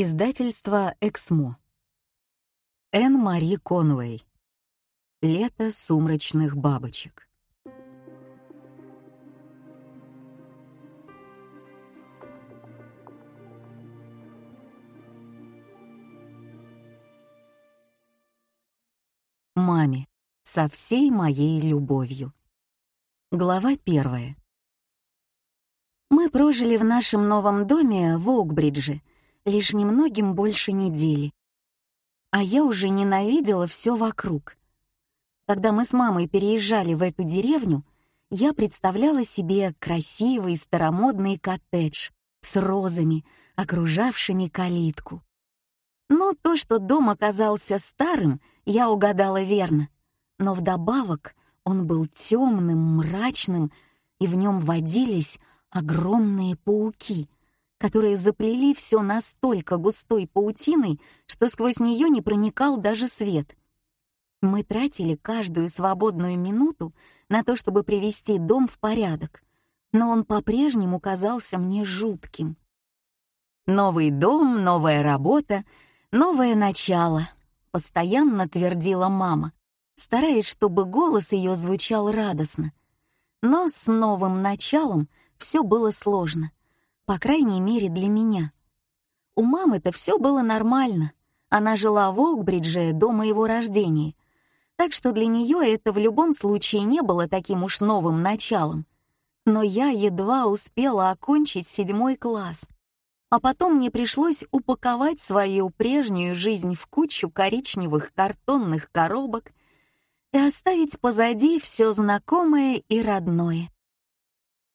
Издательство «Эксмо». Энн-Мари Конвей. Лето сумрачных бабочек. Маме. Со всей моей любовью. Глава первая. Мы прожили в нашем новом доме в Оукбридже лишь немногим больше недели. А я уже ненавидела все вокруг. Когда мы с мамой переезжали в эту деревню, я представляла себе красивый старомодный коттедж с розами, окружавшими калитку. Но то, что дом оказался старым, я угадала верно. Но вдобавок он был темным, мрачным, и в нем водились огромные пауки — которые заплели все настолько густой паутиной, что сквозь нее не проникал даже свет. Мы тратили каждую свободную минуту на то, чтобы привести дом в порядок, но он по-прежнему казался мне жутким. «Новый дом, новая работа, новое начало», — постоянно твердила мама, стараясь, чтобы голос ее звучал радостно. Но с новым началом все было сложно. По крайней мере, для меня. У мамы-то все было нормально. Она жила в Окбридже до моего рождения. Так что для нее это в любом случае не было таким уж новым началом. Но я едва успела окончить седьмой класс. А потом мне пришлось упаковать свою прежнюю жизнь в кучу коричневых картонных коробок и оставить позади все знакомое и родное.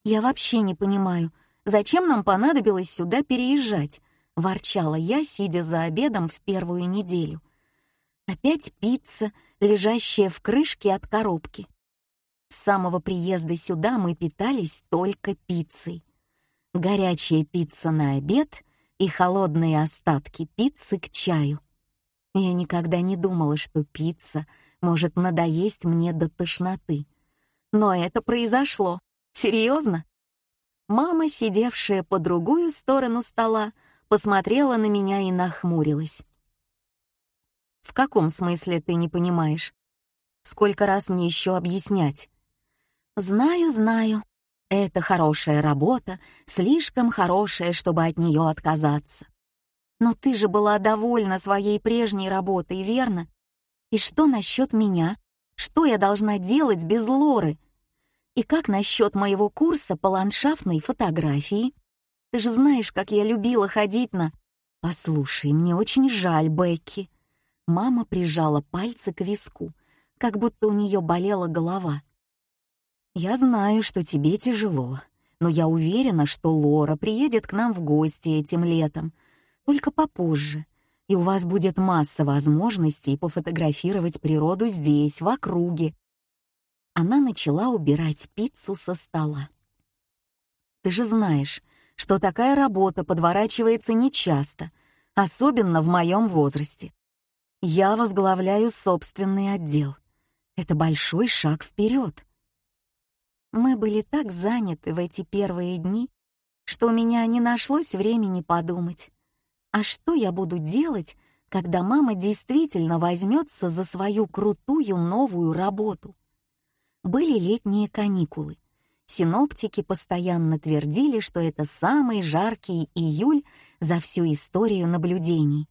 Я вообще не понимаю, Зачем нам понадобилось сюда переезжать?» — ворчала я, сидя за обедом в первую неделю. Опять пицца, лежащая в крышке от коробки. С самого приезда сюда мы питались только пиццей. Горячая пицца на обед и холодные остатки пиццы к чаю. Я никогда не думала, что пицца может надоесть мне до тошноты. Но это произошло. Серьезно? Мама, сидевшая по другую сторону стола, посмотрела на меня и нахмурилась. «В каком смысле ты не понимаешь? Сколько раз мне еще объяснять?» «Знаю, знаю. Это хорошая работа, слишком хорошая, чтобы от нее отказаться. Но ты же была довольна своей прежней работой, верно? И что насчет меня? Что я должна делать без Лоры?» И как насчет моего курса по ландшафтной фотографии? Ты же знаешь, как я любила ходить на... Послушай, мне очень жаль, Бекки. Мама прижала пальцы к виску, как будто у нее болела голова. Я знаю, что тебе тяжело, но я уверена, что Лора приедет к нам в гости этим летом, только попозже, и у вас будет масса возможностей пофотографировать природу здесь, в округе, она начала убирать пиццу со стола. «Ты же знаешь, что такая работа подворачивается нечасто, особенно в моем возрасте. Я возглавляю собственный отдел. Это большой шаг вперед. Мы были так заняты в эти первые дни, что у меня не нашлось времени подумать, а что я буду делать, когда мама действительно возьмется за свою крутую новую работу были летние каникулы. Синоптики постоянно твердили, что это самый жаркий июль за всю историю наблюдений.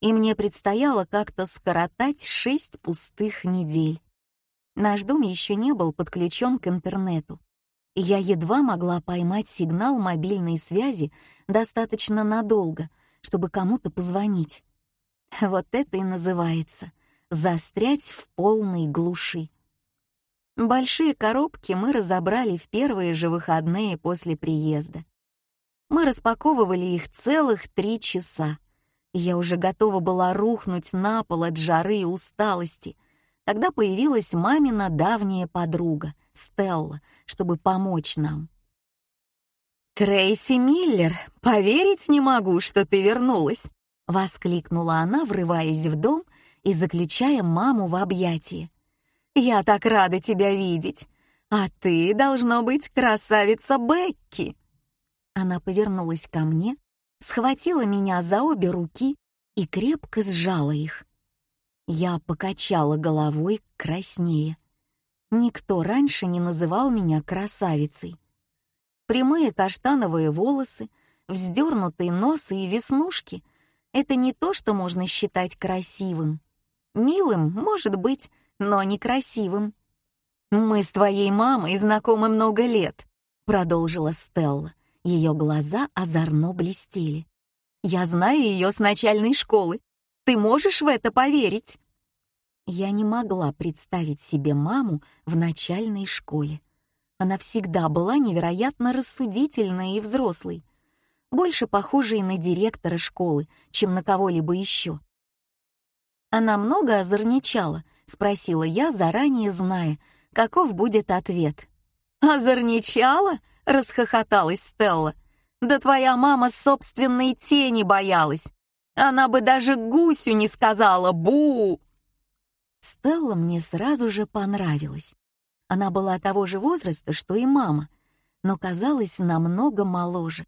И мне предстояло как-то скоротать шесть пустых недель. Наш дом еще не был подключен к интернету. И я едва могла поймать сигнал мобильной связи достаточно надолго, чтобы кому-то позвонить. Вот это и называется «застрять в полной глуши». Большие коробки мы разобрали в первые же выходные после приезда. Мы распаковывали их целых три часа. Я уже готова была рухнуть на пол от жары и усталости, когда появилась мамина давняя подруга, Стелла, чтобы помочь нам. «Трейси Миллер, поверить не могу, что ты вернулась!» — воскликнула она, врываясь в дом и заключая маму в объятия. Я так рада тебя видеть. А ты, должно быть, красавица Бекки. Она повернулась ко мне, схватила меня за обе руки и крепко сжала их. Я покачала головой краснее. Никто раньше не называл меня красавицей. Прямые каштановые волосы, вздернутый нос и веснушки — это не то, что можно считать красивым. Милым, может быть, но не красивым. «Мы с твоей мамой знакомы много лет», — продолжила Стелла. Ее глаза озорно блестели. «Я знаю ее с начальной школы. Ты можешь в это поверить?» Я не могла представить себе маму в начальной школе. Она всегда была невероятно рассудительной и взрослой, больше похожей на директора школы, чем на кого-либо еще. «Она много озорничала?» — спросила я, заранее зная, каков будет ответ. «Озорничала?» — расхохоталась Стелла. «Да твоя мама собственной тени боялась. Она бы даже гусю не сказала «бу!» Стелла мне сразу же понравилась. Она была того же возраста, что и мама, но казалась намного моложе.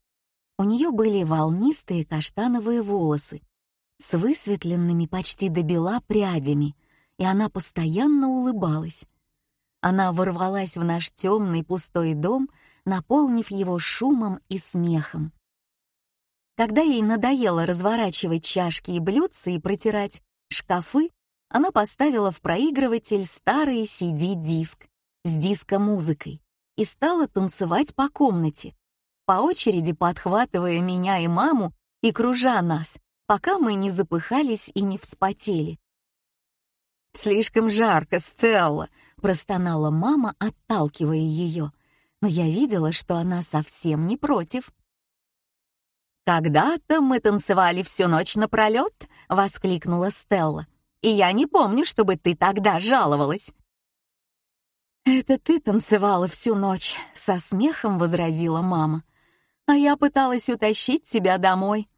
У нее были волнистые каштановые волосы с высветленными почти до бела прядями, и она постоянно улыбалась. Она ворвалась в наш темный пустой дом, наполнив его шумом и смехом. Когда ей надоело разворачивать чашки и блюдца и протирать шкафы, она поставила в проигрыватель старый CD-диск с диско-музыкой и стала танцевать по комнате, по очереди подхватывая меня и маму и кружа нас, пока мы не запыхались и не вспотели. «Слишком жарко, Стелла!» — простонала мама, отталкивая ее, но я видела, что она совсем не против. «Когда-то мы танцевали всю ночь напролет!» — воскликнула Стелла и я не помню, чтобы ты тогда жаловалась». «Это ты танцевала всю ночь», — со смехом возразила мама. «А я пыталась утащить тебя домой.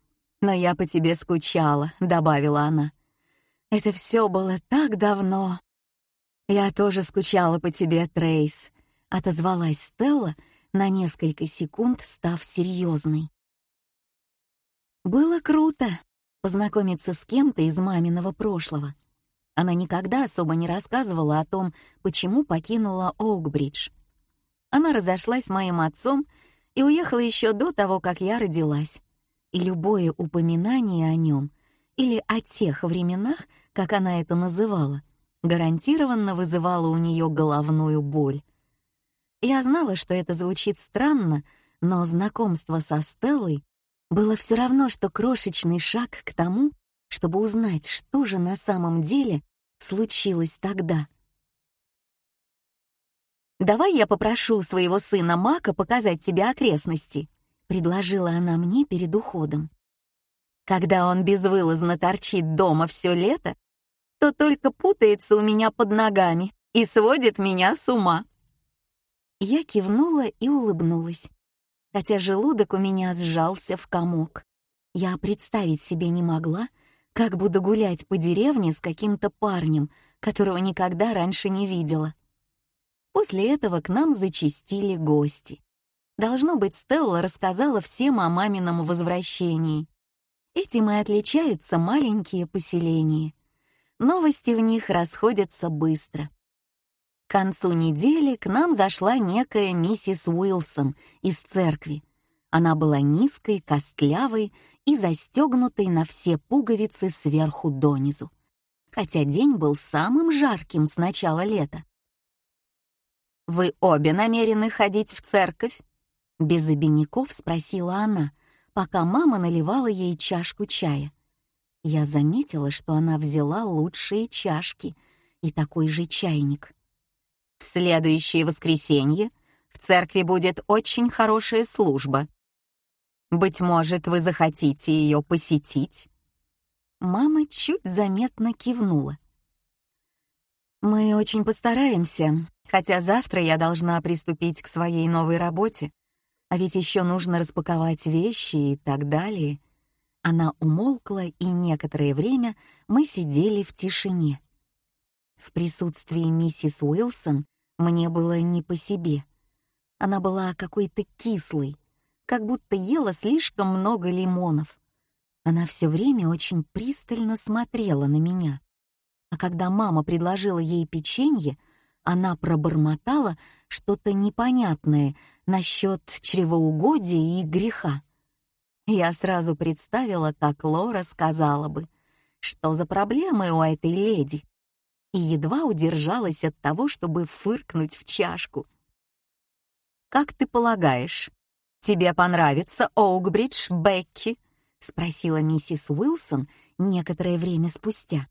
Но я по тебе скучала», — добавила она. «Это все было так давно». «Я тоже скучала по тебе, Трейс», — отозвалась Стелла, на несколько секунд став серьезной. «Было круто», познакомиться с кем-то из маминого прошлого. Она никогда особо не рассказывала о том, почему покинула Оукбридж. Она разошлась с моим отцом и уехала еще до того, как я родилась. И любое упоминание о нем или о тех временах, как она это называла, гарантированно вызывало у нее головную боль. Я знала, что это звучит странно, но знакомство со Стеллой было все равно, что крошечный шаг к тому, чтобы узнать, что же на самом деле случилось тогда. «Давай я попрошу своего сына Мака показать тебе окрестности», — предложила она мне перед уходом. «Когда он безвылазно торчит дома все лето, то только путается у меня под ногами и сводит меня с ума». Я кивнула и улыбнулась хотя желудок у меня сжался в комок. Я представить себе не могла, как буду гулять по деревне с каким-то парнем, которого никогда раньше не видела. После этого к нам зачастили гости. Должно быть, Стелла рассказала всем о мамином возвращении. Этим и отличаются маленькие поселения. Новости в них расходятся быстро. К концу недели к нам зашла некая миссис Уилсон из церкви. Она была низкой, костлявой и застегнутой на все пуговицы сверху донизу, хотя день был самым жарким с начала лета. «Вы обе намерены ходить в церковь?» Без обиняков спросила она, пока мама наливала ей чашку чая. Я заметила, что она взяла лучшие чашки и такой же чайник. В следующее воскресенье в церкви будет очень хорошая служба. Быть может, вы захотите ее посетить?» Мама чуть заметно кивнула. «Мы очень постараемся, хотя завтра я должна приступить к своей новой работе, а ведь еще нужно распаковать вещи и так далее». Она умолкла, и некоторое время мы сидели в тишине. В присутствии миссис Уилсон мне было не по себе. Она была какой-то кислой, как будто ела слишком много лимонов. Она все время очень пристально смотрела на меня. А когда мама предложила ей печенье, она пробормотала что-то непонятное насчет чревоугодия и греха. Я сразу представила, как Лора сказала бы, что за проблемы у этой леди, и едва удержалась от того, чтобы фыркнуть в чашку. «Как ты полагаешь, тебе понравится Оукбридж, Бекки?» — спросила миссис Уилсон некоторое время спустя.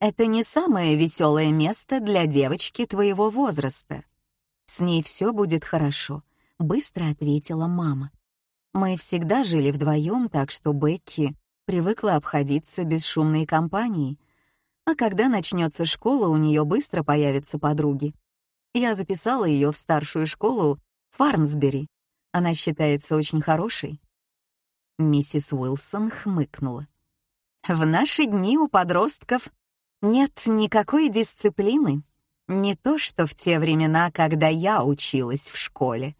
«Это не самое веселое место для девочки твоего возраста. С ней все будет хорошо», — быстро ответила мама. «Мы всегда жили вдвоем, так что Бекки привыкла обходиться без шумной компании, а когда начнется школа, у нее быстро появятся подруги. Я записала ее в старшую школу Фарнсбери. Она считается очень хорошей. Миссис Уилсон хмыкнула. В наши дни у подростков нет никакой дисциплины. Не то, что в те времена, когда я училась в школе.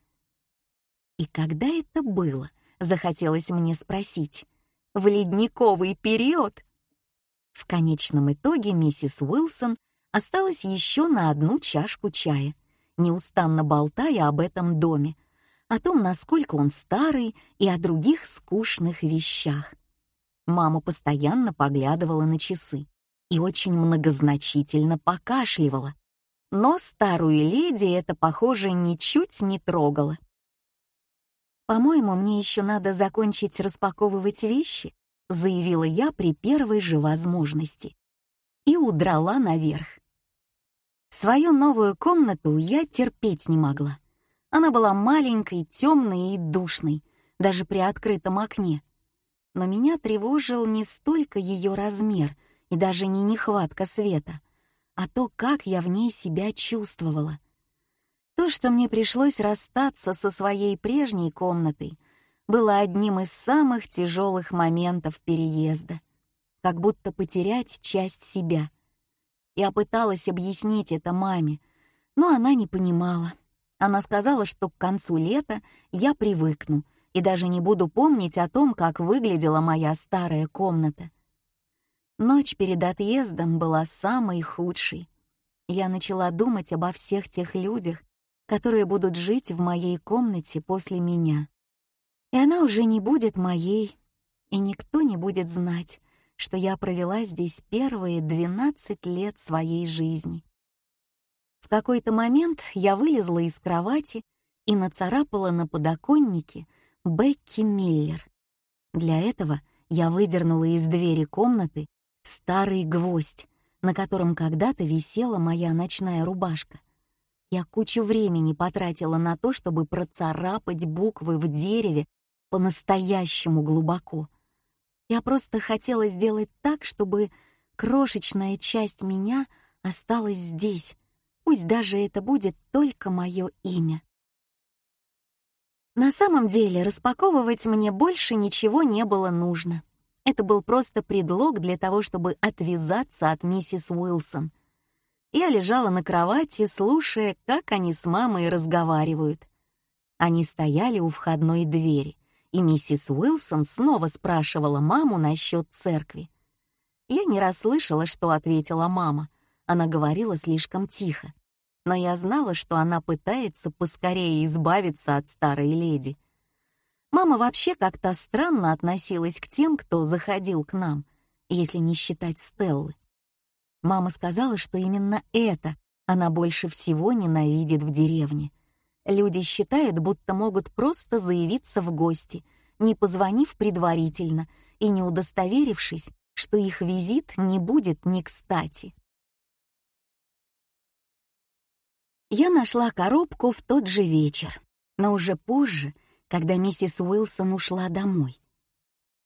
И когда это было, захотелось мне спросить. В ледниковый период в конечном итоге миссис Уилсон осталась еще на одну чашку чая, неустанно болтая об этом доме, о том, насколько он старый и о других скучных вещах. Мама постоянно поглядывала на часы и очень многозначительно покашливала, но старую леди это, похоже, ничуть не трогало. «По-моему, мне еще надо закончить распаковывать вещи», заявила я при первой же возможности и удрала наверх. Свою новую комнату я терпеть не могла. Она была маленькой, темной и душной, даже при открытом окне. Но меня тревожил не столько ее размер и даже не нехватка света, а то, как я в ней себя чувствовала. То, что мне пришлось расстаться со своей прежней комнатой — было одним из самых тяжелых моментов переезда, как будто потерять часть себя. Я пыталась объяснить это маме, но она не понимала. Она сказала, что к концу лета я привыкну и даже не буду помнить о том, как выглядела моя старая комната. Ночь перед отъездом была самой худшей. Я начала думать обо всех тех людях, которые будут жить в моей комнате после меня. И она уже не будет моей, и никто не будет знать, что я провела здесь первые 12 лет своей жизни. В какой-то момент я вылезла из кровати и нацарапала на подоконнике Бекки Миллер. Для этого я выдернула из двери комнаты старый гвоздь, на котором когда-то висела моя ночная рубашка. Я кучу времени потратила на то, чтобы процарапать буквы в дереве по-настоящему глубоко. Я просто хотела сделать так, чтобы крошечная часть меня осталась здесь, пусть даже это будет только мое имя. На самом деле распаковывать мне больше ничего не было нужно. Это был просто предлог для того, чтобы отвязаться от миссис Уилсон. Я лежала на кровати, слушая, как они с мамой разговаривают. Они стояли у входной двери и миссис Уилсон снова спрашивала маму насчет церкви. Я не расслышала, что ответила мама. Она говорила слишком тихо. Но я знала, что она пытается поскорее избавиться от старой леди. Мама вообще как-то странно относилась к тем, кто заходил к нам, если не считать Стеллы. Мама сказала, что именно это она больше всего ненавидит в деревне — Люди считают, будто могут просто заявиться в гости, не позвонив предварительно и не удостоверившись, что их визит не будет не кстати. Я нашла коробку в тот же вечер, но уже позже, когда миссис Уилсон ушла домой.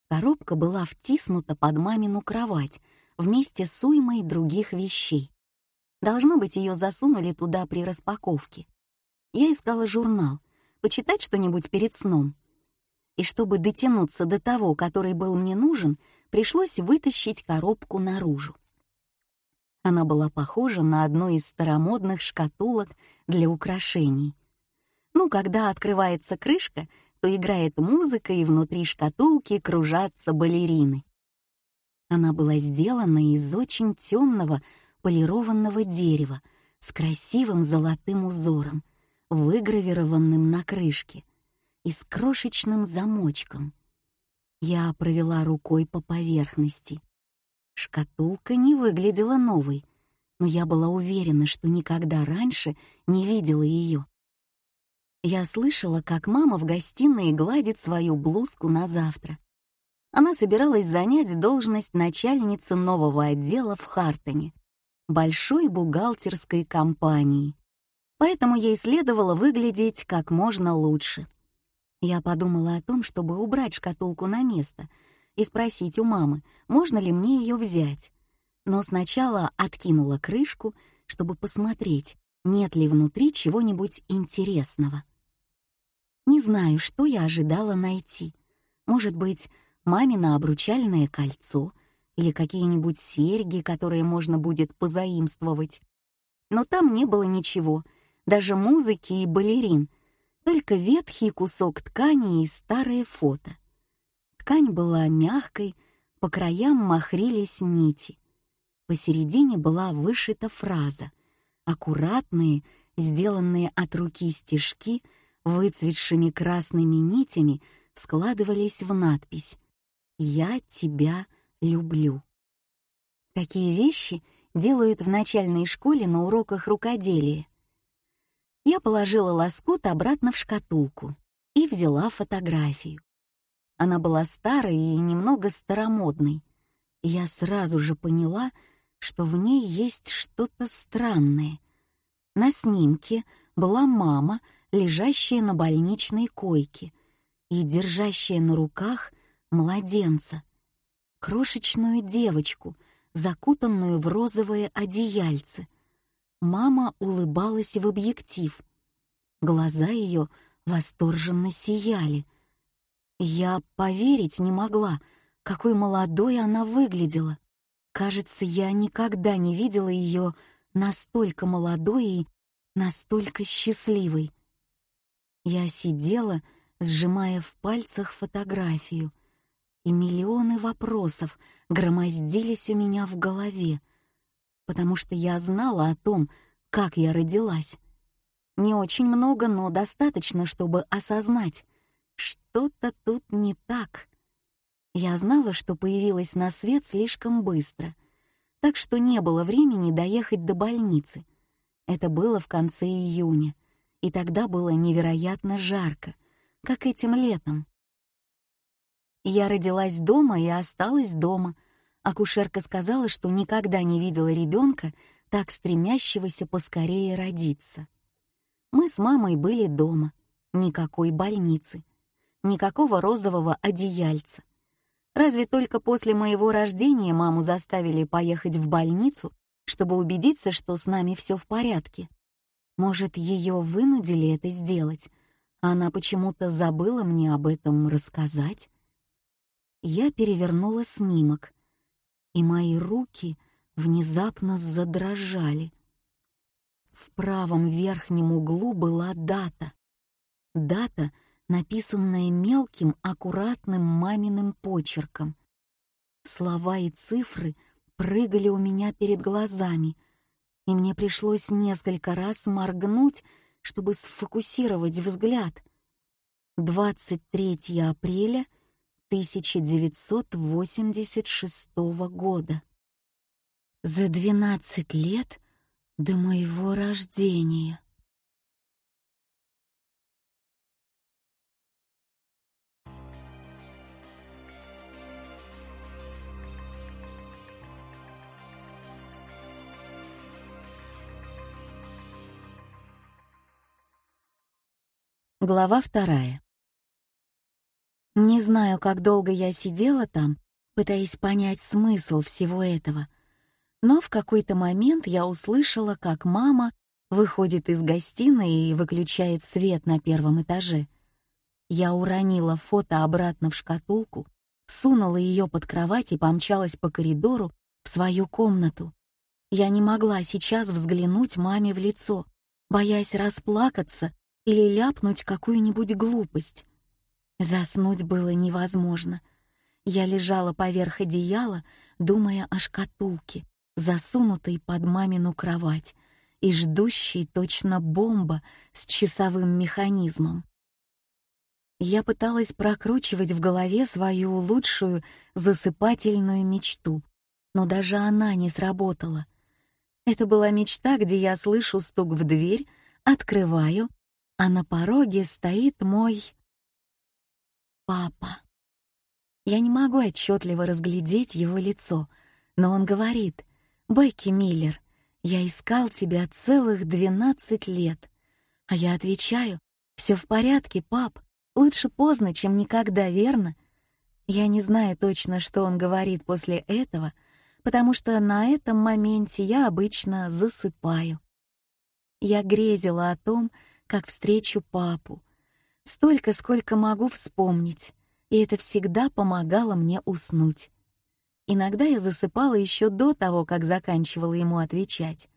Коробка была втиснута под мамину кровать вместе с уймой других вещей. Должно быть, ее засунули туда при распаковке. Я искала журнал, почитать что-нибудь перед сном. И чтобы дотянуться до того, который был мне нужен, пришлось вытащить коробку наружу. Она была похожа на одну из старомодных шкатулок для украшений. Ну, когда открывается крышка, что играет музыка, и внутри шкатулки кружатся балерины. Она была сделана из очень темного полированного дерева с красивым золотым узором, выгравированным на крышке и с крошечным замочком. Я провела рукой по поверхности. Шкатулка не выглядела новой, но я была уверена, что никогда раньше не видела ее. Я слышала, как мама в гостиной гладит свою блузку на завтра. Она собиралась занять должность начальницы нового отдела в Хартоне, большой бухгалтерской компании. Поэтому ей следовало выглядеть как можно лучше. Я подумала о том, чтобы убрать шкатулку на место и спросить у мамы, можно ли мне ее взять. Но сначала откинула крышку, чтобы посмотреть, нет ли внутри чего-нибудь интересного. Не знаю, что я ожидала найти. Может быть, мамино обручальное кольцо или какие-нибудь серьги, которые можно будет позаимствовать. Но там не было ничего, даже музыки и балерин, только ветхий кусок ткани и старое фото. Ткань была мягкой, по краям махрились нити. Посередине была вышита фраза, аккуратные, сделанные от руки стежки — выцветшими красными нитями складывались в надпись «Я тебя люблю». Такие вещи делают в начальной школе на уроках рукоделия. Я положила лоскут обратно в шкатулку и взяла фотографию. Она была старой и немного старомодной. И я сразу же поняла, что в ней есть что-то странное. На снимке была мама лежащая на больничной койке и держащая на руках младенца, крошечную девочку, закутанную в розовое одеяльце. Мама улыбалась в объектив. Глаза ее восторженно сияли. Я поверить не могла, какой молодой она выглядела. Кажется, я никогда не видела ее настолько молодой и настолько счастливой. Я сидела, сжимая в пальцах фотографию, и миллионы вопросов громоздились у меня в голове, потому что я знала о том, как я родилась. Не очень много, но достаточно, чтобы осознать, что-то тут не так. Я знала, что появилась на свет слишком быстро, так что не было времени доехать до больницы. Это было в конце июня и тогда было невероятно жарко, как этим летом. Я родилась дома и осталась дома. Акушерка сказала, что никогда не видела ребенка, так стремящегося поскорее родиться. Мы с мамой были дома. Никакой больницы. Никакого розового одеяльца. Разве только после моего рождения маму заставили поехать в больницу, чтобы убедиться, что с нами все в порядке. Может, ее вынудили это сделать, а она почему-то забыла мне об этом рассказать? Я перевернула снимок, и мои руки внезапно задрожали. В правом верхнем углу была дата. Дата, написанная мелким, аккуратным маминым почерком. Слова и цифры прыгали у меня перед глазами, и мне пришлось несколько раз моргнуть, чтобы сфокусировать взгляд. 23 апреля 1986 года. За 12 лет до моего рождения. Глава вторая. Не знаю, как долго я сидела там, пытаясь понять смысл всего этого, но в какой-то момент я услышала, как мама выходит из гостиной и выключает свет на первом этаже. Я уронила фото обратно в шкатулку, сунула ее под кровать и помчалась по коридору в свою комнату. Я не могла сейчас взглянуть маме в лицо, боясь расплакаться или ляпнуть какую-нибудь глупость. Заснуть было невозможно. Я лежала поверх одеяла, думая о шкатулке, засунутой под мамину кровать и ждущей точно бомба с часовым механизмом. Я пыталась прокручивать в голове свою лучшую засыпательную мечту, но даже она не сработала. Это была мечта, где я слышу стук в дверь, открываю, а на пороге стоит мой папа. Я не могу отчетливо разглядеть его лицо, но он говорит, «Бекки Миллер, я искал тебя целых двенадцать лет». А я отвечаю, «Все в порядке, пап, лучше поздно, чем никогда, верно?» Я не знаю точно, что он говорит после этого, потому что на этом моменте я обычно засыпаю. Я грезила о том, как встречу папу, столько, сколько могу вспомнить, и это всегда помогало мне уснуть. Иногда я засыпала еще до того, как заканчивала ему отвечать.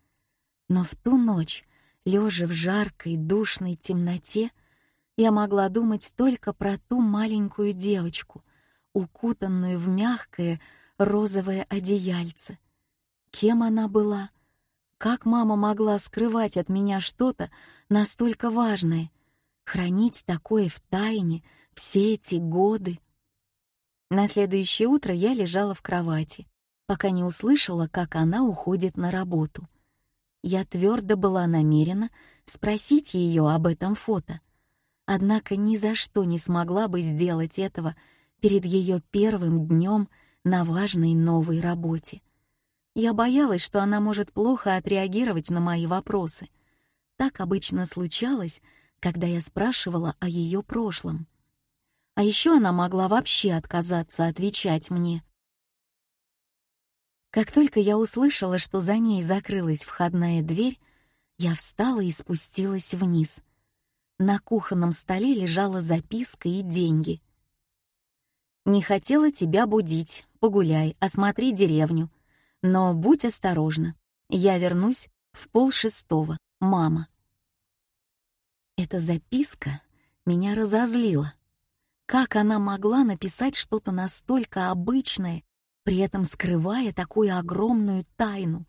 Но в ту ночь, лежа в жаркой, душной темноте, я могла думать только про ту маленькую девочку, укутанную в мягкое розовое одеяльце. Кем она была? Как мама могла скрывать от меня что-то настолько важное, хранить такое в тайне все эти годы? На следующее утро я лежала в кровати, пока не услышала, как она уходит на работу. Я твердо была намерена спросить ее об этом фото, однако ни за что не смогла бы сделать этого перед ее первым днем на важной новой работе. Я боялась, что она может плохо отреагировать на мои вопросы. Так обычно случалось, когда я спрашивала о ее прошлом. А еще она могла вообще отказаться отвечать мне. Как только я услышала, что за ней закрылась входная дверь, я встала и спустилась вниз. На кухонном столе лежала записка и деньги. «Не хотела тебя будить. Погуляй, осмотри деревню. Но будь осторожна. Я вернусь в полшестого. Мама». Эта записка меня разозлила. Как она могла написать что-то настолько обычное, при этом скрывая такую огромную тайну?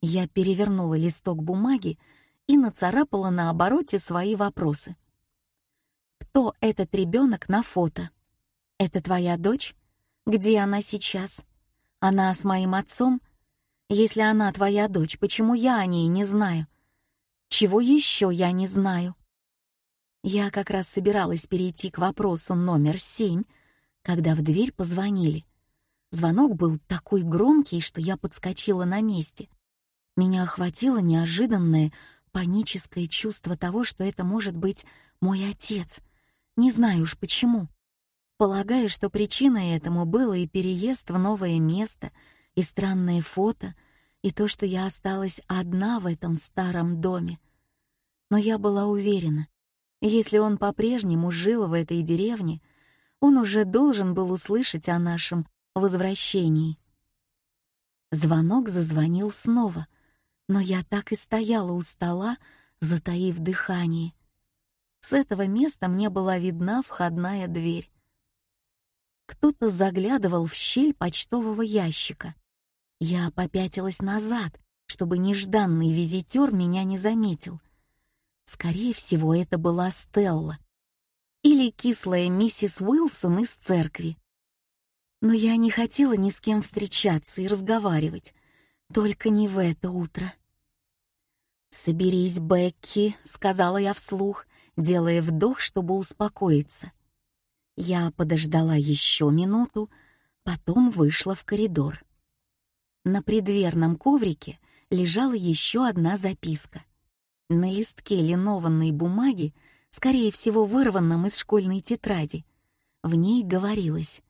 Я перевернула листок бумаги и нацарапала на обороте свои вопросы. Кто этот ребенок на фото? Это твоя дочь? Где она сейчас? Она с моим отцом? Если она твоя дочь, почему я о ней не знаю? Чего еще я не знаю? Я как раз собиралась перейти к вопросу номер семь, когда в дверь позвонили. Звонок был такой громкий, что я подскочила на месте. Меня охватило неожиданное паническое чувство того, что это может быть мой отец. Не знаю уж почему. Полагаю, что причиной этому было и переезд в новое место, и странное фото, и то, что я осталась одна в этом старом доме. Но я была уверена, если он по-прежнему жил в этой деревне, он уже должен был услышать о нашем возвращении. Звонок зазвонил снова, но я так и стояла у стола, затаив дыхание. С этого места мне была видна входная дверь. Кто-то заглядывал в щель почтового ящика. Я попятилась назад, чтобы нежданный визитер меня не заметил — Скорее всего, это была Стелла. Или кислая миссис Уилсон из церкви. Но я не хотела ни с кем встречаться и разговаривать. Только не в это утро. «Соберись, Бекки», — сказала я вслух, делая вдох, чтобы успокоиться. Я подождала еще минуту, потом вышла в коридор. На предверном коврике лежала еще одна записка — на листке линованной бумаги, скорее всего вырванном из школьной тетради, в ней говорилось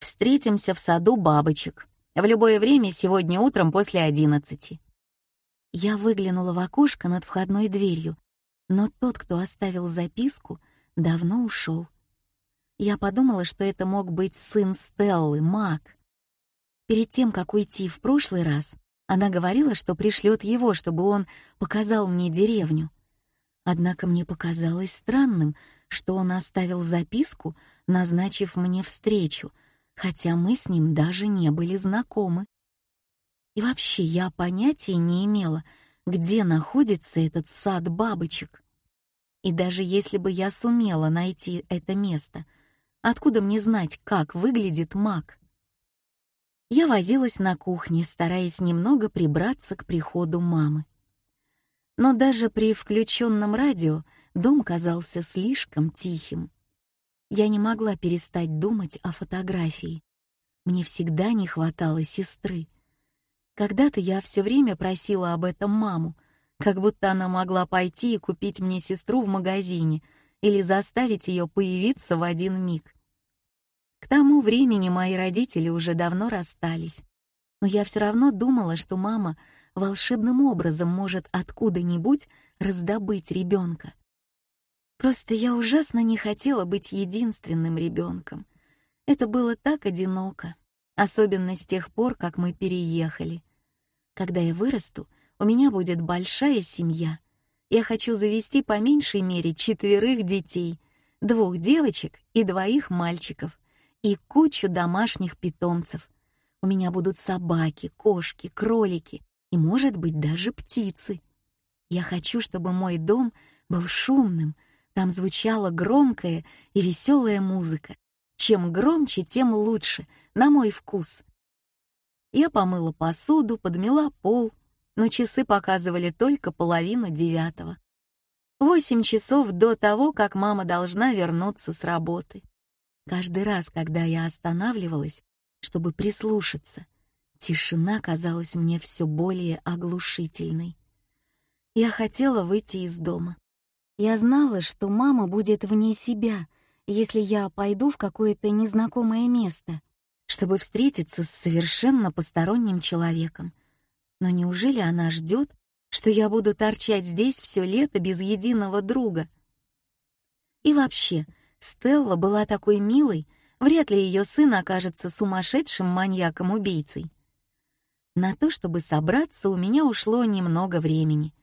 «Встретимся в саду бабочек. В любое время сегодня утром после одиннадцати». Я выглянула в окошко над входной дверью, но тот, кто оставил записку, давно ушел. Я подумала, что это мог быть сын Стеллы, Мак. Перед тем, как уйти в прошлый раз, она говорила, что пришлет его, чтобы он показал мне деревню. Однако мне показалось странным, что он оставил записку, назначив мне встречу, хотя мы с ним даже не были знакомы. И вообще я понятия не имела, где находится этот сад бабочек. И даже если бы я сумела найти это место, откуда мне знать, как выглядит маг? Я возилась на кухне, стараясь немного прибраться к приходу мамы. Но даже при включенном радио дом казался слишком тихим. Я не могла перестать думать о фотографии. Мне всегда не хватало сестры. Когда-то я все время просила об этом маму, как будто она могла пойти и купить мне сестру в магазине или заставить ее появиться в один миг. К тому времени мои родители уже давно расстались, но я все равно думала, что мама волшебным образом может откуда-нибудь раздобыть ребенка. Просто я ужасно не хотела быть единственным ребенком. Это было так одиноко, особенно с тех пор, как мы переехали. Когда я вырасту, у меня будет большая семья. Я хочу завести по меньшей мере четверых детей, двух девочек и двоих мальчиков и кучу домашних питомцев. У меня будут собаки, кошки, кролики и, может быть, даже птицы. Я хочу, чтобы мой дом был шумным, там звучала громкая и веселая музыка. Чем громче, тем лучше, на мой вкус. Я помыла посуду, подмела пол, но часы показывали только половину девятого. Восемь часов до того, как мама должна вернуться с работы. Каждый раз, когда я останавливалась, чтобы прислушаться, тишина казалась мне все более оглушительной. Я хотела выйти из дома. Я знала, что мама будет вне себя, если я пойду в какое-то незнакомое место, чтобы встретиться с совершенно посторонним человеком. Но неужели она ждет, что я буду торчать здесь все лето без единого друга? И вообще, Стелла была такой милой, вряд ли ее сын окажется сумасшедшим маньяком-убийцей. На то, чтобы собраться, у меня ушло немного времени.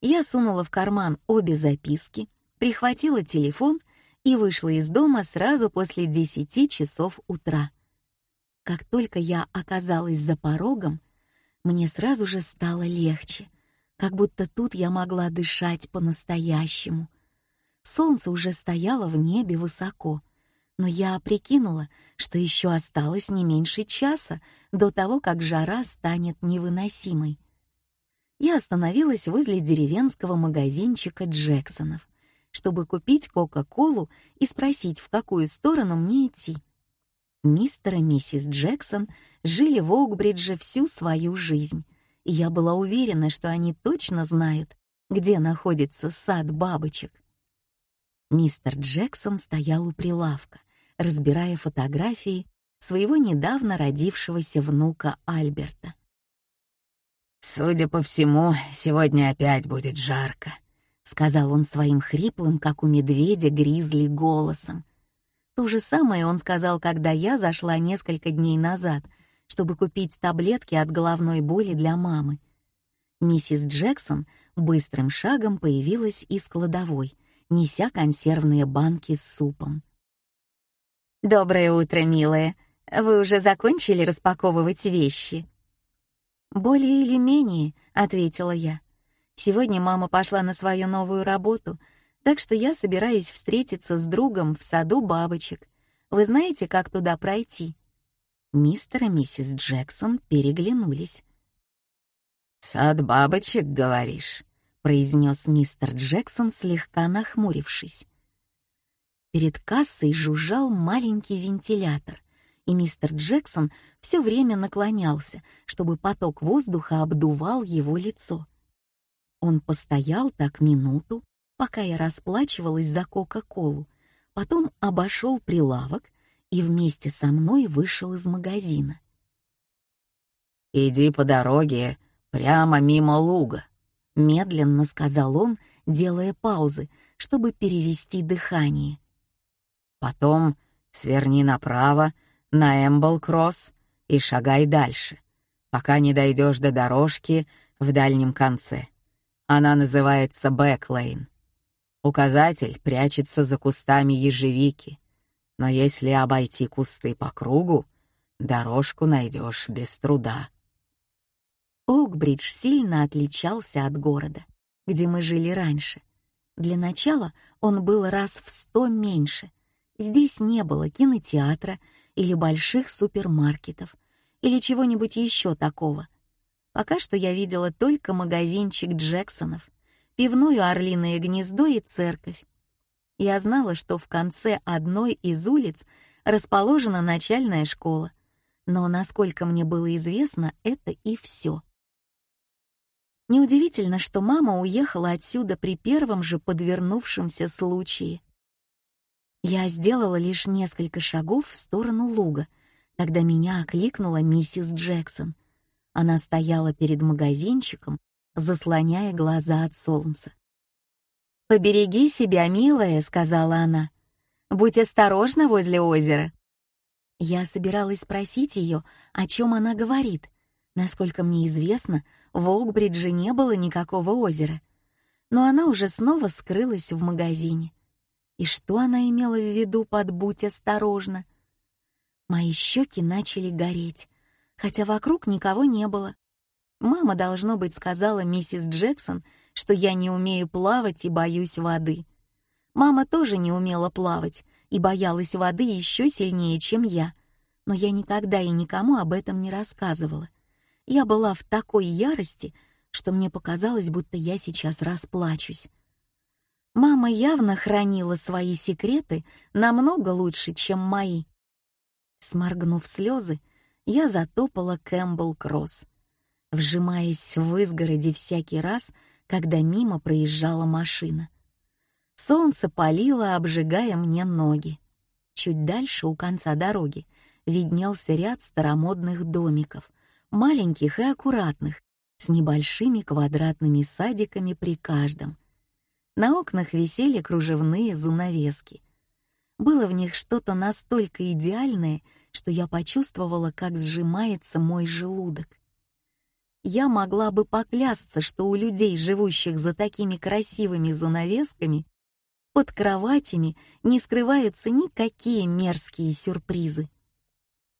Я сунула в карман обе записки, прихватила телефон и вышла из дома сразу после десяти часов утра. Как только я оказалась за порогом, мне сразу же стало легче, как будто тут я могла дышать по-настоящему — Солнце уже стояло в небе высоко, но я прикинула, что еще осталось не меньше часа до того, как жара станет невыносимой. Я остановилась возле деревенского магазинчика Джексонов, чтобы купить Кока-Колу и спросить, в какую сторону мне идти. Мистер и миссис Джексон жили в Оукбридже всю свою жизнь, и я была уверена, что они точно знают, где находится сад бабочек. Мистер Джексон стоял у прилавка, разбирая фотографии своего недавно родившегося внука Альберта. «Судя по всему, сегодня опять будет жарко», — сказал он своим хриплым, как у медведя, гризли голосом. То же самое он сказал, когда я зашла несколько дней назад, чтобы купить таблетки от головной боли для мамы. Миссис Джексон быстрым шагом появилась из кладовой, неся консервные банки с супом. «Доброе утро, милая. Вы уже закончили распаковывать вещи?» «Более или менее», — ответила я. «Сегодня мама пошла на свою новую работу, так что я собираюсь встретиться с другом в саду бабочек. Вы знаете, как туда пройти?» Мистер и миссис Джексон переглянулись. «Сад бабочек, говоришь?» произнес мистер Джексон, слегка нахмурившись. Перед кассой жужжал маленький вентилятор, и мистер Джексон все время наклонялся, чтобы поток воздуха обдувал его лицо. Он постоял так минуту, пока я расплачивалась за Кока-Колу, потом обошел прилавок и вместе со мной вышел из магазина. «Иди по дороге, прямо мимо луга», — медленно сказал он, делая паузы, чтобы перевести дыхание. «Потом сверни направо на Эмбл-Кросс и шагай дальше, пока не дойдешь до дорожки в дальнем конце. Она называется Бэклейн. Указатель прячется за кустами ежевики, но если обойти кусты по кругу, дорожку найдешь без труда. Оукбридж сильно отличался от города, где мы жили раньше. Для начала он был раз в сто меньше. Здесь не было кинотеатра или больших супермаркетов, или чего-нибудь еще такого. Пока что я видела только магазинчик Джексонов, пивную «Орлиное гнездо» и церковь. Я знала, что в конце одной из улиц расположена начальная школа, но, насколько мне было известно, это и все. Неудивительно, что мама уехала отсюда при первом же подвернувшемся случае. Я сделала лишь несколько шагов в сторону луга, когда меня окликнула миссис Джексон. Она стояла перед магазинчиком заслоняя глаза от солнца. «Побереги себя, милая», — сказала она. «Будь осторожна возле озера». Я собиралась спросить ее, о чем она говорит. Насколько мне известно, в Оукбридже не было никакого озера. Но она уже снова скрылась в магазине. И что она имела в виду под «будь осторожна»? Мои щеки начали гореть, хотя вокруг никого не было. Мама, должно быть, сказала миссис Джексон, что я не умею плавать и боюсь воды. Мама тоже не умела плавать и боялась воды еще сильнее, чем я, но я никогда и никому об этом не рассказывала. Я была в такой ярости, что мне показалось, будто я сейчас расплачусь. Мама явно хранила свои секреты намного лучше, чем мои. Сморгнув слезы, я затопала Кэмпбелл Кросс вжимаясь в изгороди всякий раз, когда мимо проезжала машина. Солнце палило, обжигая мне ноги. Чуть дальше, у конца дороги, виднелся ряд старомодных домиков, маленьких и аккуратных, с небольшими квадратными садиками при каждом. На окнах висели кружевные занавески. Было в них что-то настолько идеальное, что я почувствовала, как сжимается мой желудок я могла бы поклясться, что у людей, живущих за такими красивыми занавесками, под кроватями не скрываются никакие мерзкие сюрпризы.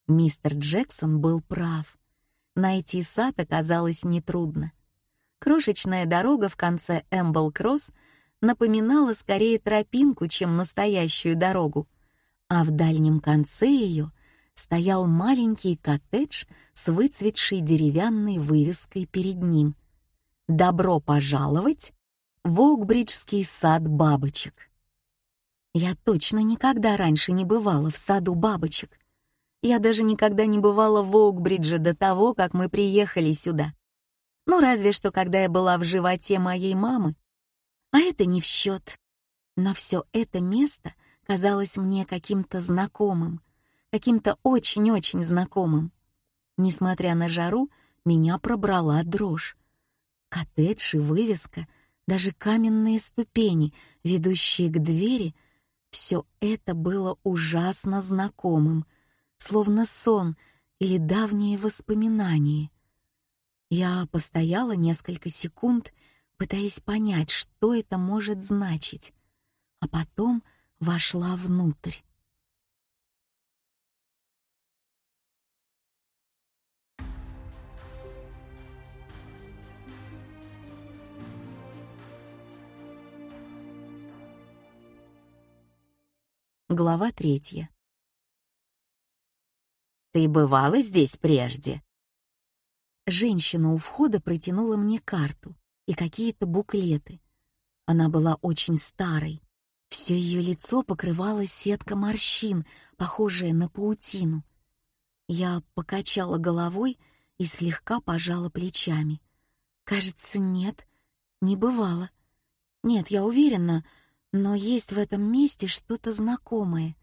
Мистер Джексон был прав. Найти сад оказалось нетрудно. Крошечная дорога в конце Эмбл-Кросс напоминала скорее тропинку, чем настоящую дорогу, а в дальнем конце ее — стоял маленький коттедж с выцветшей деревянной вывеской перед ним. «Добро пожаловать в Оукбриджский сад бабочек». Я точно никогда раньше не бывала в саду бабочек. Я даже никогда не бывала в Оукбридже до того, как мы приехали сюда. Ну, разве что, когда я была в животе моей мамы. А это не в счет. Но все это место казалось мне каким-то знакомым — каким-то очень-очень знакомым. Несмотря на жару, меня пробрала дрожь. Коттедж и вывеска, даже каменные ступени, ведущие к двери, все это было ужасно знакомым, словно сон или давние воспоминания. Я постояла несколько секунд, пытаясь понять, что это может значить, а потом вошла внутрь. Глава третья. «Ты бывала здесь прежде?» Женщина у входа протянула мне карту и какие-то буклеты. Она была очень старой. Все ее лицо покрывало сетка морщин, похожая на паутину. Я покачала головой и слегка пожала плечами. Кажется, нет, не бывало. Нет, я уверена, но есть в этом месте что-то знакомое.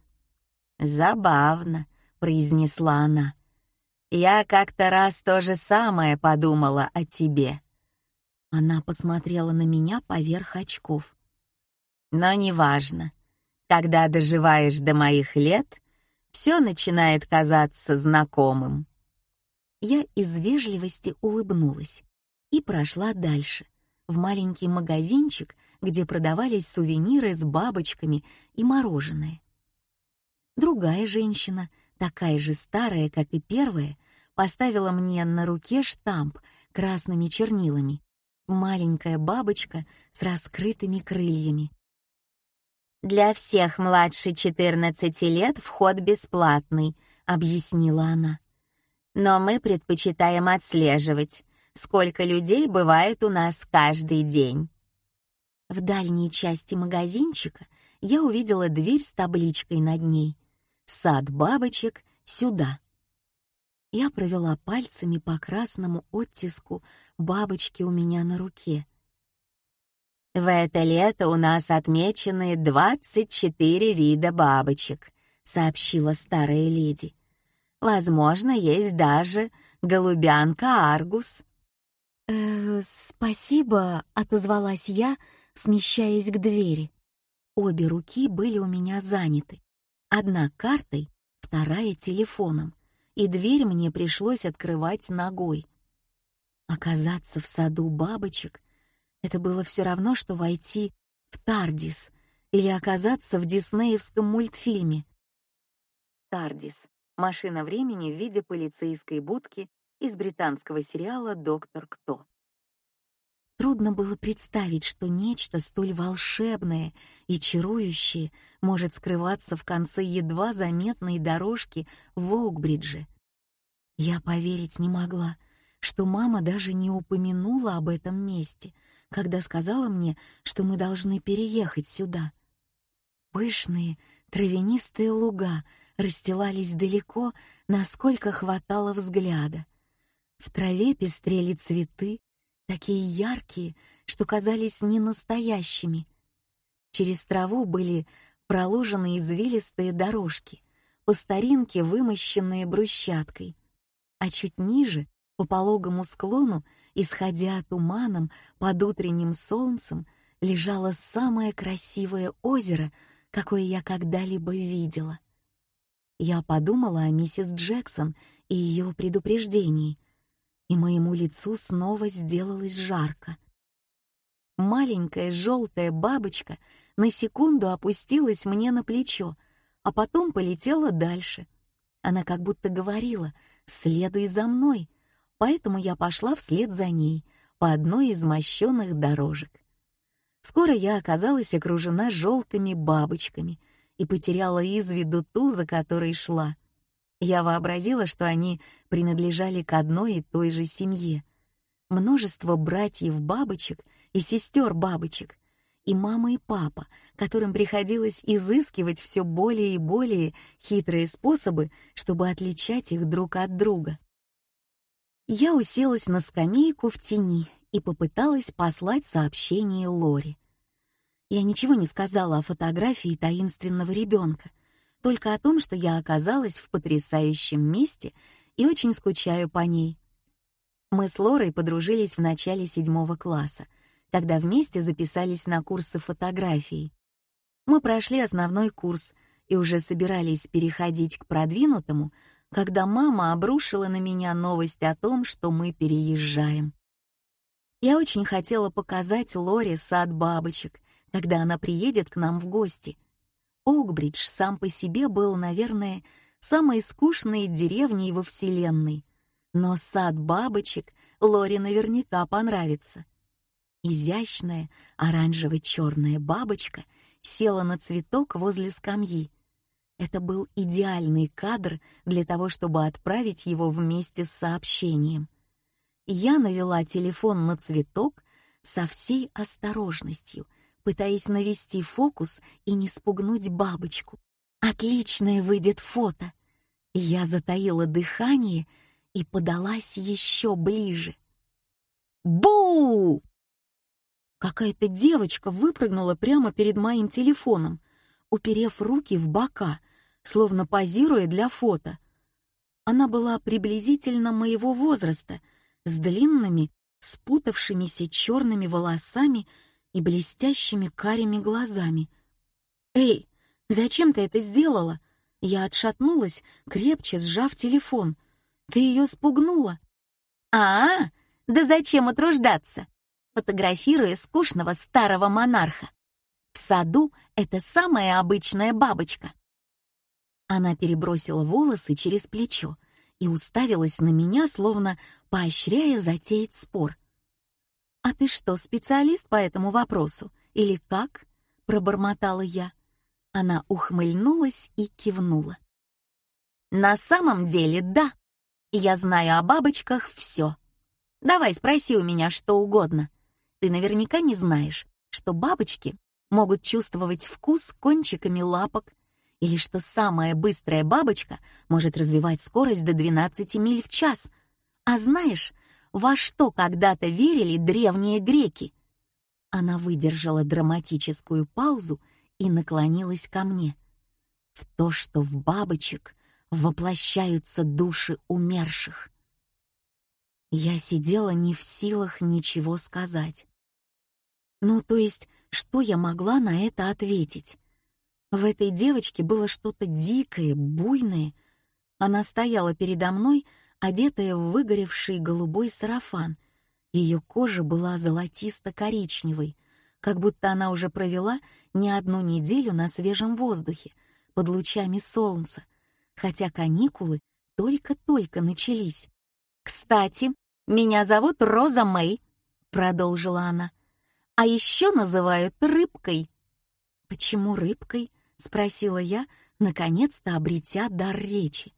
«Забавно», — произнесла она. «Я как-то раз то же самое подумала о тебе». Она посмотрела на меня поверх очков. «Но неважно. Когда доживаешь до моих лет, все начинает казаться знакомым». Я из вежливости улыбнулась и прошла дальше, в маленький магазинчик, где продавались сувениры с бабочками и мороженое. Другая женщина, такая же старая, как и первая, поставила мне на руке штамп красными чернилами. Маленькая бабочка с раскрытыми крыльями. «Для всех младше 14 лет вход бесплатный», — объяснила она. «Но мы предпочитаем отслеживать, сколько людей бывает у нас каждый день». В дальней части магазинчика я увидела дверь с табличкой над ней «Сад бабочек сюда». Я провела пальцами по красному оттиску бабочки у меня на руке. В это лето у нас отмечены 24 вида бабочек, сообщила старая леди. Возможно, есть даже голубянка аргус. «Э, «Спасибо», — отозвалась я, смещаясь к двери. Обе руки были у меня заняты. Одна картой, вторая телефоном, и дверь мне пришлось открывать ногой. Оказаться в саду бабочек — это было все равно, что войти в Тардис или оказаться в диснеевском мультфильме. Тардис — машина времени в виде полицейской будки из британского сериала «Доктор Кто». Трудно было представить, что нечто столь волшебное и чарующее может скрываться в конце едва заметной дорожки в Оукбридже. Я поверить не могла, что мама даже не упомянула об этом месте, когда сказала мне, что мы должны переехать сюда. Пышные травянистые луга расстилались далеко, насколько хватало взгляда. В траве пестрели цветы, такие яркие, что казались ненастоящими. Через траву были проложены извилистые дорожки, по старинке вымощенные брусчаткой, а чуть ниже, по пологому склону, исходя туманом под утренним солнцем, лежало самое красивое озеро, какое я когда-либо видела. Я подумала о миссис Джексон и ее предупреждении, и моему лицу снова сделалось жарко. Маленькая желтая бабочка на секунду опустилась мне на плечо, а потом полетела дальше. Она как будто говорила «Следуй за мной», поэтому я пошла вслед за ней по одной из мощенных дорожек. Скоро я оказалась окружена желтыми бабочками и потеряла из виду ту, за которой шла. Я вообразила, что они принадлежали к одной и той же семье. Множество братьев-бабочек и сестер-бабочек, и мама и папа, которым приходилось изыскивать все более и более хитрые способы, чтобы отличать их друг от друга. Я уселась на скамейку в тени и попыталась послать сообщение Лори. Я ничего не сказала о фотографии таинственного ребенка, только о том, что я оказалась в потрясающем месте и очень скучаю по ней. Мы с Лорой подружились в начале седьмого класса, когда вместе записались на курсы фотографии. Мы прошли основной курс и уже собирались переходить к продвинутому, когда мама обрушила на меня новость о том, что мы переезжаем. Я очень хотела показать Лоре сад бабочек, когда она приедет к нам в гости. Оукбридж сам по себе был, наверное, самой скучной деревней во Вселенной. Но сад бабочек Лоре наверняка понравится. Изящная оранжево-черная бабочка села на цветок возле скамьи, это был идеальный кадр для того, чтобы отправить его вместе с сообщением. Я навела телефон на цветок со всей осторожностью, пытаясь навести фокус и не спугнуть бабочку. Отличное выйдет фото. Я затаила дыхание и подалась еще ближе. Бу! Какая-то девочка выпрыгнула прямо перед моим телефоном, уперев руки в бока словно позируя для фото. Она была приблизительно моего возраста, с длинными, спутавшимися черными волосами и блестящими карими глазами. «Эй, зачем ты это сделала?» Я отшатнулась, крепче сжав телефон. «Ты ее спугнула?» «А, -а да зачем утруждаться? фотографируя скучного старого монарха. В саду это самая обычная бабочка. Она перебросила волосы через плечо и уставилась на меня, словно поощряя затеять спор. «А ты что, специалист по этому вопросу? Или как?» — пробормотала я. Она ухмыльнулась и кивнула. «На самом деле, да. Я знаю о бабочках все. Давай спроси у меня что угодно. Ты наверняка не знаешь, что бабочки могут чувствовать вкус кончиками лапок, или что самая быстрая бабочка может развивать скорость до 12 миль в час. А знаешь, во что когда-то верили древние греки? Она выдержала драматическую паузу и наклонилась ко мне. В то, что в бабочек воплощаются души умерших. Я сидела не в силах ничего сказать. Ну, то есть, что я могла на это ответить? В этой девочке было что-то дикое, буйное. Она стояла передо мной, одетая в выгоревший голубой сарафан. Ее кожа была золотисто-коричневой, как будто она уже провела не одну неделю на свежем воздухе, под лучами солнца, хотя каникулы только-только начались. «Кстати, меня зовут Роза Мэй», — продолжила она. «А еще называют рыбкой». «Почему рыбкой?» — спросила я, наконец-то обретя дар речи.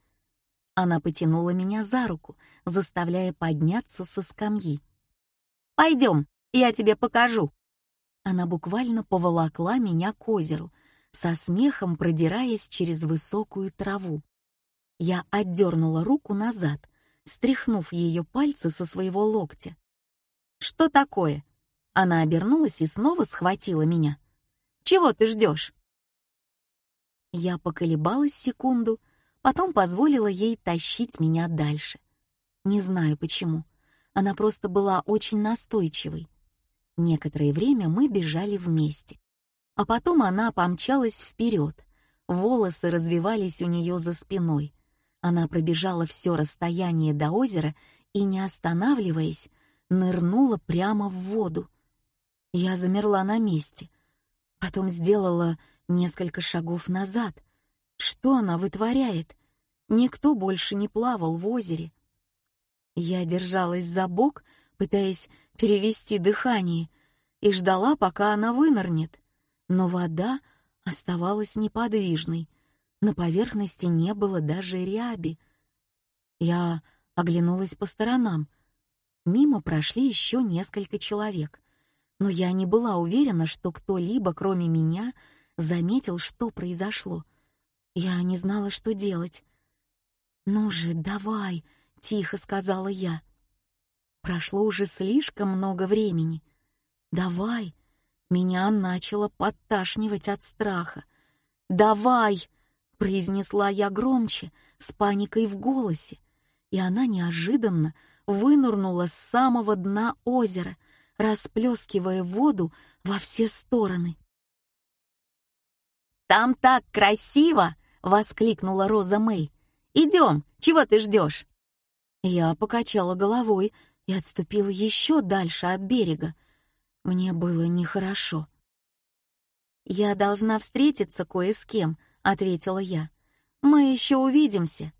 Она потянула меня за руку, заставляя подняться со скамьи. «Пойдем, я тебе покажу». Она буквально поволокла меня к озеру, со смехом продираясь через высокую траву. Я отдернула руку назад, стряхнув ее пальцы со своего локтя. «Что такое?» Она обернулась и снова схватила меня. «Чего ты ждешь?» Я поколебалась секунду, потом позволила ей тащить меня дальше. Не знаю почему. Она просто была очень настойчивой. Некоторое время мы бежали вместе. А потом она помчалась вперед. Волосы развивались у нее за спиной. Она пробежала все расстояние до озера и, не останавливаясь, нырнула прямо в воду. Я замерла на месте. Потом сделала несколько шагов назад. Что она вытворяет? Никто больше не плавал в озере. Я держалась за бок, пытаясь перевести дыхание, и ждала, пока она вынырнет. Но вода оставалась неподвижной — на поверхности не было даже ряби. Я оглянулась по сторонам. Мимо прошли еще несколько человек, но я не была уверена, что кто-либо, кроме меня, заметил, что произошло. Я не знала, что делать. «Ну же, давай!» — тихо сказала я. Прошло уже слишком много времени. «Давай!» Меня начало подташнивать от страха. «Давай!» произнесла я громче, с паникой в голосе, и она неожиданно вынырнула с самого дна озера, расплескивая воду во все стороны. «Там так красиво!» — воскликнула Роза Мэй. «Идем, чего ты ждешь?» Я покачала головой и отступила еще дальше от берега. Мне было нехорошо. «Я должна встретиться кое с кем», — ответила я. «Мы еще увидимся».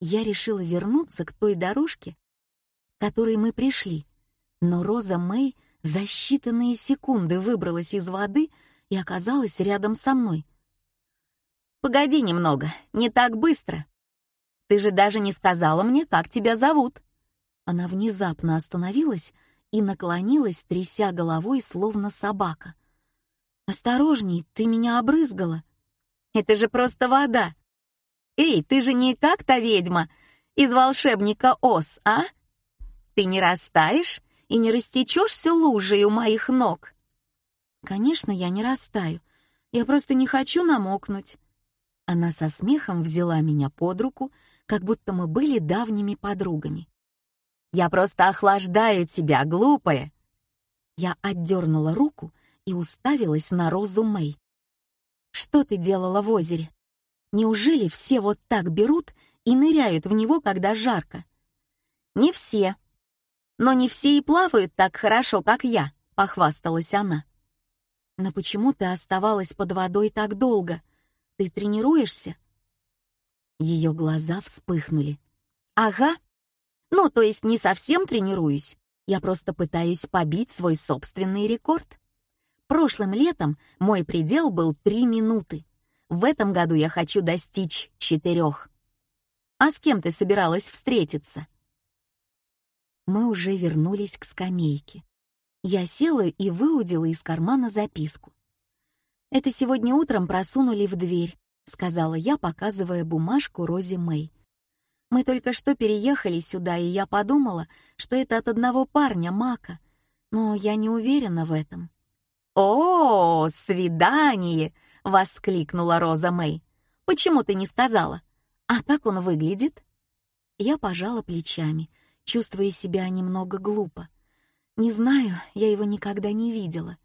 Я решила вернуться к той дорожке, которой мы пришли, но Роза Мэй за считанные секунды выбралась из воды и оказалась рядом со мной. «Погоди немного, не так быстро. Ты же даже не сказала мне, как тебя зовут». Она внезапно остановилась и наклонилась, тряся головой, словно собака. «Осторожней, ты меня обрызгала!» Это же просто вода. Эй, ты же не как та ведьма из волшебника Оз, а? Ты не растаешь и не растечешься лужей у моих ног? Конечно, я не растаю. Я просто не хочу намокнуть. Она со смехом взяла меня под руку, как будто мы были давними подругами. «Я просто охлаждаю тебя, глупая!» Я отдернула руку и уставилась на Розу Мэй. Что ты делала в озере? Неужели все вот так берут и ныряют в него, когда жарко? Не все. Но не все и плавают так хорошо, как я, похвасталась она. Но почему ты оставалась под водой так долго? Ты тренируешься? Ее глаза вспыхнули. Ага. Ну, то есть не совсем тренируюсь. Я просто пытаюсь побить свой собственный рекорд. Прошлым летом мой предел был три минуты. В этом году я хочу достичь четырех. А с кем ты собиралась встретиться? Мы уже вернулись к скамейке. Я села и выудила из кармана записку. «Это сегодня утром просунули в дверь», — сказала я, показывая бумажку Розе Мэй. «Мы только что переехали сюда, и я подумала, что это от одного парня, Мака, но я не уверена в этом». «О, свидание!» — воскликнула Роза Мэй. «Почему ты не сказала? А как он выглядит?» Я пожала плечами, чувствуя себя немного глупо. Не знаю, я его никогда не видела.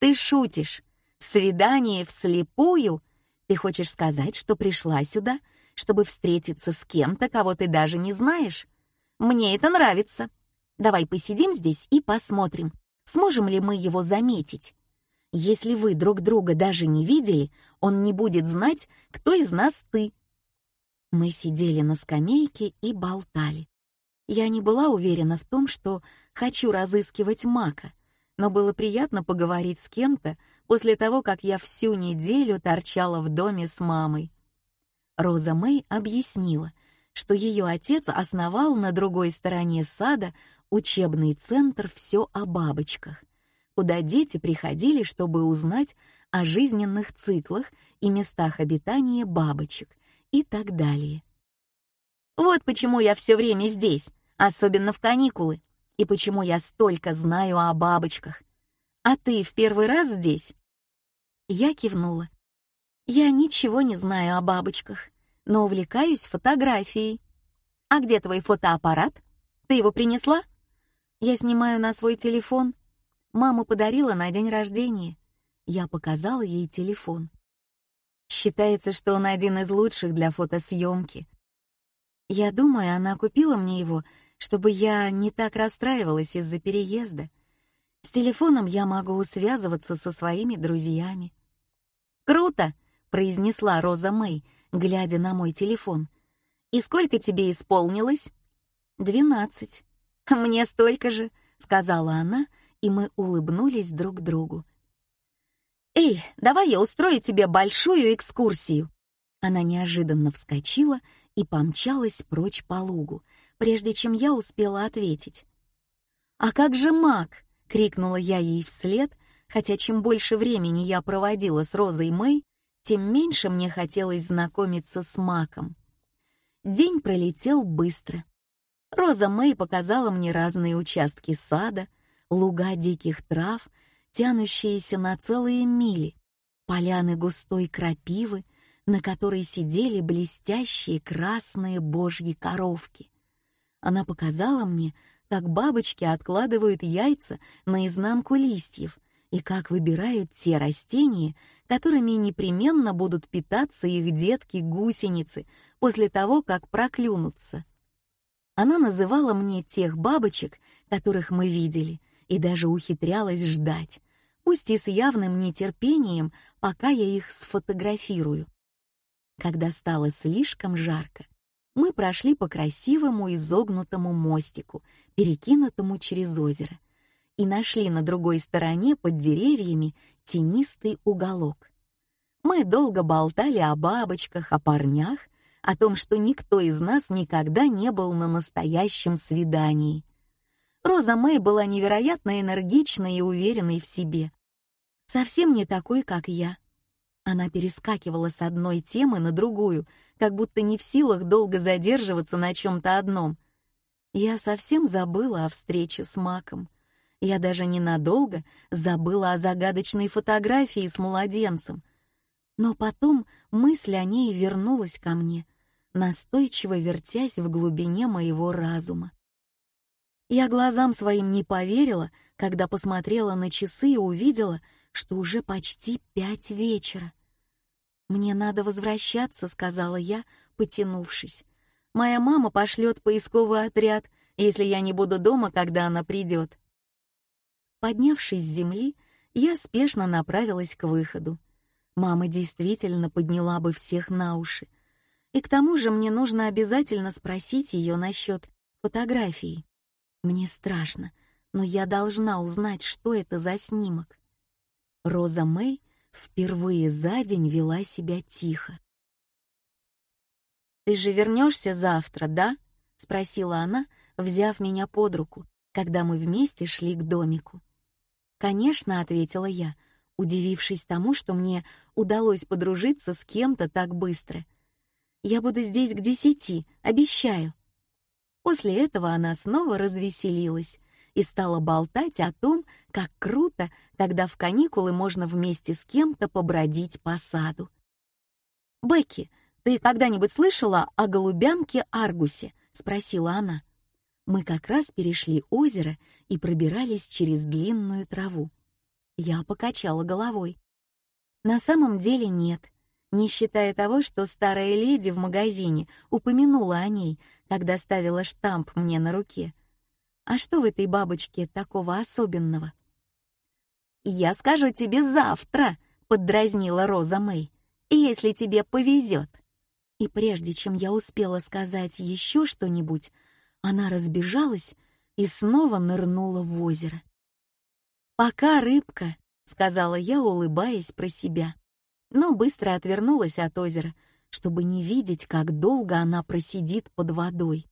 «Ты шутишь? Свидание вслепую? Ты хочешь сказать, что пришла сюда, чтобы встретиться с кем-то, кого ты даже не знаешь? Мне это нравится. Давай посидим здесь и посмотрим, сможем ли мы его заметить. Если вы друг друга даже не видели, он не будет знать, кто из нас ты. Мы сидели на скамейке и болтали. Я не была уверена в том, что хочу разыскивать Мака, но было приятно поговорить с кем-то после того, как я всю неделю торчала в доме с мамой. Роза Мэй объяснила, что ее отец основал на другой стороне сада учебный центр «Все о бабочках», куда дети приходили, чтобы узнать о жизненных циклах и местах обитания бабочек и так далее. Вот почему я все время здесь, особенно в каникулы, и почему я столько знаю о бабочках. А ты в первый раз здесь? Я кивнула. Я ничего не знаю о бабочках, но увлекаюсь фотографией. А где твой фотоаппарат? Ты его принесла? Я снимаю на свой телефон. Мама подарила на день рождения. Я показала ей телефон. Считается, что он один из лучших для фотосъемки. Я думаю, она купила мне его, чтобы я не так расстраивалась из-за переезда. С телефоном я могу связываться со своими друзьями. «Круто!» — произнесла Роза Мэй, глядя на мой телефон. «И сколько тебе исполнилось?» «Двенадцать». «Мне столько же», — сказала она, и мы улыбнулись друг другу. «Эй, давай я устрою тебе большую экскурсию!» Она неожиданно вскочила и помчалась прочь по лугу, прежде чем я успела ответить. «А как же маг?» — крикнула я ей вслед, хотя чем больше времени я проводила с Розой Мэй, тем меньше мне хотелось знакомиться с маком. День пролетел быстро. Роза Мэй показала мне разные участки сада, луга диких трав, тянущиеся на целые мили, поляны густой крапивы, на которой сидели блестящие красные божьи коровки. Она показала мне, как бабочки откладывают яйца на изнанку листьев и как выбирают те растения, которыми непременно будут питаться их детки-гусеницы после того, как проклюнутся. Она называла мне тех бабочек, которых мы видели, и даже ухитрялась ждать, пусть и с явным нетерпением, пока я их сфотографирую. Когда стало слишком жарко, мы прошли по красивому изогнутому мостику, перекинутому через озеро, и нашли на другой стороне под деревьями тенистый уголок. Мы долго болтали о бабочках, о парнях, о том, что никто из нас никогда не был на настоящем свидании. Роза Мэй была невероятно энергичной и уверенной в себе. Совсем не такой, как я. Она перескакивала с одной темы на другую, как будто не в силах долго задерживаться на чем-то одном. Я совсем забыла о встрече с Маком. Я даже ненадолго забыла о загадочной фотографии с младенцем. Но потом мысль о ней вернулась ко мне, настойчиво вертясь в глубине моего разума. Я глазам своим не поверила, когда посмотрела на часы и увидела, что уже почти пять вечера. «Мне надо возвращаться», — сказала я, потянувшись. «Моя мама пошлет поисковый отряд, если я не буду дома, когда она придет. Поднявшись с земли, я спешно направилась к выходу. Мама действительно подняла бы всех на уши. И к тому же мне нужно обязательно спросить ее насчет фотографии. Мне страшно, но я должна узнать, что это за снимок. Роза Мэй впервые за день вела себя тихо. «Ты же вернешься завтра, да?» — спросила она, взяв меня под руку, когда мы вместе шли к домику. «Конечно», — ответила я, удивившись тому, что мне удалось подружиться с кем-то так быстро. «Я буду здесь к десяти, обещаю». После этого она снова развеселилась и стала болтать о том, как круто, когда в каникулы можно вместе с кем-то побродить по саду. «Бекки, ты когда-нибудь слышала о голубянке Аргусе?» — спросила она. Мы как раз перешли озеро и пробирались через длинную траву. Я покачала головой. На самом деле нет, не считая того, что старая леди в магазине упомянула о ней, когда ставила штамп мне на руке. А что в этой бабочке такого особенного? «Я скажу тебе завтра», — поддразнила Роза Мэй, «если тебе повезет». И прежде чем я успела сказать еще что-нибудь, она разбежалась и снова нырнула в озеро. «Пока, рыбка», — сказала я, улыбаясь про себя, но быстро отвернулась от озера, чтобы не видеть, как долго она просидит под водой.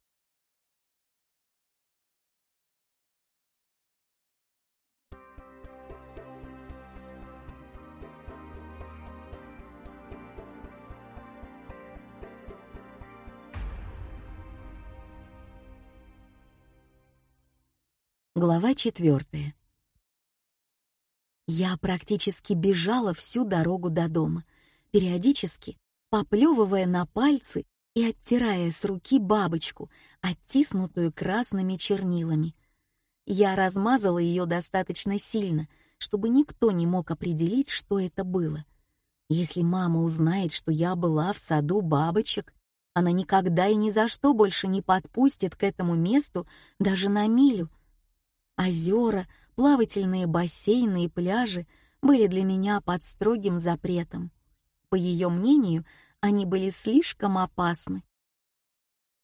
Глава четвертая. Я практически бежала всю дорогу до дома, периодически поплевывая на пальцы и оттирая с руки бабочку, оттиснутую красными чернилами. Я размазала ее достаточно сильно, чтобы никто не мог определить, что это было. Если мама узнает, что я была в саду бабочек, она никогда и ни за что больше не подпустит к этому месту даже на милю — Озера, плавательные бассейны и пляжи были для меня под строгим запретом. По ее мнению, они были слишком опасны.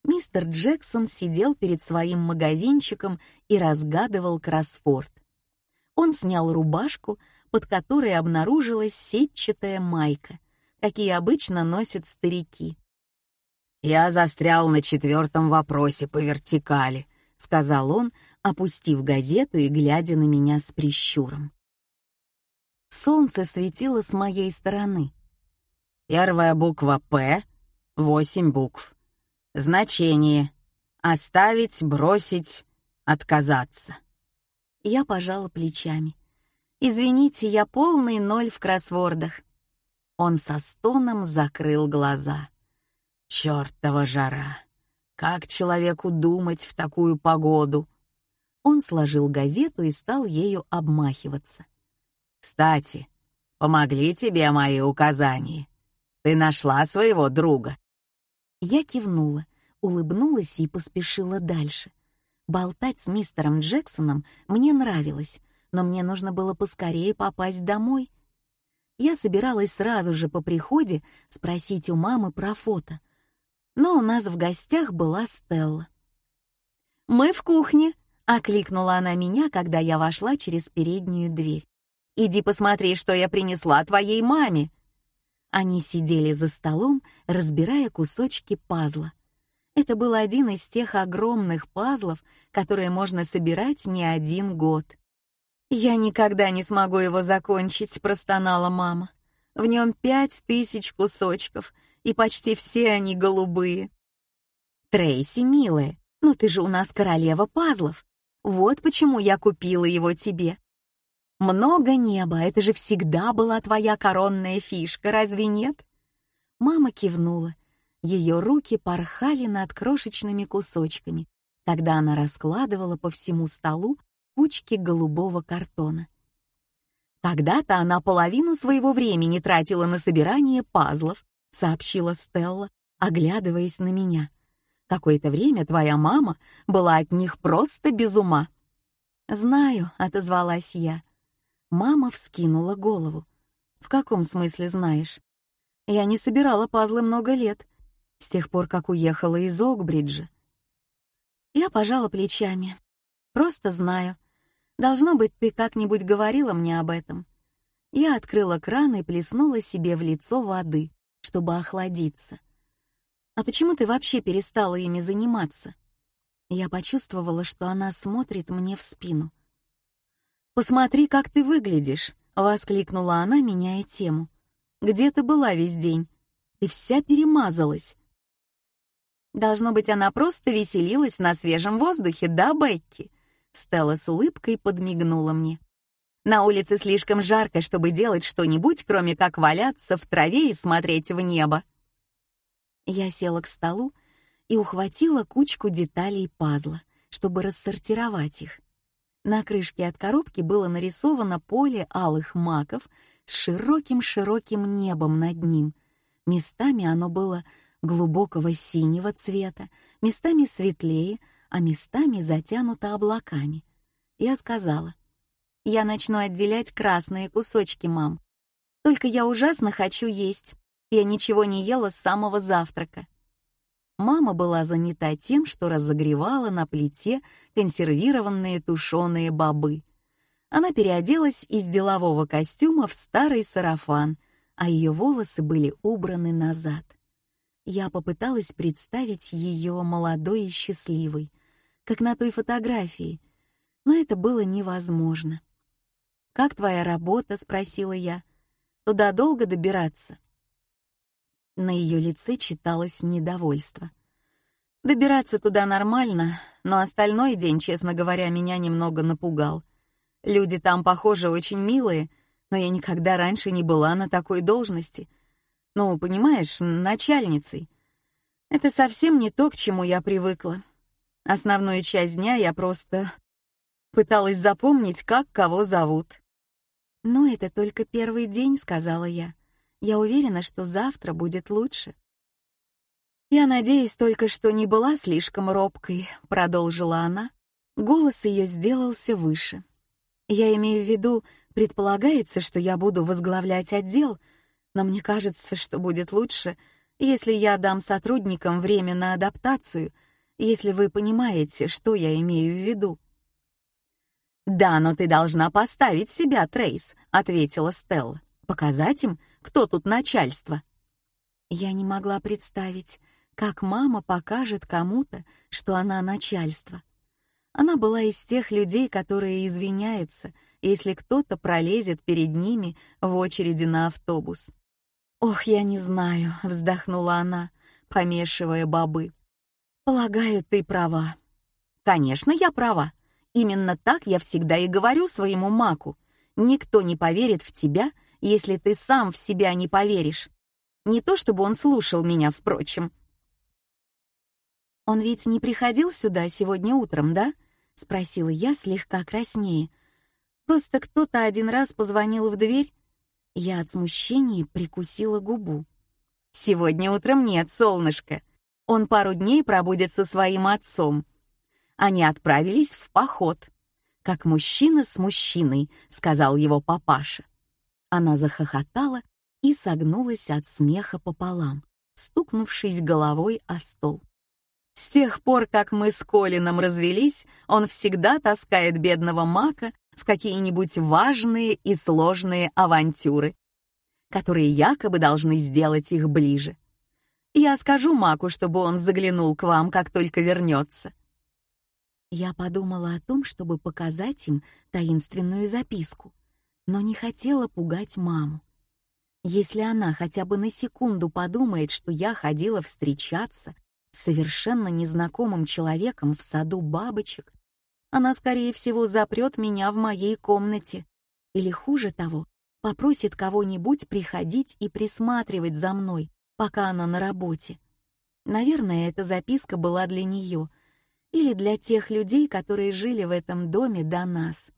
Мистер Джексон сидел перед своим магазинчиком и разгадывал кроссфорд. Он снял рубашку, под которой обнаружилась сетчатая майка, какие обычно носят старики. «Я застрял на четвертом вопросе по вертикали», — сказал он, опустив газету и глядя на меня с прищуром. Солнце светило с моей стороны. Первая буква «П», восемь букв. Значение — оставить, бросить, отказаться. Я пожала плечами. «Извините, я полный ноль в кроссвордах». Он со стоном закрыл глаза. «Чёртова жара! Как человеку думать в такую погоду?» Он сложил газету и стал ею обмахиваться. «Кстати, помогли тебе мои указания? Ты нашла своего друга?» Я кивнула, улыбнулась и поспешила дальше. Болтать с мистером Джексоном мне нравилось, но мне нужно было поскорее попасть домой. Я собиралась сразу же по приходе спросить у мамы про фото, но у нас в гостях была Стелла. «Мы в кухне», Окликнула она меня, когда я вошла через переднюю дверь. «Иди посмотри, что я принесла твоей маме!» Они сидели за столом, разбирая кусочки пазла. Это был один из тех огромных пазлов, которые можно собирать не один год. «Я никогда не смогу его закончить», — простонала мама. «В нем пять тысяч кусочков, и почти все они голубые». «Трейси, милая, ну ты же у нас королева пазлов. Вот почему я купила его тебе. Много неба, это же всегда была твоя коронная фишка, разве нет? Мама кивнула. Ее руки порхали над крошечными кусочками, когда она раскладывала по всему столу кучки голубого картона. Когда-то она половину своего времени тратила на собирание пазлов, сообщила Стелла, оглядываясь на меня. Какое-то время твоя мама была от них просто без ума». «Знаю», — отозвалась я. Мама вскинула голову. «В каком смысле знаешь?» «Я не собирала пазлы много лет, с тех пор, как уехала из Окбриджа». Я пожала плечами. «Просто знаю. Должно быть, ты как-нибудь говорила мне об этом». Я открыла кран и плеснула себе в лицо воды, чтобы охладиться. «А почему ты вообще перестала ими заниматься?» Я почувствовала, что она смотрит мне в спину. «Посмотри, как ты выглядишь!» — воскликнула она, меняя тему. «Где ты была весь день? Ты вся перемазалась!» Должно быть, она просто веселилась на свежем воздухе, да, Бекки? Стелла с улыбкой подмигнула мне. На улице слишком жарко, чтобы делать что-нибудь, кроме как валяться в траве и смотреть в небо. Я села к столу и ухватила кучку деталей пазла, чтобы рассортировать их. На крышке от коробки было нарисовано поле алых маков с широким-широким небом над ним. Местами оно было глубокого синего цвета, местами светлее, а местами затянуто облаками. Я сказала, «Я начну отделять красные кусочки, мам. Только я ужасно хочу есть. Я ничего не ела с самого завтрака. Мама была занята тем, что разогревала на плите консервированные тушеные бобы. Она переоделась из делового костюма в старый сарафан, а ее волосы были убраны назад. Я попыталась представить ее молодой и счастливой, как на той фотографии, но это было невозможно. «Как твоя работа?» — спросила я. «Туда долго добираться?» На ее лице читалось недовольство. Добираться туда нормально, но остальной день, честно говоря, меня немного напугал. Люди там, похоже, очень милые, но я никогда раньше не была на такой должности. Ну, понимаешь, начальницей. Это совсем не то, к чему я привыкла. Основную часть дня я просто пыталась запомнить, как кого зовут. «Ну, это только первый день», — сказала я. Я уверена, что завтра будет лучше. Я надеюсь только, что не была слишком робкой, продолжила она. Голос ее сделался выше. Я имею в виду, предполагается, что я буду возглавлять отдел, но мне кажется, что будет лучше, если я дам сотрудникам время на адаптацию, если вы понимаете, что я имею в виду. «Да, но ты должна поставить себя, Трейс», — ответила Стелла. «Показать им, кто тут начальство?» Я не могла представить, как мама покажет кому-то, что она начальство. Она была из тех людей, которые извиняются, если кто-то пролезет перед ними в очереди на автобус. «Ох, я не знаю», — вздохнула она, помешивая бобы. «Полагаю, ты права». «Конечно, я права. Именно так я всегда и говорю своему маку. Никто не поверит в тебя, если ты сам в себя не поверишь. Не то чтобы он слушал меня, впрочем. «Он ведь не приходил сюда сегодня утром, да?» — спросила я слегка краснее. «Просто кто-то один раз позвонил в дверь». Я от смущения прикусила губу. «Сегодня утром нет, солнышко. Он пару дней пробудет со своим отцом. Они отправились в поход. Как мужчина с мужчиной», — сказал его папаша. Она захохотала и согнулась от смеха пополам, стукнувшись головой о стол. С тех пор, как мы с Колином развелись, он всегда таскает бедного Мака в какие-нибудь важные и сложные авантюры, которые якобы должны сделать их ближе. Я скажу Маку, чтобы он заглянул к вам, как только вернется. Я подумала о том, чтобы показать им таинственную записку но не хотела пугать маму. Если она хотя бы на секунду подумает, что я ходила встречаться с совершенно незнакомым человеком в саду бабочек, она, скорее всего, запрет меня в моей комнате. Или хуже того, попросит кого-нибудь приходить и присматривать за мной, пока она на работе. Наверное, эта записка была для нее или для тех людей, которые жили в этом доме до нас.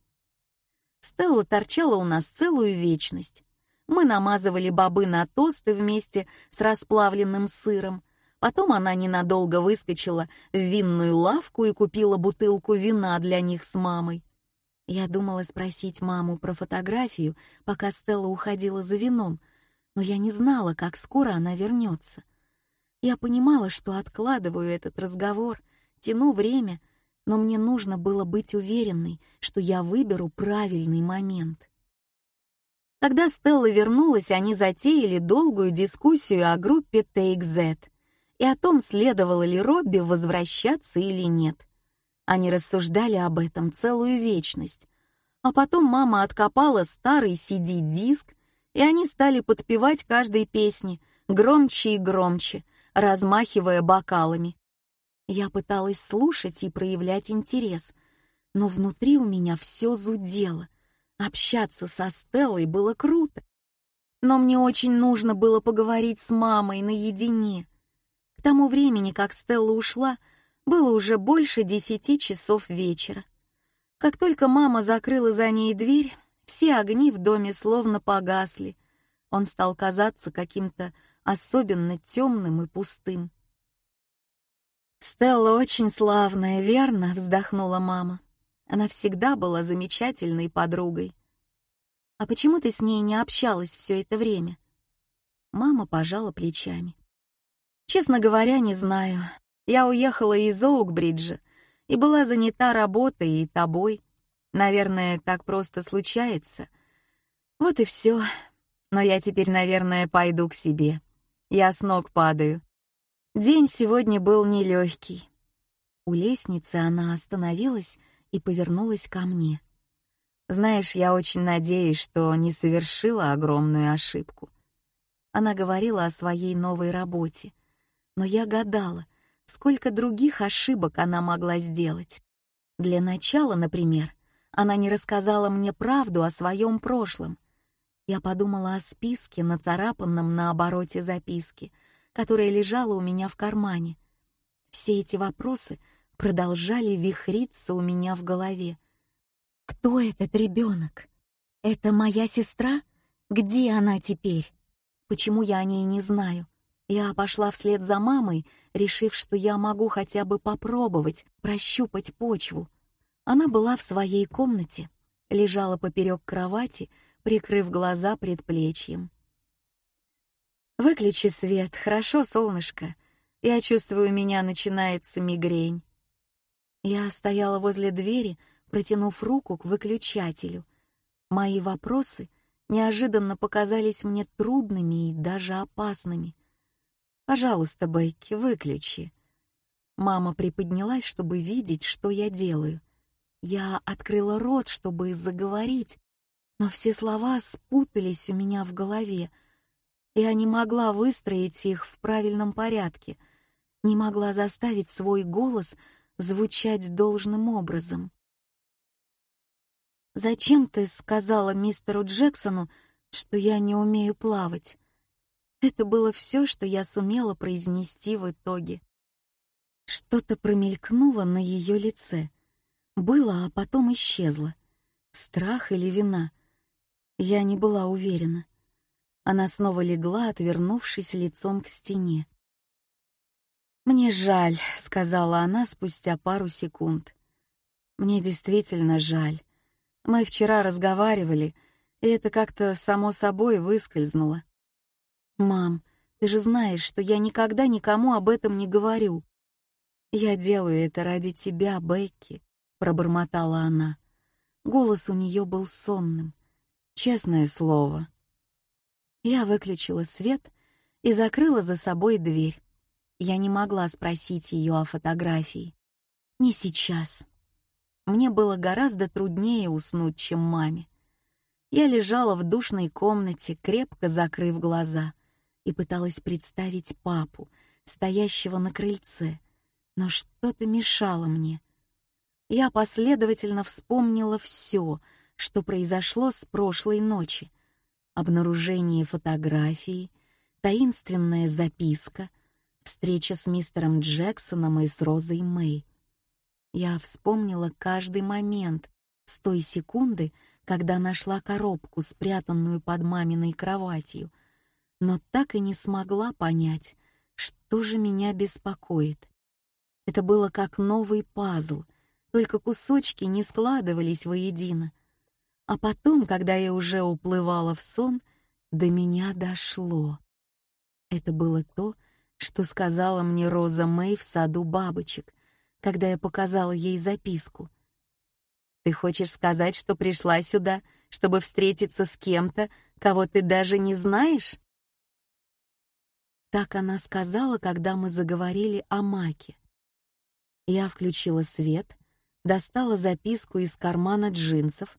Стелла торчала у нас целую вечность. Мы намазывали бобы на тосты вместе с расплавленным сыром, Потом она ненадолго выскочила в винную лавку и купила бутылку вина для них с мамой. Я думала спросить маму про фотографию, пока Стелла уходила за вином, но я не знала, как скоро она вернется. Я понимала, что откладываю этот разговор, тяну время, но мне нужно было быть уверенной, что я выберу правильный момент. Когда Стелла вернулась, они затеяли долгую дискуссию о группе Take Z и о том, следовало ли Робби возвращаться или нет. Они рассуждали об этом целую вечность. А потом мама откопала старый CD-диск, и они стали подпевать каждой песни, громче и громче, размахивая бокалами. Я пыталась слушать и проявлять интерес, но внутри у меня все зудело. Общаться со Стеллой было круто. Но мне очень нужно было поговорить с мамой наедине. К тому времени, как Стелла ушла, было уже больше десяти часов вечера. Как только мама закрыла за ней дверь, все огни в доме словно погасли. Он стал казаться каким-то особенно темным и пустым. «Стелла очень славная, верно?» — вздохнула мама. Она всегда была замечательной подругой. «А почему ты с ней не общалась все это время?» Мама пожала плечами. Честно говоря, не знаю. Я уехала из Оукбриджа и была занята работой и тобой. Наверное, так просто случается. Вот и все. Но я теперь, наверное, пойду к себе. Я с ног падаю. День сегодня был нелегкий. У лестницы она остановилась и повернулась ко мне. Знаешь, я очень надеюсь, что не совершила огромную ошибку. Она говорила о своей новой работе, но я гадала, сколько других ошибок она могла сделать. Для начала, например, она не рассказала мне правду о своем прошлом. Я подумала о списке, нацарапанном на обороте записки, которая лежала у меня в кармане. Все эти вопросы продолжали вихриться у меня в голове. Кто этот ребенок? Это моя сестра? Где она теперь? Почему я о ней не знаю? Я пошла вслед за мамой, решив, что я могу хотя бы попробовать прощупать почву. Она была в своей комнате, лежала поперек кровати, прикрыв глаза предплечьем. «Выключи свет, хорошо, солнышко. Я чувствую, у меня начинается мигрень». Я стояла возле двери, протянув руку к выключателю. Мои вопросы неожиданно показались мне трудными и даже опасными. Пожалуйста, Бекки, выключи. Мама приподнялась, чтобы видеть, что я делаю. Я открыла рот, чтобы заговорить, но все слова спутались у меня в голове. Я не могла выстроить их в правильном порядке, не могла заставить свой голос звучать должным образом. «Зачем ты сказала мистеру Джексону, что я не умею плавать?» Это было все, что я сумела произнести в итоге. Что-то промелькнуло на ее лице. Было, а потом исчезло. Страх или вина? Я не была уверена. Она снова легла, отвернувшись лицом к стене. «Мне жаль», — сказала она спустя пару секунд. «Мне действительно жаль. Мы вчера разговаривали, и это как-то само собой выскользнуло. «Мам, ты же знаешь, что я никогда никому об этом не говорю». «Я делаю это ради тебя, Бекки», — пробормотала она. Голос у нее был сонным. Честное слово. Я выключила свет и закрыла за собой дверь. Я не могла спросить ее о фотографии. Не сейчас. Мне было гораздо труднее уснуть, чем маме. Я лежала в душной комнате, крепко закрыв глаза — и пыталась представить папу, стоящего на крыльце, но что-то мешало мне. Я последовательно вспомнила все, что произошло с прошлой ночи. Обнаружение фотографии, таинственная записка, встреча с мистером Джексоном и с Розой Мэй. Я вспомнила каждый момент с той секунды, когда нашла коробку, спрятанную под маминой кроватью — но так и не смогла понять, что же меня беспокоит. Это было как новый пазл, только кусочки не складывались воедино. А потом, когда я уже уплывала в сон, до меня дошло. Это было то, что сказала мне Роза Мэй в саду бабочек, когда я показала ей записку. «Ты хочешь сказать, что пришла сюда, чтобы встретиться с кем-то, кого ты даже не знаешь?» Так она сказала, когда мы заговорили о маке. Я включила свет, достала записку из кармана джинсов,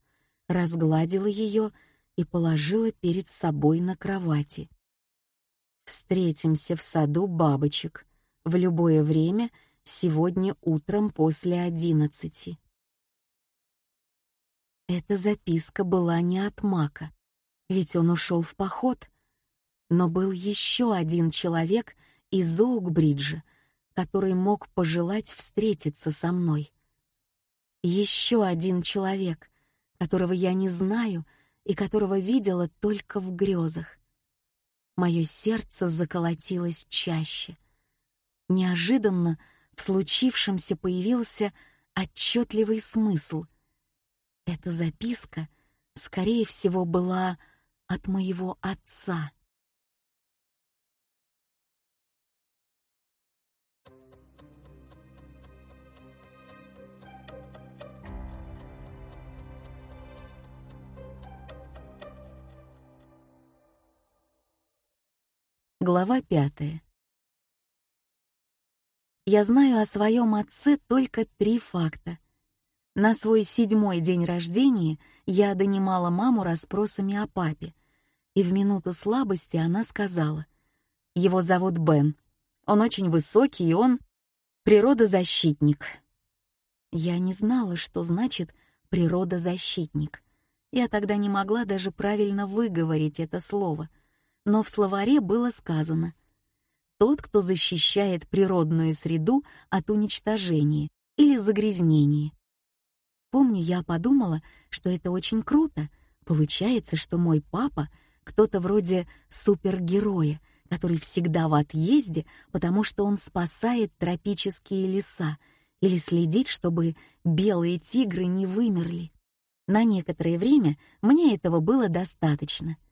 разгладила ее и положила перед собой на кровати. Встретимся в саду бабочек в любое время сегодня утром после одиннадцати. Эта записка была не от Мака, ведь он ушел в поход. Но был еще один человек из Оукбриджа, который мог пожелать встретиться со мной. Еще один человек, которого я не знаю и которого видела только в грезах. Мое сердце заколотилось чаще. Неожиданно в случившемся появился отчетливый смысл. Эта записка, скорее всего, была от моего отца. Глава пятая. Я знаю о своем отце только три факта. На свой седьмой день рождения я донимала маму расспросами о папе, и в минуту слабости она сказала, «Его зовут Бен. Он очень высокий, и он природозащитник». Я не знала, что значит «природозащитник». Я тогда не могла даже правильно выговорить это слово — но в словаре было сказано «тот, кто защищает природную среду от уничтожения или загрязнения». Помню, я подумала, что это очень круто. Получается, что мой папа — кто-то вроде супергероя, который всегда в отъезде, потому что он спасает тропические леса или следит, чтобы белые тигры не вымерли. На некоторое время мне этого было достаточно —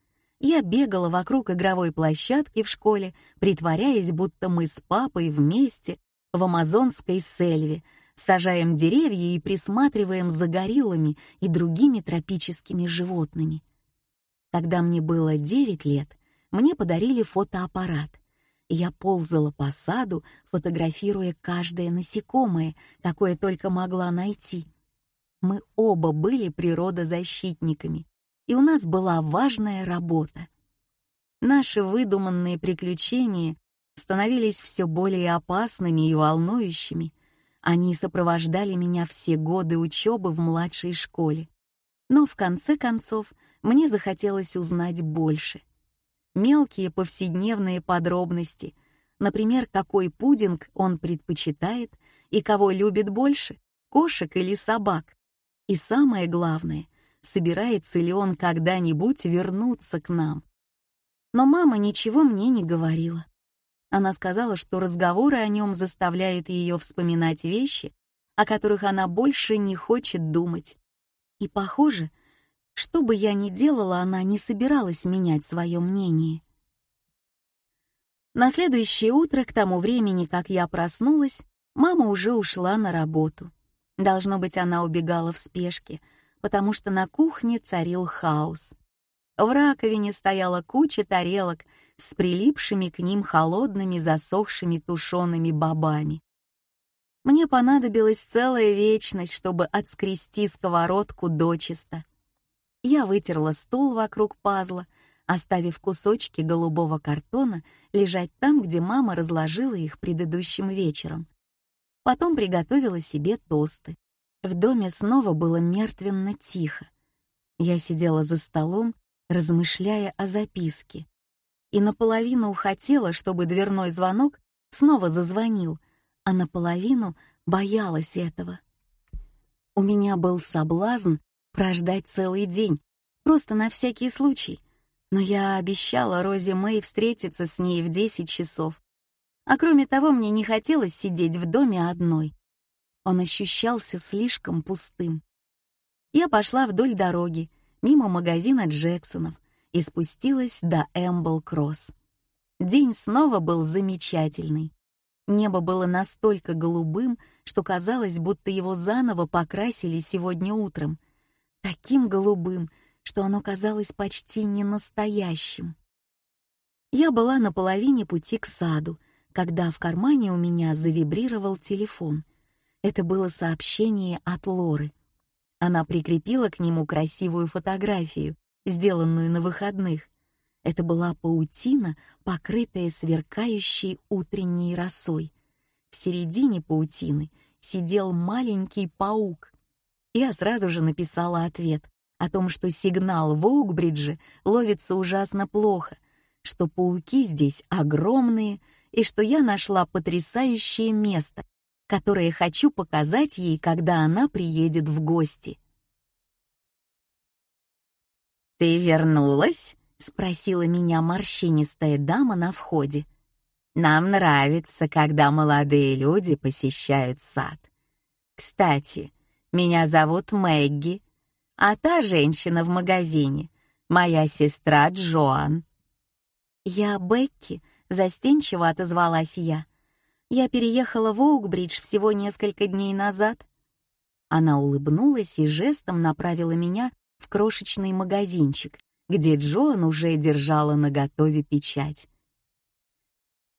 я бегала вокруг игровой площадки в школе, притворяясь, будто мы с папой вместе в амазонской сельве, сажаем деревья и присматриваем за гориллами и другими тропическими животными. Когда мне было 9 лет, мне подарили фотоаппарат. Я ползала по саду, фотографируя каждое насекомое, какое только могла найти. Мы оба были природозащитниками, и у нас была важная работа. Наши выдуманные приключения становились все более опасными и волнующими. Они сопровождали меня все годы учебы в младшей школе. Но в конце концов мне захотелось узнать больше. Мелкие повседневные подробности, например, какой пудинг он предпочитает и кого любит больше, кошек или собак. И самое главное, собирается ли он когда-нибудь вернуться к нам. Но мама ничего мне не говорила. Она сказала, что разговоры о нем заставляют ее вспоминать вещи, о которых она больше не хочет думать. И похоже, что бы я ни делала, она не собиралась менять свое мнение. На следующее утро, к тому времени, как я проснулась, мама уже ушла на работу. Должно быть, она убегала в спешке, потому что на кухне царил хаос. В раковине стояла куча тарелок с прилипшими к ним холодными засохшими тушеными бобами. Мне понадобилась целая вечность, чтобы отскрести сковородку дочисто. Я вытерла стул вокруг пазла, оставив кусочки голубого картона лежать там, где мама разложила их предыдущим вечером. Потом приготовила себе тосты. В доме снова было мертвенно тихо. Я сидела за столом, размышляя о записке, и наполовину хотела, чтобы дверной звонок снова зазвонил, а наполовину боялась этого. У меня был соблазн прождать целый день, просто на всякий случай, но я обещала Розе Мэй встретиться с ней в 10 часов. А кроме того, мне не хотелось сидеть в доме одной. Он ощущался слишком пустым. Я пошла вдоль дороги, мимо магазина Джексонов, и спустилась до Эмбл-Кросс. День снова был замечательный. Небо было настолько голубым, что казалось, будто его заново покрасили сегодня утром. Таким голубым, что оно казалось почти не настоящим. Я была на половине пути к саду, когда в кармане у меня завибрировал телефон. Это было сообщение от Лоры. Она прикрепила к нему красивую фотографию, сделанную на выходных. Это была паутина, покрытая сверкающей утренней росой. В середине паутины сидел маленький паук. Я сразу же написала ответ о том, что сигнал в Оукбридже ловится ужасно плохо, что пауки здесь огромные и что я нашла потрясающее место, которое хочу показать ей, когда она приедет в гости. «Ты вернулась?» — спросила меня морщинистая дама на входе. «Нам нравится, когда молодые люди посещают сад. Кстати, меня зовут Мэгги, а та женщина в магазине — моя сестра Джоан». «Я Бекки», — застенчиво отозвалась я. «Я переехала в Оукбридж всего несколько дней назад». Она улыбнулась и жестом направила меня в крошечный магазинчик, где Джоан уже держала наготове печать.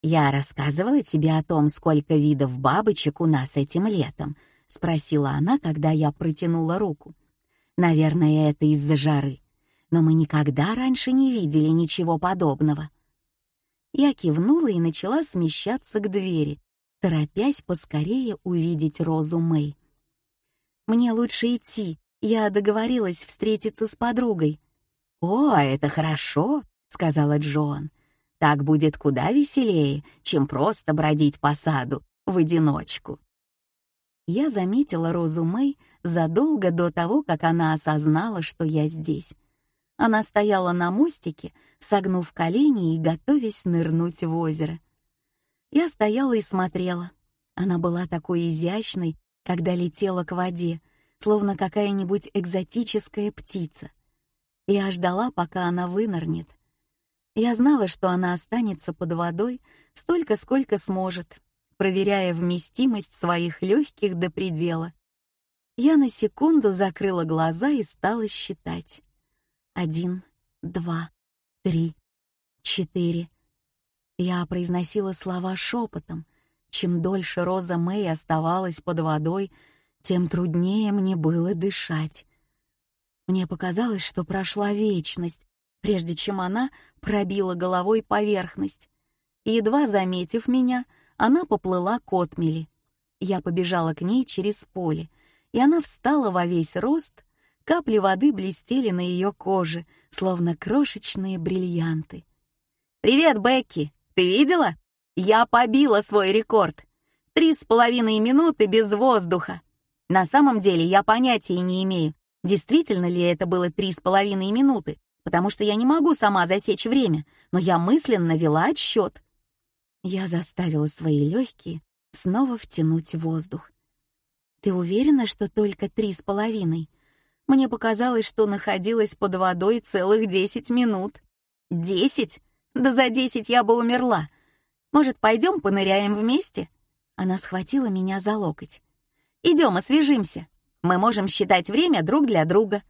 «Я рассказывала тебе о том, сколько видов бабочек у нас этим летом», — спросила она, когда я протянула руку. «Наверное, это из-за жары, но мы никогда раньше не видели ничего подобного». Я кивнула и начала смещаться к двери, торопясь поскорее увидеть Розу Мэй. «Мне лучше идти», я договорилась встретиться с подругой. «О, это хорошо», — сказала Джоан. «Так будет куда веселее, чем просто бродить по саду в одиночку». Я заметила Розу Мэй задолго до того, как она осознала, что я здесь. Она стояла на мостике, согнув колени и готовясь нырнуть в озеро. Я стояла и смотрела. Она была такой изящной, когда летела к воде, словно какая-нибудь экзотическая птица. Я ждала, пока она вынырнет. Я знала, что она останется под водой столько, сколько сможет, проверяя вместимость своих легких до предела. Я на секунду закрыла глаза и стала считать. Один, два, три, четыре. Я произносила слова шепотом. Чем дольше Роза Мэй оставалась под водой, тем труднее мне было дышать. Мне показалось, что прошла вечность, прежде чем она пробила головой поверхность. Едва заметив меня, она поплыла к отмели. Я побежала к ней через поле, и она встала во весь рост, капли воды блестели на ее коже, словно крошечные бриллианты. «Привет, Бекки! Ты видела? Я побила свой рекорд! Три с половиной минуты без воздуха!» На самом деле я понятия не имею, действительно ли это было три с половиной минуты, потому что я не могу сама засечь время, но я мысленно вела отсчет. Я заставила свои легкие снова втянуть воздух. «Ты уверена, что только три с половиной?» Мне показалось, что находилась под водой целых десять минут. «Десять? Да за десять я бы умерла. Может, пойдем поныряем вместе?» Она схватила меня за локоть. Идем, освежимся. Мы можем считать время друг для друга».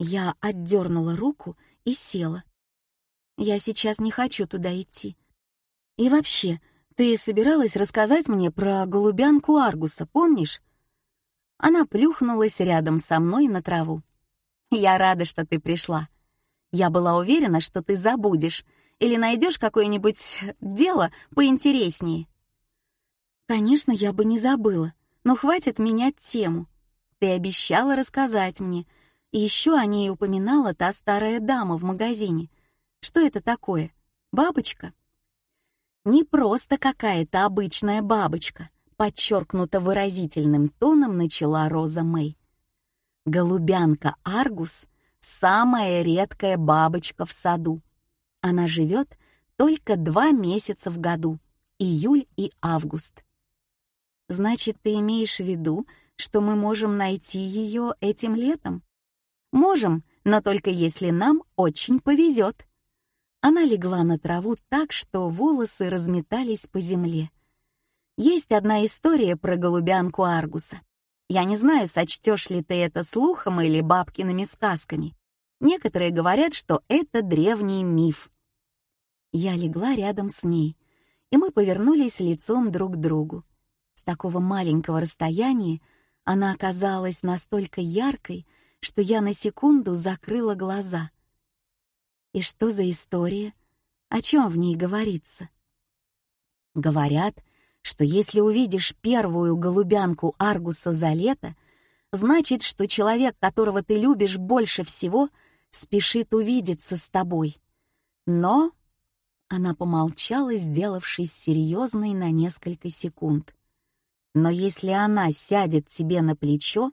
Я отдернула руку и села. «Я сейчас не хочу туда идти. И вообще, ты собиралась рассказать мне про голубянку Аргуса, помнишь?» Она плюхнулась рядом со мной на траву. «Я рада, что ты пришла. Я была уверена, что ты забудешь или найдешь какое-нибудь дело поинтереснее». «Конечно, я бы не забыла но хватит менять тему. Ты обещала рассказать мне. И еще о ней упоминала та старая дама в магазине. Что это такое? Бабочка? Не просто какая-то обычная бабочка, подчеркнуто выразительным тоном начала Роза Мэй. Голубянка Аргус — самая редкая бабочка в саду. Она живет только два месяца в году июль и август. Значит, ты имеешь в виду, что мы можем найти ее этим летом? Можем, но только если нам очень повезет. Она легла на траву так, что волосы разметались по земле. Есть одна история про голубянку Аргуса. Я не знаю, сочтешь ли ты это слухом или бабкиными сказками. Некоторые говорят, что это древний миф. Я легла рядом с ней, и мы повернулись лицом друг к другу. С такого маленького расстояния она оказалась настолько яркой, что я на секунду закрыла глаза. И что за история? О чем в ней говорится? Говорят, что если увидишь первую голубянку Аргуса за лето, значит, что человек, которого ты любишь больше всего, спешит увидеться с тобой. Но она помолчала, сделавшись серьезной на несколько секунд. Но если она сядет тебе на плечо,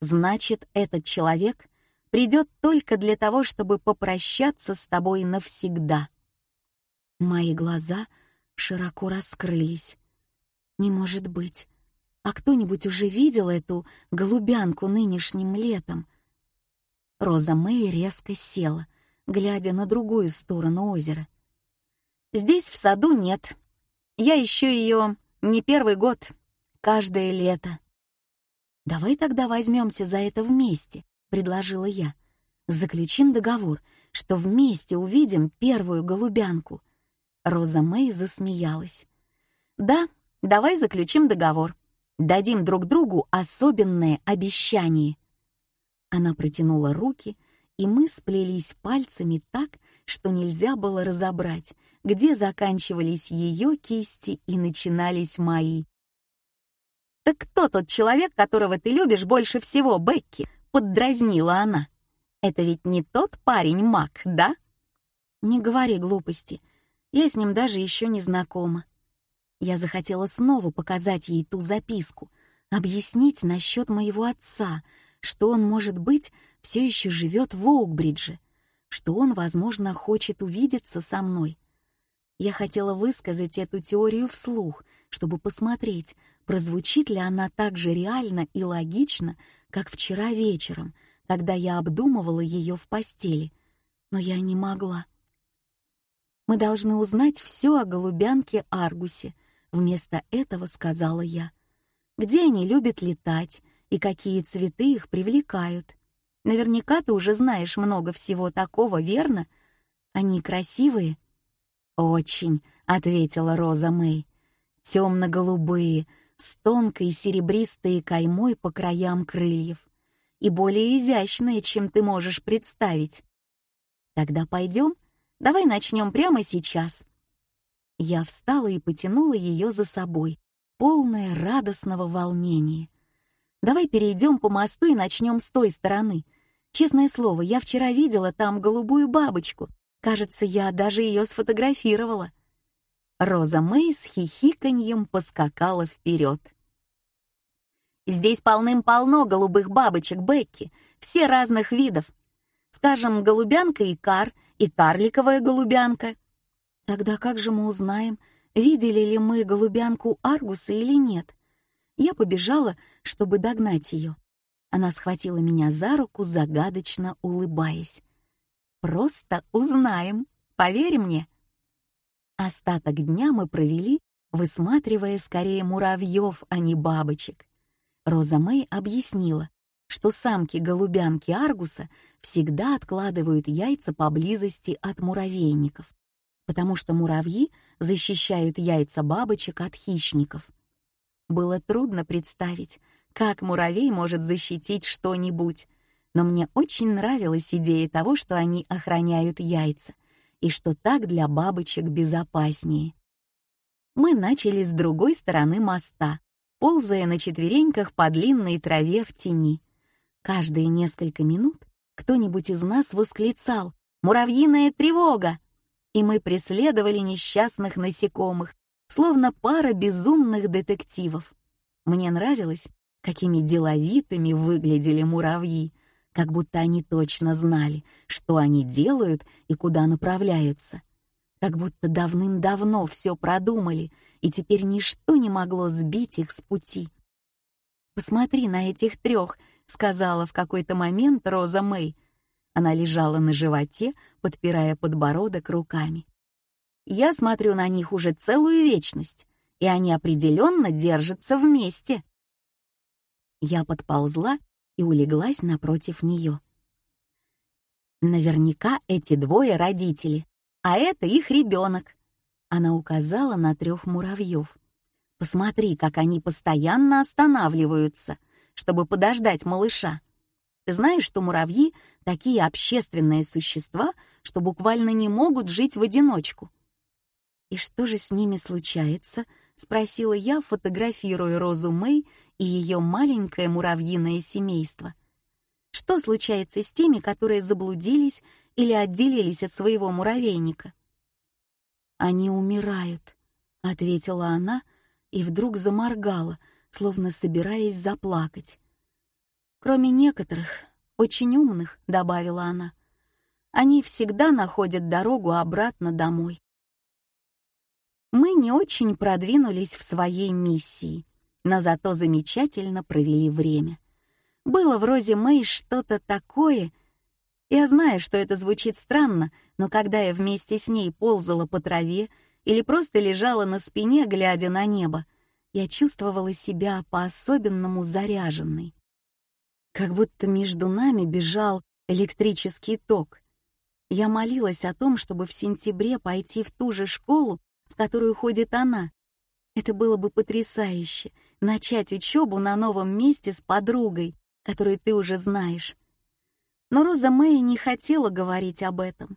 значит, этот человек придет только для того, чтобы попрощаться с тобой навсегда. Мои глаза широко раскрылись. Не может быть. А кто-нибудь уже видел эту голубянку нынешним летом? Роза Мэй резко села, глядя на другую сторону озера. Здесь в саду нет. Я ищу ее не первый год, каждое лето. Давай тогда возьмемся за это вместе, предложила я. Заключим договор, что вместе увидим первую голубянку. Роза Мэй засмеялась. Да, Давай заключим договор. Дадим друг другу особенное обещание. Она протянула руки, и мы сплелись пальцами так, что нельзя было разобрать, где заканчивались ее кисти и начинались мои. «Так кто тот человек, которого ты любишь больше всего, Бекки?» — поддразнила она. «Это ведь не тот парень Мак, да?» «Не говори глупости. Я с ним даже еще не знакома. Я захотела снова показать ей ту записку, объяснить насчет моего отца, что он, может быть, все еще живет в Оукбридже, что он, возможно, хочет увидеться со мной. Я хотела высказать эту теорию вслух, чтобы посмотреть, прозвучит ли она так же реально и логично, как вчера вечером, когда я обдумывала ее в постели, но я не могла. Мы должны узнать все о голубянке Аргусе, Вместо этого сказала я. Где они любят летать и какие цветы их привлекают? Наверняка ты уже знаешь много всего такого, верно? Они красивые? Очень, ответила Роза Мэй. Темно-голубые, с тонкой серебристой каймой по краям крыльев и более изящные, чем ты можешь представить. Тогда пойдем, давай начнем прямо сейчас. Я встала и потянула ее за собой, полная радостного волнения. «Давай перейдем по мосту и начнем с той стороны. Честное слово, я вчера видела там голубую бабочку. Кажется, я даже ее сфотографировала». Роза Мэй с хихиканьем поскакала вперед. «Здесь полным-полно голубых бабочек, Бекки, все разных видов. Скажем, голубянка и кар, и карликовая голубянка, Тогда как же мы узнаем, видели ли мы голубянку Аргуса или нет? Я побежала, чтобы догнать ее. Она схватила меня за руку, загадочно улыбаясь. «Просто узнаем, поверь мне». Остаток дня мы провели, высматривая скорее муравьев, а не бабочек. Роза Мэй объяснила, что самки голубянки Аргуса всегда откладывают яйца поблизости от муравейников потому что муравьи защищают яйца бабочек от хищников. Было трудно представить, как муравей может защитить что-нибудь, но мне очень нравилась идея того, что они охраняют яйца, и что так для бабочек безопаснее. Мы начали с другой стороны моста, ползая на четвереньках по длинной траве в тени. Каждые несколько минут кто-нибудь из нас восклицал «Муравьиная тревога!» И мы преследовали несчастных насекомых, словно пара безумных детективов. Мне нравилось, какими деловитыми выглядели муравьи, как будто они точно знали, что они делают и куда направляются. как будто давным-давно все продумали, и теперь ничто не могло сбить их с пути. «Посмотри на этих трех», — сказала в какой-то момент Роза Мэй. Она лежала на животе, подпирая подбородок руками. «Я смотрю на них уже целую вечность, и они определенно держатся вместе». Я подползла и улеглась напротив нее. Наверняка эти двое родители, а это их ребенок. Она указала на трех муравьев. Посмотри, как они постоянно останавливаются, чтобы подождать малыша. Ты знаешь, что муравьи — такие общественные существа, что буквально не могут жить в одиночку. «И что же с ними случается?» — спросила я, фотографируя Розу Мэй и ее маленькое муравьиное семейство. «Что случается с теми, которые заблудились или отделились от своего муравейника?» «Они умирают», — ответила она и вдруг заморгала, словно собираясь заплакать. «Кроме некоторых, очень умных», — добавила она, — «они всегда находят дорогу обратно домой». Мы не очень продвинулись в своей миссии, но зато замечательно провели время. Было в Розе Мэй что-то такое — я знаю, что это звучит странно, но когда я вместе с ней ползала по траве или просто лежала на спине, глядя на небо, я чувствовала себя по-особенному заряженной. Как будто между нами бежал электрический ток. Я молилась о том, чтобы в сентябре пойти в ту же школу, в которую ходит она. Это было бы потрясающе — начать учебу на новом месте с подругой, которую ты уже знаешь но Роза Мэй не хотела говорить об этом.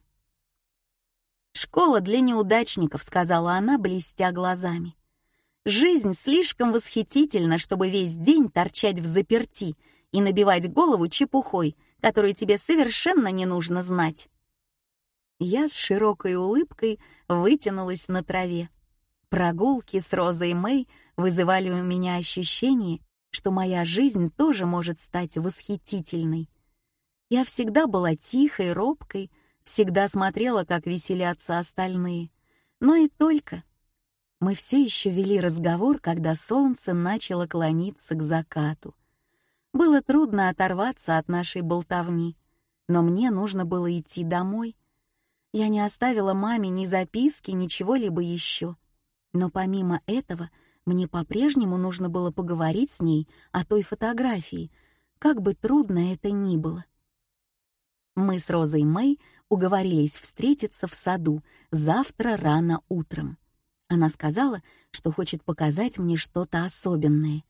«Школа для неудачников», — сказала она, блестя глазами. «Жизнь слишком восхитительна, чтобы весь день торчать в заперти и набивать голову чепухой, которую тебе совершенно не нужно знать». Я с широкой улыбкой вытянулась на траве. Прогулки с Розой Мэй вызывали у меня ощущение, что моя жизнь тоже может стать восхитительной. Я всегда была тихой, робкой, всегда смотрела, как веселятся остальные. Но и только. Мы все еще вели разговор, когда солнце начало клониться к закату. Было трудно оторваться от нашей болтовни, но мне нужно было идти домой. Я не оставила маме ни записки, ничего либо еще. Но помимо этого, мне по-прежнему нужно было поговорить с ней о той фотографии, как бы трудно это ни было. Мы с Розой Мэй уговорились встретиться в саду завтра рано утром. Она сказала, что хочет показать мне что-то особенное.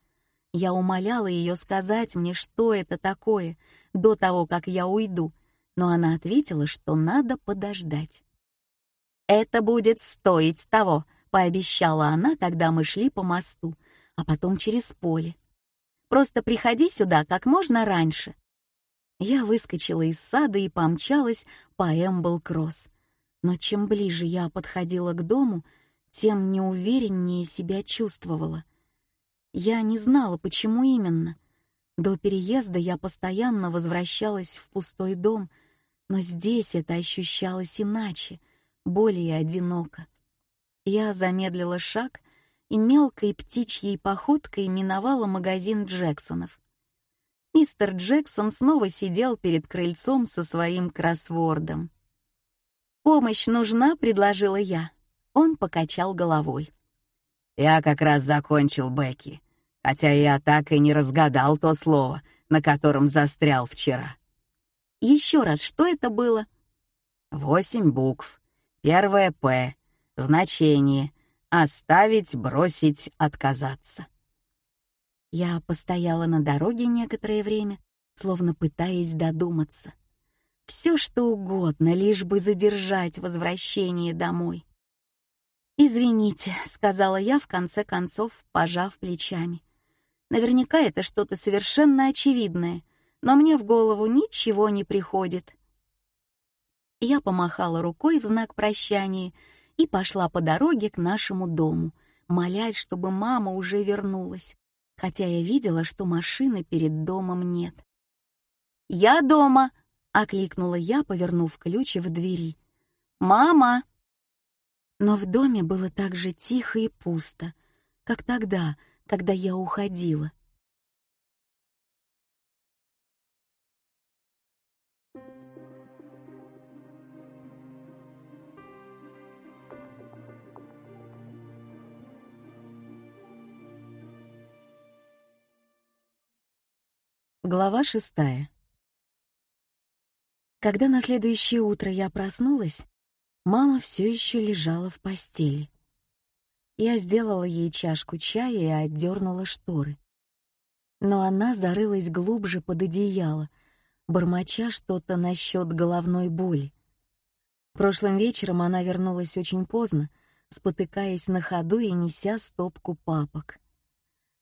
Я умоляла ее сказать мне, что это такое, до того, как я уйду, но она ответила, что надо подождать. «Это будет стоить того», — пообещала она, когда мы шли по мосту, а потом через поле. «Просто приходи сюда как можно раньше, я выскочила из сада и помчалась по Эмбл-Кросс. Но чем ближе я подходила к дому, тем неувереннее себя чувствовала. Я не знала, почему именно. До переезда я постоянно возвращалась в пустой дом, но здесь это ощущалось иначе, более одиноко. Я замедлила шаг и мелкой птичьей походкой миновала магазин Джексонов мистер Джексон снова сидел перед крыльцом со своим кроссвордом. «Помощь нужна?» — предложила я. Он покачал головой. «Я как раз закончил, Бекки, хотя я так и не разгадал то слово, на котором застрял вчера». «Еще раз, что это было?» «Восемь букв. Первое «П». Значение. Оставить, бросить, отказаться». Я постояла на дороге некоторое время, словно пытаясь додуматься. Все что угодно, лишь бы задержать возвращение домой. «Извините», — сказала я, в конце концов, пожав плечами. «Наверняка это что-то совершенно очевидное, но мне в голову ничего не приходит». Я помахала рукой в знак прощания и пошла по дороге к нашему дому, молясь, чтобы мама уже вернулась хотя я видела, что машины перед домом нет. «Я дома!» — окликнула я, повернув ключ в двери. «Мама!» Но в доме было так же тихо и пусто, как тогда, когда я уходила. Глава шестая. Когда на следующее утро я проснулась, мама все еще лежала в постели. Я сделала ей чашку чая и отдернула шторы. Но она зарылась глубже под одеяло, бормоча что-то насчет головной боли. Прошлым вечером она вернулась очень поздно, спотыкаясь на ходу и неся стопку папок.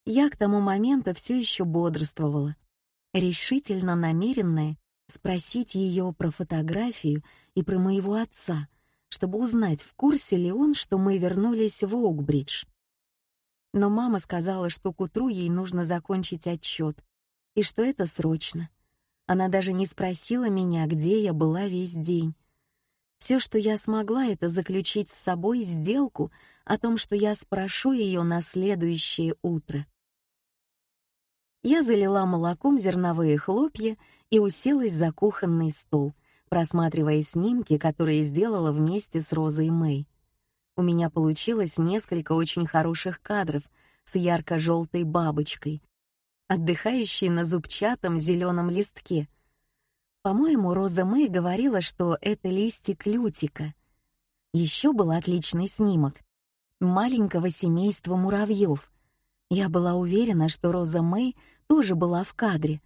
Я к тому моменту все еще бодрствовала, решительно намеренная спросить ее про фотографию и про моего отца, чтобы узнать, в курсе ли он, что мы вернулись в Оукбридж. Но мама сказала, что к утру ей нужно закончить отчет, и что это срочно. Она даже не спросила меня, где я была весь день. Все, что я смогла, это заключить с собой сделку о том, что я спрошу ее на следующее утро. Я залила молоком зерновые хлопья и уселась за кухонный стол, просматривая снимки, которые сделала вместе с Розой Мэй. У меня получилось несколько очень хороших кадров с ярко-желтой бабочкой, отдыхающей на зубчатом зеленом листке. По-моему, Роза Мэй говорила, что это листик лютика. Еще был отличный снимок маленького семейства муравьев. Я была уверена, что Роза Мэй тоже была в кадре,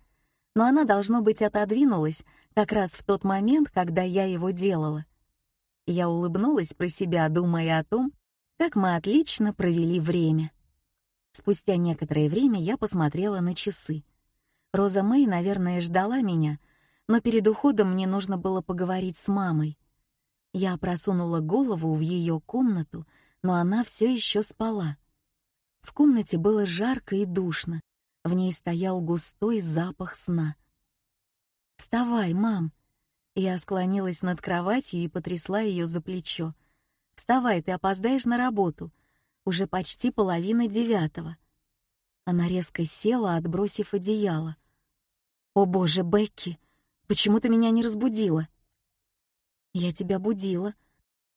но она, должно быть, отодвинулась как раз в тот момент, когда я его делала. Я улыбнулась про себя, думая о том, как мы отлично провели время. Спустя некоторое время я посмотрела на часы. Роза Мэй, наверное, ждала меня, но перед уходом мне нужно было поговорить с мамой. Я просунула голову в ее комнату, но она все еще спала. В комнате было жарко и душно, в ней стоял густой запах сна. «Вставай, мам!» Я склонилась над кроватью и потрясла ее за плечо. «Вставай, ты опоздаешь на работу. Уже почти половина девятого». Она резко села, отбросив одеяло. «О боже, Бекки, почему ты меня не разбудила?» «Я тебя будила.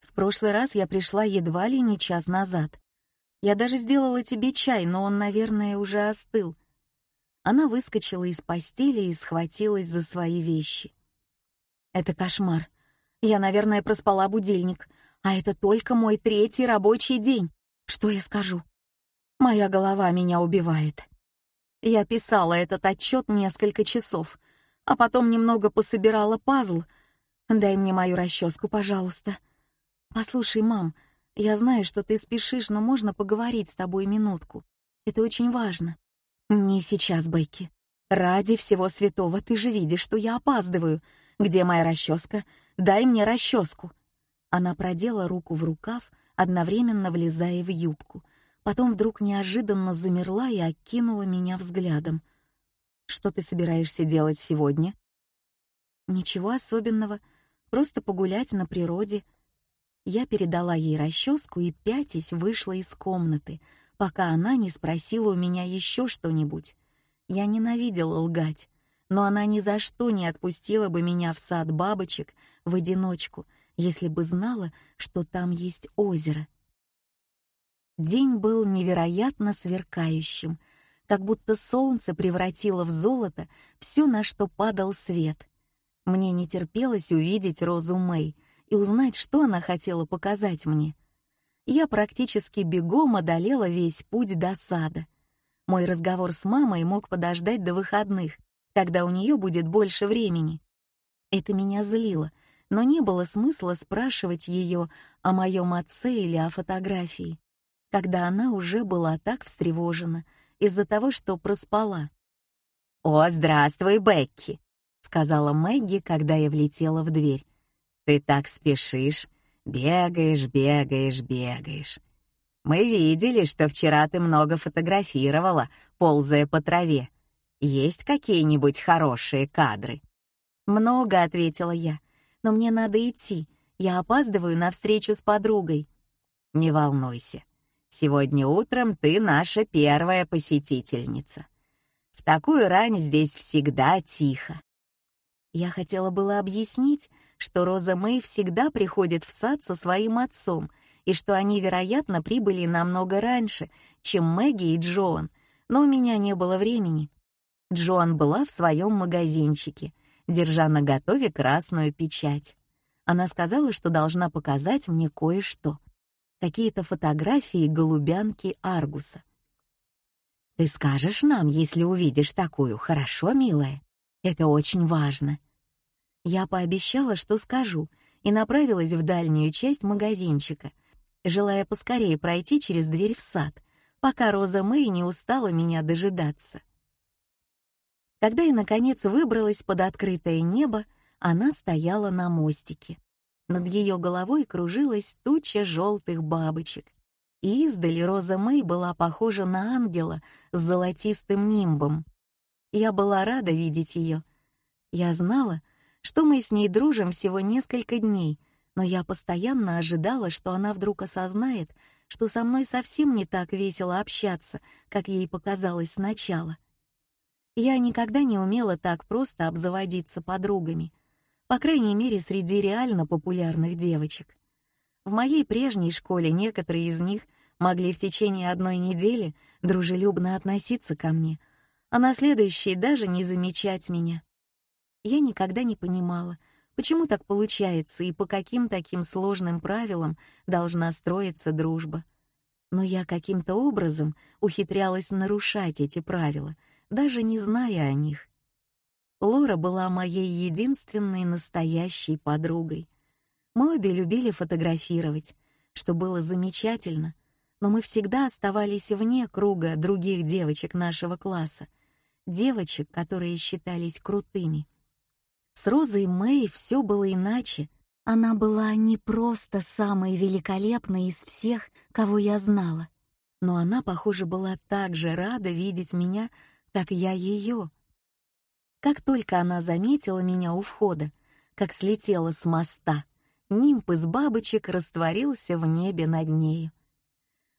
В прошлый раз я пришла едва ли не час назад. Я даже сделала тебе чай, но он, наверное, уже остыл. Она выскочила из постели и схватилась за свои вещи. «Это кошмар. Я, наверное, проспала будильник, а это только мой третий рабочий день. Что я скажу? Моя голова меня убивает. Я писала этот отчет несколько часов, а потом немного пособирала пазл. Дай мне мою расческу, пожалуйста. Послушай, мам, я знаю, что ты спешишь, но можно поговорить с тобой минутку. Это очень важно. «Не сейчас, Бекки. Ради всего святого, ты же видишь, что я опаздываю. Где моя расческа? Дай мне расческу». Она продела руку в рукав, одновременно влезая в юбку. Потом вдруг неожиданно замерла и окинула меня взглядом. «Что ты собираешься делать сегодня?» «Ничего особенного. Просто погулять на природе». Я передала ей расческу и, пятясь, вышла из комнаты — пока она не спросила у меня еще что-нибудь. Я ненавидела лгать, но она ни за что не отпустила бы меня в сад бабочек в одиночку, если бы знала, что там есть озеро. День был невероятно сверкающим, как будто солнце превратило в золото все, на что падал свет. Мне не терпелось увидеть Розу Мэй и узнать, что она хотела показать мне я практически бегом одолела весь путь до сада. Мой разговор с мамой мог подождать до выходных, когда у нее будет больше времени. Это меня злило, но не было смысла спрашивать ее о моем отце или о фотографии, когда она уже была так встревожена из-за того, что проспала. «О, здравствуй, Бекки!» — сказала Мэгги, когда я влетела в дверь. «Ты так спешишь, Бегаешь, бегаешь, бегаешь. Мы видели, что вчера ты много фотографировала, ползая по траве. Есть какие-нибудь хорошие кадры?» «Много», — ответила я. «Но мне надо идти. Я опаздываю на встречу с подругой». Не волнуйся. Сегодня утром ты наша первая посетительница. В такую рань здесь всегда тихо. Я хотела было объяснить, что Роза Мэй всегда приходит в сад со своим отцом и что они, вероятно, прибыли намного раньше, чем Мэгги и Джоан, но у меня не было времени. Джоан была в своем магазинчике, держа на готове красную печать. Она сказала, что должна показать мне кое-что. Какие-то фотографии голубянки Аргуса. «Ты скажешь нам, если увидишь такую, хорошо, милая? Это очень важно». Я пообещала, что скажу, и направилась в дальнюю часть магазинчика, желая поскорее пройти через дверь в сад, пока Роза Мэй не устала меня дожидаться. Когда я, наконец, выбралась под открытое небо, она стояла на мостике. Над ее головой кружилась туча желтых бабочек. И издали Роза Мэй была похожа на ангела с золотистым нимбом. Я была рада видеть ее. Я знала, что мы с ней дружим всего несколько дней, но я постоянно ожидала, что она вдруг осознает, что со мной совсем не так весело общаться, как ей показалось сначала. Я никогда не умела так просто обзаводиться подругами, по крайней мере, среди реально популярных девочек. В моей прежней школе некоторые из них могли в течение одной недели дружелюбно относиться ко мне, а на следующей даже не замечать меня. Я никогда не понимала, почему так получается и по каким таким сложным правилам должна строиться дружба. Но я каким-то образом ухитрялась нарушать эти правила — даже не зная о них. Лора была моей единственной настоящей подругой. Мы обе любили фотографировать, что было замечательно, но мы всегда оставались вне круга других девочек нашего класса, девочек, которые считались крутыми. С Розой Мэй все было иначе. Она была не просто самой великолепной из всех, кого я знала, но она, похоже, была так же рада видеть меня так я ее. Как только она заметила меня у входа, как слетела с моста, нимб из бабочек растворился в небе над нею.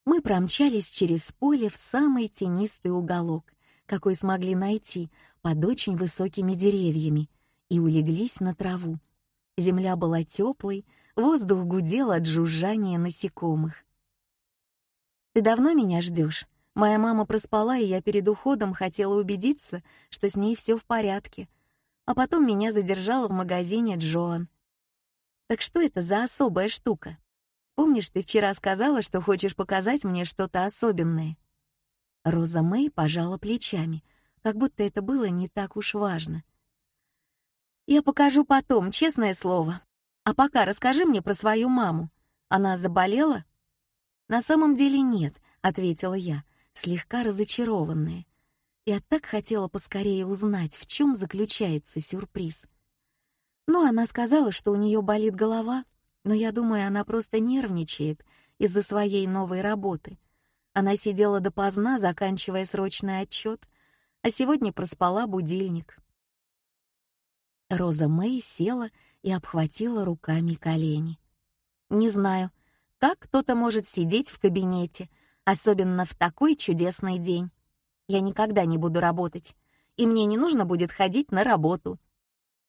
Мы промчались через поле в самый тенистый уголок, какой смогли найти под очень высокими деревьями, и улеглись на траву. Земля была теплой, воздух гудел от жужжания насекомых. «Ты давно меня ждешь?» Моя мама проспала, и я перед уходом хотела убедиться, что с ней все в порядке. А потом меня задержала в магазине Джоан. Так что это за особая штука? Помнишь, ты вчера сказала, что хочешь показать мне что-то особенное? Роза Мэй пожала плечами, как будто это было не так уж важно. Я покажу потом, честное слово. А пока расскажи мне про свою маму. Она заболела? На самом деле нет, ответила я слегка разочарованная. Я так хотела поскорее узнать, в чем заключается сюрприз. Ну, она сказала, что у нее болит голова, но я думаю, она просто нервничает из-за своей новой работы. Она сидела допоздна, заканчивая срочный отчет, а сегодня проспала будильник. Роза Мэй села и обхватила руками колени. Не знаю, как кто-то может сидеть в кабинете, особенно в такой чудесный день. Я никогда не буду работать, и мне не нужно будет ходить на работу.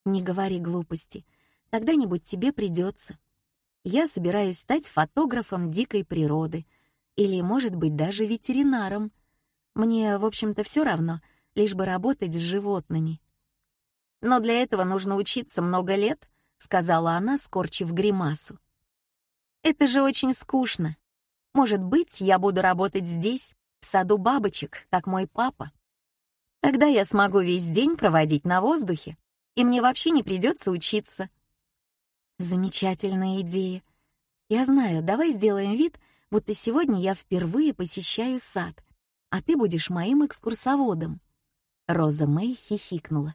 Не говори глупости, когда-нибудь тебе придется. Я собираюсь стать фотографом дикой природы или, может быть, даже ветеринаром. Мне, в общем-то, все равно, лишь бы работать с животными. Но для этого нужно учиться много лет, сказала она, скорчив гримасу. Это же очень скучно. Может быть, я буду работать здесь, в саду бабочек, как мой папа. Тогда я смогу весь день проводить на воздухе, и мне вообще не придется учиться. Замечательная идея. Я знаю, давай сделаем вид, будто сегодня я впервые посещаю сад, а ты будешь моим экскурсоводом. Роза Мэй хихикнула.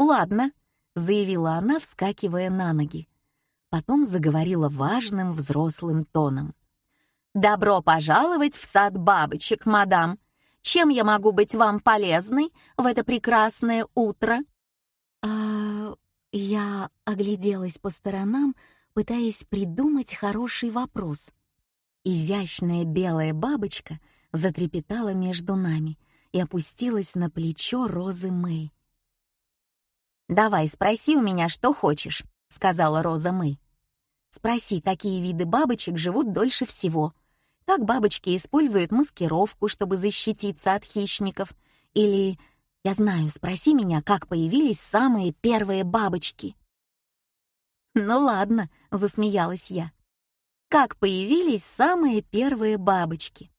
«Ладно», — заявила она, вскакивая на ноги. Потом заговорила важным взрослым тоном. «Добро пожаловать в сад бабочек, мадам! Чем я могу быть вам полезной в это прекрасное утро?» «А...» Я огляделась по сторонам, пытаясь придумать хороший вопрос. Изящная белая бабочка затрепетала между нами и опустилась на плечо Розы Мэй. «Давай, спроси у меня, что хочешь», — сказала Роза Мэй. «Спроси, какие виды бабочек живут дольше всего, как бабочки используют маскировку, чтобы защититься от хищников, или, я знаю, спроси меня, как появились самые первые бабочки». «Ну ладно», — засмеялась я как появились самые первые бабочки.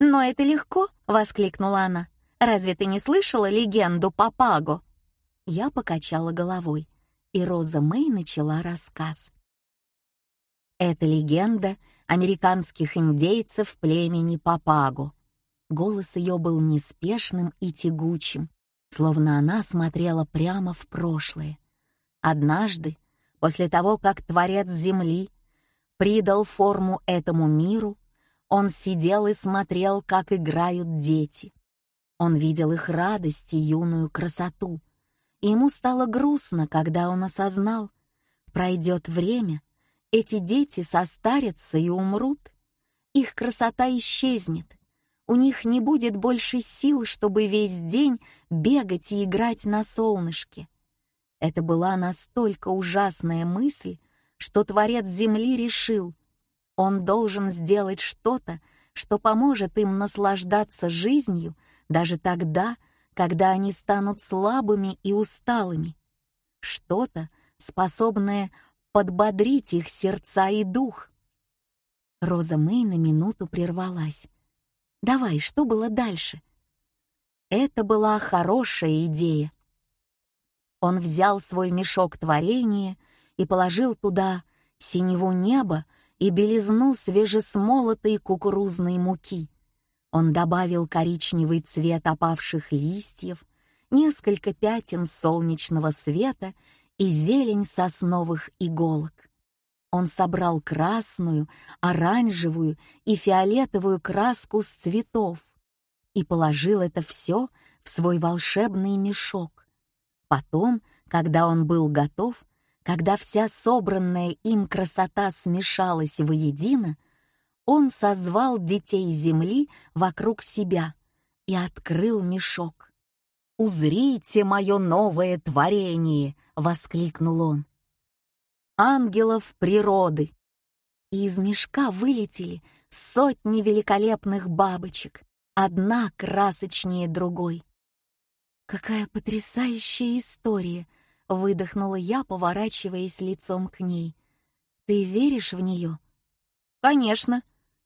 «Но это легко!» — воскликнула она. «Разве ты не слышала легенду Папаго?» Я покачала головой, и Роза Мэй начала рассказ. Это легенда американских индейцев племени Папаго. Голос ее был неспешным и тягучим, словно она смотрела прямо в прошлое. Однажды, после того, как Творец Земли придал форму этому миру, он сидел и смотрел, как играют дети. Он видел их радость и юную красоту. Ему стало грустно, когда он осознал, пройдет время, эти дети состарятся и умрут, их красота исчезнет, у них не будет больше сил, чтобы весь день бегать и играть на солнышке. Это была настолько ужасная мысль, что Творец Земли решил, он должен сделать что-то, что поможет им наслаждаться жизнью даже тогда, когда они станут слабыми и усталыми. Что-то, способное подбодрить их сердца и дух. Роза Мэй на минуту прервалась. «Давай, что было дальше?» Это была хорошая идея. Он взял свой мешок творения и положил туда синеву неба и белизну свежесмолотой кукурузной муки. Он добавил коричневый цвет опавших листьев, несколько пятен солнечного света и зелень сосновых иголок. Он собрал красную, оранжевую и фиолетовую краску с цветов и положил это все в свой волшебный мешок. Потом, когда он был готов, когда вся собранная им красота смешалась воедино, он созвал детей земли вокруг себя и открыл мешок. «Узрите мое новое творение!» — воскликнул он. «Ангелов природы!» И из мешка вылетели сотни великолепных бабочек, одна красочнее другой. «Какая потрясающая история!» — выдохнула я, поворачиваясь лицом к ней. «Ты веришь в нее?» «Конечно.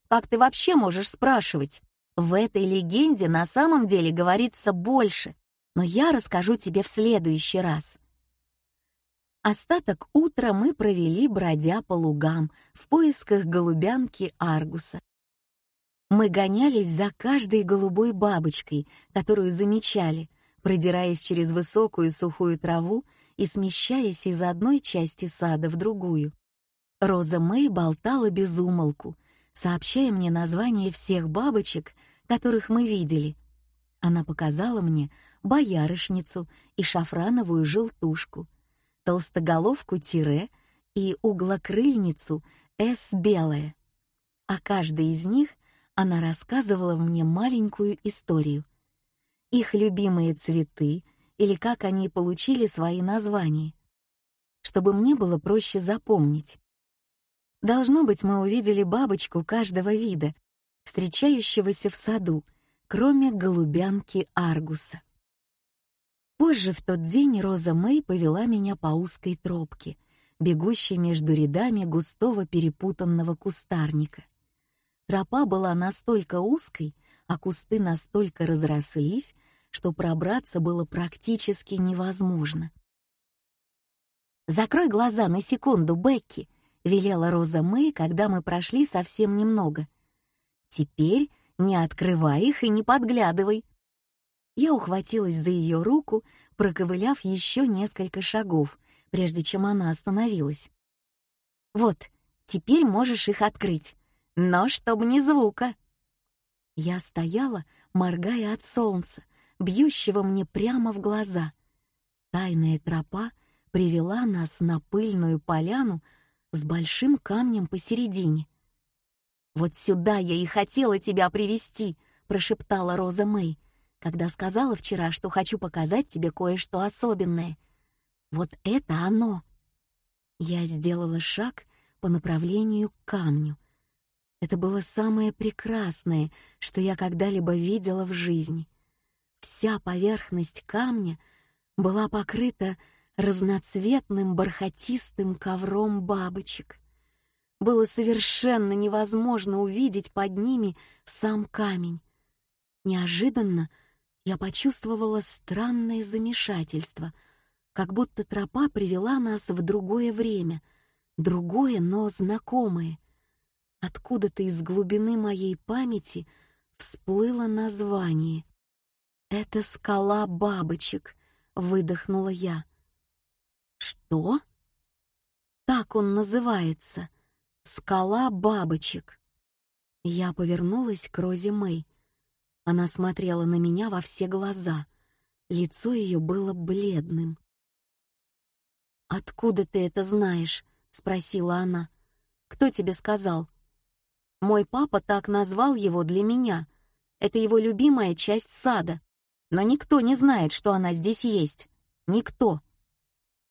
Как ты вообще можешь спрашивать? В этой легенде на самом деле говорится больше, но я расскажу тебе в следующий раз». Остаток утра мы провели, бродя по лугам, в поисках голубянки Аргуса. Мы гонялись за каждой голубой бабочкой, которую замечали, продираясь через высокую сухую траву и смещаясь из одной части сада в другую. Роза Мэй болтала без умолку, сообщая мне название всех бабочек, которых мы видели. Она показала мне боярышницу и шафрановую желтушку, толстоголовку тире и углокрыльницу С белая. О каждой из них она рассказывала мне маленькую историю. Их любимые цветы — или как они получили свои названия, чтобы мне было проще запомнить. Должно быть, мы увидели бабочку каждого вида, встречающегося в саду, кроме голубянки Аргуса. Позже в тот день Роза Мэй повела меня по узкой тропке, бегущей между рядами густого перепутанного кустарника. Тропа была настолько узкой, а кусты настолько разрослись, что пробраться было практически невозможно. «Закрой глаза на секунду, Бекки», — велела Роза Мэй, когда мы прошли совсем немного. «Теперь не открывай их и не подглядывай». Я ухватилась за ее руку, проковыляв еще несколько шагов, прежде чем она остановилась. «Вот, теперь можешь их открыть, но чтобы ни звука». Я стояла, моргая от солнца, бьющего мне прямо в глаза. Тайная тропа привела нас на пыльную поляну с большим камнем посередине. «Вот сюда я и хотела тебя привести, прошептала Роза Мэй, когда сказала вчера, что хочу показать тебе кое-что особенное. Вот это оно. Я сделала шаг по направлению к камню. Это было самое прекрасное, что я когда-либо видела в жизни. Вся поверхность камня была покрыта разноцветным бархатистым ковром бабочек. Было совершенно невозможно увидеть под ними сам камень. Неожиданно я почувствовала странное замешательство, как будто тропа привела нас в другое время, другое, но знакомое. Откуда-то из глубины моей памяти всплыло название. «Это скала бабочек», — выдохнула я. «Что?» «Так он называется. Скала бабочек». Я повернулась к Розе Мэй. Она смотрела на меня во все глаза. Лицо ее было бледным. «Откуда ты это знаешь?» — спросила она. «Кто тебе сказал?» «Мой папа так назвал его для меня. Это его любимая часть сада. Но никто не знает, что она здесь есть. Никто».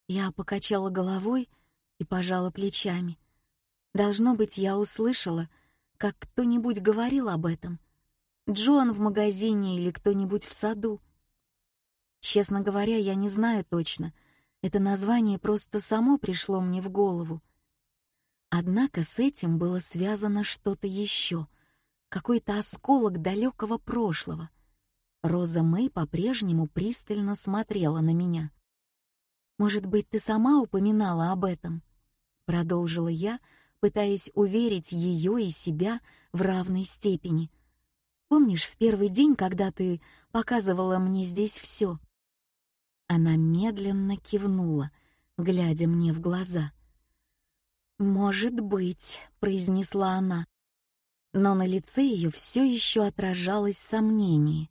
Я покачала головой и пожала плечами. Должно быть, я услышала, как кто-нибудь говорил об этом. Джон в магазине или кто-нибудь в саду. Честно говоря, я не знаю точно. Это название просто само пришло мне в голову. Однако с этим было связано что-то еще, какой-то осколок далекого прошлого. Роза Мэй по-прежнему пристально смотрела на меня. «Может быть, ты сама упоминала об этом?» Продолжила я, пытаясь уверить ее и себя в равной степени — Помнишь, в первый день, когда ты показывала мне здесь все?» Она медленно кивнула, глядя мне в глаза. «Может быть», — произнесла она, но на лице ее все еще отражалось сомнение.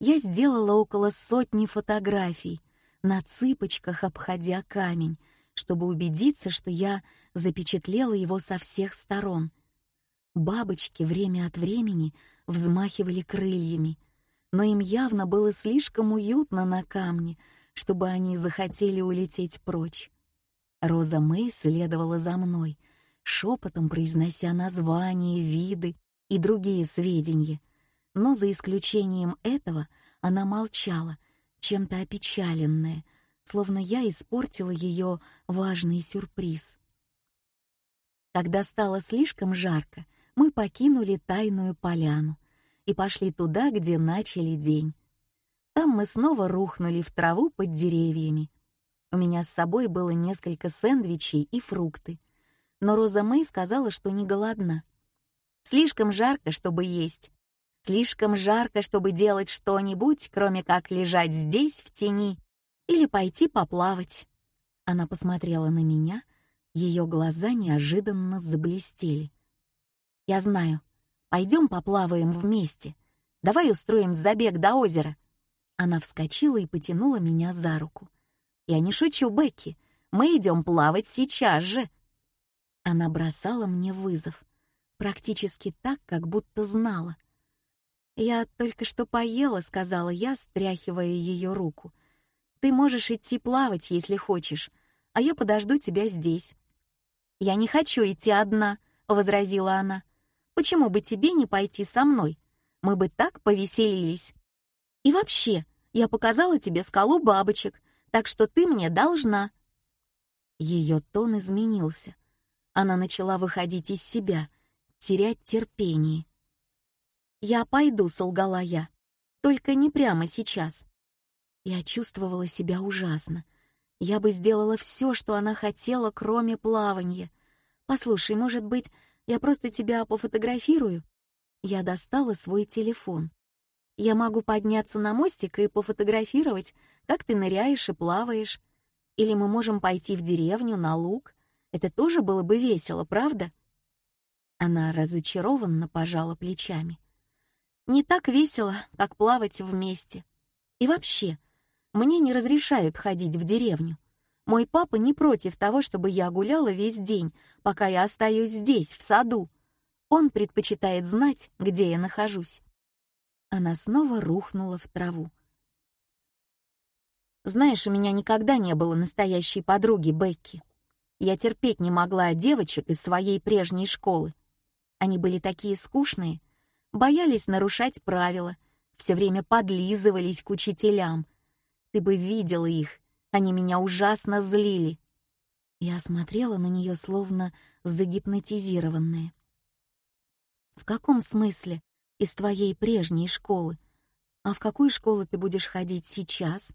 Я сделала около сотни фотографий, на цыпочках обходя камень, чтобы убедиться, что я запечатлела его со всех сторон. Бабочки время от времени взмахивали крыльями, но им явно было слишком уютно на камне, чтобы они захотели улететь прочь. Роза Мэй следовала за мной, шепотом произнося названия, виды и другие сведения, но за исключением этого она молчала, чем-то опечаленная, словно я испортила ее важный сюрприз. Когда стало слишком жарко, мы покинули тайную поляну и пошли туда, где начали день. Там мы снова рухнули в траву под деревьями. У меня с собой было несколько сэндвичей и фрукты, но Роза Мэй сказала, что не голодна. Слишком жарко, чтобы есть. Слишком жарко, чтобы делать что-нибудь, кроме как лежать здесь, в тени, или пойти поплавать. Она посмотрела на меня, ее глаза неожиданно заблестели. Я знаю. Пойдем поплаваем вместе. Давай устроим забег до озера. Она вскочила и потянула меня за руку. Я не шучу, Бекки. Мы идем плавать сейчас же. Она бросала мне вызов, практически так, как будто знала. Я только что поела, сказала я, стряхивая ее руку. Ты можешь идти плавать, если хочешь, а я подожду тебя здесь. Я не хочу идти одна, возразила она. Почему бы тебе не пойти со мной? Мы бы так повеселились. И вообще, я показала тебе скалу бабочек, так что ты мне должна». Ее тон изменился. Она начала выходить из себя, терять терпение. «Я пойду», — солгала я. «Только не прямо сейчас». Я чувствовала себя ужасно. Я бы сделала все, что она хотела, кроме плавания. Послушай, может быть, я просто тебя пофотографирую». Я достала свой телефон. Я могу подняться на мостик и пофотографировать, как ты ныряешь и плаваешь. Или мы можем пойти в деревню, на луг. Это тоже было бы весело, правда?» Она разочарованно пожала плечами. «Не так весело, как плавать вместе. И вообще, мне не разрешают ходить в деревню. Мой папа не против того, чтобы я гуляла весь день, пока я остаюсь здесь, в саду. Он предпочитает знать, где я нахожусь. Она снова рухнула в траву. Знаешь, у меня никогда не было настоящей подруги Бекки. Я терпеть не могла девочек из своей прежней школы. Они были такие скучные, боялись нарушать правила, все время подлизывались к учителям. Ты бы видела их, они меня ужасно злили. Я смотрела на нее словно загипнотизированная. В каком смысле из твоей прежней школы? А в какую школу ты будешь ходить сейчас?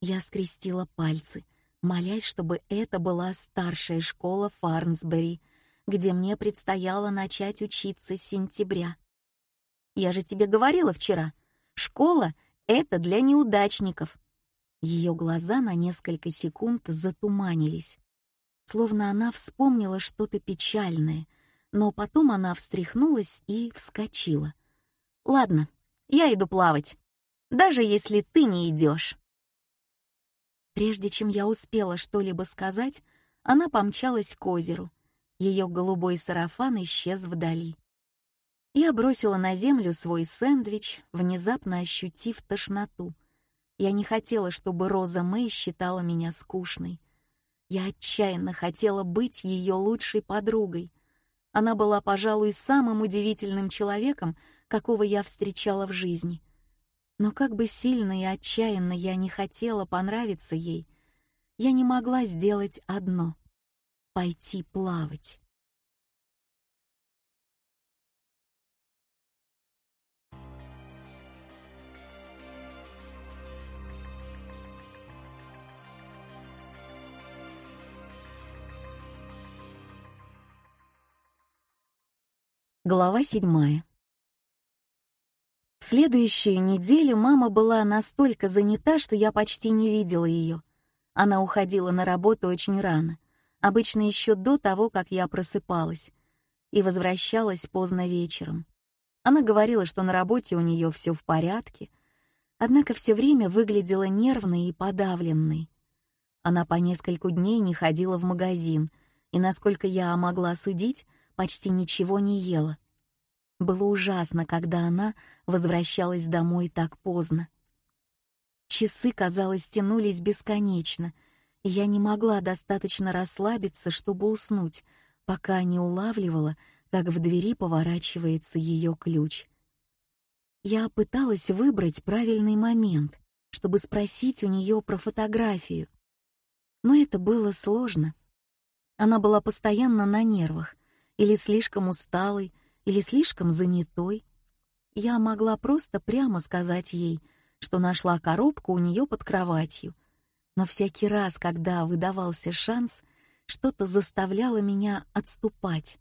Я скрестила пальцы, молясь, чтобы это была старшая школа Фарнсбери, где мне предстояло начать учиться с сентября. Я же тебе говорила вчера, школа — это для неудачников. Ее глаза на несколько секунд затуманились, словно она вспомнила что-то печальное, но потом она встряхнулась и вскочила. «Ладно, я иду плавать, даже если ты не идешь». Прежде чем я успела что-либо сказать, она помчалась к озеру. Ее голубой сарафан исчез вдали. Я бросила на землю свой сэндвич, внезапно ощутив тошноту. Я не хотела, чтобы Роза Мэй считала меня скучной. Я отчаянно хотела быть ее лучшей подругой. Она была, пожалуй, самым удивительным человеком, какого я встречала в жизни. Но как бы сильно и отчаянно я не хотела понравиться ей, я не могла сделать одно — пойти плавать. Глава седьмая. В следующую неделю мама была настолько занята, что я почти не видела ее. Она уходила на работу очень рано, обычно еще до того, как я просыпалась, и возвращалась поздно вечером. Она говорила, что на работе у нее все в порядке, однако все время выглядела нервной и подавленной. Она по нескольку дней не ходила в магазин, и, насколько я могла судить, почти ничего не ела. Было ужасно, когда она возвращалась домой так поздно. Часы, казалось, тянулись бесконечно, я не могла достаточно расслабиться, чтобы уснуть, пока не улавливала, как в двери поворачивается ее ключ. Я пыталась выбрать правильный момент, чтобы спросить у нее про фотографию. Но это было сложно. Она была постоянно на нервах, или слишком усталый, или слишком занятой. Я могла просто прямо сказать ей, что нашла коробку у нее под кроватью, но всякий раз, когда выдавался шанс, что-то заставляло меня отступать.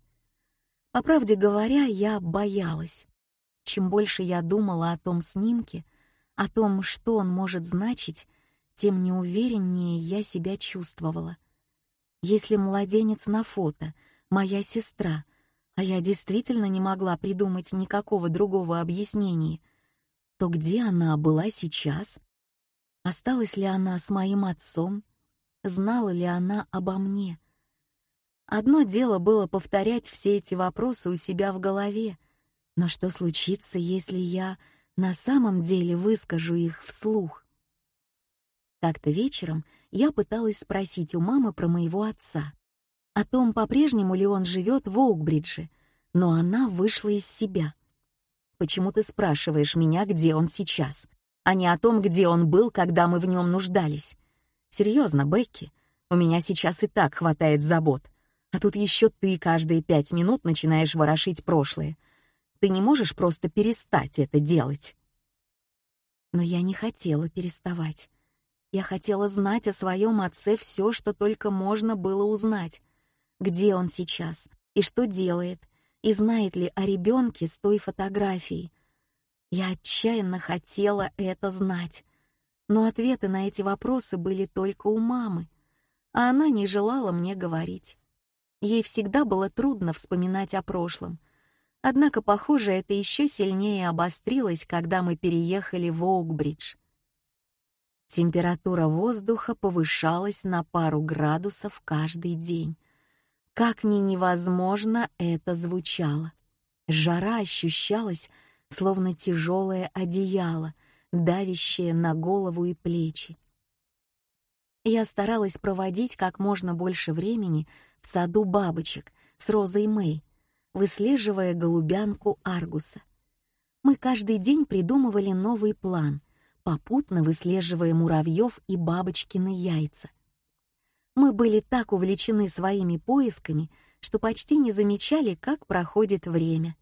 По правде говоря, я боялась. Чем больше я думала о том снимке, о том, что он может значить, тем неувереннее я себя чувствовала. Если младенец на фото — моя сестра, а я действительно не могла придумать никакого другого объяснения, то где она была сейчас? Осталась ли она с моим отцом? Знала ли она обо мне? Одно дело было повторять все эти вопросы у себя в голове, но что случится, если я на самом деле выскажу их вслух? Как-то вечером я пыталась спросить у мамы про моего отца о том, по-прежнему ли он живет в Оукбридже, но она вышла из себя. «Почему ты спрашиваешь меня, где он сейчас, а не о том, где он был, когда мы в нем нуждались? Серьезно, Бекки, у меня сейчас и так хватает забот, а тут еще ты каждые пять минут начинаешь ворошить прошлое. Ты не можешь просто перестать это делать». Но я не хотела переставать. Я хотела знать о своем отце все, что только можно было узнать, где он сейчас и что делает, и знает ли о ребенке с той фотографией. Я отчаянно хотела это знать, но ответы на эти вопросы были только у мамы, а она не желала мне говорить. Ей всегда было трудно вспоминать о прошлом. Однако, похоже, это еще сильнее обострилось, когда мы переехали в Оукбридж. Температура воздуха повышалась на пару градусов каждый день. Как ни невозможно это звучало. Жара ощущалась, словно тяжелое одеяло, давящее на голову и плечи. Я старалась проводить как можно больше времени в саду бабочек с Розой Мэй, выслеживая голубянку Аргуса. Мы каждый день придумывали новый план, попутно выслеживая муравьев и бабочкины яйца. Мы были так увлечены своими поисками, что почти не замечали, как проходит время.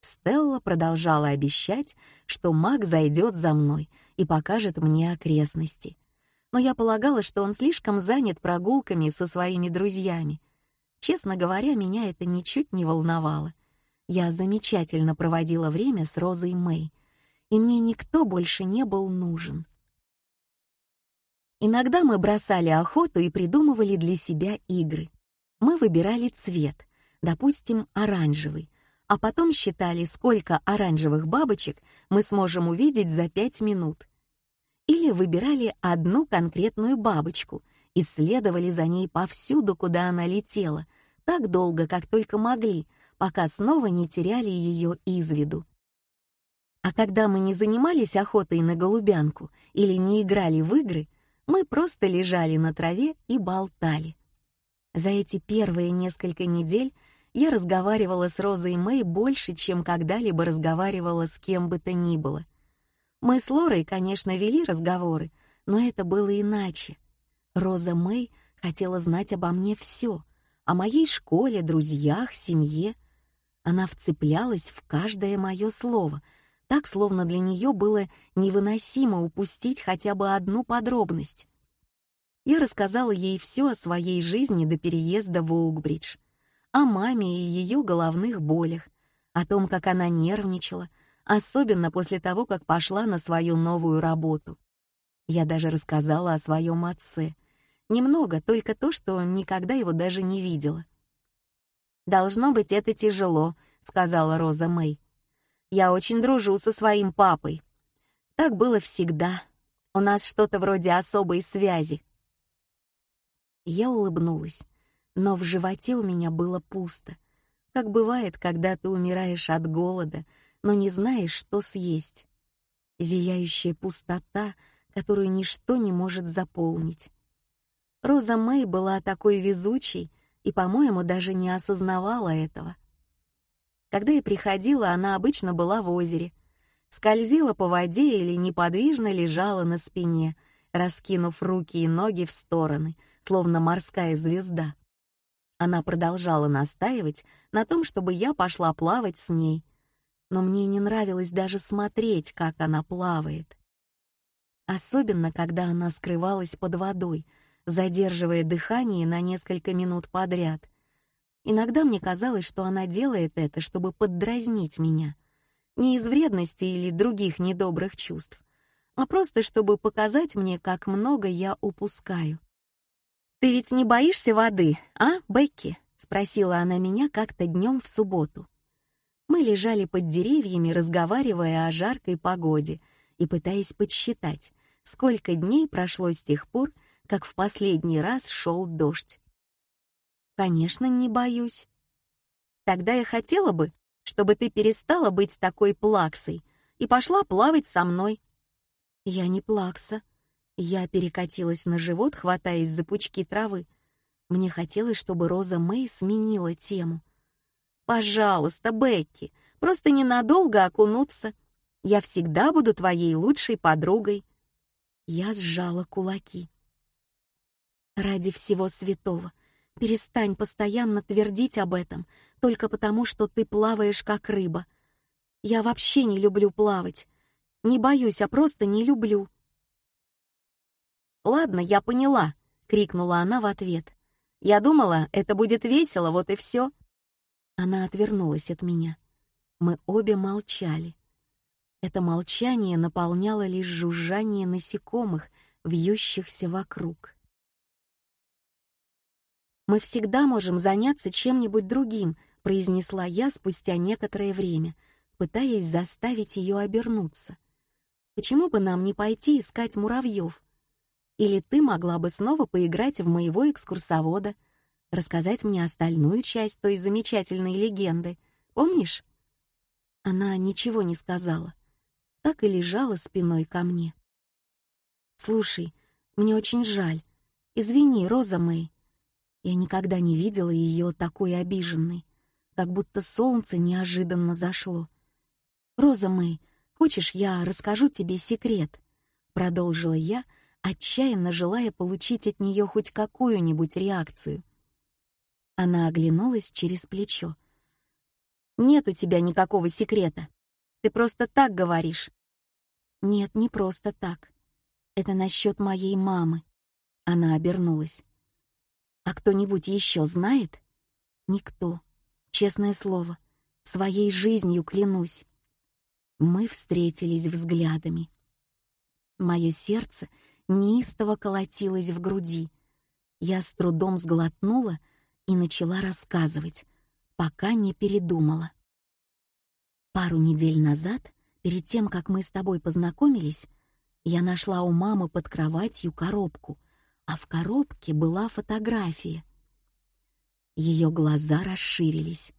Стелла продолжала обещать, что маг зайдет за мной и покажет мне окрестности. Но я полагала, что он слишком занят прогулками со своими друзьями. Честно говоря, меня это ничуть не волновало. Я замечательно проводила время с Розой Мэй, и мне никто больше не был нужен. Иногда мы бросали охоту и придумывали для себя игры. Мы выбирали цвет, допустим, оранжевый, а потом считали, сколько оранжевых бабочек мы сможем увидеть за пять минут. Или выбирали одну конкретную бабочку, исследовали за ней повсюду, куда она летела, так долго, как только могли, пока снова не теряли ее из виду. А когда мы не занимались охотой на голубянку или не играли в игры, мы просто лежали на траве и болтали. За эти первые несколько недель я разговаривала с Розой Мэй больше, чем когда-либо разговаривала с кем бы то ни было. Мы с Лорой, конечно, вели разговоры, но это было иначе. Роза Мэй хотела знать обо мне все, о моей школе, друзьях, семье. Она вцеплялась в каждое мое слово — так, словно для нее было невыносимо упустить хотя бы одну подробность. Я рассказала ей все о своей жизни до переезда в Оукбридж, о маме и ее головных болях, о том, как она нервничала, особенно после того, как пошла на свою новую работу. Я даже рассказала о своем отце. Немного, только то, что никогда его даже не видела. «Должно быть, это тяжело», — сказала Роза Мэй. Я очень дружу со своим папой. Так было всегда. У нас что-то вроде особой связи. Я улыбнулась, но в животе у меня было пусто, как бывает, когда ты умираешь от голода, но не знаешь, что съесть. Зияющая пустота, которую ничто не может заполнить. Роза Мэй была такой везучей и, по-моему, даже не осознавала этого. Когда я приходила, она обычно была в озере. Скользила по воде или неподвижно лежала на спине, раскинув руки и ноги в стороны, словно морская звезда. Она продолжала настаивать на том, чтобы я пошла плавать с ней, но мне не нравилось даже смотреть, как она плавает. Особенно, когда она скрывалась под водой, задерживая дыхание на несколько минут подряд — Иногда мне казалось, что она делает это, чтобы поддразнить меня. Не из вредности или других недобрых чувств, а просто чтобы показать мне, как много я упускаю. «Ты ведь не боишься воды, а, Бекки?» — спросила она меня как-то днем в субботу. Мы лежали под деревьями, разговаривая о жаркой погоде и пытаясь подсчитать, сколько дней прошло с тех пор, как в последний раз шел дождь. Конечно, не боюсь. Тогда я хотела бы, чтобы ты перестала быть такой плаксой и пошла плавать со мной. Я не плакса. Я перекатилась на живот, хватаясь за пучки травы. Мне хотелось, чтобы Роза Мэй сменила тему. «Пожалуйста, Бекки, просто ненадолго окунуться. Я всегда буду твоей лучшей подругой». Я сжала кулаки. «Ради всего святого, Перестань постоянно твердить об этом, только потому, что ты плаваешь как рыба. Я вообще не люблю плавать. Не боюсь, а просто не люблю. «Ладно, я поняла», — крикнула она в ответ. «Я думала, это будет весело, вот и все». Она отвернулась от меня. Мы обе молчали. Это молчание наполняло лишь жужжание насекомых, вьющихся вокруг. «Мы всегда можем заняться чем-нибудь другим», — произнесла я спустя некоторое время, пытаясь заставить ее обернуться. «Почему бы нам не пойти искать муравьев? Или ты могла бы снова поиграть в моего экскурсовода? рассказать мне остальную часть той замечательной легенды. Помнишь?» Она ничего не сказала, так и лежала спиной ко мне. «Слушай, мне очень жаль. Извини, Роза Мэй. Я никогда не видела ее такой обиженной, как будто солнце неожиданно зашло. Роза Мэй, хочешь, я расскажу тебе секрет?» Продолжила я, отчаянно желая получить от нее хоть какую-нибудь реакцию. Она оглянулась через плечо. «Нет у тебя никакого секрета. Ты просто так говоришь». «Нет, не просто так. Это насчет моей мамы». Она обернулась. «А кто-нибудь еще знает?» «Никто. Честное слово. Своей жизнью клянусь». Мы встретились взглядами. Мое сердце неистово колотилось в груди. Я с трудом сглотнула и начала рассказывать, пока не передумала. Пару недель назад, перед тем, как мы с тобой познакомились, я нашла у мамы под кроватью коробку, а в коробке была фотография. Ее глаза расширились.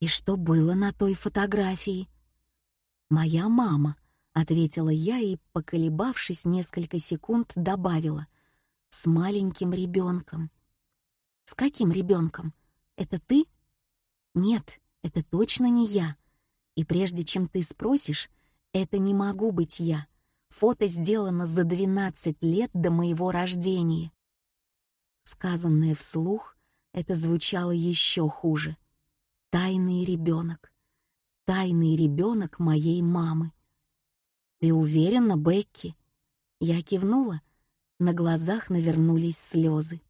И что было на той фотографии? Моя мама, ответила я и, поколебавшись несколько секунд, добавила: с маленьким ребенком. С каким ребенком? Это ты? Нет, это точно не я. И прежде чем ты спросишь, это не могу быть я. Фото сделано за 12 лет до моего рождения. Сказанное вслух, это звучало еще хуже. Тайный ребенок. Тайный ребенок моей мамы. Ты уверена, Бекки? Я кивнула. На глазах навернулись слезы.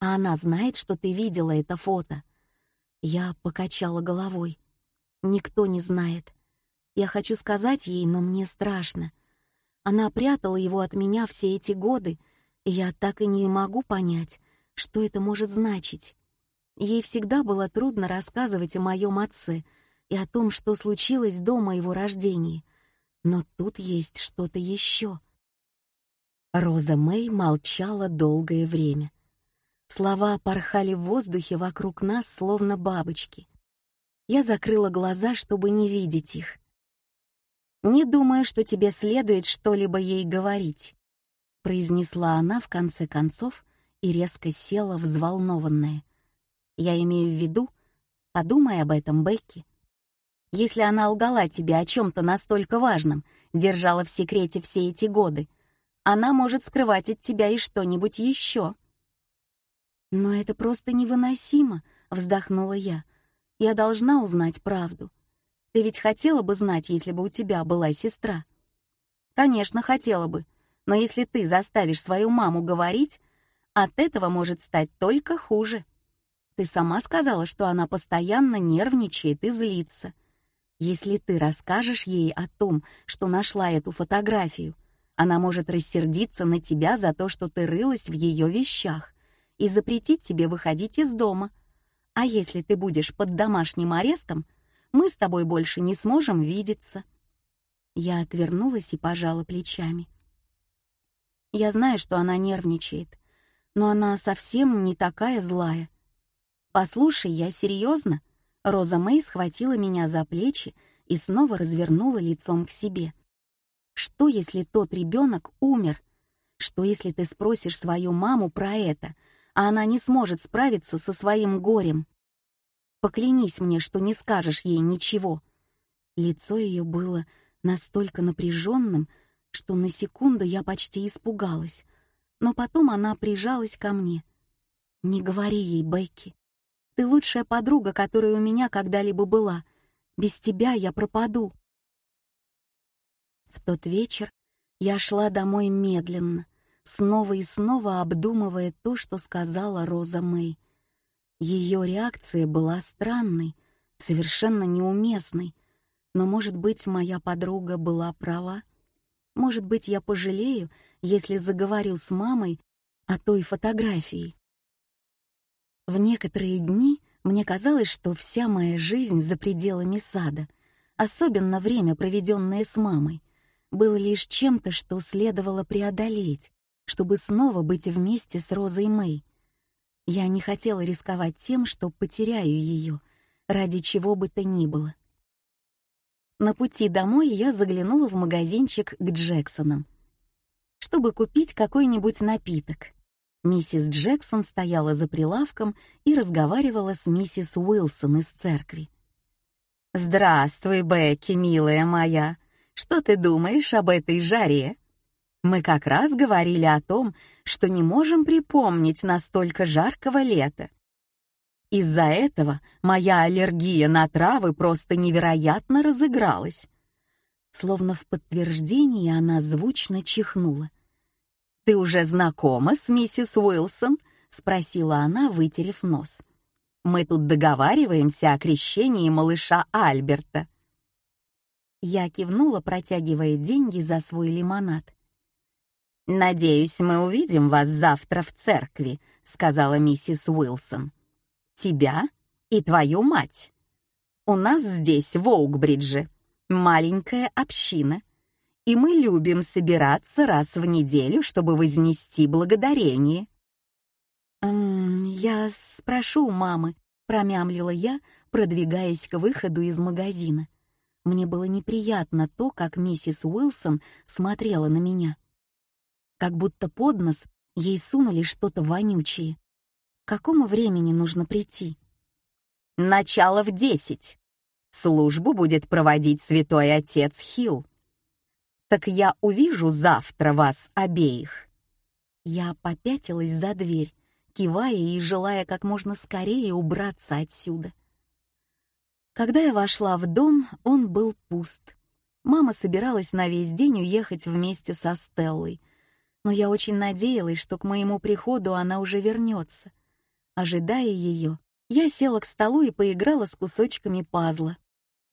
А она знает, что ты видела это фото. Я покачала головой. Никто не знает. Я хочу сказать ей, но мне страшно. Она прятала его от меня все эти годы, и я так и не могу понять, что это может значить. Ей всегда было трудно рассказывать о моем отце и о том, что случилось до моего рождения. Но тут есть что-то еще. Роза Мэй молчала долгое время. Слова порхали в воздухе вокруг нас, словно бабочки. Я закрыла глаза, чтобы не видеть их. «Не думаю, что тебе следует что-либо ей говорить», — произнесла она в конце концов и резко села, взволнованная. «Я имею в виду, подумай об этом, Бекки. Если она лгала тебе о чем-то настолько важном, держала в секрете все эти годы, она может скрывать от тебя и что-нибудь еще». «Но это просто невыносимо», — вздохнула я. «Я должна узнать правду. Ты ведь хотела бы знать, если бы у тебя была сестра?» «Конечно, хотела бы. Но если ты заставишь свою маму говорить, от этого может стать только хуже. Ты сама сказала, что она постоянно нервничает и злится. Если ты расскажешь ей о том, что нашла эту фотографию, она может рассердиться на тебя за то, что ты рылась в ее вещах, и запретить тебе выходить из дома. А если ты будешь под домашним арестом, мы с тобой больше не сможем видеться». Я отвернулась и пожала плечами. Я знаю, что она нервничает, но она совсем не такая злая. «Послушай, я серьезно?» Роза Мэй схватила меня за плечи и снова развернула лицом к себе. «Что, если тот ребенок умер? Что, если ты спросишь свою маму про это, а она не сможет справиться со своим горем. Поклянись мне, что не скажешь ей ничего. Лицо ее было настолько напряженным, что на секунду я почти испугалась, но потом она прижалась ко мне. «Не говори ей, Бекки. Ты лучшая подруга, которая у меня когда-либо была. Без тебя я пропаду». В тот вечер я шла домой медленно, снова и снова обдумывая то, что сказала Роза Мэй. Ее реакция была странной, совершенно неуместной, но, может быть, моя подруга была права. Может быть, я пожалею, если заговорю с мамой о той фотографии. В некоторые дни мне казалось, что вся моя жизнь за пределами сада, особенно время, проведенное с мамой, было лишь чем-то, что следовало преодолеть, чтобы снова быть вместе с Розой Мэй. Я не хотела рисковать тем, что потеряю ее, ради чего бы то ни было. На пути домой я заглянула в магазинчик к Джексонам, чтобы купить какой-нибудь напиток. Миссис Джексон стояла за прилавком и разговаривала с миссис Уилсон из церкви. «Здравствуй, Бекки, милая моя. Что ты думаешь об этой жаре? Мы как раз говорили о том, что не можем припомнить настолько жаркого лета. Из-за этого моя аллергия на травы просто невероятно разыгралась. Словно в подтверждение она звучно чихнула. «Ты уже знакома с миссис Уилсон?» — спросила она, вытерев нос. «Мы тут договариваемся о крещении малыша Альберта». Я кивнула, протягивая деньги за свой лимонад. «Надеюсь, мы увидим вас завтра в церкви», — сказала миссис Уилсон. «Тебя и твою мать. У нас здесь, в Оукбридже, маленькая община, и мы любим собираться раз в неделю, чтобы вознести благодарение». «Эм, «Я спрошу у мамы», — промямлила я, продвигаясь к выходу из магазина. Мне было неприятно то, как миссис Уилсон смотрела на меня. Как будто под нос ей сунули что-то вонючее. К какому времени нужно прийти? «Начало в десять. Службу будет проводить святой отец Хилл так я увижу завтра вас обеих». Я попятилась за дверь, кивая и желая как можно скорее убраться отсюда. Когда я вошла в дом, он был пуст. Мама собиралась на весь день уехать вместе со Стеллой, но я очень надеялась, что к моему приходу она уже вернется. Ожидая ее, я села к столу и поиграла с кусочками пазла.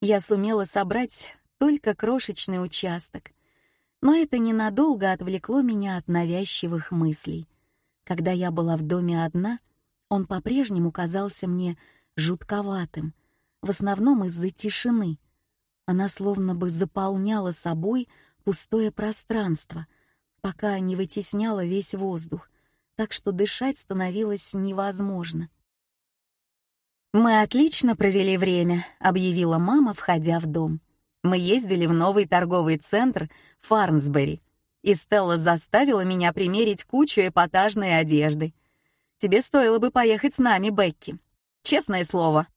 Я сумела собрать только крошечный участок, но это ненадолго отвлекло меня от навязчивых мыслей. Когда я была в доме одна, он по-прежнему казался мне жутковатым, в основном из-за тишины. Она словно бы заполняла собой пустое пространство, пока не вытесняла весь воздух, так что дышать становилось невозможно. «Мы отлично провели время», — объявила мама, входя в дом. Мы ездили в новый торговый центр Фарнсбери, и Стелла заставила меня примерить кучу эпатажной одежды. Тебе стоило бы поехать с нами, Бекки. Честное слово.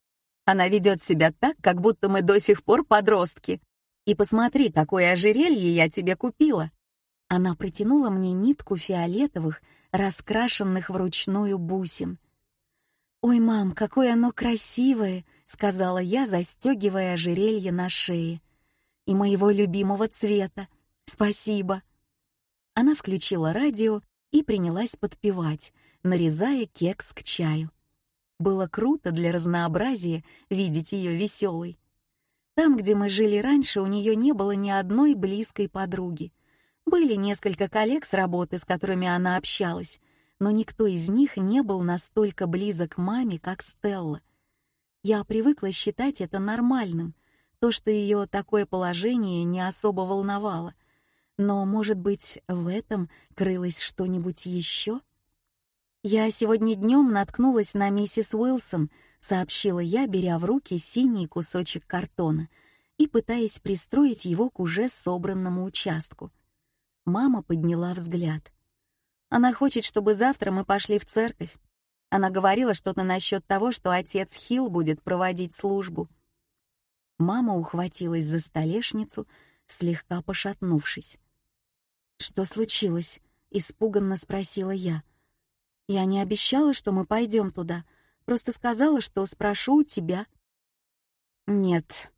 Она ведет себя так, как будто мы до сих пор подростки. И посмотри, какое ожерелье я тебе купила. Она протянула мне нитку фиолетовых, раскрашенных вручную бусин. «Ой, мам, какое оно красивое!» — сказала я, застегивая ожерелье на шее и моего любимого цвета. Спасибо. Она включила радио и принялась подпевать, нарезая кекс к чаю. Было круто для разнообразия видеть ее веселой. Там, где мы жили раньше, у нее не было ни одной близкой подруги. Были несколько коллег с работы, с которыми она общалась, но никто из них не был настолько близок маме, как Стелла. Я привыкла считать это нормальным, то, что ее такое положение не особо волновало. Но, может быть, в этом крылось что-нибудь еще? «Я сегодня днем наткнулась на миссис Уилсон», — сообщила я, беря в руки синий кусочек картона и пытаясь пристроить его к уже собранному участку. Мама подняла взгляд. «Она хочет, чтобы завтра мы пошли в церковь. Она говорила что-то насчет того, что отец Хилл будет проводить службу. Мама ухватилась за столешницу, слегка пошатнувшись. «Что случилось?» — испуганно спросила я. «Я не обещала, что мы пойдем туда, просто сказала, что спрошу у тебя». «Нет,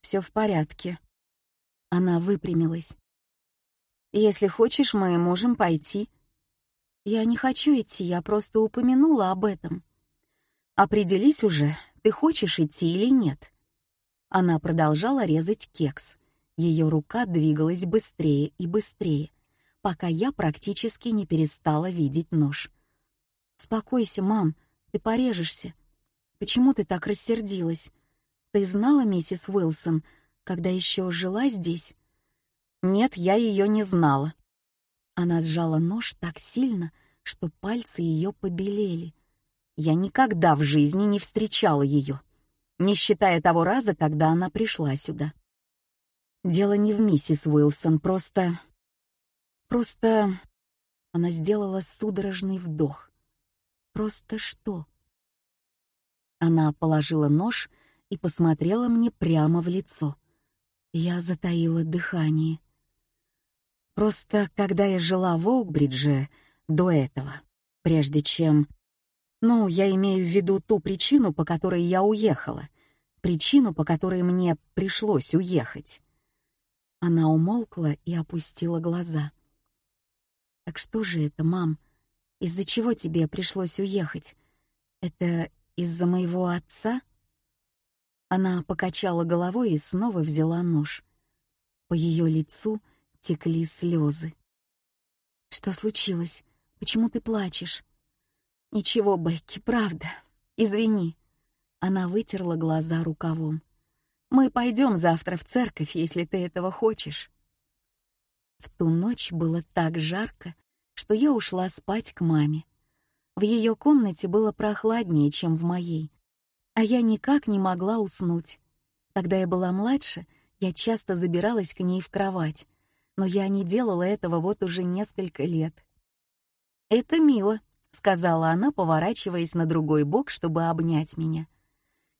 все в порядке». Она выпрямилась. «Если хочешь, мы можем пойти». «Я не хочу идти, я просто упомянула об этом». «Определись уже, ты хочешь идти или нет?» Она продолжала резать кекс. Ее рука двигалась быстрее и быстрее, пока я практически не перестала видеть нож. «Успокойся, мам, ты порежешься. Почему ты так рассердилась? Ты знала миссис Уилсон, когда еще жила здесь?» «Нет, я ее не знала». Она сжала нож так сильно, что пальцы ее побелели. Я никогда в жизни не встречала ее, не считая того раза, когда она пришла сюда. Дело не в миссис Уилсон, просто... Просто... Она сделала судорожный вдох. Просто что? Она положила нож и посмотрела мне прямо в лицо. Я затаила дыхание. Просто когда я жила в Оукбридже до этого, прежде чем... Ну, я имею в виду ту причину, по которой я уехала. Причину, по которой мне пришлось уехать. Она умолкла и опустила глаза. «Так что же это, мам? Из-за чего тебе пришлось уехать? Это из-за моего отца?» Она покачала головой и снова взяла нож. По ее лицу текли слезы. «Что случилось? Почему ты плачешь?» «Ничего, Бекки, правда. Извини». Она вытерла глаза рукавом. «Мы пойдем завтра в церковь, если ты этого хочешь». В ту ночь было так жарко, что я ушла спать к маме. В ее комнате было прохладнее, чем в моей, а я никак не могла уснуть. Когда я была младше, я часто забиралась к ней в кровать, но я не делала этого вот уже несколько лет. «Это мило», — сказала она, поворачиваясь на другой бок, чтобы обнять меня.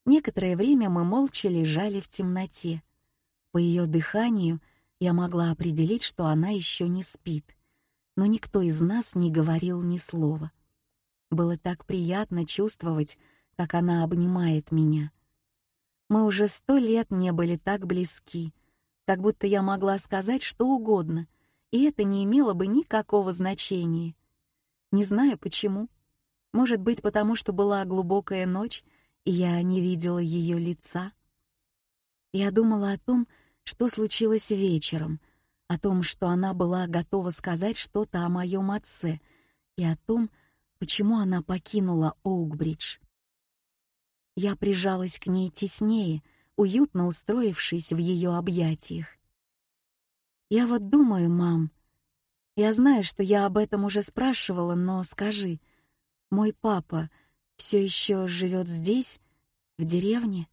Некоторое время мы молча лежали в темноте. По ее дыханию я могла определить, что она еще не спит, но никто из нас не говорил ни слова. Было так приятно чувствовать, как она обнимает меня. Мы уже сто лет не были так близки, как будто я могла сказать что угодно, и это не имело бы никакого значения. Не знаю почему. Может быть, потому что была глубокая ночь, и я не видела ее лица. Я думала о том, что случилось вечером, о том, что она была готова сказать что-то о моем отце, и о том, почему она покинула Оукбридж. Я прижалась к ней теснее, уютно устроившись в ее объятиях. «Я вот думаю, мам, я знаю, что я об этом уже спрашивала, но скажи, мой папа все еще живет здесь, в деревне?»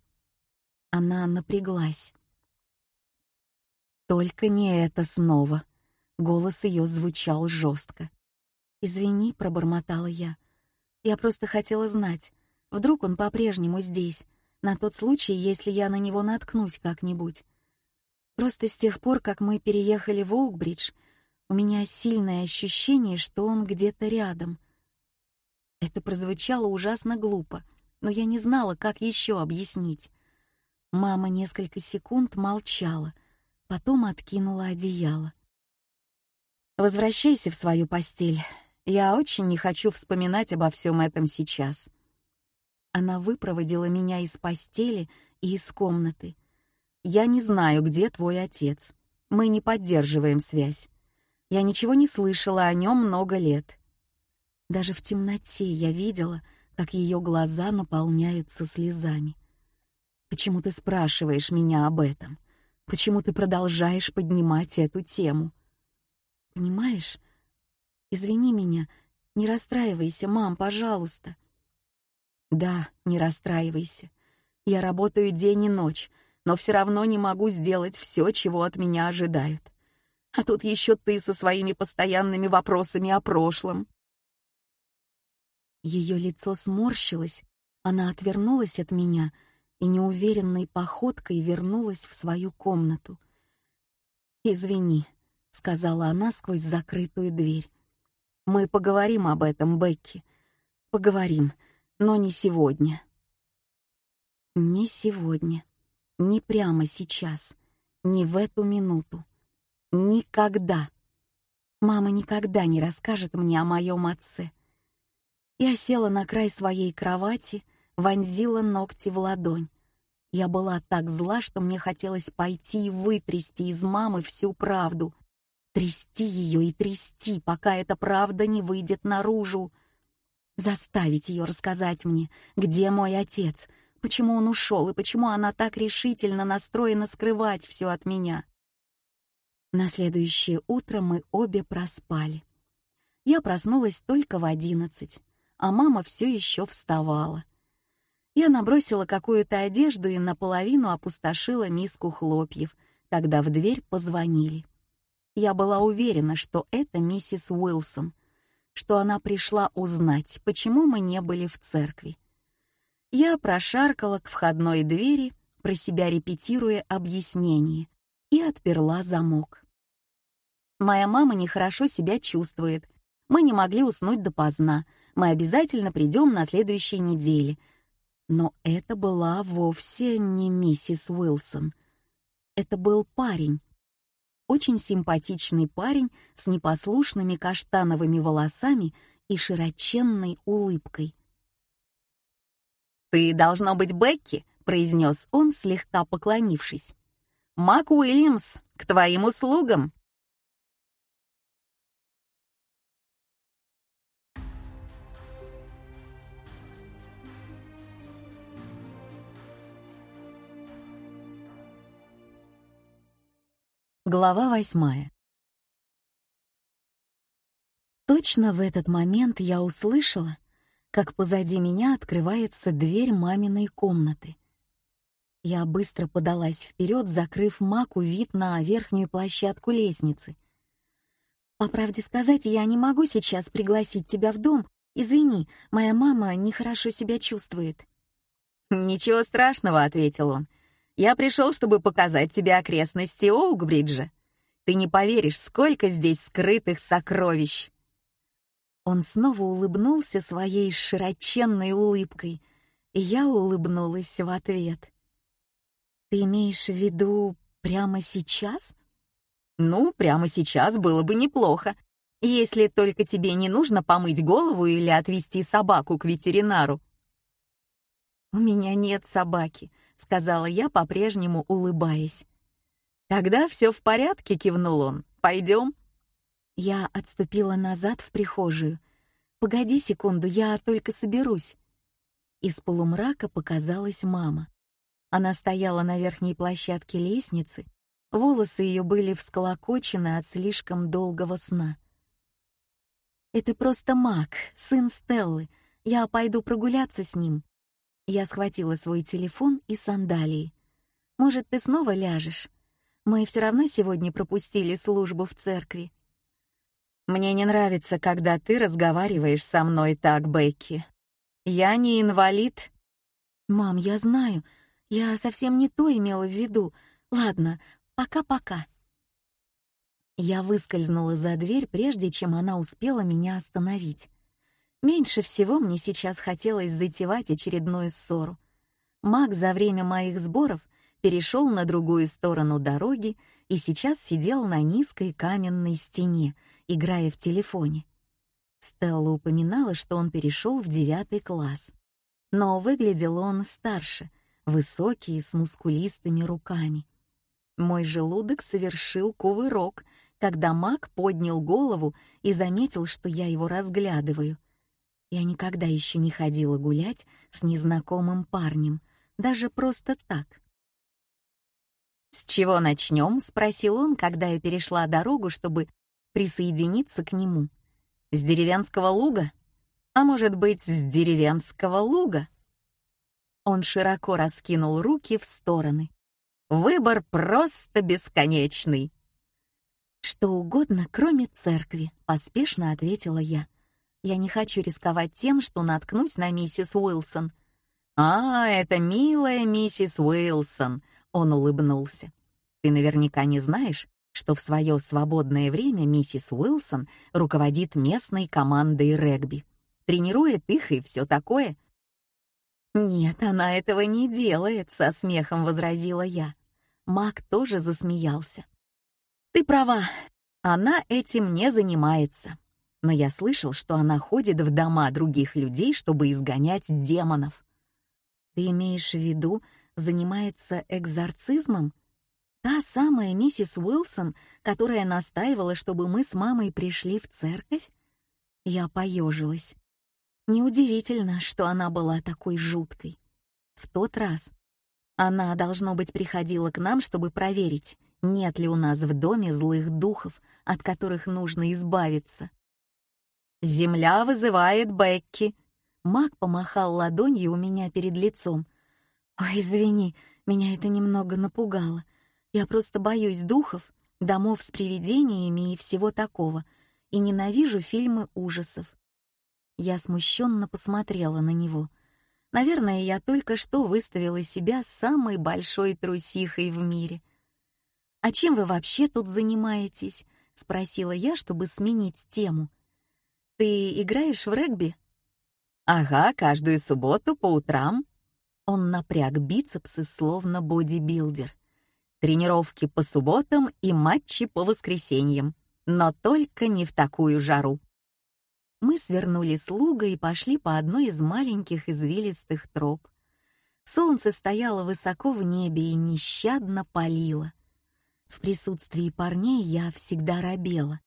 Она напряглась. «Только не это снова!» Голос ее звучал жестко. «Извини», — пробормотала я. «Я просто хотела знать, Вдруг он по-прежнему здесь, на тот случай, если я на него наткнусь как-нибудь. Просто с тех пор, как мы переехали в Оукбридж, у меня сильное ощущение, что он где-то рядом. Это прозвучало ужасно глупо, но я не знала, как еще объяснить. Мама несколько секунд молчала, потом откинула одеяло. «Возвращайся в свою постель. Я очень не хочу вспоминать обо всем этом сейчас». Она выпроводила меня из постели и из комнаты. «Я не знаю, где твой отец. Мы не поддерживаем связь. Я ничего не слышала о нем много лет». Даже в темноте я видела, как ее глаза наполняются слезами. «Почему ты спрашиваешь меня об этом? Почему ты продолжаешь поднимать эту тему?» «Понимаешь? Извини меня, не расстраивайся, мам, пожалуйста. Да, не расстраивайся. Я работаю день и ночь, но все равно не могу сделать все, чего от меня ожидают. А тут еще ты со своими постоянными вопросами о прошлом. Ее лицо сморщилось, она отвернулась от меня и неуверенной походкой вернулась в свою комнату. «Извини», — сказала она сквозь закрытую дверь. «Мы поговорим об этом, Бекки. Поговорим, но не сегодня. Не сегодня, не прямо сейчас, не в эту минуту. Никогда. Мама никогда не расскажет мне о моем отце. Я села на край своей кровати, вонзила ногти в ладонь. Я была так зла, что мне хотелось пойти и вытрясти из мамы всю правду. Трясти ее и трясти, пока эта правда не выйдет наружу. Заставить ее рассказать мне, где мой отец, почему он ушел и почему она так решительно настроена скрывать все от меня. На следующее утро мы обе проспали. Я проснулась только в одиннадцать, а мама все еще вставала. Я набросила какую-то одежду и наполовину опустошила миску хлопьев, когда в дверь позвонили. Я была уверена, что это миссис Уилсон, что она пришла узнать, почему мы не были в церкви. Я прошаркала к входной двери, про себя репетируя объяснение, и отперла замок. Моя мама нехорошо себя чувствует. Мы не могли уснуть допоздна. Мы обязательно придем на следующей неделе. Но это была вовсе не миссис Уилсон. Это был парень, очень симпатичный парень с непослушными каштановыми волосами и широченной улыбкой. «Ты, должно быть, Бекки», — произнес он, слегка поклонившись. «Мак Уильямс, к твоим услугам!» Глава восьмая. Точно в этот момент я услышала, как позади меня открывается дверь маминой комнаты. Я быстро подалась вперед, закрыв Маку вид на верхнюю площадку лестницы. «По правде сказать, я не могу сейчас пригласить тебя в дом. Извини, моя мама нехорошо себя чувствует». «Ничего страшного», — ответил он. Я пришел, чтобы показать тебе окрестности Оукбриджа. Ты не поверишь, сколько здесь скрытых сокровищ!» Он снова улыбнулся своей широченной улыбкой, и я улыбнулась в ответ. «Ты имеешь в виду прямо сейчас?» «Ну, прямо сейчас было бы неплохо, если только тебе не нужно помыть голову или отвезти собаку к ветеринару». «У меня нет собаки», — сказала я, по-прежнему улыбаясь. «Тогда все в порядке», — кивнул он. «Пойдем». Я отступила назад в прихожую. «Погоди секунду, я только соберусь». Из полумрака показалась мама. Она стояла на верхней площадке лестницы, волосы ее были всколокочены от слишком долгого сна. «Это просто Мак, сын Стеллы. Я пойду прогуляться с ним. Я схватила свой телефон и сандалии. «Может, ты снова ляжешь? Мы все равно сегодня пропустили службу в церкви». «Мне не нравится, когда ты разговариваешь со мной так, Бекки. Я не инвалид». «Мам, я знаю. Я совсем не то имела в виду. Ладно, пока-пока». Я выскользнула за дверь, прежде чем она успела меня остановить. Меньше всего мне сейчас хотелось затевать очередную ссору. Маг за время моих сборов перешел на другую сторону дороги и сейчас сидел на низкой каменной стене, играя в телефоне. Стелла упоминала, что он перешел в девятый класс. Но выглядел он старше, высокий, с мускулистыми руками. Мой желудок совершил кувырок, когда маг поднял голову и заметил, что я его разглядываю — я никогда еще не ходила гулять с незнакомым парнем, даже просто так. «С чего начнем?» — спросил он, когда я перешла дорогу, чтобы присоединиться к нему. «С деревенского луга? А может быть, с деревенского луга?» Он широко раскинул руки в стороны. «Выбор просто бесконечный!» «Что угодно, кроме церкви», — поспешно ответила я. Я не хочу рисковать тем, что наткнусь на миссис Уилсон. «А, это милая миссис Уилсон», — он улыбнулся. «Ты наверняка не знаешь, что в свое свободное время миссис Уилсон руководит местной командой регби, тренирует их и все такое». «Нет, она этого не делает», — со смехом возразила я. Мак тоже засмеялся. «Ты права, она этим не занимается но я слышал, что она ходит в дома других людей, чтобы изгонять демонов. Ты имеешь в виду, занимается экзорцизмом? Та самая миссис Уилсон, которая настаивала, чтобы мы с мамой пришли в церковь? Я поежилась. Неудивительно, что она была такой жуткой. В тот раз она, должно быть, приходила к нам, чтобы проверить, нет ли у нас в доме злых духов, от которых нужно избавиться. «Земля вызывает Бекки», Мак помахал ладонью у меня перед лицом. «Ой, извини, меня это немного напугало. Я просто боюсь духов, домов с привидениями и всего такого, и ненавижу фильмы ужасов». Я смущенно посмотрела на него. Наверное, я только что выставила себя самой большой трусихой в мире. «А чем вы вообще тут занимаетесь?» — спросила я, чтобы сменить тему. «Ты играешь в регби?» «Ага, каждую субботу по утрам». Он напряг бицепсы, словно бодибилдер. Тренировки по субботам и матчи по воскресеньям, но только не в такую жару. Мы свернули с луга и пошли по одной из маленьких извилистых троп. Солнце стояло высоко в небе и нещадно палило. В присутствии парней я всегда робела.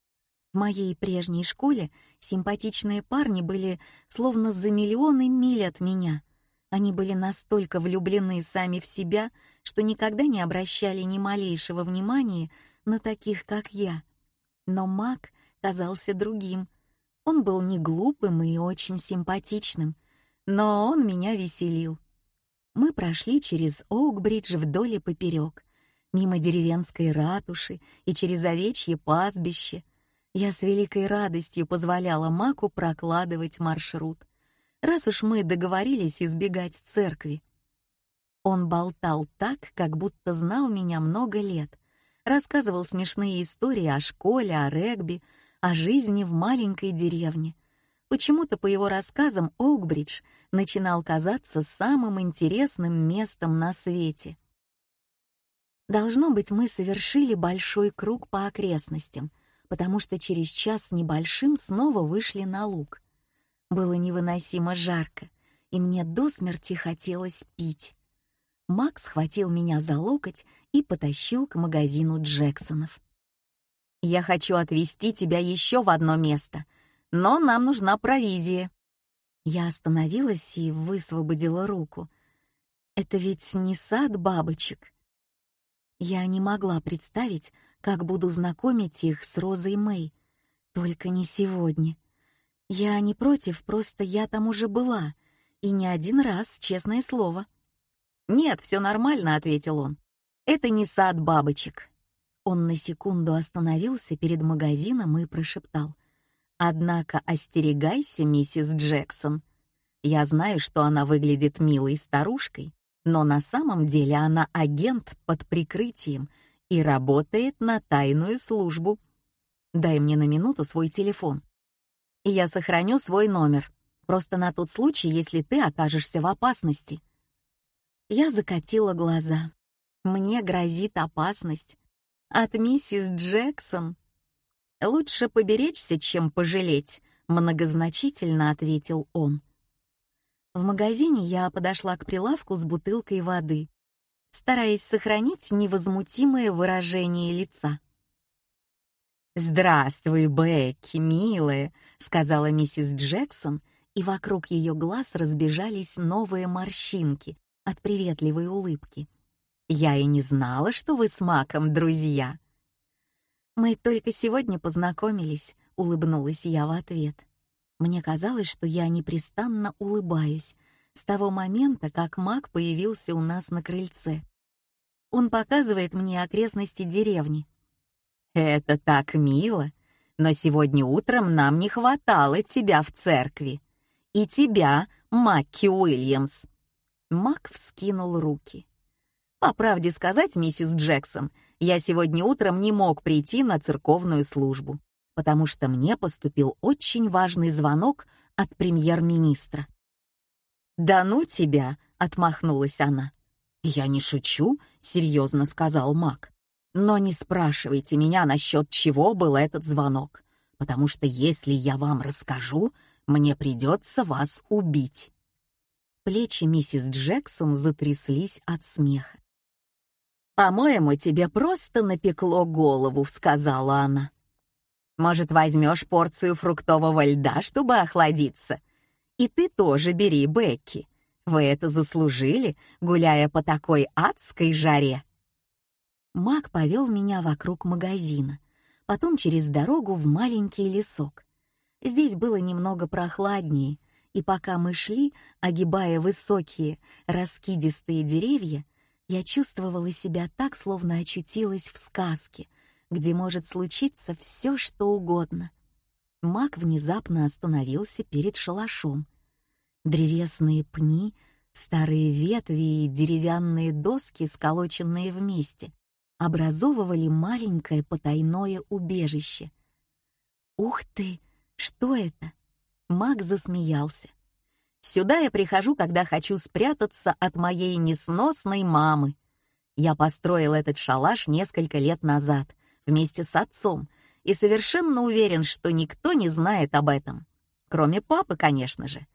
В моей прежней школе симпатичные парни были словно за миллионы миль от меня. Они были настолько влюблены сами в себя, что никогда не обращали ни малейшего внимания на таких, как я. Но Мак казался другим. Он был не глупым и очень симпатичным, но он меня веселил. Мы прошли через Оукбридж вдоль и поперек мимо деревенской ратуши и через овечье пастбище. Я с великой радостью позволяла Маку прокладывать маршрут, раз уж мы договорились избегать церкви. Он болтал так, как будто знал меня много лет, рассказывал смешные истории о школе, о регби, о жизни в маленькой деревне. Почему-то по его рассказам Оукбридж начинал казаться самым интересным местом на свете. Должно быть, мы совершили большой круг по окрестностям, потому что через час с небольшим снова вышли на луг. Было невыносимо жарко, и мне до смерти хотелось пить. Макс схватил меня за локоть и потащил к магазину Джексонов. «Я хочу отвезти тебя еще в одно место, но нам нужна провизия». Я остановилась и высвободила руку. «Это ведь не сад бабочек?» Я не могла представить, как буду знакомить их с Розой Мэй. Только не сегодня. Я не против, просто я там уже была. И не один раз, честное слово. «Нет, все нормально», — ответил он. «Это не сад бабочек». Он на секунду остановился перед магазином и прошептал. «Однако остерегайся, миссис Джексон. Я знаю, что она выглядит милой старушкой, но на самом деле она агент под прикрытием и работает на тайную службу. Дай мне на минуту свой телефон. И я сохраню свой номер, просто на тот случай, если ты окажешься в опасности. Я закатила глаза. Мне грозит опасность. От миссис Джексон. Лучше поберечься, чем пожалеть, многозначительно ответил он. В магазине я подошла к прилавку с бутылкой воды, стараясь сохранить невозмутимое выражение лица. «Здравствуй, Бекки, милая», — сказала миссис Джексон, и вокруг ее глаз разбежались новые морщинки от приветливой улыбки. «Я и не знала, что вы с Маком друзья». «Мы только сегодня познакомились», — улыбнулась я в ответ. Мне казалось, что я непрестанно улыбаюсь с того момента, как маг появился у нас на крыльце. Он показывает мне окрестности деревни. «Это так мило, но сегодня утром нам не хватало тебя в церкви. И тебя, Макки Уильямс». Мак вскинул руки. «По правде сказать, миссис Джексон, я сегодня утром не мог прийти на церковную службу потому что мне поступил очень важный звонок от премьер-министра. «Да ну тебя!» — отмахнулась она. «Я не шучу», — серьезно сказал Мак. «Но не спрашивайте меня насчет чего был этот звонок, потому что если я вам расскажу, мне придется вас убить». Плечи миссис Джексон затряслись от смеха. «По-моему, тебе просто напекло голову», — сказала она. Может, возьмешь порцию фруктового льда, чтобы охладиться? И ты тоже бери, Бекки. Вы это заслужили, гуляя по такой адской жаре. Мак повел меня вокруг магазина, потом через дорогу в маленький лесок. Здесь было немного прохладнее, И пока мы шли, огибая высокие, раскидистые деревья, я чувствовала себя так, словно очутилась в сказке, где может случиться все, что угодно. Маг внезапно остановился перед шалашом. Древесные пни, старые ветви и деревянные доски, сколоченные вместе, образовывали маленькое потайное убежище. «Ух ты! Что это?» Маг засмеялся. «Сюда я прихожу, когда хочу спрятаться от моей несносной мамы. Я построил этот шалаш несколько лет назад, вместе с отцом, и совершенно уверен, что никто не знает об этом. Кроме папы, конечно же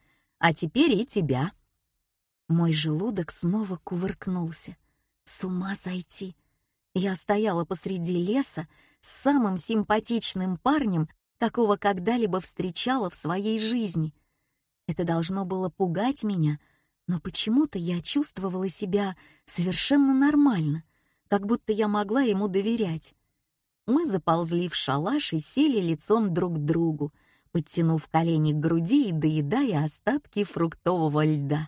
а теперь и тебя». Мой желудок снова кувыркнулся. С ума сойти. Я стояла посреди леса с самым симпатичным парнем, какого когда-либо встречала в своей жизни. Это должно было пугать меня, но почему-то я чувствовала себя совершенно нормально, как будто я могла ему доверять. Мы заползли в шалаш и сели лицом друг к другу, подтянув колени к груди и доедая остатки фруктового льда.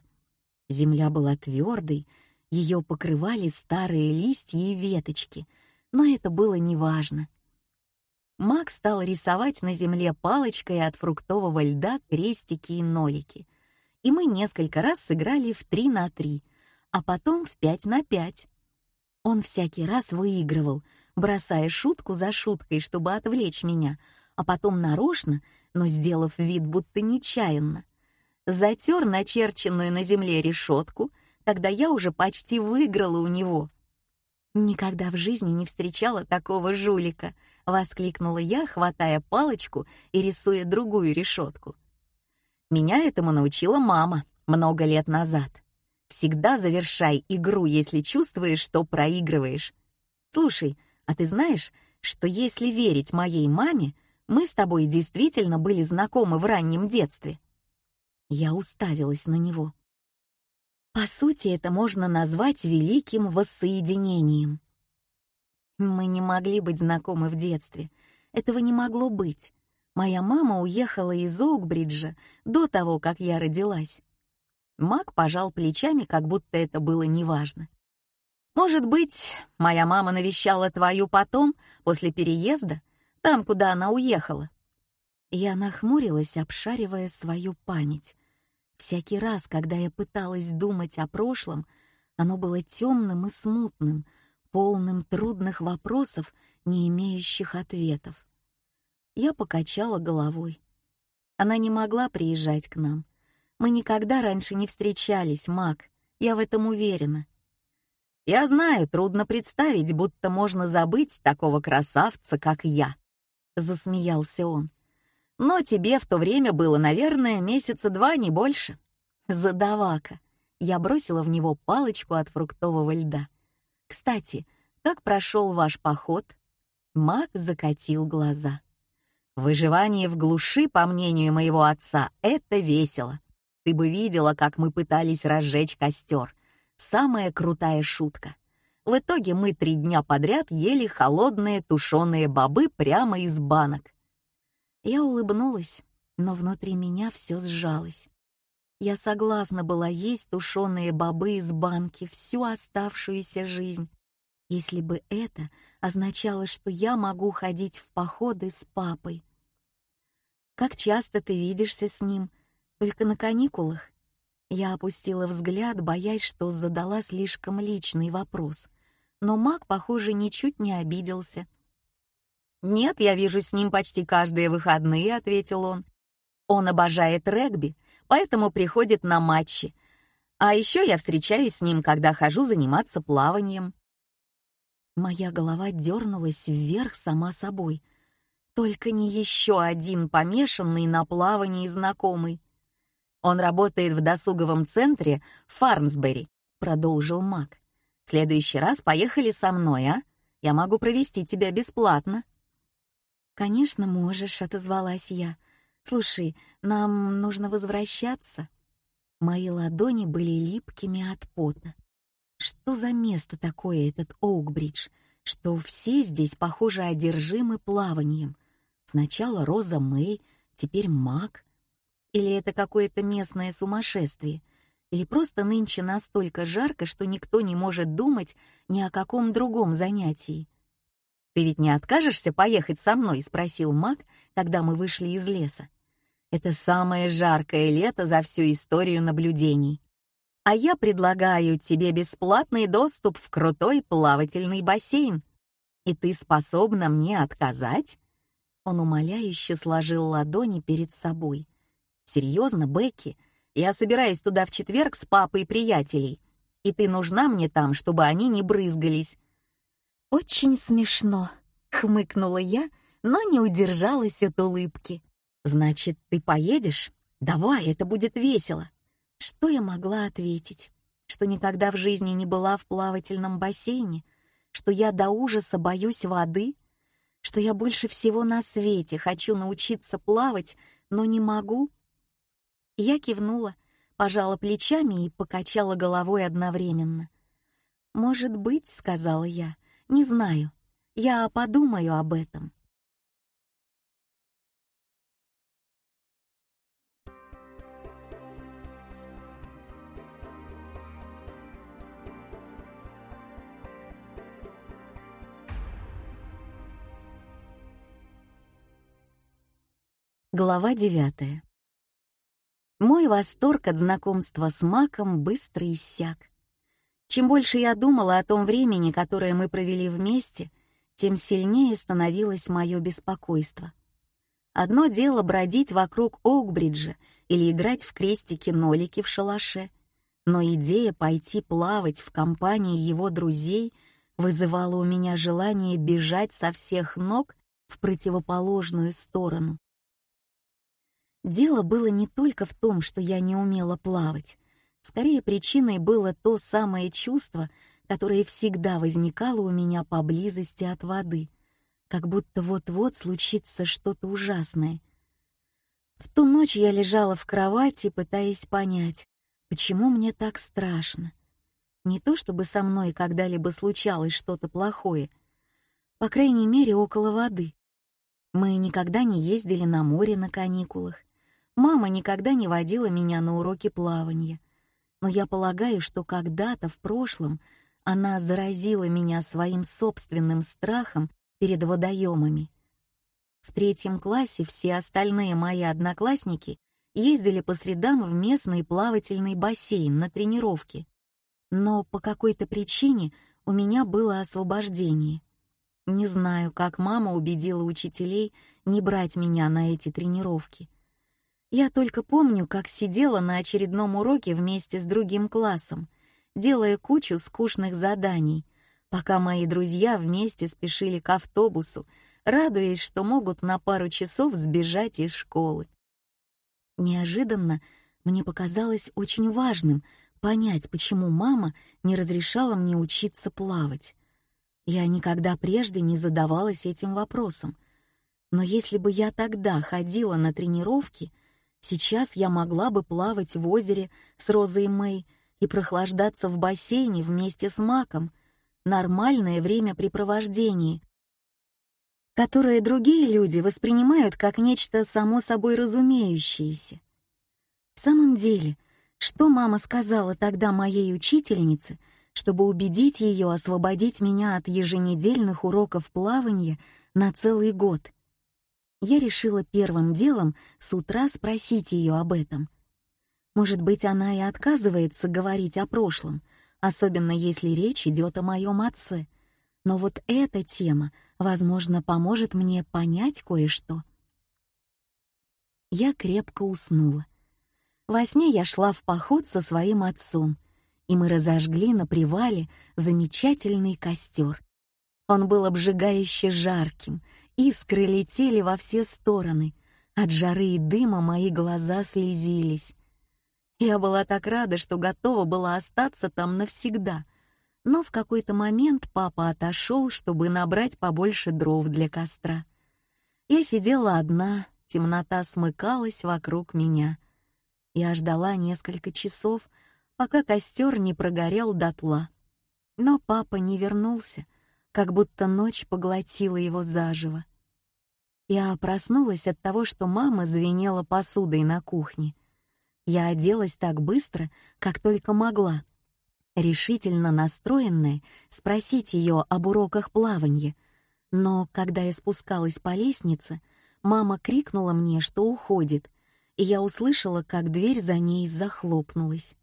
Земля была твердой, ее покрывали старые листья и веточки, но это было неважно. Мак стал рисовать на земле палочкой от фруктового льда крестики и нолики, и мы несколько раз сыграли в три на три, а потом в пять на пять. Он всякий раз выигрывал, бросая шутку за шуткой, чтобы отвлечь меня, а потом нарочно но сделав вид, будто нечаянно. Затер начерченную на земле решетку, когда я уже почти выиграла у него. «Никогда в жизни не встречала такого жулика!» — воскликнула я, хватая палочку и рисуя другую решетку. Меня этому научила мама много лет назад. Всегда завершай игру, если чувствуешь, что проигрываешь. Слушай, а ты знаешь, что если верить моей маме, мы с тобой действительно были знакомы в раннем детстве. Я уставилась на него. По сути, это можно назвать великим воссоединением. Мы не могли быть знакомы в детстве. Этого не могло быть. Моя мама уехала из Оукбриджа до того, как я родилась. Мак пожал плечами, как будто это было неважно. «Может быть, моя мама навещала твою потом, после переезда, там, куда она уехала. Я нахмурилась, обшаривая свою память. Всякий раз, когда я пыталась думать о прошлом, оно было темным и смутным, полным трудных вопросов, не имеющих ответов. Я покачала головой. Она не могла приезжать к нам. Мы никогда раньше не встречались, Мак, я в этом уверена. Я знаю, трудно представить, будто можно забыть такого красавца, как я. — засмеялся он. «Но тебе в то время было, наверное, месяца два, не больше». «Задавака!» Я бросила в него палочку от фруктового льда. «Кстати, как прошел ваш поход?» Мак закатил глаза. «Выживание в глуши, по мнению моего отца, это весело. Ты бы видела, как мы пытались разжечь костер. Самая крутая шутка. В итоге мы три дня подряд ели холодные тушеные бобы прямо из банок. Я улыбнулась, но внутри меня все сжалось. Я согласна была есть тушеные бобы из банки всю оставшуюся жизнь, если бы это означало, что я могу ходить в походы с папой. Как часто ты видишься с ним? Только на каникулах? Я опустила взгляд, боясь, что задала слишком личный вопрос но маг, похоже, ничуть не обиделся. «Нет, я вижу с ним почти каждые выходные», — ответил он. «Он обожает регби, поэтому приходит на матчи. А еще я встречаюсь с ним, когда хожу заниматься плаванием». Моя голова дернулась вверх сама собой. Только не еще один помешанный на плавании знакомый. «Он работает в досуговом центре Фармсбери», — продолжил Мак. В следующий раз поехали со мной, а? Я могу провести тебя бесплатно». «Конечно, можешь», — отозвалась я. «Слушай, нам нужно возвращаться». Мои ладони были липкими от пота. Что за место такое этот Оукбридж, что все здесь, похоже, одержимы плаванием? Сначала Роза Мэй, теперь Мак. Или это какое-то местное сумасшествие? Или просто нынче настолько жарко, что никто не может думать ни о каком другом занятии? «Ты ведь не откажешься поехать со мной?» — спросил Мак, когда мы вышли из леса. «Это самое жаркое лето за всю историю наблюдений. А я предлагаю тебе бесплатный доступ в крутой плавательный бассейн. И ты способна мне отказать?» Он умоляюще сложил ладони перед собой. «Серьезно, Бекки, я собираюсь туда в четверг с папой и приятелей, и ты нужна мне там, чтобы они не брызгались». «Очень смешно», — хмыкнула я, но не удержалась от улыбки. «Значит, ты поедешь? Давай, это будет весело». Что я могла ответить? Что никогда в жизни не была в плавательном бассейне? Что я до ужаса боюсь воды? Что я больше всего на свете хочу научиться плавать, но не могу? Я кивнула, пожала плечами и покачала головой одновременно. «Может быть», — сказала я, — «не знаю. Я подумаю об этом». Глава девятая. Мой восторг от знакомства с Маком быстро иссяк. Чем больше я думала о том времени, которое мы провели вместе, тем сильнее становилось мое беспокойство. Одно дело бродить вокруг Оукбриджа или играть в крестики-нолики в шалаше, но идея пойти плавать в компании его друзей вызывала у меня желание бежать со всех ног в противоположную сторону. Дело было не только в том, что я не умела плавать. Скорее, причиной было то самое чувство, которое всегда возникало у меня поблизости от воды, как будто вот-вот случится что-то ужасное. В ту ночь я лежала в кровати, пытаясь понять, почему мне так страшно. Не то чтобы со мной когда-либо случалось что-то плохое, по крайней мере, около воды. Мы никогда не ездили на море на каникулах, Мама никогда не водила меня на уроки плавания, но я полагаю, что когда-то в прошлом она заразила меня своим собственным страхом перед водоемами. В третьем классе все остальные мои одноклассники ездили по средам в местный плавательный бассейн на тренировки. Но по какой-то причине у меня было освобождение. Не знаю, как мама убедила учителей не брать меня на эти тренировки. Я только помню, как сидела на очередном уроке вместе с другим классом, делая кучу скучных заданий, пока мои друзья вместе спешили к автобусу, радуясь, что могут на пару часов сбежать из школы. Неожиданно мне показалось очень важным понять, почему мама не разрешала мне учиться плавать. Я никогда прежде не задавалась этим вопросом. Но если бы я тогда ходила на тренировки — Сейчас я могла бы плавать в озере с Розой Мэй и прохлаждаться в бассейне вместе с Маком. Нормальное времяпрепровождение, которое другие люди воспринимают как нечто само собой разумеющееся. В самом деле, что мама сказала тогда моей учительнице, чтобы убедить ее освободить меня от еженедельных уроков плавания на целый год? Я решила первым делом с утра спросить ее об этом. Может быть, она и отказывается говорить о прошлом, особенно если речь идет о моем отце. Но вот эта тема, возможно, поможет мне понять кое-что. Я крепко уснула. Во сне я шла в поход со своим отцом, и мы разожгли на привале замечательный костер. Он был обжигающе жарким, Искры летели во все стороны. От жары и дыма мои глаза слезились. Я была так рада, что готова была остаться там навсегда. Но в какой-то момент папа отошел, чтобы набрать побольше дров для костра. Я сидела одна, темнота смыкалась вокруг меня. Я ждала несколько часов, пока костер не прогорел дотла. Но папа не вернулся, как будто ночь поглотила его заживо. Я проснулась от того, что мама звенела посудой на кухне. Я оделась так быстро, как только могла. Решительно настроенная спросить ее об уроках плавания. Но когда я спускалась по лестнице, мама крикнула мне, что уходит, и я услышала, как дверь за ней захлопнулась.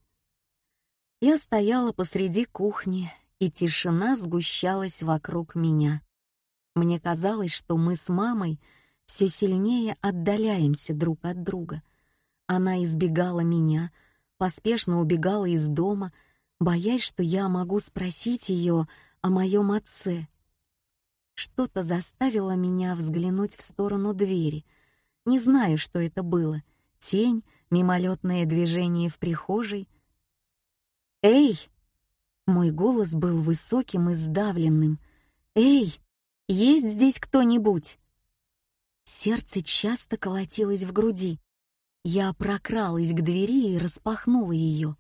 Я стояла посреди кухни, и тишина сгущалась вокруг меня. Мне казалось, что мы с мамой все сильнее отдаляемся друг от друга. Она избегала меня, поспешно убегала из дома, боясь, что я могу спросить ее о моем отце. Что-то заставило меня взглянуть в сторону двери. Не знаю, что это было. Тень, мимолетное движение в прихожей. «Эй!» Мой голос был высоким и сдавленным. «Эй, есть здесь кто-нибудь?» Сердце часто колотилось в груди. Я прокралась к двери и распахнула ее.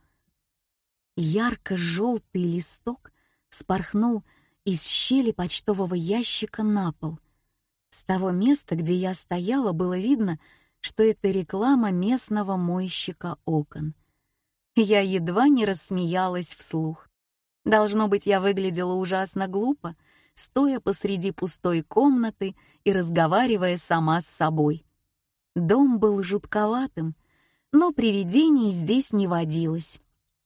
Ярко-желтый листок спорхнул из щели почтового ящика на пол. С того места, где я стояла, было видно, что это реклама местного мойщика окон. Я едва не рассмеялась вслух. Должно быть, я выглядела ужасно глупо, стоя посреди пустой комнаты и разговаривая сама с собой. Дом был жутковатым, но привидений здесь не водилось.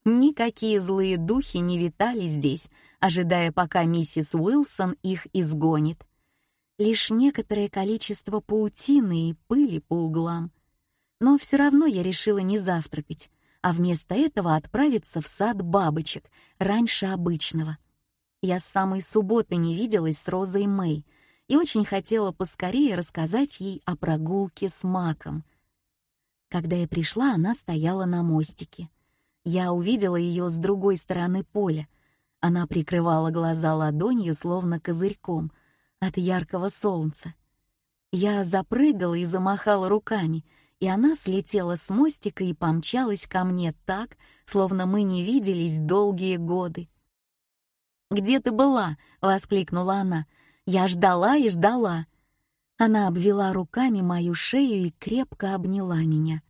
Никакие злые духи не витали здесь, ожидая, пока миссис Уилсон их изгонит. Лишь некоторое количество паутины и пыли по углам. Но все равно я решила не завтракать, а вместо этого отправиться в сад бабочек раньше обычного. Я с самой субботы не виделась с Розой Мэй и очень хотела поскорее рассказать ей о прогулке с Маком. Когда я пришла, она стояла на мостике. Я увидела ее с другой стороны поля. Она прикрывала глаза ладонью, словно козырьком, от яркого солнца. Я запрыгала и замахала руками, и она слетела с мостика и помчалась ко мне так, словно мы не виделись долгие годы. «Где ты была?» — воскликнула она. «Я ждала и ждала». Она обвела руками мою шею и крепко обняла меня.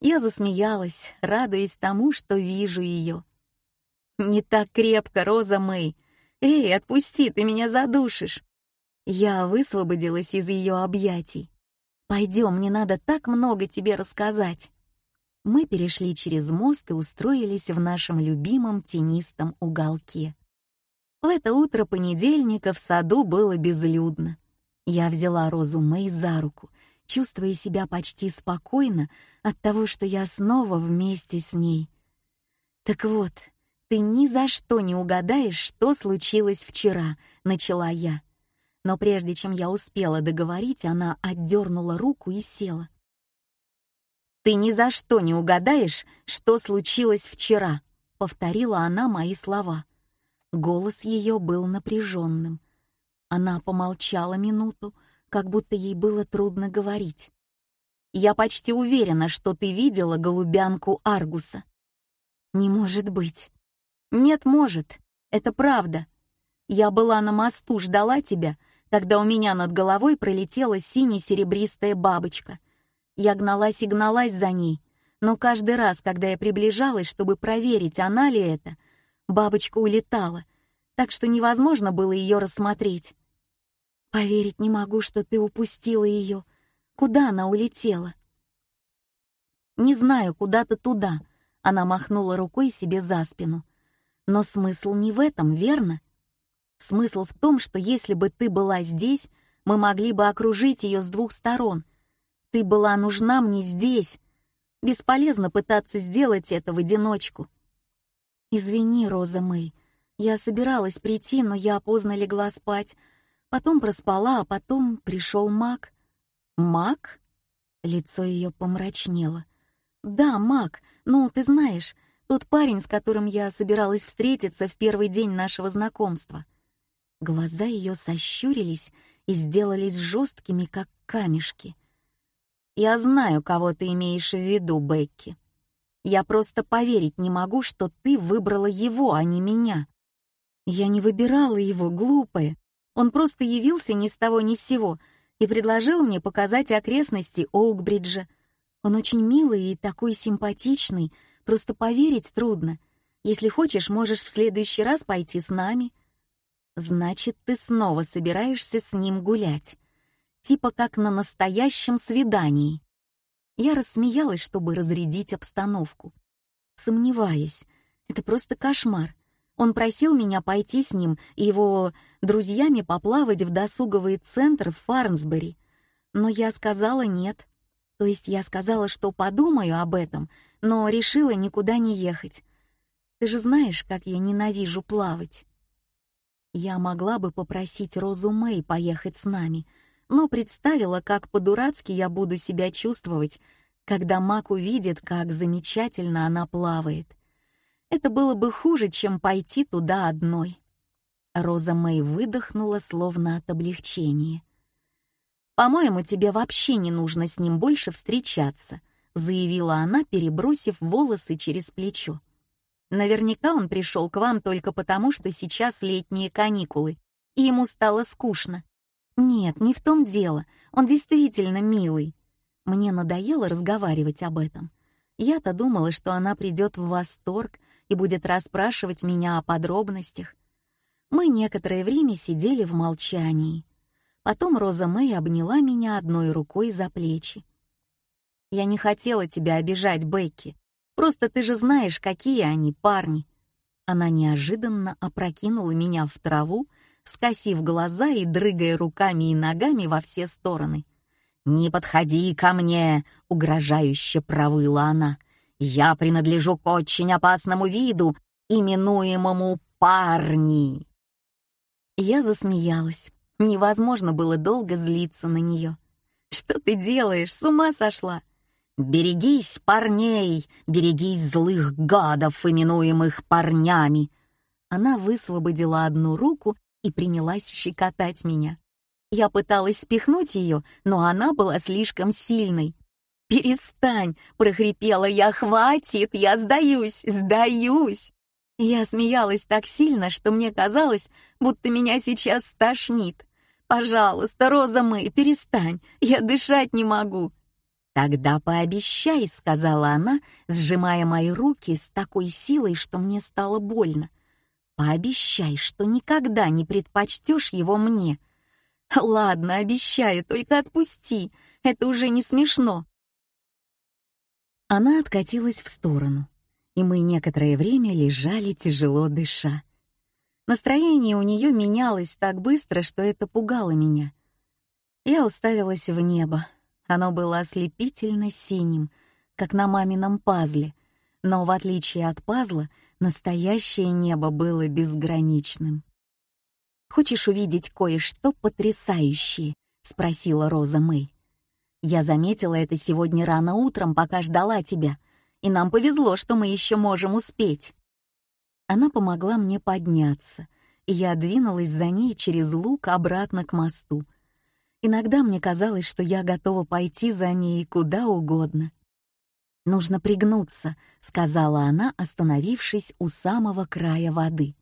Я засмеялась, радуясь тому, что вижу ее. «Не так крепко, Роза Мэй! Эй, отпусти, ты меня задушишь!» Я высвободилась из ее объятий. «Пойдем, мне надо так много тебе рассказать». Мы перешли через мост и устроились в нашем любимом тенистом уголке. В это утро понедельника в саду было безлюдно. Я взяла Розу Мэй за руку, чувствуя себя почти спокойно от того, что я снова вместе с ней. «Так вот, ты ни за что не угадаешь, что случилось вчера», — начала я. Но прежде чем я успела договорить, она отдернула руку и села. «Ты ни за что не угадаешь, что случилось вчера», — повторила она мои слова. Голос ее был напряженным. Она помолчала минуту, как будто ей было трудно говорить. «Я почти уверена, что ты видела голубянку Аргуса». «Не может быть». «Нет, может. Это правда. Я была на мосту, ждала тебя, когда у меня над головой пролетела сине-серебристая бабочка. Я гналась и гналась за ней, но каждый раз, когда я приближалась, чтобы проверить, она ли это, Бабочка улетала, так что невозможно было ее рассмотреть. Поверить не могу, что ты упустила ее. Куда она улетела? Не знаю, куда-то туда. Она махнула рукой себе за спину. Но смысл не в этом, верно? Смысл в том, что если бы ты была здесь, мы могли бы окружить ее с двух сторон. Ты была нужна мне здесь. Бесполезно пытаться сделать это в одиночку. «Извини, Роза Мэй, я собиралась прийти, но я поздно легла спать. Потом проспала, а потом пришел Мак». «Мак?» Лицо ее помрачнело. «Да, Мак, ну, ты знаешь, тот парень, с которым я собиралась встретиться в первый день нашего знакомства». Глаза ее сощурились и сделались жесткими, как камешки. «Я знаю, кого ты имеешь в виду, Бекки», я просто поверить не могу, что ты выбрала его, а не меня. Я не выбирала его, глупая. Он просто явился ни с того ни с сего. и предложил мне показать окрестности Оукбриджа. Он очень милый и такой симпатичный, просто поверить трудно. Если хочешь, можешь в следующий раз пойти с нами. Значит, ты снова собираешься с ним гулять. Типа как на настоящем свидании. Я рассмеялась, чтобы разрядить обстановку. Сомневаюсь, это просто кошмар. Он просил меня пойти с ним и его друзьями поплавать в досуговый центр в Фарнсбери. Но я сказала нет. То есть я сказала, что подумаю об этом, но решила никуда не ехать. Ты же знаешь, как я ненавижу плавать. Я могла бы попросить Розу Мэй поехать с нами, но представила, как по-дурацки я буду себя чувствовать, когда Мак увидит, как замечательно она плавает. Это было бы хуже, чем пойти туда одной. Роза Мэй выдохнула, словно от облегчения. «По-моему, тебе вообще не нужно с ним больше встречаться», заявила она, перебросив волосы через плечо. «Наверняка он пришел к вам только потому, что сейчас летние каникулы, и ему стало скучно. Нет, не в том дело, он действительно милый. Мне надоело разговаривать об этом. Я-то думала, что она придет в восторг и будет расспрашивать меня о подробностях. Мы некоторое время сидели в молчании. Потом Роза Мэй обняла меня одной рукой за плечи. «Я не хотела тебя обижать, Бекки. Просто ты же знаешь, какие они парни». Она неожиданно опрокинула меня в траву, скосив глаза и дрыгая руками и ногами во все стороны. «Не подходи ко мне!» — угрожающе провыла она. Я принадлежу к очень опасному виду, именуемому парни. Я засмеялась. Невозможно было долго злиться на нее. Что ты делаешь? С ума сошла? Берегись парней, берегись злых гадов, именуемых парнями. Она высвободила одну руку и принялась щекотать меня. Я пыталась спихнуть ее, но она была слишком сильной. «Перестань!» — прохрипела я. «Хватит! Я сдаюсь! Сдаюсь!» Я смеялась так сильно, что мне казалось, будто меня сейчас стошнит. «Пожалуйста, Роза Мэй, перестань! Я дышать не могу!» «Тогда пообещай», — сказала она, сжимая мои руки с такой силой, что мне стало больно. «Пообещай, что никогда не предпочтешь его мне». «Ладно, обещаю, только отпусти. Это уже не смешно». Она откатилась в сторону, и мы некоторое время лежали тяжело дыша. Настроение у нее менялось так быстро, что это пугало меня. Я уставилась в небо. Оно было ослепительно синим, как на мамином пазле, но в отличие от пазла, настоящее небо было безграничным. «Хочешь увидеть кое-что потрясающее?» — спросила Роза Мэй. Я заметила это сегодня рано утром, пока ждала тебя, и нам повезло, что мы еще можем успеть. Она помогла мне подняться, и я двинулась за ней через луг обратно к мосту. Иногда мне казалось, что я готова пойти за ней куда угодно. «Нужно пригнуться», — сказала она, остановившись у самого края воды.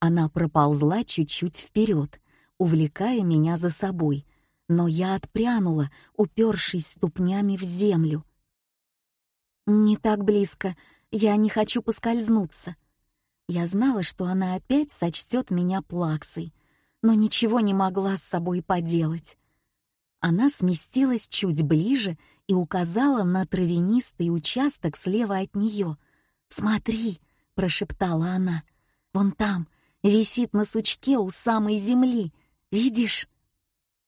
Она проползла чуть-чуть вперед, увлекая меня за собой, но я отпрянула, упершись ступнями в землю. «Не так близко, я не хочу поскользнуться». Я знала, что она опять сочтет меня плаксой, но ничего не могла с собой поделать. Она сместилась чуть ближе и указала на травянистый участок слева от нее. «Смотри!» — прошептала она. «Вон там, висит на сучке у самой земли. Видишь?»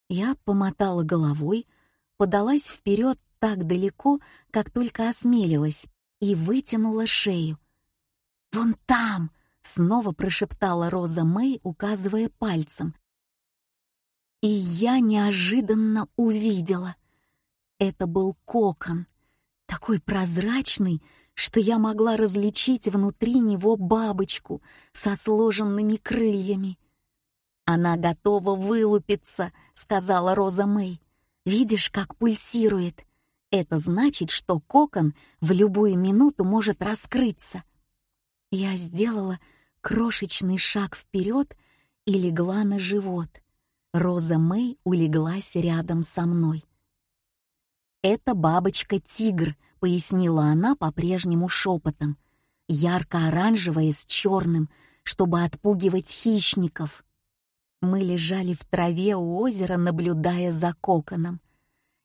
Я помотала головой, подалась вперед так далеко, как только осмелилась, и вытянула шею. «Вон там!» — снова прошептала Роза Мэй, указывая пальцем. И я неожиданно увидела. Это был кокон, такой прозрачный, что я могла различить внутри него бабочку со сложенными крыльями. «Она готова вылупиться», — сказала Роза Мэй. «Видишь, как пульсирует? Это значит, что кокон в любую минуту может раскрыться». Я сделала крошечный шаг вперед и легла на живот. Роза Мэй улеглась рядом со мной. «Это бабочка-тигр», — пояснила она по-прежнему шепотом. «Ярко-оранжевая с черным, чтобы отпугивать хищников». Мы лежали в траве у озера, наблюдая за коконом.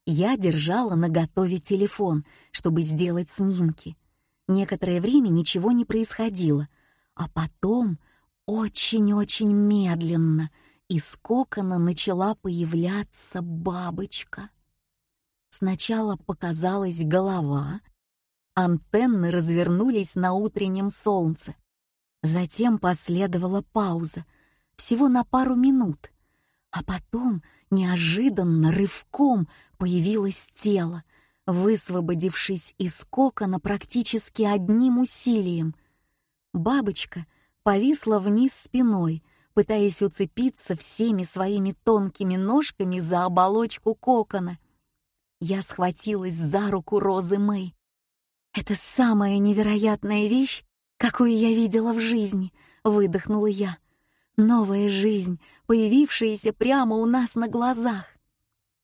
Я держала наготове телефон, чтобы сделать снимки. Некоторое время ничего не происходило, а потом, очень-очень медленно, из кокона начала появляться бабочка. Сначала показалась голова, антенны развернулись на утреннем солнце. Затем последовала пауза, всего на пару минут. А потом неожиданно рывком появилось тело, высвободившись из кокона практически одним усилием. Бабочка повисла вниз спиной, пытаясь уцепиться всеми своими тонкими ножками за оболочку кокона — я схватилась за руку Розы Мэй. «Это самая невероятная вещь, какую я видела в жизни», — выдохнула я. «Новая жизнь, появившаяся прямо у нас на глазах».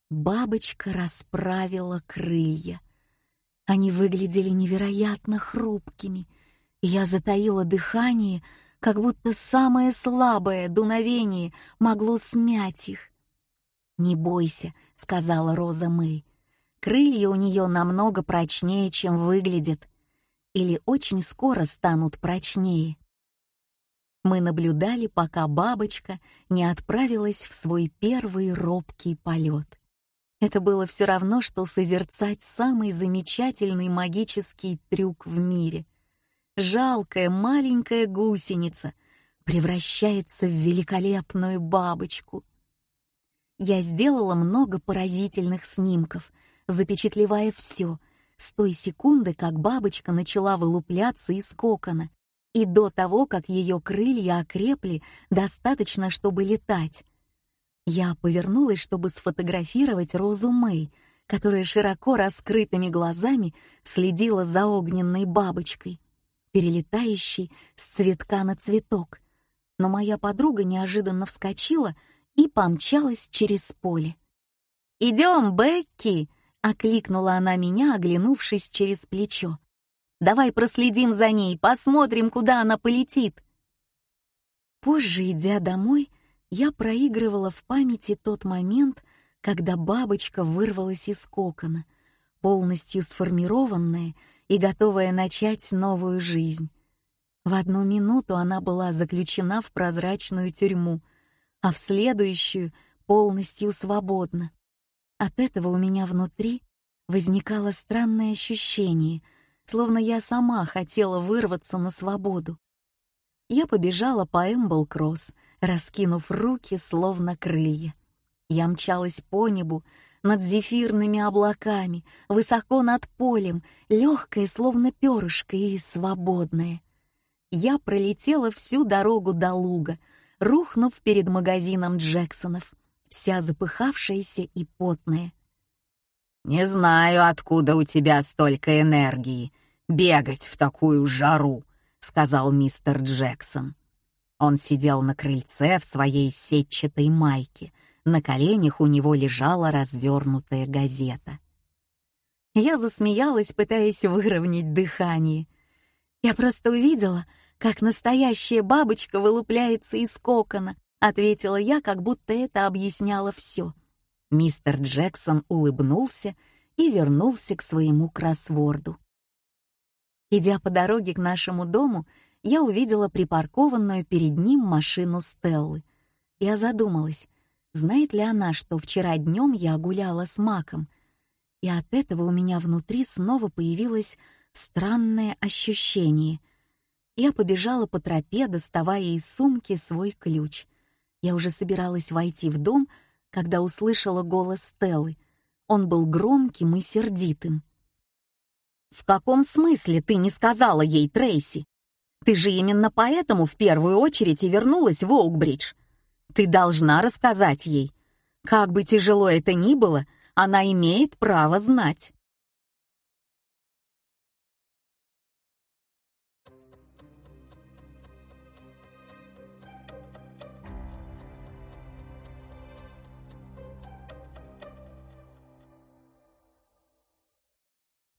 Бабочка расправила крылья. Они выглядели невероятно хрупкими, я затаила дыхание, как будто самое слабое дуновение могло смять их. «Не бойся», — сказала Роза Мэй. Крылья у нее намного прочнее, чем выглядит, или очень скоро станут прочнее. Мы наблюдали, пока бабочка не отправилась в свой первый робкий полет. Это было все равно, что созерцать самый замечательный магический трюк в мире. Жалкая маленькая гусеница превращается в великолепную бабочку. Я сделала много поразительных снимков — запечатлевая все, с той секунды, как бабочка начала вылупляться из кокона, и до того, как ее крылья окрепли достаточно, чтобы летать. Я повернулась, чтобы сфотографировать Розу Мэй, которая широко раскрытыми глазами следила за огненной бабочкой, перелетающей с цветка на цветок. Но моя подруга неожиданно вскочила и помчалась через поле. «Идем, Бекки!» Окликнула она меня, оглянувшись через плечо. «Давай проследим за ней, посмотрим, куда она полетит». Позже, идя домой, я проигрывала в памяти тот момент, когда бабочка вырвалась из кокона, полностью сформированная и готовая начать новую жизнь. В одну минуту она была заключена в прозрачную тюрьму, а в следующую — полностью свободна. От этого у меня внутри возникало странное ощущение, словно я сама хотела вырваться на свободу. Я побежала по Эмбл-Кросс, раскинув руки, словно крылья. Я мчалась по небу, над зефирными облаками, высоко над полем, легкая, словно перышко, и свободная. Я пролетела всю дорогу до луга, рухнув перед магазином Джексонов — вся запыхавшаяся и потная. «Не знаю, откуда у тебя столько энергии бегать в такую жару», — сказал мистер Джексон. Он сидел на крыльце в своей сетчатой майке. На коленях у него лежала развернутая газета. Я засмеялась, пытаясь выровнять дыхание. Я просто увидела, как настоящая бабочка вылупляется из кокона, — ответила я, как будто это объясняло все. Мистер Джексон улыбнулся и вернулся к своему кроссворду. Идя по дороге к нашему дому, я увидела припаркованную перед ним машину Стеллы. Я задумалась, знает ли она, что вчера днем я гуляла с Маком, и от этого у меня внутри снова появилось странное ощущение. Я побежала по тропе, доставая из сумки свой ключ — я уже собиралась войти в дом, когда услышала голос Стеллы. Он был громким и сердитым. «В каком смысле ты не сказала ей, Трейси? Ты же именно поэтому в первую очередь и вернулась в Оукбридж. Ты должна рассказать ей. Как бы тяжело это ни было, она имеет право знать.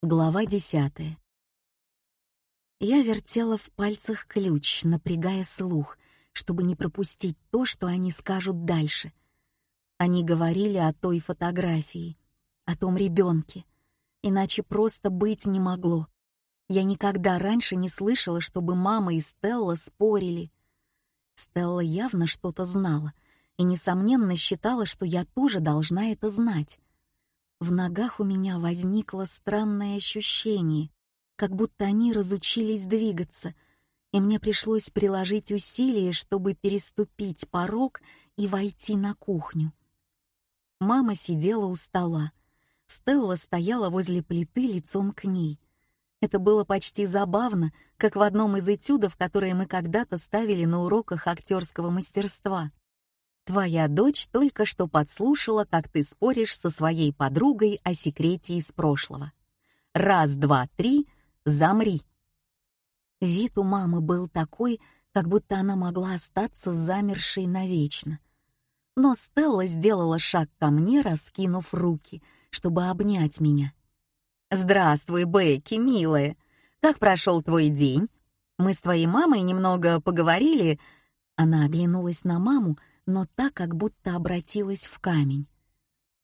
Глава десятая. Я вертела в пальцах ключ, напрягая слух, чтобы не пропустить то, что они скажут дальше. Они говорили о той фотографии, о том ребенке. Иначе просто быть не могло. Я никогда раньше не слышала, чтобы мама и Стелла спорили. Стелла явно что-то знала и, несомненно, считала, что я тоже должна это знать. В ногах у меня возникло странное ощущение, как будто они разучились двигаться, и мне пришлось приложить усилия, чтобы переступить порог и войти на кухню. Мама сидела у стола. Стелла стояла возле плиты лицом к ней. Это было почти забавно, как в одном из этюдов, которые мы когда-то ставили на уроках актерского мастерства. Твоя дочь только что подслушала, как ты споришь со своей подругой о секрете из прошлого. Раз, два, три, замри. Вид у мамы был такой, как будто она могла остаться замершей навечно. Но Стелла сделала шаг ко мне, раскинув руки, чтобы обнять меня. «Здравствуй, Бекки, милая. Как прошел твой день? Мы с твоей мамой немного поговорили...» Она оглянулась на маму, но так, как будто обратилась в камень.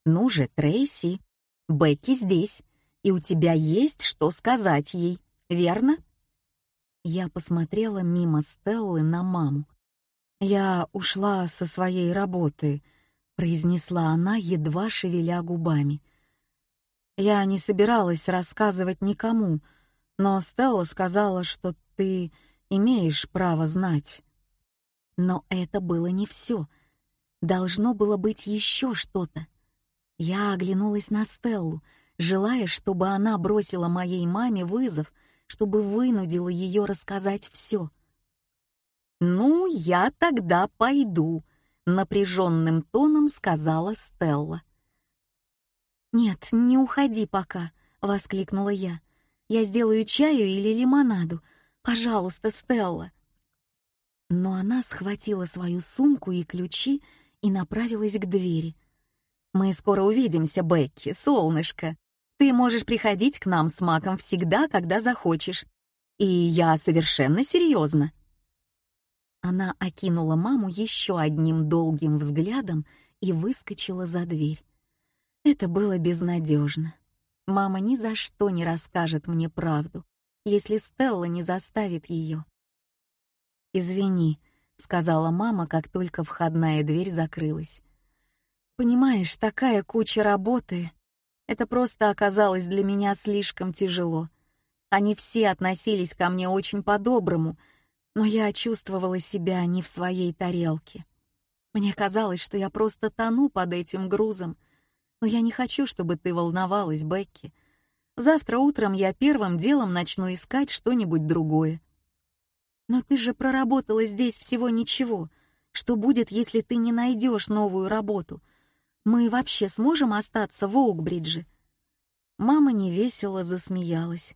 «Ну же, Трейси, Бекки здесь, и у тебя есть что сказать ей, верно?» Я посмотрела мимо Стеллы на маму. «Я ушла со своей работы», — произнесла она, едва шевеля губами. «Я не собиралась рассказывать никому, но Стелла сказала, что ты имеешь право знать». Но это было не все. Должно было быть еще что-то. Я оглянулась на Стеллу, желая, чтобы она бросила моей маме вызов, чтобы вынудила ее рассказать все. «Ну, я тогда пойду», — напряженным тоном сказала Стелла. «Нет, не уходи пока», — воскликнула я. «Я сделаю чаю или лимонаду. Пожалуйста, Стелла». Но она схватила свою сумку и ключи и направилась к двери. «Мы скоро увидимся, Бекки, солнышко. Ты можешь приходить к нам с Маком всегда, когда захочешь. И я совершенно серьезно». Она окинула маму еще одним долгим взглядом и выскочила за дверь. Это было безнадежно. Мама ни за что не расскажет мне правду, если Стелла не заставит ее. «Извини», — сказала мама, как только входная дверь закрылась. «Понимаешь, такая куча работы. Это просто оказалось для меня слишком тяжело. Они все относились ко мне очень по-доброму, но я чувствовала себя не в своей тарелке. Мне казалось, что я просто тону под этим грузом. Но я не хочу, чтобы ты волновалась, Бекки. Завтра утром я первым делом начну искать что-нибудь другое. Но ты же проработала здесь всего ничего. Что будет, если ты не найдешь новую работу? Мы вообще сможем остаться в Оукбридже?» Мама невесело засмеялась.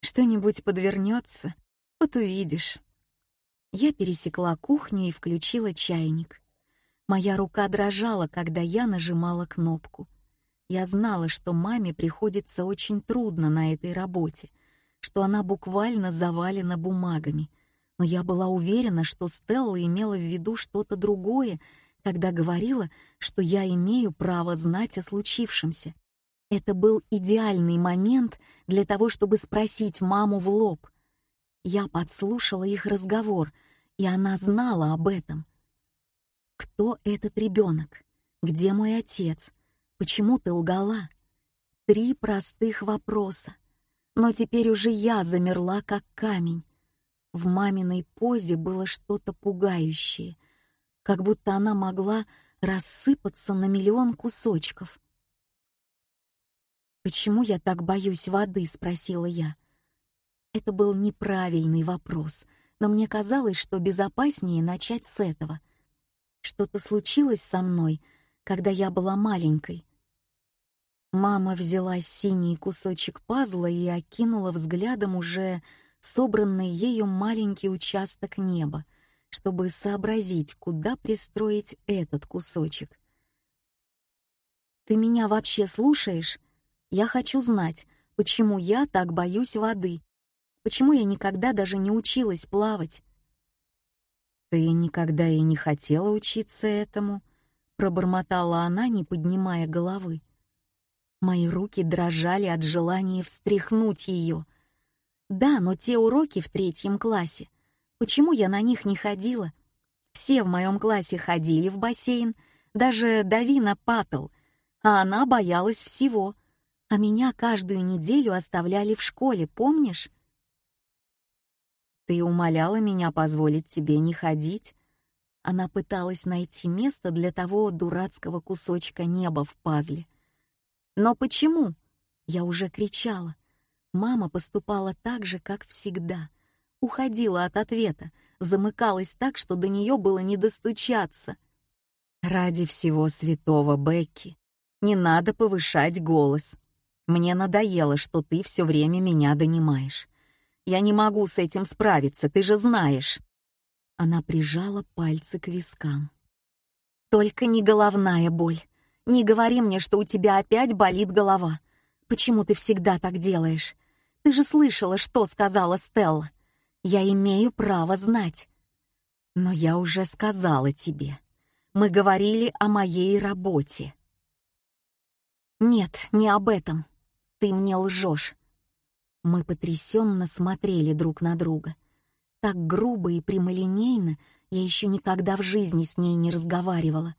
«Что-нибудь подвернется, вот увидишь». Я пересекла кухню и включила чайник. Моя рука дрожала, когда я нажимала кнопку. Я знала, что маме приходится очень трудно на этой работе, что она буквально завалена бумагами, но я была уверена, что Стелла имела в виду что-то другое, когда говорила, что я имею право знать о случившемся. Это был идеальный момент для того, чтобы спросить маму в лоб. Я подслушала их разговор, и она знала об этом. Кто этот ребенок? Где мой отец? Почему ты лгала? Три простых вопроса. Но теперь уже я замерла, как камень. В маминой позе было что-то пугающее, как будто она могла рассыпаться на миллион кусочков. «Почему я так боюсь воды?» — спросила я. Это был неправильный вопрос, но мне казалось, что безопаснее начать с этого. Что-то случилось со мной, когда я была маленькой. Мама взяла синий кусочек пазла и окинула взглядом уже собранный ею маленький участок неба, чтобы сообразить, куда пристроить этот кусочек. «Ты меня вообще слушаешь? Я хочу знать, Почему я так боюсь воды? Почему я никогда даже не училась плавать? Ты никогда и не хотела учиться этому, пробормотала она, не поднимая головы. Мои руки дрожали от желания встряхнуть ее. Да, но те уроки в третьем классе. Почему я на них не ходила? Все в моем классе ходили в бассейн, даже Давина Паттл, а она боялась всего. А меня каждую неделю оставляли в школе, помнишь? Ты умоляла меня позволить тебе не ходить. Она пыталась найти место для того дурацкого кусочка неба в пазле. Но почему? Я уже кричала. Мама поступала так же, как всегда. Уходила от ответа, замыкалась так, что до нее было не достучаться. Ради всего святого, Бекки, не надо повышать голос. Мне надоело, что ты все время меня донимаешь. Я не могу с этим справиться, ты же знаешь. Она прижала пальцы к вискам. Только не головная боль. Не говори мне, что у тебя опять болит голова. Почему ты всегда так делаешь? Ты же слышала, что сказала Стелла. Я имею право знать. Но я уже сказала тебе. Мы говорили о моей работе. Нет, не об этом. Ты мне лжешь. Мы потрясенно смотрели друг на друга. Так грубо и прямолинейно я еще никогда в жизни с ней не разговаривала.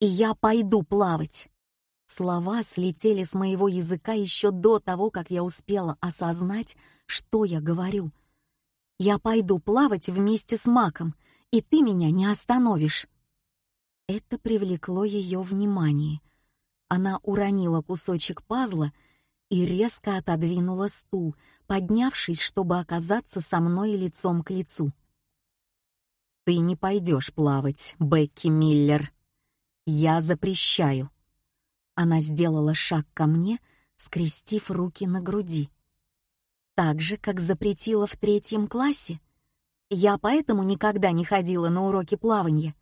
И я пойду плавать. Слова слетели с моего языка еще до того, как я успела осознать, что я говорю. Я пойду плавать вместе с Маком, и ты меня не остановишь. Это привлекло ее внимание. Она уронила кусочек пазла и резко отодвинула стул, поднявшись, чтобы оказаться со мной лицом к лицу. «Ты не пойдешь плавать, Бекки Миллер. Я запрещаю». Она сделала шаг ко мне, скрестив руки на груди. Так же, как запретила в третьем классе. Я поэтому никогда не ходила на уроки плавания.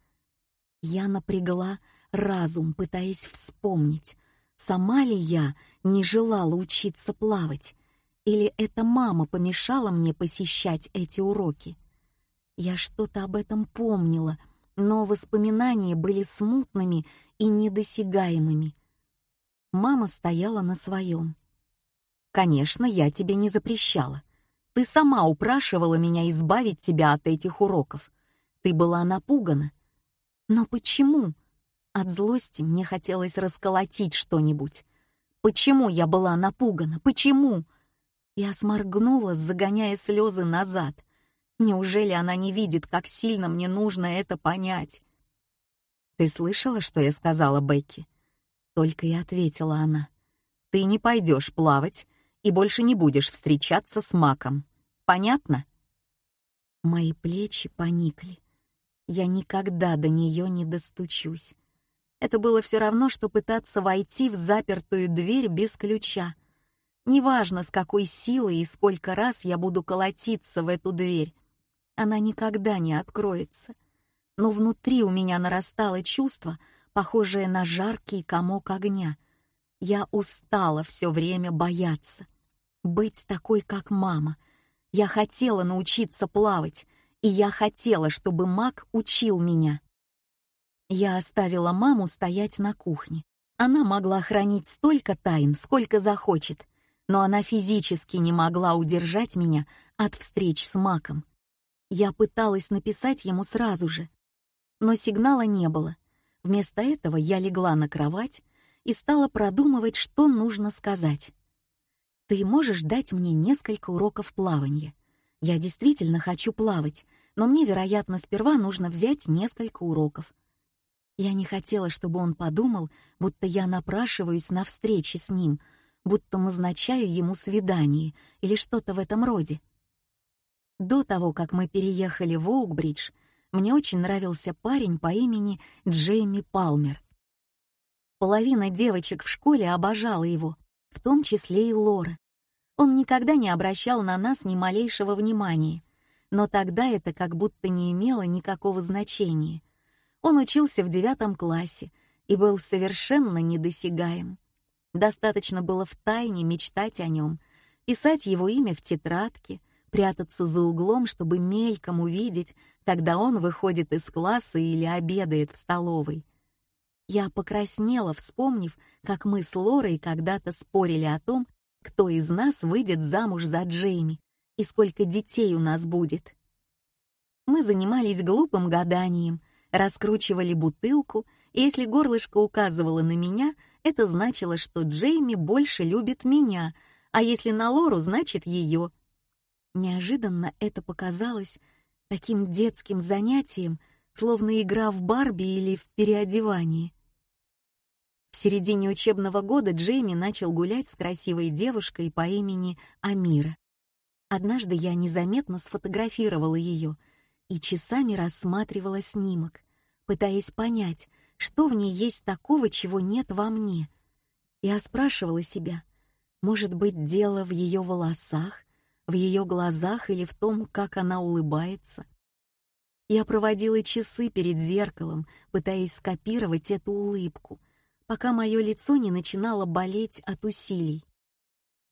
Я напрягла разум, пытаясь вспомнить, Сама ли я не желала учиться плавать? Или эта мама помешала мне посещать эти уроки? Я что-то об этом помнила, но воспоминания были смутными и недосягаемыми. Мама стояла на своем. «Конечно, я тебе не запрещала. Ты сама упрашивала меня избавить тебя от этих уроков. Ты была напугана. Но почему? От злости мне хотелось расколотить что-нибудь. Почему я была напугана? Почему? Я сморгнула, загоняя слезы назад. Неужели она не видит, как сильно мне нужно это понять? «Ты слышала, что я сказала Бекки?» Только и ответила она. «Ты не пойдешь плавать и больше не будешь встречаться с Маком. Понятно?» Мои плечи поникли. Я никогда до нее не достучусь. Это было все равно, что пытаться войти в запертую дверь без ключа. Неважно, с какой силой и сколько раз я буду колотиться в эту дверь. Она никогда не откроется. Но внутри у меня нарастало чувство, похожее на жаркий комок огня. Я устала все время бояться. Быть такой, как мама. Я хотела научиться плавать, и я хотела, чтобы Мак учил меня. Я оставила маму стоять на кухне. Она могла хранить столько тайн, сколько захочет, но она физически не могла удержать меня от встреч с Маком. Я пыталась написать ему сразу же, но сигнала не было. Вместо этого я легла на кровать и стала продумывать, что нужно сказать. «Ты можешь дать мне несколько уроков плавания? Я действительно хочу плавать, но мне, вероятно, сперва нужно взять несколько уроков. Я не хотела, чтобы он подумал, будто я напрашиваюсь на встречи с ним, будто назначаю ему свидание или что-то в этом роде. До того, как мы переехали в Оукбридж, мне очень нравился парень по имени Джейми Палмер. Половина девочек в школе обожала его, в том числе и Лора. Он никогда не обращал на нас ни малейшего внимания, но тогда это как будто не имело никакого значения — он учился в девятом классе и был совершенно недосягаем. Достаточно было втайне мечтать о нем, писать его имя в тетрадке, прятаться за углом, чтобы мельком увидеть, когда он выходит из класса или обедает в столовой. Я покраснела, вспомнив, как мы с Лорой когда-то спорили о том, кто из нас выйдет замуж за Джейми и сколько детей у нас будет. Мы занимались глупым гаданием, раскручивали бутылку, и если горлышко указывало на меня, это значило, что Джейми больше любит меня, а если на Лору, значит ее. Неожиданно это показалось таким детским занятием, словно игра в Барби или в переодевании. В середине учебного года Джейми начал гулять с красивой девушкой по имени Амира. Однажды я незаметно сфотографировала ее и часами рассматривала снимок, пытаясь понять, что в ней есть такого, чего нет во мне. Я спрашивала себя, может быть, дело в ее волосах, в ее глазах или в том, как она улыбается. Я проводила часы перед зеркалом, пытаясь скопировать эту улыбку, пока мое лицо не начинало болеть от усилий.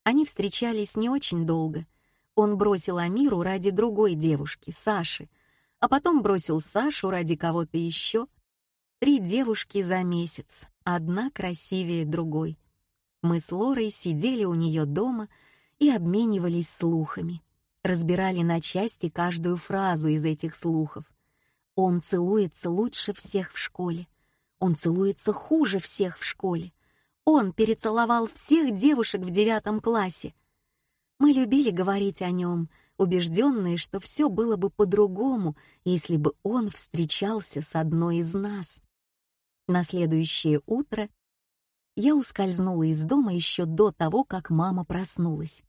Они встречались не очень долго. Он бросил Амиру ради другой девушки, Саши, а потом бросил Сашу ради кого-то еще. Три девушки за месяц, одна красивее другой. Мы с Лорой сидели у нее дома и обменивались слухами, разбирали на части каждую фразу из этих слухов. Он целуется лучше всех в школе. Он целуется хуже всех в школе. Он перецеловал всех девушек в девятом классе. Мы любили говорить о нем, убежденные, что все было бы по-другому, если бы он встречался с одной из нас. На следующее утро я ускользнула из дома еще до того, как мама проснулась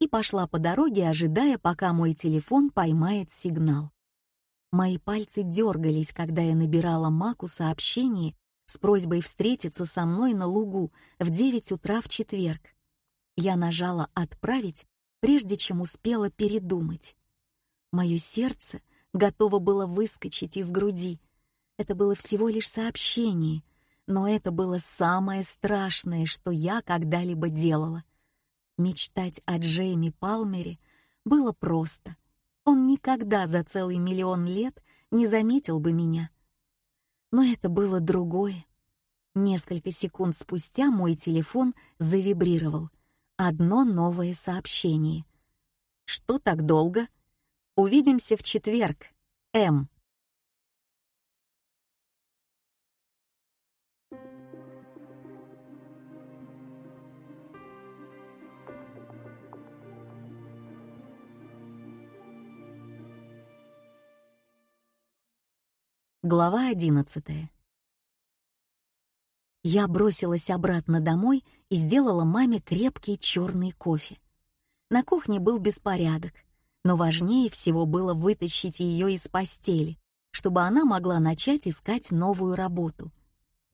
и пошла по дороге, ожидая, пока мой телефон поймает сигнал. Мои пальцы дергались, когда я набирала Маку сообщение с просьбой встретиться со мной на лугу в 9 утра в четверг. Я нажала «Отправить», прежде чем успела передумать. Мое сердце готово было выскочить из груди. Это было всего лишь сообщение, но это было самое страшное, что я когда-либо делала. Мечтать о Джейми Палмере было просто. Он никогда за целый миллион лет не заметил бы меня. Но это было другое. Несколько секунд спустя мой телефон завибрировал. Одно новое сообщение. «Что так долго? Увидимся в четверг. М». Глава одиннадцатая. Я бросилась обратно домой и сделала маме крепкий черный кофе. На кухне был беспорядок, но важнее всего было вытащить ее из постели, чтобы она могла начать искать новую работу.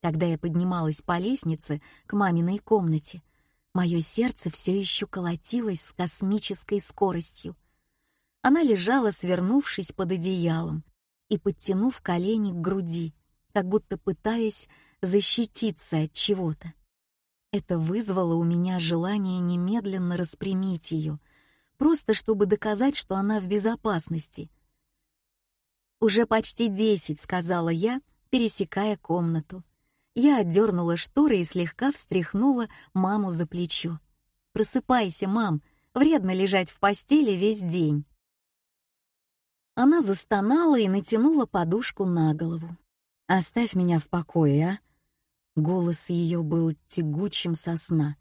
Когда я поднималась по лестнице к маминой комнате, мое сердце все еще колотилось с космической скоростью. Она лежала, свернувшись под одеялом, и подтянув колени к груди, как будто пытаясь защититься от чего-то. Это вызвало у меня желание немедленно распрямить ее, просто чтобы доказать, что она в безопасности. «Уже почти десять», — сказала я, пересекая комнату. Я отдернула шторы и слегка встряхнула маму за плечо. «Просыпайся, мам, вредно лежать в постели весь день». Она застонала и натянула подушку на голову. «Оставь меня в покое, а?» Голос ее был тягучим со сна.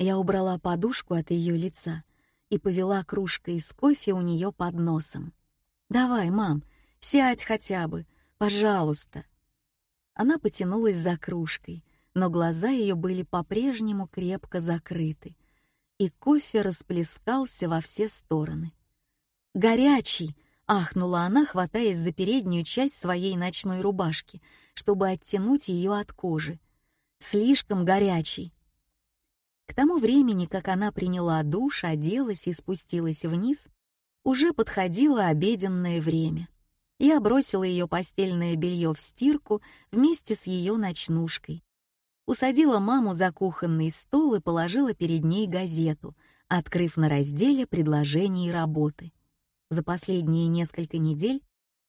Я убрала подушку от ее лица и повела кружкой из кофе у нее под носом. «Давай, мам, сядь хотя бы, пожалуйста». Она потянулась за кружкой, но глаза ее были по-прежнему крепко закрыты, и кофе расплескался во все стороны. «Горячий!» Ахнула она, хватаясь за переднюю часть своей ночной рубашки, чтобы оттянуть ее от кожи. Слишком горячий. К тому времени, как она приняла душ, оделась и спустилась вниз, уже подходило обеденное время. Я бросила ее постельное белье в стирку вместе с ее ночнушкой. Усадила маму за кухонный стол и положила перед ней газету, открыв на разделе предложений работы. За последние несколько недель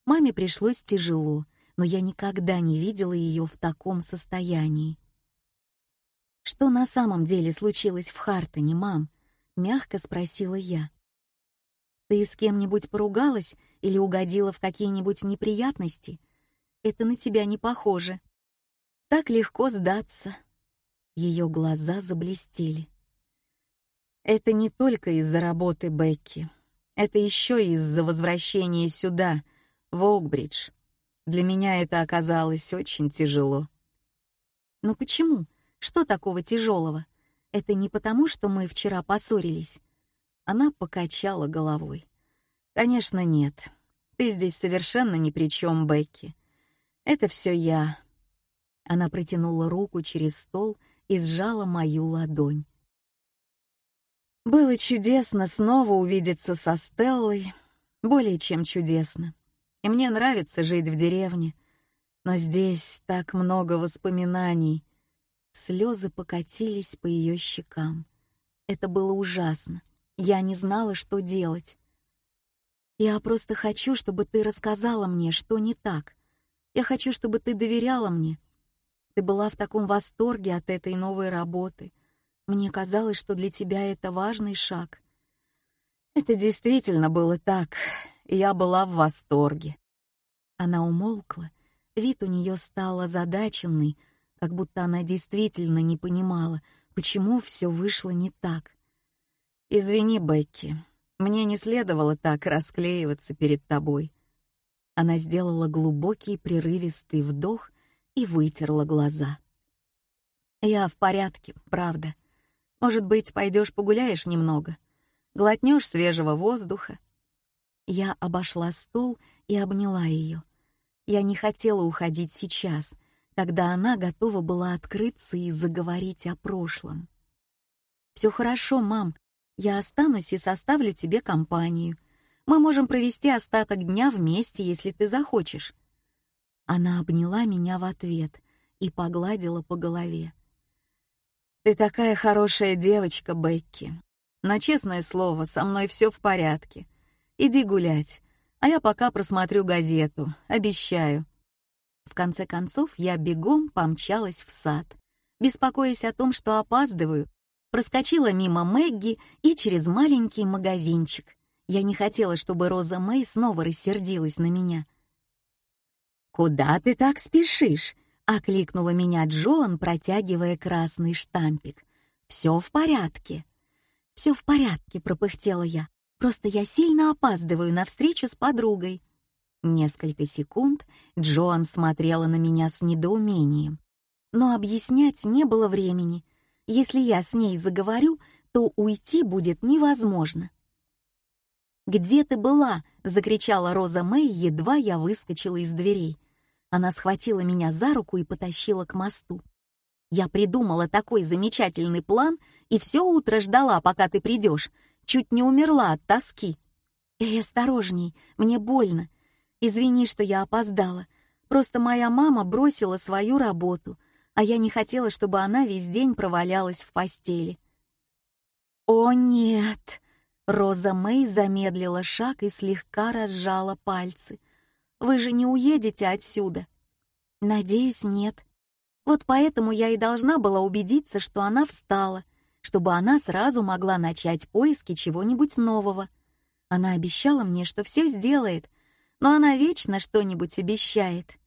маме пришлось тяжело, но я никогда не видела ее в таком состоянии. «Что на самом деле случилось в Хартоне, мам?» — мягко спросила я. «Ты с кем-нибудь поругалась или угодила в какие-нибудь неприятности? Это на тебя не похоже. Так легко сдаться». Ее глаза заблестели. «Это не только из-за работы Бекки. Это еще из-за возвращения сюда, в Оукбридж. Для меня это оказалось очень тяжело». «Но почему? Что такого тяжелого? Это не потому, что мы вчера поссорились?» Она покачала головой. «Конечно, нет. Ты здесь совершенно ни при чем, Бекки. Это все я». Она протянула руку через стол и сжала мою ладонь. Было чудесно снова увидеться со Стеллой, более чем чудесно. И мне нравится жить в деревне, но здесь так много воспоминаний. Слезы покатились по ее щекам. Это было ужасно. Я не знала, что делать. Я просто хочу, чтобы ты рассказала мне, что не так. Я хочу, чтобы ты доверяла мне. Ты была в таком восторге от этой новой работы — мне казалось, что для тебя это важный шаг. Это действительно было так, я была в восторге. Она умолкла, вид у нее стал озадаченный, как будто она действительно не понимала, почему все вышло не так. «Извини, Бекки, мне не следовало так расклеиваться перед тобой». Она сделала глубокий прерывистый вдох и вытерла глаза. «Я в порядке, правда. Может быть, пойдешь погуляешь немного, глотнешь свежего воздуха. Я обошла стол и обняла ее. Я не хотела уходить сейчас, когда она готова была открыться и заговорить о прошлом. Все хорошо, мам. Я останусь и составлю тебе компанию. Мы можем провести остаток дня вместе, если ты захочешь. Она обняла меня в ответ и погладила по голове. «Ты такая хорошая девочка, Бекки. Но, честное слово, со мной все в порядке. Иди гулять, а я пока просмотрю газету, обещаю». В конце концов, я бегом помчалась в сад, беспокоясь о том, что опаздываю, проскочила мимо Мэгги и через маленький магазинчик. Я не хотела, чтобы Роза Мэй снова рассердилась на меня. «Куда ты так спешишь?» — окликнула меня Джоан, протягивая красный штампик. «Все в порядке». «Все в порядке», — пропыхтела я. «Просто я сильно опаздываю на встречу с подругой». Несколько секунд Джоан смотрела на меня с недоумением. Но объяснять не было времени. Если я с ней заговорю, то уйти будет невозможно. «Где ты была?» — закричала Роза Мэй, едва я выскочила из дверей. Она схватила меня за руку и потащила к мосту. Я придумала такой замечательный план и все утро ждала, пока ты придешь. Чуть не умерла от тоски. Эй, осторожней, мне больно. Извини, что я опоздала. Просто моя мама бросила свою работу, а я не хотела, чтобы она весь день провалялась в постели. О нет! Роза Мэй замедлила шаг и слегка разжала пальцы. Вы же не уедете отсюда. Надеюсь, нет. Вот поэтому я и должна была убедиться, что она встала, чтобы она сразу могла начать поиски чего-нибудь нового. Она обещала мне, что все сделает, но она вечно что-нибудь обещает.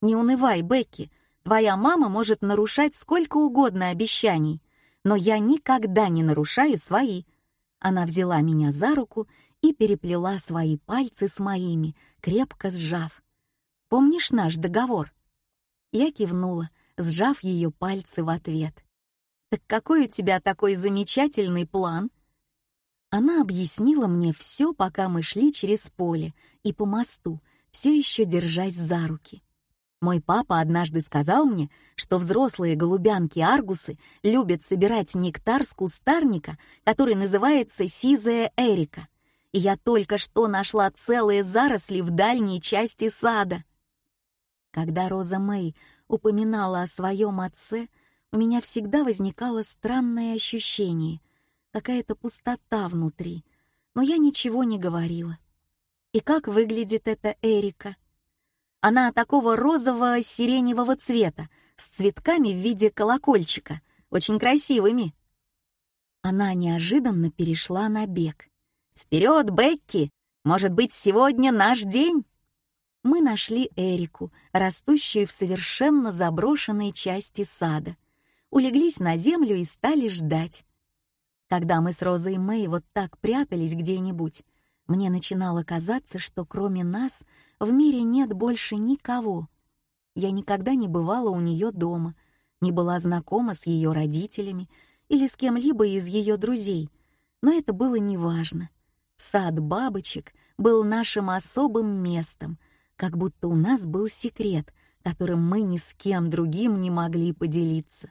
Не унывай, Бекки, твоя мама может нарушать сколько угодно обещаний, но я никогда не нарушаю свои. Она взяла меня за руку и переплела свои пальцы с моими, крепко сжав. Помнишь наш договор? Я кивнула, сжав ее пальцы в ответ. «Так какой у тебя такой замечательный план?» Она объяснила мне все, пока мы шли через поле и по мосту, все еще держась за руки. Мой папа однажды сказал мне, что взрослые голубянки-аргусы любят собирать нектар с кустарника, который называется сизая эрика. И я только что нашла целые заросли в дальней части сада. Когда Роза Мэй упоминала о своем отце, у меня всегда возникало странное ощущение, какая-то пустота внутри, но я ничего не говорила. И как выглядит эта Эрика? Она такого розового сиреневого цвета, с цветками в виде колокольчика, очень красивыми. Она неожиданно перешла на бег. «Вперед, Бекки! Может быть, сегодня наш день?» Мы нашли Эрику, растущую в совершенно заброшенной части сада. Улеглись на землю и стали ждать. Когда мы с Розой Мэй вот так прятались где-нибудь, мне начинало казаться, что кроме нас в мире нет больше никого. Я никогда не бывала у нее дома, не была знакома с ее родителями или с кем-либо из ее друзей, но это было неважно. Сад бабочек был нашим особым местом, как будто у нас был секрет, которым мы ни с кем другим не могли поделиться.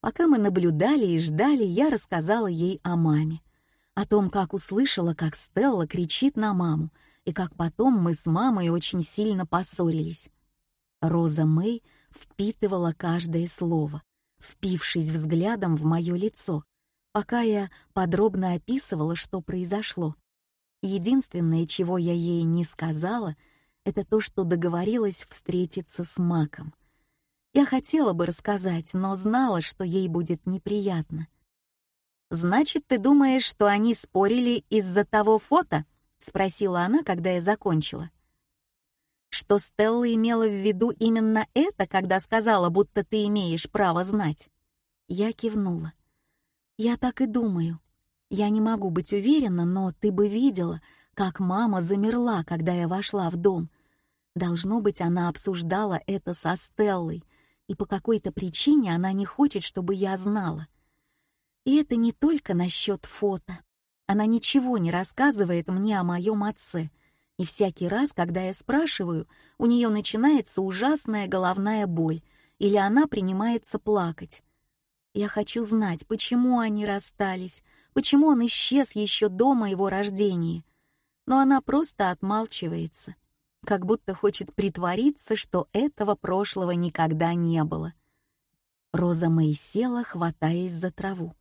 Пока мы наблюдали и ждали, я рассказала ей о маме, о том, как услышала, как Стелла кричит на маму, и как потом мы с мамой очень сильно поссорились. Роза Мэй впитывала каждое слово, впившись взглядом в мое лицо, пока я подробно описывала, что произошло. Единственное, чего я ей не сказала, это то, что договорилась встретиться с Маком. Я хотела бы рассказать, но знала, что ей будет неприятно. «Значит, ты думаешь, что они спорили из-за того фото?» — спросила она, когда я закончила. «Что Стелла имела в виду именно это, когда сказала, будто ты имеешь право знать?» Я кивнула. «Я так и думаю. Я не могу быть уверена, но ты бы видела, как мама замерла, когда я вошла в дом. Должно быть, она обсуждала это со Стеллой, и по какой-то причине она не хочет, чтобы я знала. И это не только насчет фото. Она ничего не рассказывает мне о моем отце, и всякий раз, когда я спрашиваю, у нее начинается ужасная головная боль, или она принимается плакать. Я хочу знать, почему они расстались, почему он исчез еще до моего рождения. Но она просто отмалчивается как будто хочет притвориться, что этого прошлого никогда не было. Роза Мэй села, хватаясь за траву.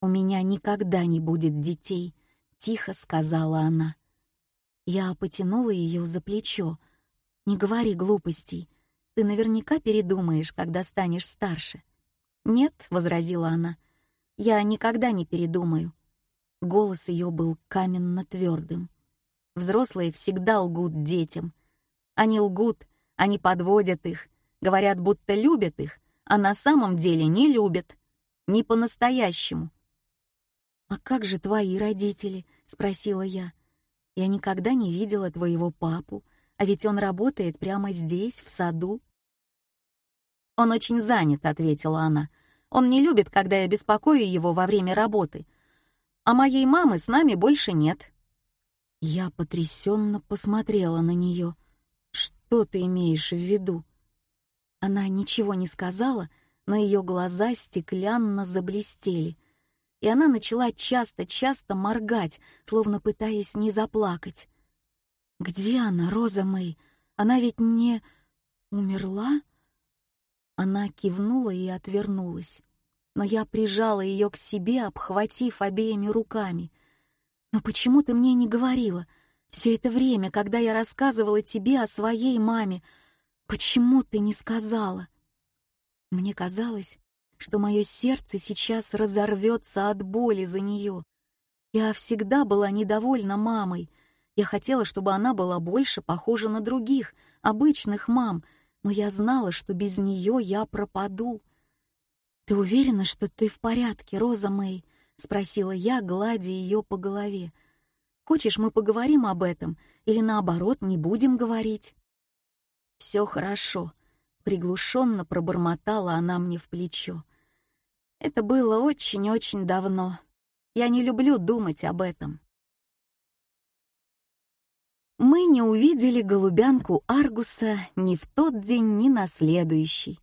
«У меня никогда не будет детей», — тихо сказала она. Я потянула ее за плечо. «Не говори глупостей. Ты наверняка передумаешь, когда станешь старше». «Нет», — возразила она, — «я никогда не передумаю». Голос ее был каменно твердым. Взрослые всегда лгут детям. Они лгут, они подводят их, говорят, будто любят их, а на самом деле не любят. Не по-настоящему. «А как же твои родители?» — спросила я. «Я никогда не видела твоего папу, а ведь он работает прямо здесь, в саду». «Он очень занят», — ответила она. «Он не любит, когда я беспокою его во время работы. А моей мамы с нами больше нет». Я потрясенно посмотрела на нее. «Что ты имеешь в виду?» Она ничего не сказала, но ее глаза стеклянно заблестели, и она начала часто-часто моргать, словно пытаясь не заплакать. «Где она, Роза Мэй? Она ведь не... умерла?» Она кивнула и отвернулась, но я прижала ее к себе, обхватив обеими руками — но почему ты мне не говорила? Все это время, когда я рассказывала тебе о своей маме, почему ты не сказала? Мне казалось, что мое сердце сейчас разорвется от боли за нее. Я всегда была недовольна мамой. Я хотела, чтобы она была больше похожа на других, обычных мам, но я знала, что без нее я пропаду. «Ты уверена, что ты в порядке, Роза Мэй?» — спросила я, гладя ее по голове. «Хочешь, мы поговорим об этом, или наоборот, не будем говорить?» «Все хорошо», — приглушенно пробормотала она мне в плечо. «Это было очень-очень давно. Я не люблю думать об этом». Мы не увидели голубянку Аргуса ни в тот день, ни на следующий.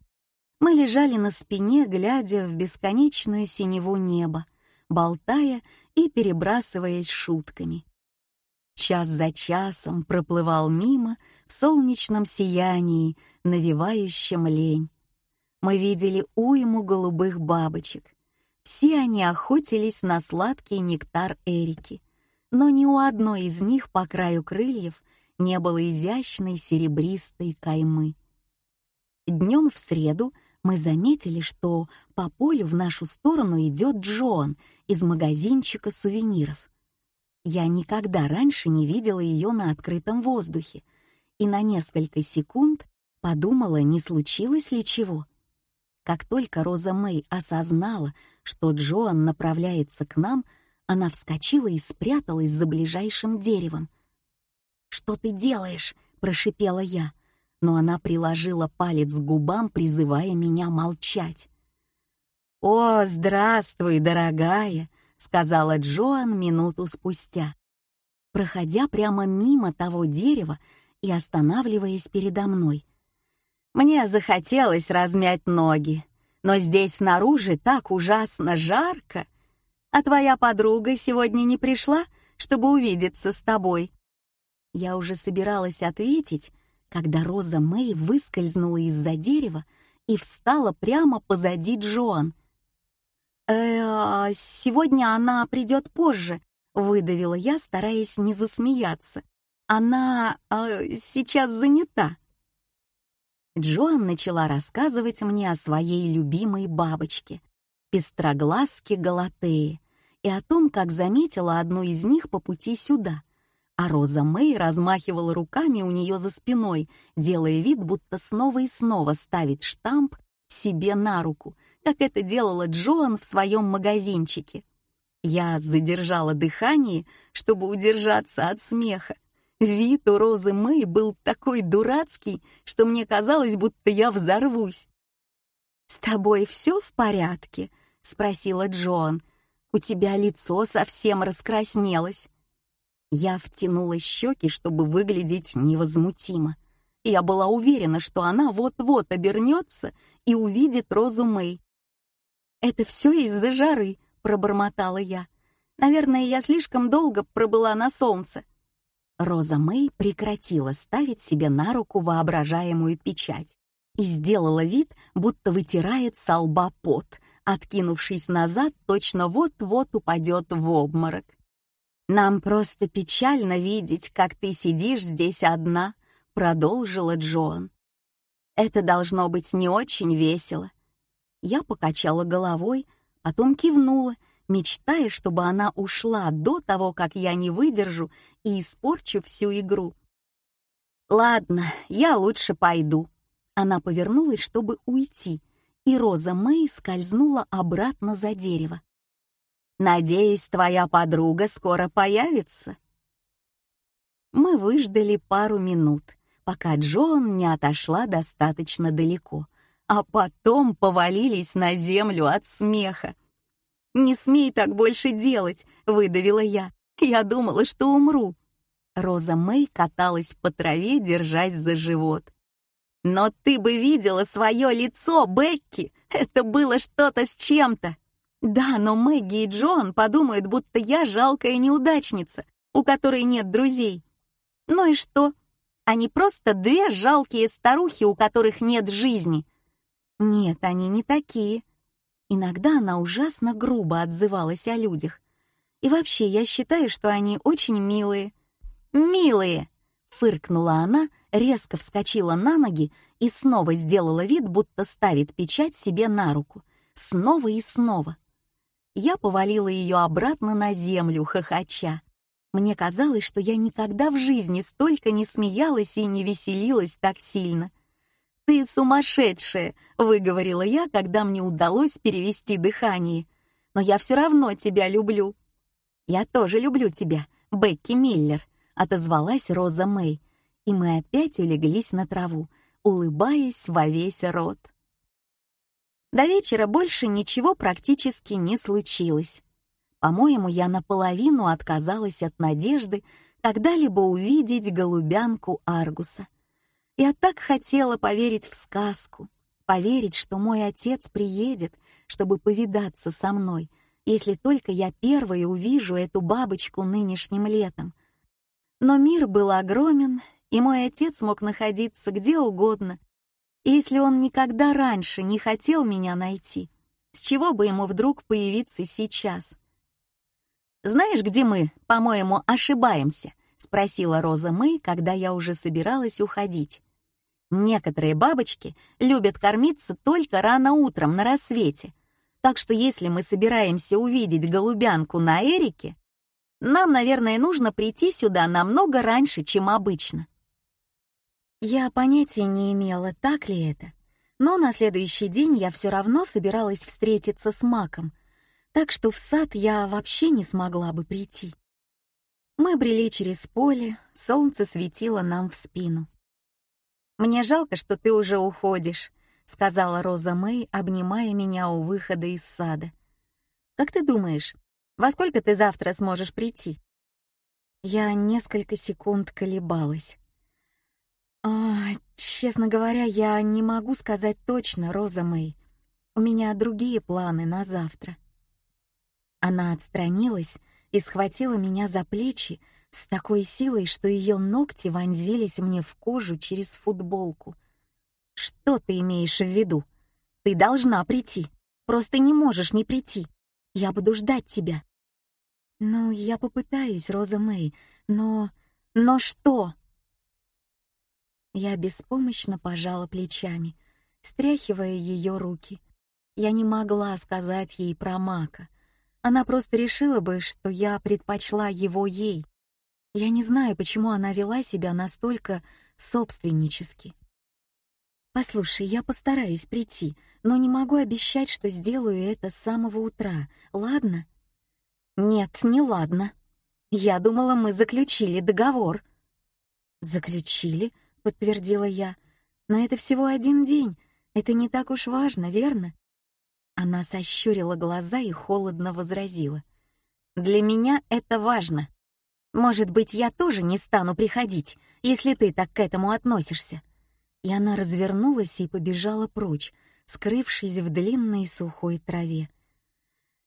Мы лежали на спине, глядя в бесконечную синеву неба, болтая и перебрасываясь шутками. Час за часом проплывал мимо в солнечном сиянии, навевающем лень. Мы видели уйму голубых бабочек. Все они охотились на сладкий нектар Эрики, но ни у одной из них по краю крыльев не было изящной серебристой каймы. Днем в среду мы заметили, что по полю в нашу сторону идет Джон из магазинчика сувениров. Я никогда раньше не видела ее на открытом воздухе, и на несколько секунд подумала, не случилось ли чего. Как только Роза Мэй осознала, что Джоан направляется к нам, она вскочила и спряталась за ближайшим деревом. «Что ты делаешь?» — прошипела я, но она приложила палец к губам, призывая меня молчать. «О, здравствуй, дорогая!» — сказала Джоан минуту спустя, проходя прямо мимо того дерева и останавливаясь передо мной. Мне захотелось размять ноги, но здесь снаружи так ужасно жарко. А твоя подруга сегодня не пришла, чтобы увидеться с тобой?» Я уже собиралась ответить, когда Роза Мэй выскользнула из-за дерева и встала прямо позади Джоан. «Э, а сегодня она придет позже», — выдавила я, стараясь не засмеяться. «Она э, сейчас занята». Джоан начала рассказывать мне о своей любимой бабочке, пестроглазке Галатеи, и о том, как заметила одну из них по пути сюда — а Роза Мэй размахивала руками у нее за спиной, делая вид, будто снова и снова ставит штамп себе на руку, как это делала Джоан в своем магазинчике. Я задержала дыхание, чтобы удержаться от смеха. Вид у Розы Мэй был такой дурацкий, что мне казалось, будто я взорвусь. «С тобой все в порядке?» — спросила Джоан. «У тебя лицо совсем раскраснелось». Я втянула щеки, чтобы выглядеть невозмутимо. Я была уверена, что она вот-вот обернется и увидит Розу Мэй. «Это все из-за жары», — пробормотала я. «Наверное, я слишком долго пробыла на солнце». Роза Мэй прекратила ставить себе на руку воображаемую печать и сделала вид, будто вытирает со лба пот, откинувшись назад, точно вот-вот упадет в обморок. «Нам просто печально видеть, как ты сидишь здесь одна», — продолжила Джоан. «Это должно быть не очень весело». Я покачала головой, потом кивнула, мечтая, чтобы она ушла до того, как я не выдержу и испорчу всю игру. «Ладно, я лучше пойду». Она повернулась, чтобы уйти, и Роза Мэй скользнула обратно за дерево. Надеюсь, твоя подруга скоро появится. Мы выждали пару минут, пока Джон не отошла достаточно далеко, а потом повалились на землю от смеха. «Не смей так больше делать», — выдавила я. «Я думала, что умру». Роза Мэй каталась по траве, держась за живот. «Но ты бы видела свое лицо, Бекки! Это было что-то с чем-то!» Да, но Мэгги и Джон подумают, будто я жалкая неудачница, у которой нет друзей. Ну и что? Они просто две жалкие старухи, у которых нет жизни. Нет, они не такие. Иногда она ужасно грубо отзывалась о людях. И вообще, я считаю, что они очень милые. Милые! Фыркнула она, резко вскочила на ноги и снова сделала вид, будто ставит печать себе на руку. Снова и снова. Я повалила ее обратно на землю, хохоча. Мне казалось, что я никогда в жизни столько не смеялась и не веселилась так сильно. «Ты сумасшедшая!» — выговорила я, когда мне удалось перевести дыхание. «Но я все равно тебя люблю». «Я тоже люблю тебя, Бекки Миллер», — отозвалась Роза Мэй, и мы опять улеглись на траву, улыбаясь во весь рот. До вечера больше ничего практически не случилось. По-моему, я наполовину отказалась от надежды когда-либо увидеть голубянку Аргуса. Я так хотела поверить в сказку, поверить, что мой отец приедет, чтобы повидаться со мной, если только я первой увижу эту бабочку нынешним летом. Но мир был огромен, и мой отец мог находиться где угодно, если он никогда раньше не хотел меня найти, с чего бы ему вдруг появиться сейчас? «Знаешь, где мы, по-моему, ошибаемся?» — спросила Роза Мэй, когда я уже собиралась уходить. «Некоторые бабочки любят кормиться только рано утром на рассвете, так что если мы собираемся увидеть голубянку на Эрике, нам, наверное, нужно прийти сюда намного раньше, чем обычно». Я понятия не имела, так ли это, но на следующий день я все равно собиралась встретиться с Маком, так что в сад я вообще не смогла бы прийти. Мы брели через поле, солнце светило нам в спину. «Мне жалко, что ты уже уходишь», — сказала Роза Мэй, обнимая меня у выхода из сада. «Как ты думаешь, во сколько ты завтра сможешь прийти?» Я несколько секунд колебалась. А, честно говоря, я не могу сказать точно, Роза Мэй. У меня другие планы на завтра. Она отстранилась и схватила меня за плечи с такой силой, что ее ногти вонзились мне в кожу через футболку. Что ты имеешь в виду? Ты должна прийти. Просто не можешь не прийти. Я буду ждать тебя. Ну, я попытаюсь, Роза Мэй, но... Но что? Я беспомощно пожала плечами, стряхивая ее руки. Я не могла сказать ей про Мака. Она просто решила бы, что я предпочла его ей. Я не знаю, почему она вела себя настолько собственнически. «Послушай, я постараюсь прийти, но не могу обещать, что сделаю это с самого утра, ладно?» «Нет, не ладно. Я думала, мы заключили договор». «Заключили?» подтвердила я. Но это всего один день. Это не так уж важно, верно? Она сощурила глаза и холодно возразила: "Для меня это важно. Может быть, я тоже не стану приходить, если ты так к этому относишься". И она развернулась и побежала прочь, скрывшись в длинной сухой траве.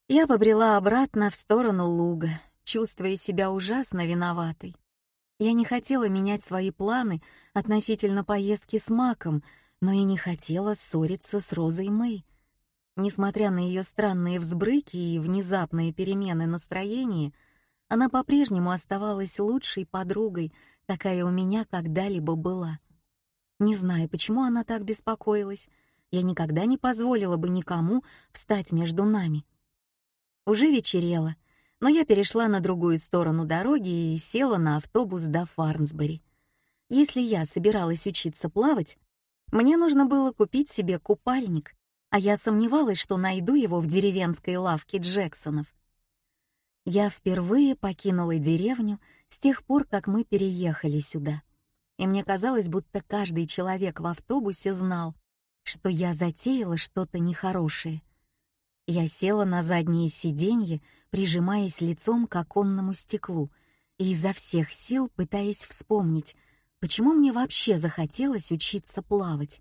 Я побрела обратно в сторону луга, чувствуя себя ужасно виноватой. Я не хотела менять свои планы относительно поездки с Маком, но и не хотела ссориться с Розой Мэй. Несмотря на ее странные взбрыки и внезапные перемены настроения, она по-прежнему оставалась лучшей подругой, такая у меня когда-либо была. Не знаю, почему она так беспокоилась. Я никогда не позволила бы никому встать между нами. Уже вечерело, но я перешла на другую сторону дороги и села на автобус до Фарнсбери. Если я собиралась учиться плавать, мне нужно было купить себе купальник, а я сомневалась, что найду его в деревенской лавке Джексонов. Я впервые покинула деревню с тех пор, как мы переехали сюда. И мне казалось, будто каждый человек в автобусе знал, что я затеяла что-то нехорошее. Я села на заднее сиденье, прижимаясь лицом к оконному стеклу и изо всех сил пытаясь вспомнить, почему мне вообще захотелось учиться плавать.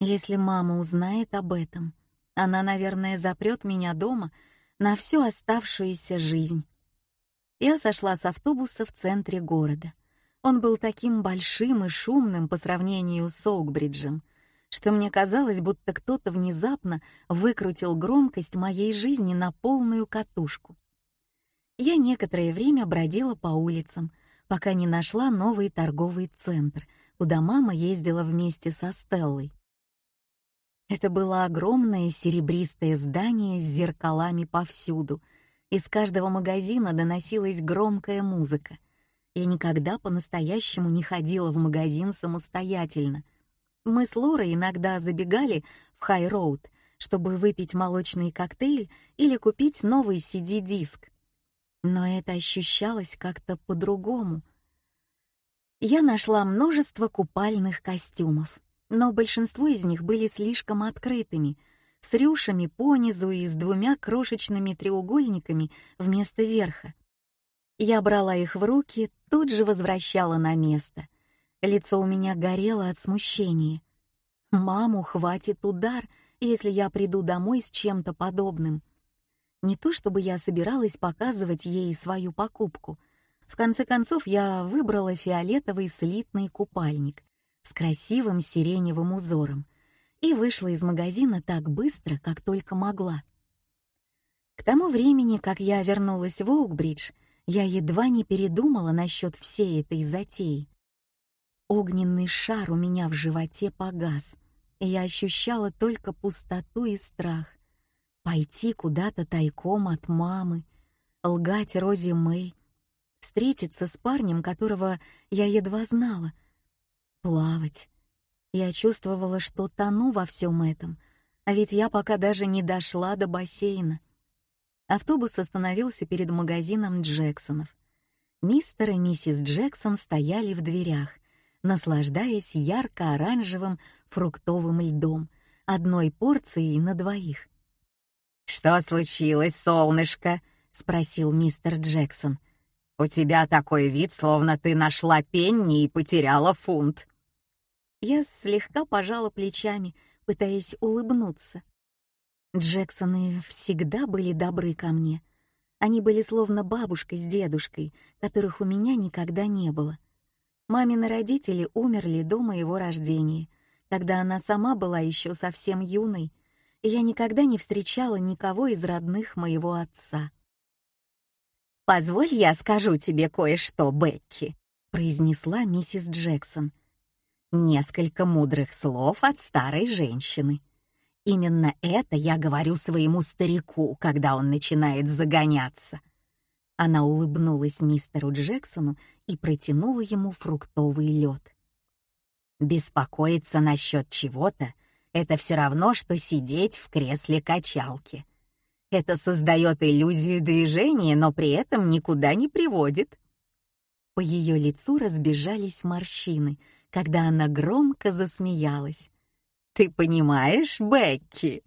Если мама узнает об этом, она, наверное, запрет меня дома на всю оставшуюся жизнь. Я сошла с автобуса в центре города. Он был таким большим и шумным по сравнению с Оукбриджем, что мне казалось, будто кто-то внезапно выкрутил громкость моей жизни на полную катушку. Я некоторое время бродила по улицам, пока не нашла новый торговый центр, куда мама ездила вместе со Стеллой. Это было огромное серебристое здание с зеркалами повсюду. Из каждого магазина доносилась громкая музыка. Я никогда по-настоящему не ходила в магазин самостоятельно, мы с Лорой иногда забегали в Хай-Роуд, чтобы выпить молочный коктейль или купить новый CD-диск. Но это ощущалось как-то по-другому. Я нашла множество купальных костюмов, но большинство из них были слишком открытыми, с рюшами по низу и с двумя крошечными треугольниками вместо верха. Я брала их в руки, тут же возвращала на место. Лицо у меня горело от смущения. Маму хватит удар, если я приду домой с чем-то подобным. Не то чтобы я собиралась показывать ей свою покупку. В конце концов, я выбрала фиолетовый слитный купальник, с красивым сиреневым узором и вышла из магазина так быстро, как только могла. К тому времени, как я вернулась в Оукбридж, я едва не передумала насчет всей этой затеи. Огненный шар у меня в животе погас, и я ощущала только пустоту и страх. Пойти куда-то тайком от мамы, лгать Рози Мэй, встретиться с парнем, которого я едва знала, плавать. Я чувствовала, что тону во всем этом, а ведь я пока даже не дошла до бассейна. Автобус остановился перед магазином Джексонов. Мистер и миссис Джексон стояли в дверях, наслаждаясь ярко-оранжевым фруктовым льдом, одной порцией на двоих. «Что случилось, солнышко?» — спросил мистер Джексон. «У тебя такой вид, словно ты нашла пенни и потеряла фунт». Я слегка пожала плечами, пытаясь улыбнуться. Джексоны всегда были добры ко мне. Они были словно бабушка с дедушкой, которых у меня никогда не было. Мамины родители умерли до моего рождения, когда она сама была еще совсем юной, и я никогда не встречала никого из родных моего отца. «Позволь я скажу тебе кое-что, Бекки», — произнесла миссис Джексон. Несколько мудрых слов от старой женщины. Именно это я говорю своему старику, когда он начинает загоняться. Она улыбнулась мистеру Джексону и протянула ему фруктовый лед. Беспокоиться насчет чего-то — это все равно, что сидеть в кресле качалки. Это создает иллюзию движения, но при этом никуда не приводит. По ее лицу разбежались морщины — когда она громко засмеялась. «Ты понимаешь, Бекки?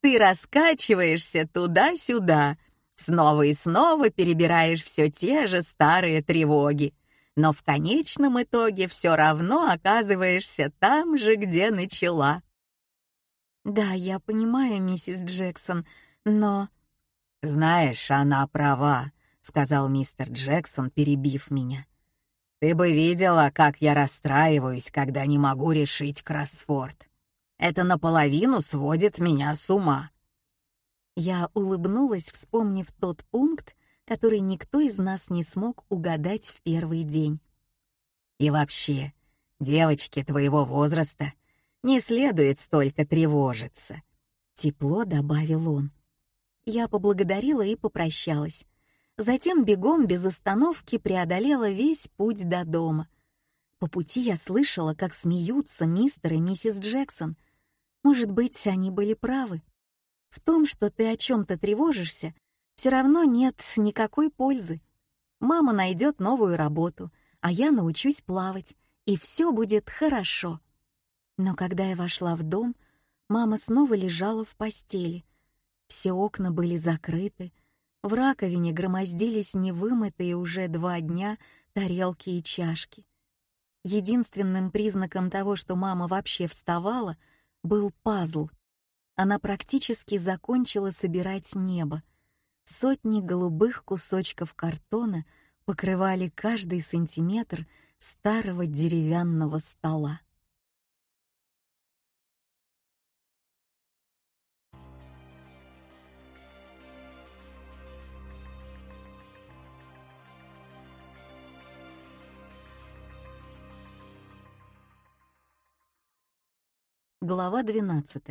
Ты раскачиваешься туда-сюда, снова и снова перебираешь все те же старые тревоги, но в конечном итоге все равно оказываешься там же, где начала». «Да, я понимаю, миссис Джексон, но...» «Знаешь, она права», — сказал мистер Джексон, перебив меня. Ты бы видела, как я расстраиваюсь, когда не могу решить кроссворд. Это наполовину сводит меня с ума. Я улыбнулась, вспомнив тот пункт, который никто из нас не смог угадать в первый день. И вообще, девочке твоего возраста не следует столько тревожиться. Тепло добавил он. Я поблагодарила и попрощалась, Затем бегом без остановки преодолела весь путь до дома. По пути я слышала, как смеются мистер и миссис Джексон. Может быть, они были правы. В том, что ты о чем-то тревожишься, все равно нет никакой пользы. Мама найдет новую работу, а я научусь плавать, и все будет хорошо. Но когда я вошла в дом, мама снова лежала в постели. Все окна были закрыты, в раковине громоздились невымытые уже два дня тарелки и чашки. Единственным признаком того, что мама вообще вставала, был пазл. Она практически закончила собирать небо. Сотни голубых кусочков картона покрывали каждый сантиметр старого деревянного стола. Глава 12.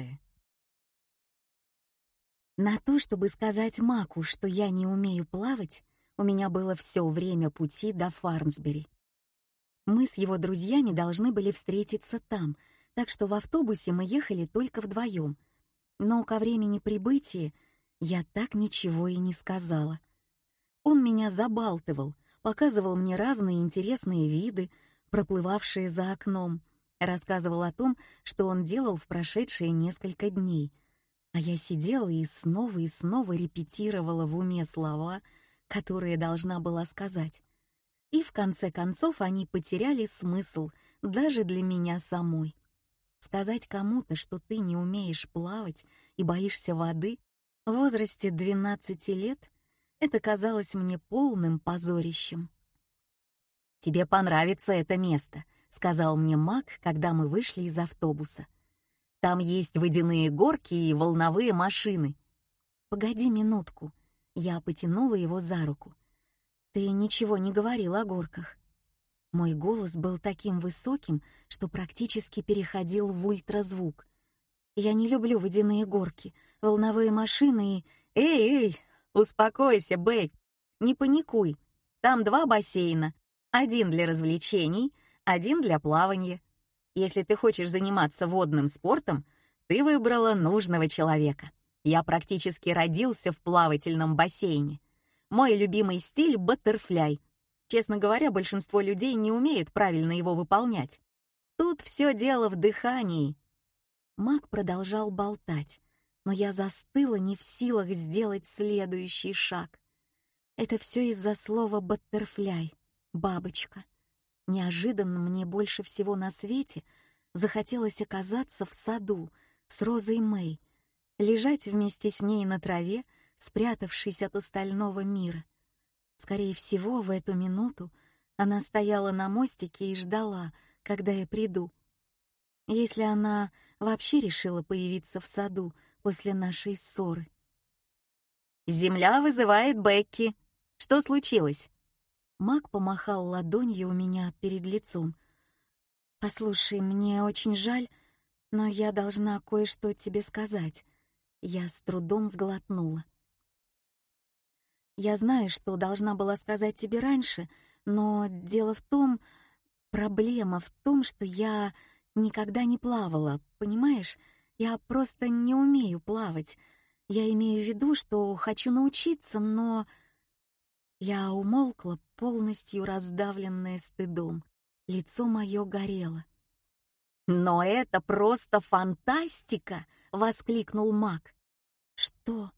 На то, чтобы сказать Маку, что я не умею плавать, у меня было все время пути до Фарнсбери. Мы с его друзьями должны были встретиться там, так что в автобусе мы ехали только вдвоем. Но ко времени прибытия я так ничего и не сказала. Он меня забалтывал, показывал мне разные интересные виды, проплывавшие за окном — рассказывал о том, что он делал в прошедшие несколько дней, а я сидела и снова и снова репетировала в уме слова, которые должна была сказать. И в конце концов они потеряли смысл даже для меня самой. Сказать кому-то, что ты не умеешь плавать и боишься воды в возрасте 12 лет, это казалось мне полным позорищем. «Тебе понравится это место», сказал мне Мак, когда мы вышли из автобуса. Там есть водяные горки и волновые машины. Погоди минутку. Я потянула его за руку. Ты ничего не говорил о горках. Мой голос был таким высоким, что практически переходил в ультразвук. Я не люблю водяные горки, волновые машины и... Эй, эй, успокойся, Бэк, не паникуй. Там два бассейна. Один для развлечений, один для плавания. Если ты хочешь заниматься водным спортом, ты выбрала нужного человека. Я практически родился в плавательном бассейне. Мой любимый стиль — баттерфляй. Честно говоря, большинство людей не умеют правильно его выполнять. Тут все дело в дыхании. Мак продолжал болтать, но я застыла не в силах сделать следующий шаг. Это все из-за слова «баттерфляй», «бабочка». Неожиданно мне больше всего на свете захотелось оказаться в саду с Розой Мэй, лежать вместе с ней на траве, спрятавшись от остального мира. Скорее всего, в эту минуту она стояла на мостике и ждала, когда я приду. Если она вообще решила появиться в саду после нашей ссоры. «Земля вызывает Бекки. Что случилось?» Мак помахал ладонью у меня перед лицом. «Послушай, мне очень жаль, но я должна кое-что тебе сказать». Я с трудом сглотнула. «Я знаю, что должна была сказать тебе раньше, но дело в том, проблема в том, что я никогда не плавала, понимаешь? Я просто не умею плавать. Я имею в виду, что хочу научиться, но...» Я умолкла, полностью раздавленная стыдом. Лицо мое горело. «Но это просто фантастика!» — воскликнул Мак. «Что?»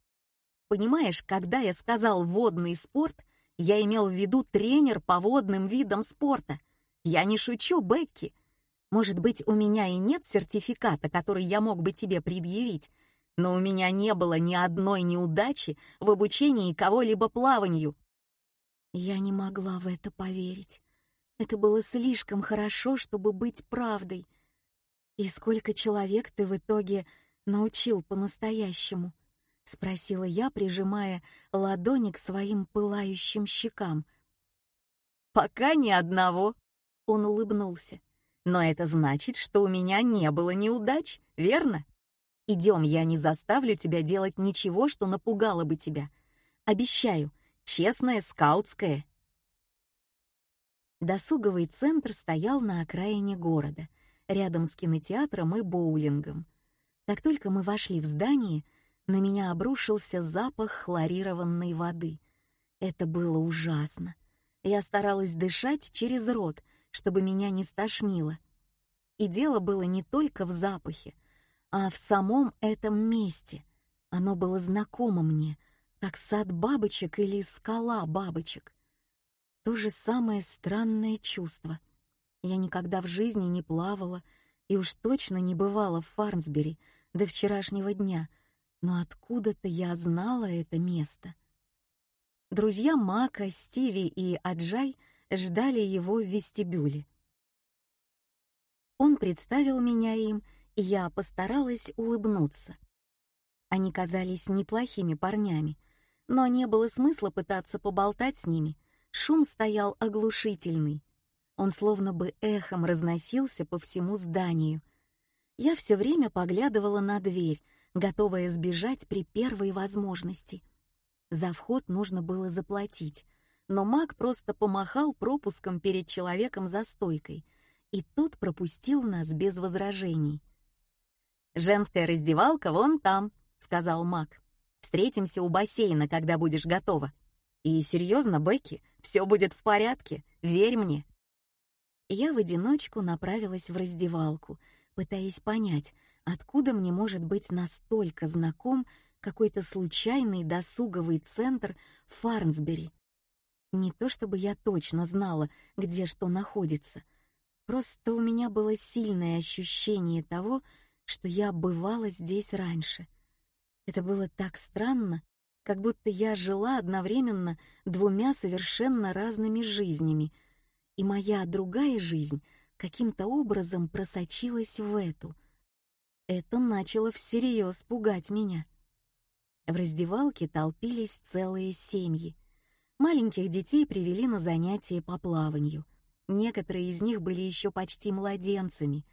«Понимаешь, когда я сказал «водный спорт», я имел в виду тренер по водным видам спорта. Я не шучу, Бекки. Может быть, у меня и нет сертификата, который я мог бы тебе предъявить, но у меня не было ни одной неудачи в обучении кого-либо плаванию. Я не могла в это поверить. Это было слишком хорошо, чтобы быть правдой. И сколько человек ты в итоге научил по-настоящему? спросила я, прижимая ладони к своим пылающим щекам. Пока ни одного, он улыбнулся. Но это значит, что у меня не было неудач, верно? Идем, я не заставлю тебя делать ничего, что напугало бы тебя. Обещаю, Честное скаутское. Досуговый центр стоял на окраине города, рядом с кинотеатром и боулингом. Как только мы вошли в здание, на меня обрушился запах хлорированной воды. Это было ужасно. Я старалась дышать через рот, чтобы меня не стошнило. И дело было не только в запахе, а в самом этом месте. Оно было знакомо мне, как сад бабочек или скала бабочек. То же самое странное чувство. Я никогда в жизни не плавала и уж точно не бывала в Фарнсбери до вчерашнего дня, но откуда-то я знала это место. Друзья Мака, Стиви и Аджай ждали его в вестибюле. Он представил меня им, и я постаралась улыбнуться. Они казались неплохими парнями, но не было смысла пытаться поболтать с ними. Шум стоял оглушительный. Он словно бы эхом разносился по всему зданию. Я все время поглядывала на дверь, готовая сбежать при первой возможности. За вход нужно было заплатить, но маг просто помахал пропуском перед человеком за стойкой, и тот пропустил нас без возражений. «Женская раздевалка вон там», — сказал маг. Встретимся у бассейна, когда будешь готова. И серьезно, Бекки, все будет в порядке, верь мне. Я в одиночку направилась в раздевалку, пытаясь понять, откуда мне может быть настолько знаком какой-то случайный досуговый центр Фарнсбери. Не то чтобы я точно знала, где что находится, просто у меня было сильное ощущение того, что я бывала здесь раньше — это было так странно, как будто я жила одновременно двумя совершенно разными жизнями, и моя другая жизнь каким-то образом просочилась в эту. Это начало всерьез пугать меня. В раздевалке толпились целые семьи. Маленьких детей привели на занятия по плаванию. Некоторые из них были еще почти младенцами.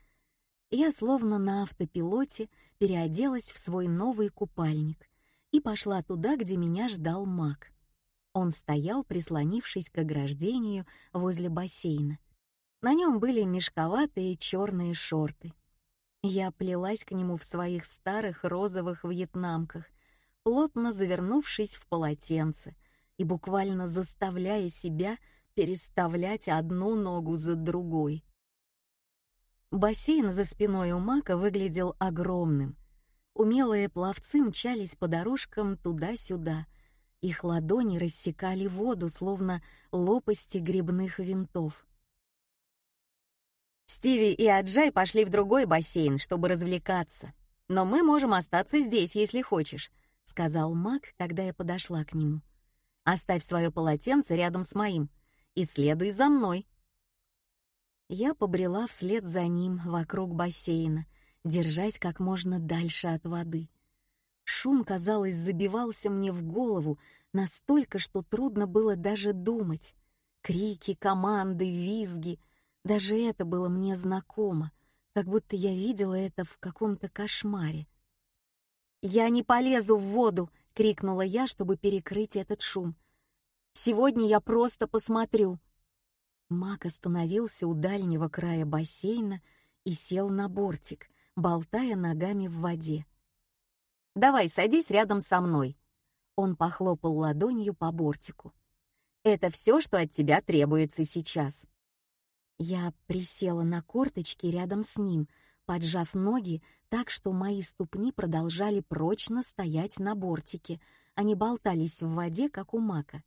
Я словно на автопилоте переоделась в свой новый купальник и пошла туда, где меня ждал маг. Он стоял, прислонившись к ограждению возле бассейна. На нем были мешковатые черные шорты. Я плелась к нему в своих старых розовых вьетнамках, плотно завернувшись в полотенце и буквально заставляя себя переставлять одну ногу за другой. Бассейн за спиной у Мака выглядел огромным. Умелые пловцы мчались по дорожкам туда-сюда, их ладони рассекали воду, словно лопасти грибных винтов. Стиви и Аджай пошли в другой бассейн, чтобы развлекаться. Но мы можем остаться здесь, если хочешь, сказал Мак, когда я подошла к нему. Оставь свое полотенце рядом с моим и следуй за мной. Я побрела вслед за ним вокруг бассейна, держась как можно дальше от воды. Шум, казалось, забивался мне в голову настолько, что трудно было даже думать. Крики, команды, визги — даже это было мне знакомо, как будто я видела это в каком-то кошмаре. «Я не полезу в воду!» — крикнула я, чтобы перекрыть этот шум. «Сегодня я просто посмотрю!» Мак остановился у дальнего края бассейна и сел на бортик, болтая ногами в воде. Давай, садись рядом со мной. Он похлопал ладонью по бортику. Это все, что от тебя требуется сейчас. Я присела на корточки рядом с ним, поджав ноги так, что мои ступни продолжали прочно стоять на бортике, а не болтались в воде, как у мака.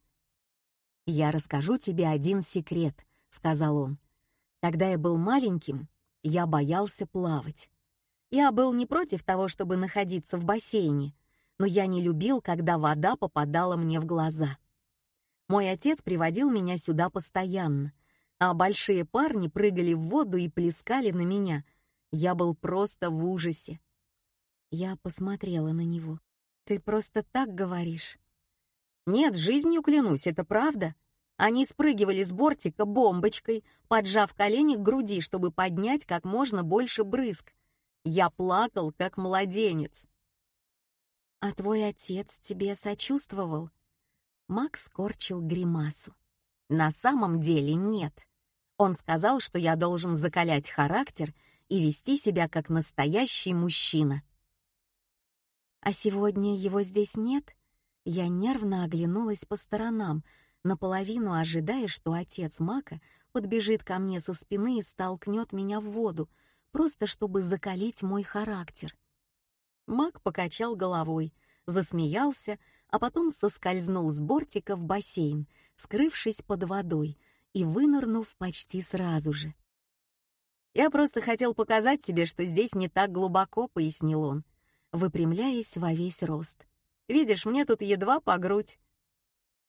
«Я расскажу тебе один секрет», — сказал он. «Когда я был маленьким, я боялся плавать. Я был не против того, чтобы находиться в бассейне, но я не любил, когда вода попадала мне в глаза. Мой отец приводил меня сюда постоянно, а большие парни прыгали в воду и плескали на меня. Я был просто в ужасе. Я посмотрела на него. «Ты просто так говоришь?» «Нет, жизнью клянусь, это правда». Они спрыгивали с бортика бомбочкой, поджав колени к груди, чтобы поднять как можно больше брызг. Я плакал, как младенец. А твой отец тебе сочувствовал? Макс корчил гримасу. На самом деле нет. Он сказал, что я должен закалять характер и вести себя как настоящий мужчина. А сегодня его здесь нет? Я нервно оглянулась по сторонам, наполовину ожидая, что отец Мака подбежит ко мне со спины и столкнет меня в воду, просто чтобы закалить мой характер. Мак покачал головой, засмеялся, а потом соскользнул с бортика в бассейн, скрывшись под водой и вынырнув почти сразу же. «Я просто хотел показать тебе, что здесь не так глубоко», — пояснил он, выпрямляясь во весь рост. «Видишь, мне тут едва по грудь».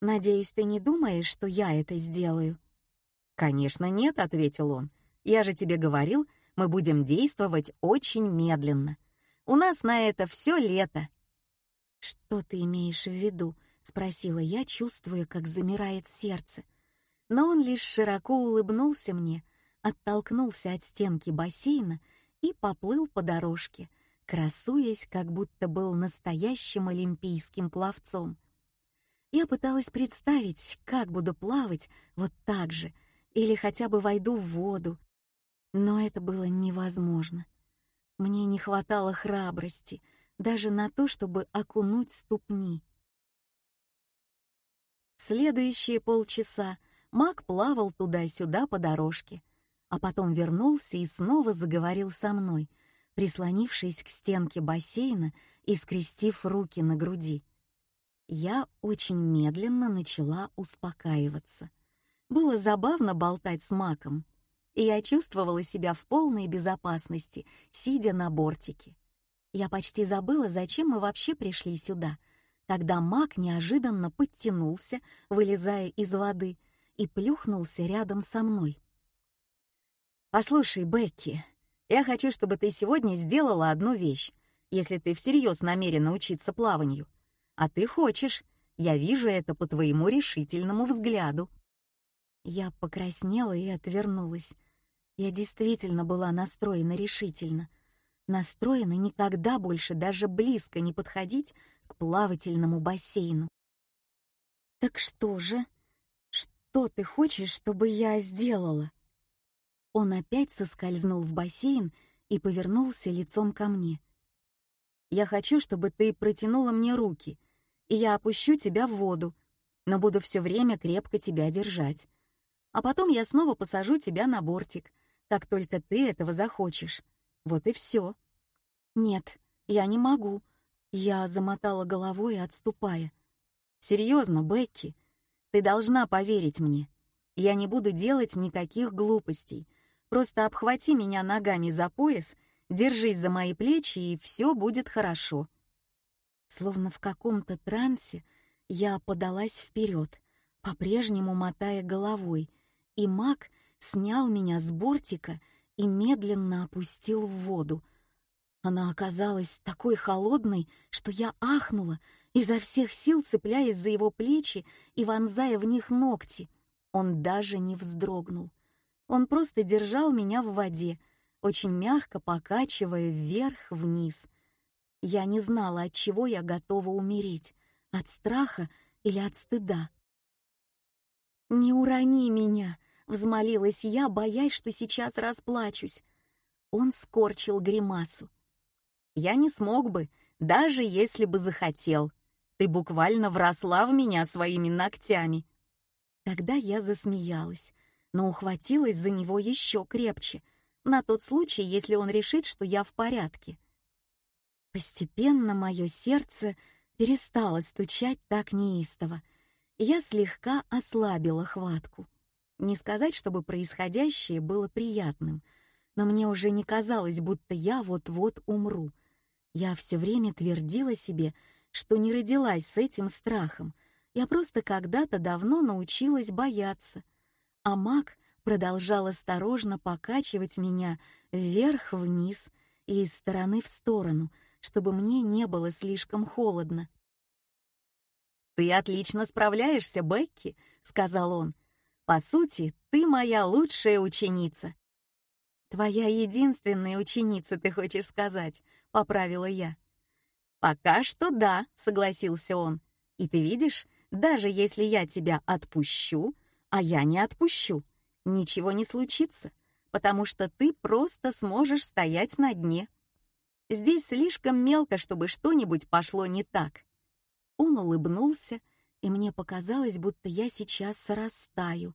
«Надеюсь, ты не думаешь, что я это сделаю?» «Конечно нет», — ответил он. «Я же тебе говорил, мы будем действовать очень медленно. У нас на это все лето. Что ты имеешь в виду? спросила я, чувствуя, как замирает сердце. Но он лишь широко улыбнулся мне, оттолкнулся от стенки бассейна и поплыл по дорожке, красуясь, как будто был настоящим олимпийским пловцом. Я пыталась представить, как буду плавать вот так же, или хотя бы войду в воду, но это было невозможно. Мне не хватало храбрости даже на то, чтобы окунуть ступни. Следующие полчаса Мак плавал туда-сюда по дорожке, а потом вернулся и снова заговорил со мной, прислонившись к стенке бассейна и скрестив руки на груди. Я очень медленно начала успокаиваться. Было забавно болтать с Маком, и я чувствовала себя в полной безопасности, сидя на бортике. Я почти забыла, зачем мы вообще пришли сюда, когда маг неожиданно подтянулся, вылезая из воды, и плюхнулся рядом со мной. Послушай, Бекки, я хочу, чтобы ты сегодня сделала одну вещь, если ты всерьез намерена учиться плаванию. А ты хочешь, я вижу это по твоему решительному взгляду. Я покраснела и отвернулась. Я действительно была настроена решительно. Настроена никогда больше даже близко не подходить к плавательному бассейну. «Так что же? Что ты хочешь, чтобы я сделала?» Он опять соскользнул в бассейн и повернулся лицом ко мне. «Я хочу, чтобы ты протянула мне руки, и я опущу тебя в воду, но буду все время крепко тебя держать. А потом я снова посажу тебя на бортик, как только ты этого захочешь. Вот и все. Нет, я не могу. Я замотала головой, отступая. Серьезно, Бекки, ты должна поверить мне. Я не буду делать никаких глупостей. Просто обхвати меня ногами за пояс, держись за мои плечи, и все будет хорошо. Словно в каком-то трансе я подалась вперед, по-прежнему мотая головой, и маг снял меня с бортика и медленно опустил в воду. Она оказалась такой холодной, что я ахнула, изо всех сил цепляясь за его плечи и вонзая в них ногти. Он даже не вздрогнул. Он просто держал меня в воде, очень мягко покачивая вверх-вниз. Я не знала, от чего я готова умереть, от страха или от стыда. «Не урони меня!» Взмолилась я, боясь, что сейчас расплачусь. Он скорчил гримасу. «Я не смог бы, даже если бы захотел. Ты буквально вросла в меня своими ногтями». Тогда я засмеялась, но ухватилась за него еще крепче, на тот случай, если он решит, что я в порядке. Постепенно мое сердце перестало стучать так неистово, и я слегка ослабила хватку. Не сказать, чтобы происходящее было приятным, но мне уже не казалось, будто я вот-вот умру. Я все время твердила себе, что не родилась с этим страхом. Я просто когда-то давно научилась бояться. А маг продолжал осторожно покачивать меня вверх-вниз и из стороны в сторону, чтобы мне не было слишком холодно. «Ты отлично справляешься, Бекки», — сказал он. По сути, ты моя лучшая ученица. Твоя единственная ученица, ты хочешь сказать, поправила я. Пока что да, согласился он. И ты видишь, даже если я тебя отпущу, а я не отпущу, ничего не случится, потому что ты просто сможешь стоять на дне. Здесь слишком мелко, чтобы что-нибудь пошло не так. Он улыбнулся и мне показалось, будто я сейчас растаю.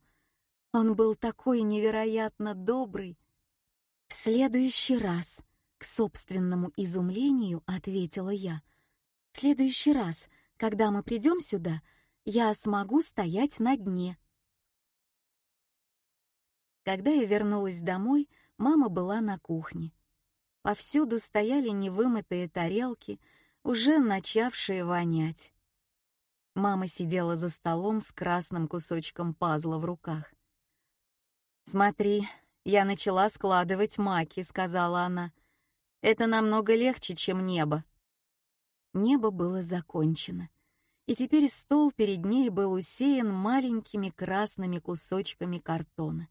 Он был такой невероятно добрый. В следующий раз, к собственному изумлению, ответила я. В следующий раз, когда мы придем сюда, я смогу стоять на дне. Когда я вернулась домой, мама была на кухне. Повсюду стояли невымытые тарелки, уже начавшие вонять. Мама сидела за столом с красным кусочком пазла в руках. «Смотри, я начала складывать маки», — сказала она. «Это намного легче, чем небо». Небо было закончено, и теперь стол перед ней был усеян маленькими красными кусочками картона.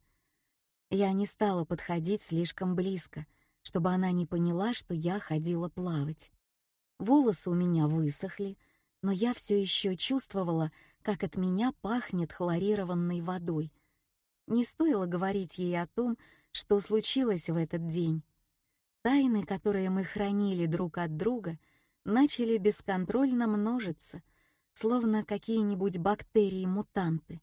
Я не стала подходить слишком близко, чтобы она не поняла, что я ходила плавать. Волосы у меня высохли, но я все еще чувствовала, как от меня пахнет хлорированной водой. Не стоило говорить ей о том, что случилось в этот день. Тайны, которые мы хранили друг от друга, начали бесконтрольно множиться, словно какие-нибудь бактерии-мутанты.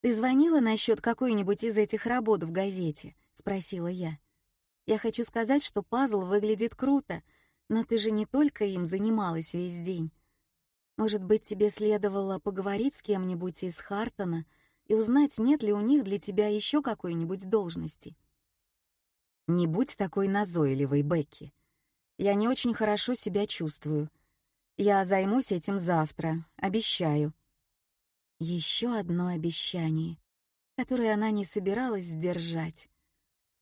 «Ты звонила насчет какой-нибудь из этих работ в газете?» — спросила я. «Я хочу сказать, что пазл выглядит круто, но ты же не только им занималась весь день. Может быть, тебе следовало поговорить с кем-нибудь из Хартона и узнать, нет ли у них для тебя еще какой-нибудь должности. Не будь такой назойливой, Бекки. Я не очень хорошо себя чувствую. Я займусь этим завтра, обещаю. Еще одно обещание. который она не собиралась сдержать.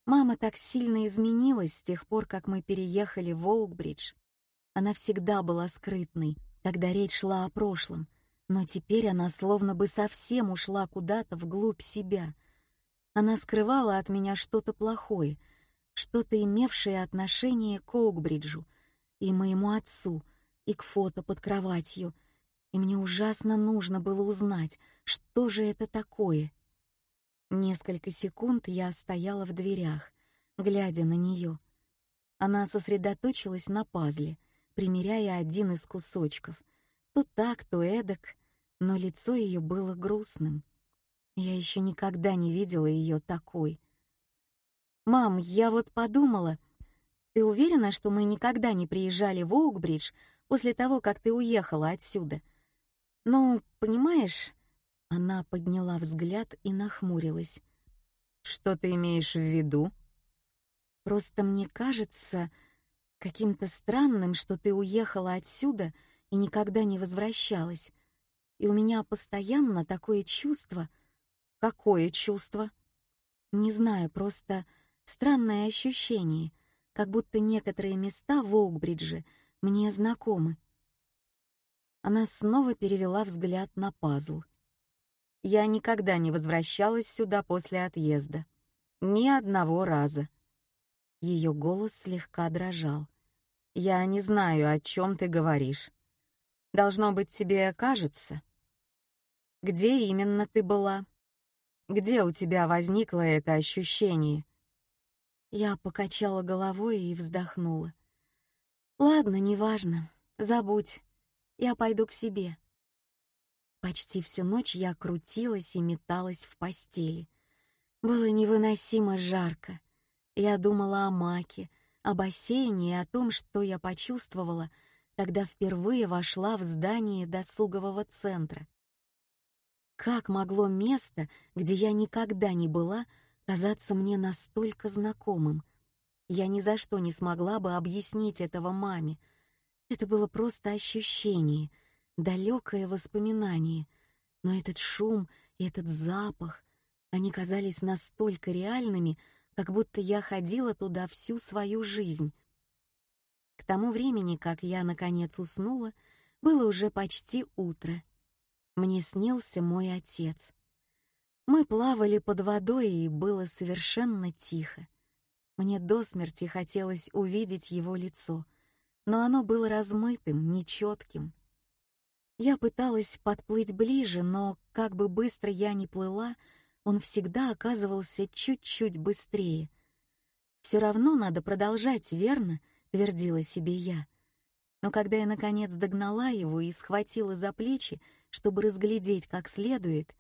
Мама так сильно изменилась с тех пор, как мы переехали в Оукбридж. Она всегда была скрытной, когда речь шла о прошлом, но теперь она словно бы совсем ушла куда-то вглубь себя. Она скрывала от меня что-то плохое, что-то имевшее отношение к Оукбриджу и моему отцу, и к фото под кроватью, и мне ужасно нужно было узнать, что же это такое. Несколько секунд я стояла в дверях, глядя на нее. Она сосредоточилась на пазле, примеряя один из кусочков. То так, то эдак, но лицо ее было грустным. Я еще никогда не видела ее такой. «Мам, я вот подумала, ты уверена, что мы никогда не приезжали в Оукбридж после того, как ты уехала отсюда? Ну, понимаешь, она подняла взгляд и нахмурилась. «Что ты имеешь в виду?» «Просто мне кажется каким-то странным, что ты уехала отсюда и никогда не возвращалась. И у меня постоянно такое чувство...» «Какое чувство?» «Не знаю, просто странное ощущение, как будто некоторые места в Оукбридже мне знакомы». Она снова перевела взгляд на пазл. Я никогда не возвращалась сюда после отъезда. Ни одного раза. Ее голос слегка дрожал. Я не знаю, о чем ты говоришь. Должно быть, тебе кажется. Где именно ты была? Где у тебя возникло это ощущение? Я покачала головой и вздохнула. Ладно, неважно. Забудь. Я пойду к себе. Почти всю ночь я крутилась и металась в постели. Было невыносимо жарко. Я думала о Маке, о бассейне и о том, что я почувствовала, когда впервые вошла в здание досугового центра. Как могло место, где я никогда не была, казаться мне настолько знакомым? Я ни за что не смогла бы объяснить этого маме. Это было просто ощущение — далекое воспоминание, но этот шум и этот запах, они казались настолько реальными, как будто я ходила туда всю свою жизнь. К тому времени, как я наконец уснула, было уже почти утро. Мне снился мой отец. Мы плавали под водой, и было совершенно тихо. Мне до смерти хотелось увидеть его лицо, но оно было размытым, нечетким. Я пыталась подплыть ближе, но как бы быстро я ни плыла, он всегда оказывался чуть-чуть быстрее. Все равно надо продолжать, верно? твердила себе я. Но когда я наконец догнала его и схватила за плечи, чтобы разглядеть как следует,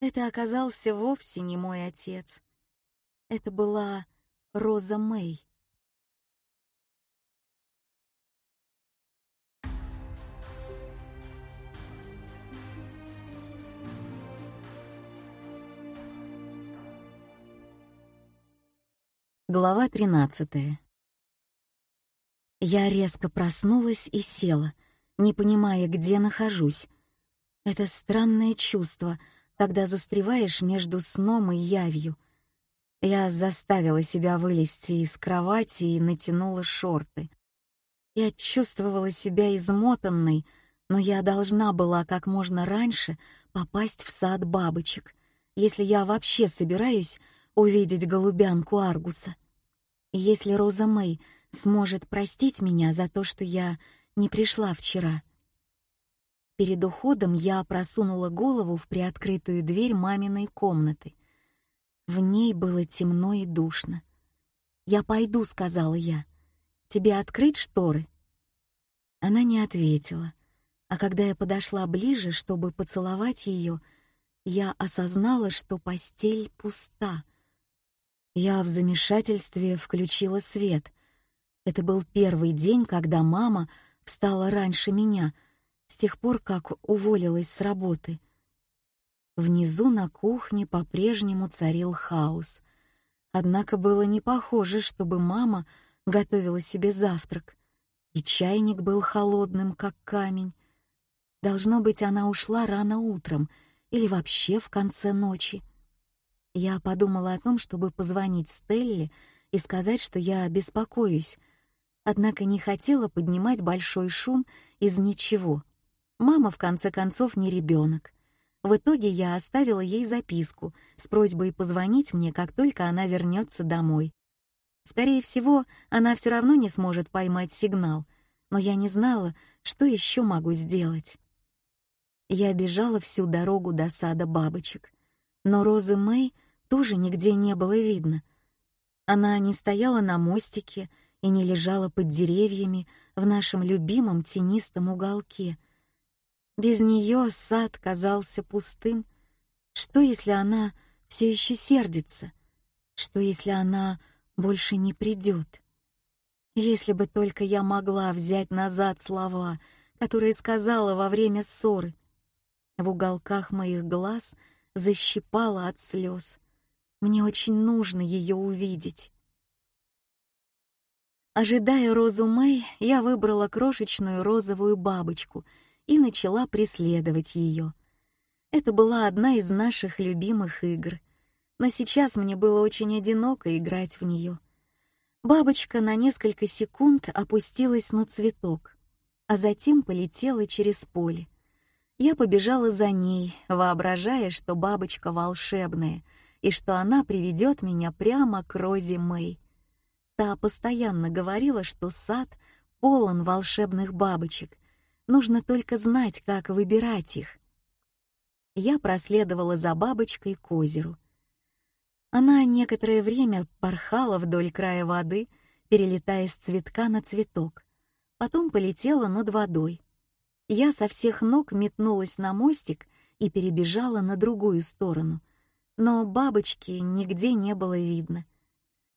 это оказался вовсе не мой отец. Это была Роза Мэй. Глава 13 Я резко проснулась и села, не понимая, где нахожусь. Это странное чувство, когда застреваешь между сном и явью. Я заставила себя вылезти из кровати и натянула шорты. Я чувствовала себя измотанной, но я должна была как можно раньше попасть в сад бабочек, если я вообще собираюсь увидеть голубянку Аргуса. И если Роза Мэй сможет простить меня за то, что я не пришла вчера. Перед уходом я просунула голову в приоткрытую дверь маминой комнаты. В ней было темно и душно. «Я пойду», — сказала я. «Тебе открыть шторы?» Она не ответила, а когда я подошла ближе, чтобы поцеловать ее, я осознала, что постель пуста — я в замешательстве включила свет. Это был первый день, когда мама встала раньше меня, с тех пор, как уволилась с работы. Внизу на кухне по-прежнему царил хаос. Однако было не похоже, чтобы мама готовила себе завтрак. И чайник был холодным, как камень. Должно быть, она ушла рано утром или вообще в конце ночи. Я подумала о том, чтобы позвонить Стелле и сказать, что я беспокоюсь, однако не хотела поднимать большой шум из ничего. Мама, в конце концов, не ребенок. В итоге я оставила ей записку с просьбой позвонить мне, как только она вернется домой. Скорее всего, она все равно не сможет поймать сигнал, но я не знала, что еще могу сделать. Я бежала всю дорогу до сада бабочек, но Розы Мэй тоже нигде не было видно. Она не стояла на мостике и не лежала под деревьями в нашем любимом тенистом уголке. Без нее сад казался пустым. Что, если она все еще сердится? Что, если она больше не придет? Если бы только я могла взять назад слова, которые сказала во время ссоры. В уголках моих глаз защипала от слез. Мне очень нужно ее увидеть. Ожидая Розу Мэй, я выбрала крошечную розовую бабочку и начала преследовать ее. Это была одна из наших любимых игр, но сейчас мне было очень одиноко играть в нее. Бабочка на несколько секунд опустилась на цветок, а затем полетела через поле. Я побежала за ней, воображая, что бабочка волшебная — и что она приведет меня прямо к Розе Мэй. Та постоянно говорила, что сад полон волшебных бабочек, нужно только знать, как выбирать их. Я проследовала за бабочкой к озеру. Она некоторое время порхала вдоль края воды, перелетая с цветка на цветок, потом полетела над водой. Я со всех ног метнулась на мостик и перебежала на другую сторону, но бабочки нигде не было видно.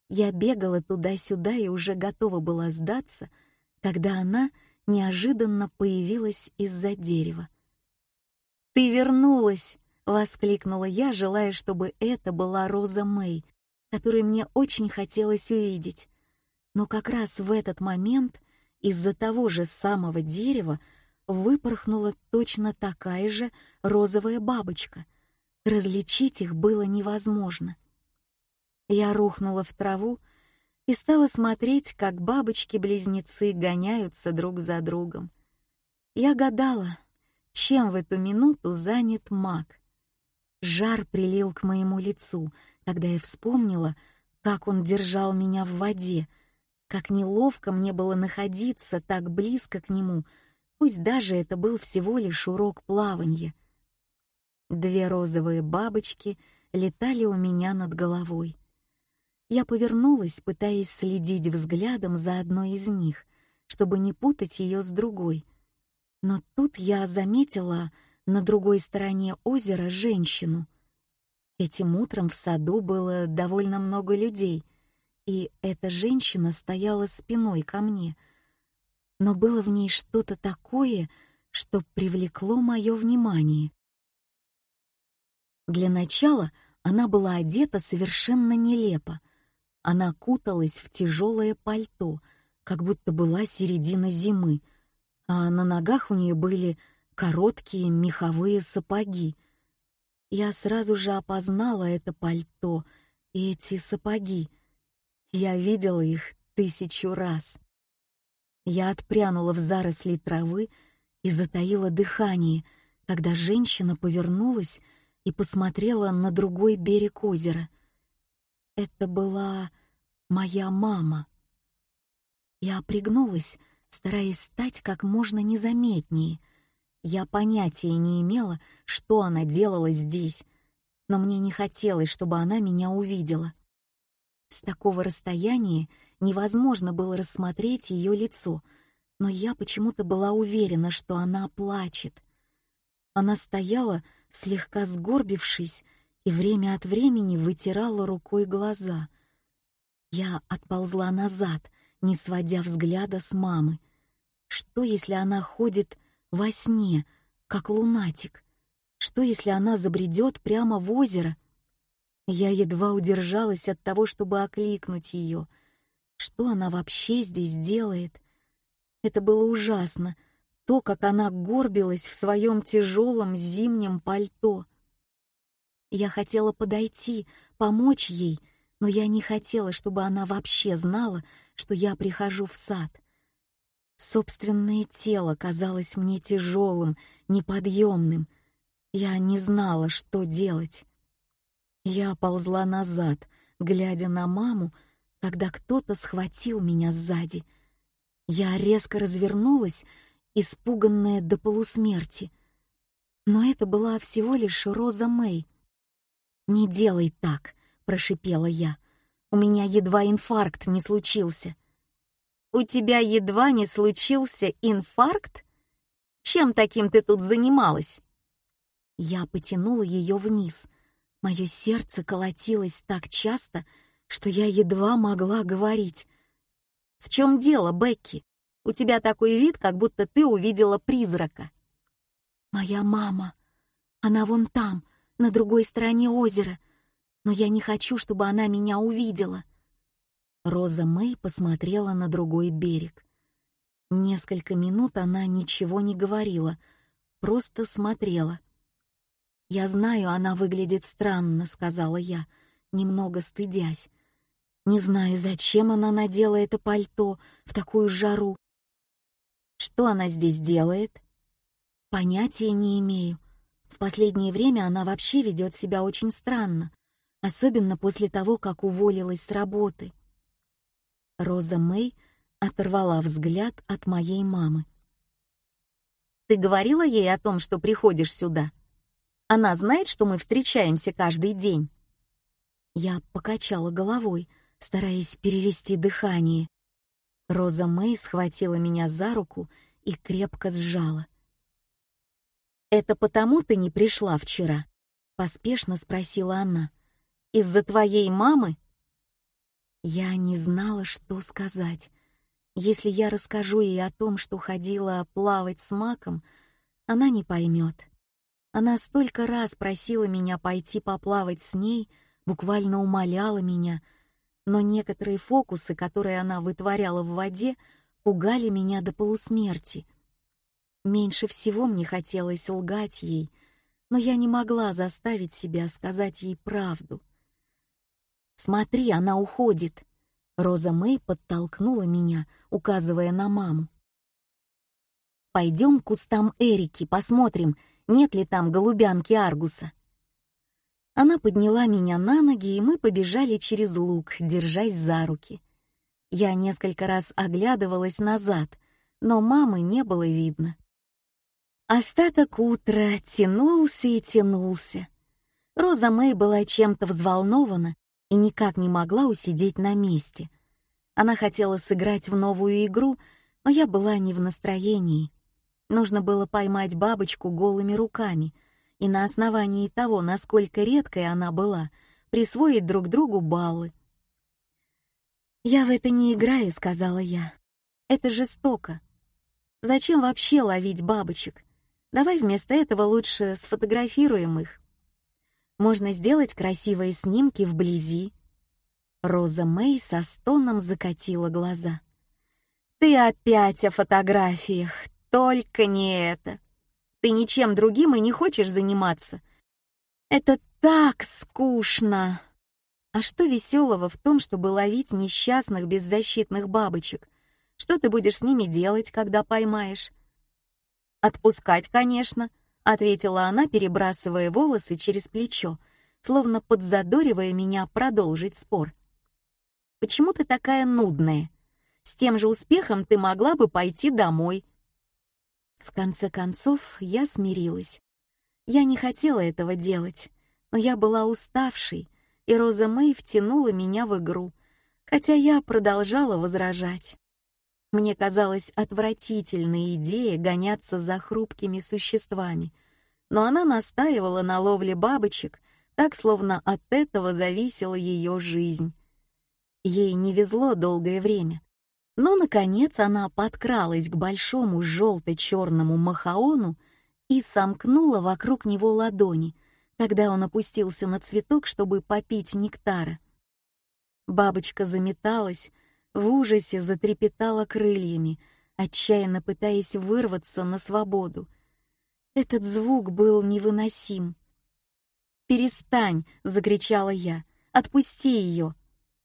Я бегала туда-сюда и уже готова была сдаться, когда она неожиданно появилась из-за дерева. «Ты вернулась!» — воскликнула я, желая, чтобы это была Роза Мэй, которую мне очень хотелось увидеть. Но как раз в этот момент из-за того же самого дерева выпорхнула точно такая же розовая бабочка — Различить их было невозможно. Я рухнула в траву и стала смотреть, как бабочки-близнецы гоняются друг за другом. Я гадала, чем в эту минуту занят маг. Жар прилил к моему лицу, когда я вспомнила, как он держал меня в воде, как неловко мне было находиться так близко к нему, пусть даже это был всего лишь урок плавания. Две розовые бабочки летали у меня над головой. Я повернулась, пытаясь следить взглядом за одной из них, чтобы не путать ее с другой. Но тут я заметила на другой стороне озера женщину. Этим утром в саду было довольно много людей, и эта женщина стояла спиной ко мне. Но было в ней что-то такое, что привлекло мое внимание. Для начала она была одета совершенно нелепо. Она куталась в тяжелое пальто, как будто была середина зимы, а на ногах у нее были короткие меховые сапоги. Я сразу же опознала это пальто и эти сапоги. Я видела их тысячу раз. Я отпрянула в заросли травы и затаила дыхание, когда женщина повернулась и посмотрела на другой берег озера. Это была моя мама. Я пригнулась, стараясь стать как можно незаметнее. Я понятия не имела, что она делала здесь, но мне не хотелось, чтобы она меня увидела. С такого расстояния невозможно было рассмотреть ее лицо, но я почему-то была уверена, что она плачет. Она стояла, слегка сгорбившись, и время от времени вытирала рукой глаза. Я отползла назад, не сводя взгляда с мамы. Что, если она ходит во сне, как лунатик? Что, если она забредет прямо в озеро? Я едва удержалась от того, чтобы окликнуть ее. Что она вообще здесь делает? Это было ужасно — то, как она горбилась в своем тяжелом зимнем пальто. Я хотела подойти, помочь ей, но я не хотела, чтобы она вообще знала, что я прихожу в сад. Собственное тело казалось мне тяжелым, неподъемным. Я не знала, что делать. Я ползла назад, глядя на маму, когда кто-то схватил меня сзади. Я резко развернулась, испуганная до полусмерти. Но это была всего лишь Роза Мэй. «Не делай так», — прошипела я. «У меня едва инфаркт не случился». «У тебя едва не случился инфаркт? Чем таким ты тут занималась?» Я потянула ее вниз. Мое сердце колотилось так часто, что я едва могла говорить. «В чем дело, Бекки? У тебя такой вид, как будто ты увидела призрака». «Моя мама. Она вон там, на другой стороне озера. Но я не хочу, чтобы она меня увидела». Роза Мэй посмотрела на другой берег. Несколько минут она ничего не говорила, просто смотрела. «Я знаю, она выглядит странно», — сказала я, немного стыдясь. Не знаю, зачем она надела это пальто в такую жару. Что она здесь делает? Понятия не имею. В последнее время она вообще ведет себя очень странно, особенно после того, как уволилась с работы. Роза Мэй оторвала взгляд от моей мамы. «Ты говорила ей о том, что приходишь сюда? Она знает, что мы встречаемся каждый день?» Я покачала головой, стараясь перевести дыхание. Роза Мэй схватила меня за руку и крепко сжала. «Это потому ты не пришла вчера?» — поспешно спросила она. «Из-за твоей мамы?» Я не знала, что сказать. Если я расскажу ей о том, что ходила плавать с Маком, она не поймет. Она столько раз просила меня пойти поплавать с ней, буквально умоляла меня — но некоторые фокусы, которые она вытворяла в воде, пугали меня до полусмерти. Меньше всего мне хотелось лгать ей, но я не могла заставить себя сказать ей правду. «Смотри, она уходит!» Роза Мэй подтолкнула меня, указывая на маму. «Пойдем к кустам Эрики, посмотрим, нет ли там голубянки Аргуса». Она подняла меня на ноги, и мы побежали через луг, держась за руки. Я несколько раз оглядывалась назад, но мамы не было видно. Остаток утра тянулся и тянулся. Роза Мэй была чем-то взволнована и никак не могла усидеть на месте. Она хотела сыграть в новую игру, но я была не в настроении. Нужно было поймать бабочку голыми руками — и на основании того, насколько редкой она была, присвоить друг другу баллы. «Я в это не играю», — сказала я. «Это жестоко. Зачем вообще ловить бабочек? Давай вместо этого лучше сфотографируем их. Можно сделать красивые снимки вблизи». Роза Мэй со стоном закатила глаза. «Ты опять о фотографиях, только не это!» Ты ничем другим и не хочешь заниматься. Это так скучно. А что веселого в том, чтобы ловить несчастных беззащитных бабочек? Что ты будешь с ними делать, когда поймаешь? Отпускать, конечно, ответила она, перебрасывая волосы через плечо, словно подзадоривая меня продолжить спор. Почему ты такая нудная? С тем же успехом ты могла бы пойти домой в конце концов, я смирилась. Я не хотела этого делать, но я была уставшей, и Роза Мэй втянула меня в игру, хотя я продолжала возражать. Мне казалась отвратительной идея гоняться за хрупкими существами, но она настаивала на ловле бабочек, так словно от этого зависела ее жизнь. Ей не везло долгое время, но, наконец, она подкралась к большому желто-черному махаону и сомкнула вокруг него ладони, когда он опустился на цветок, чтобы попить нектара. Бабочка заметалась, в ужасе затрепетала крыльями, отчаянно пытаясь вырваться на свободу. Этот звук был невыносим. перестань!» — закричала я. «Отпусти ее!»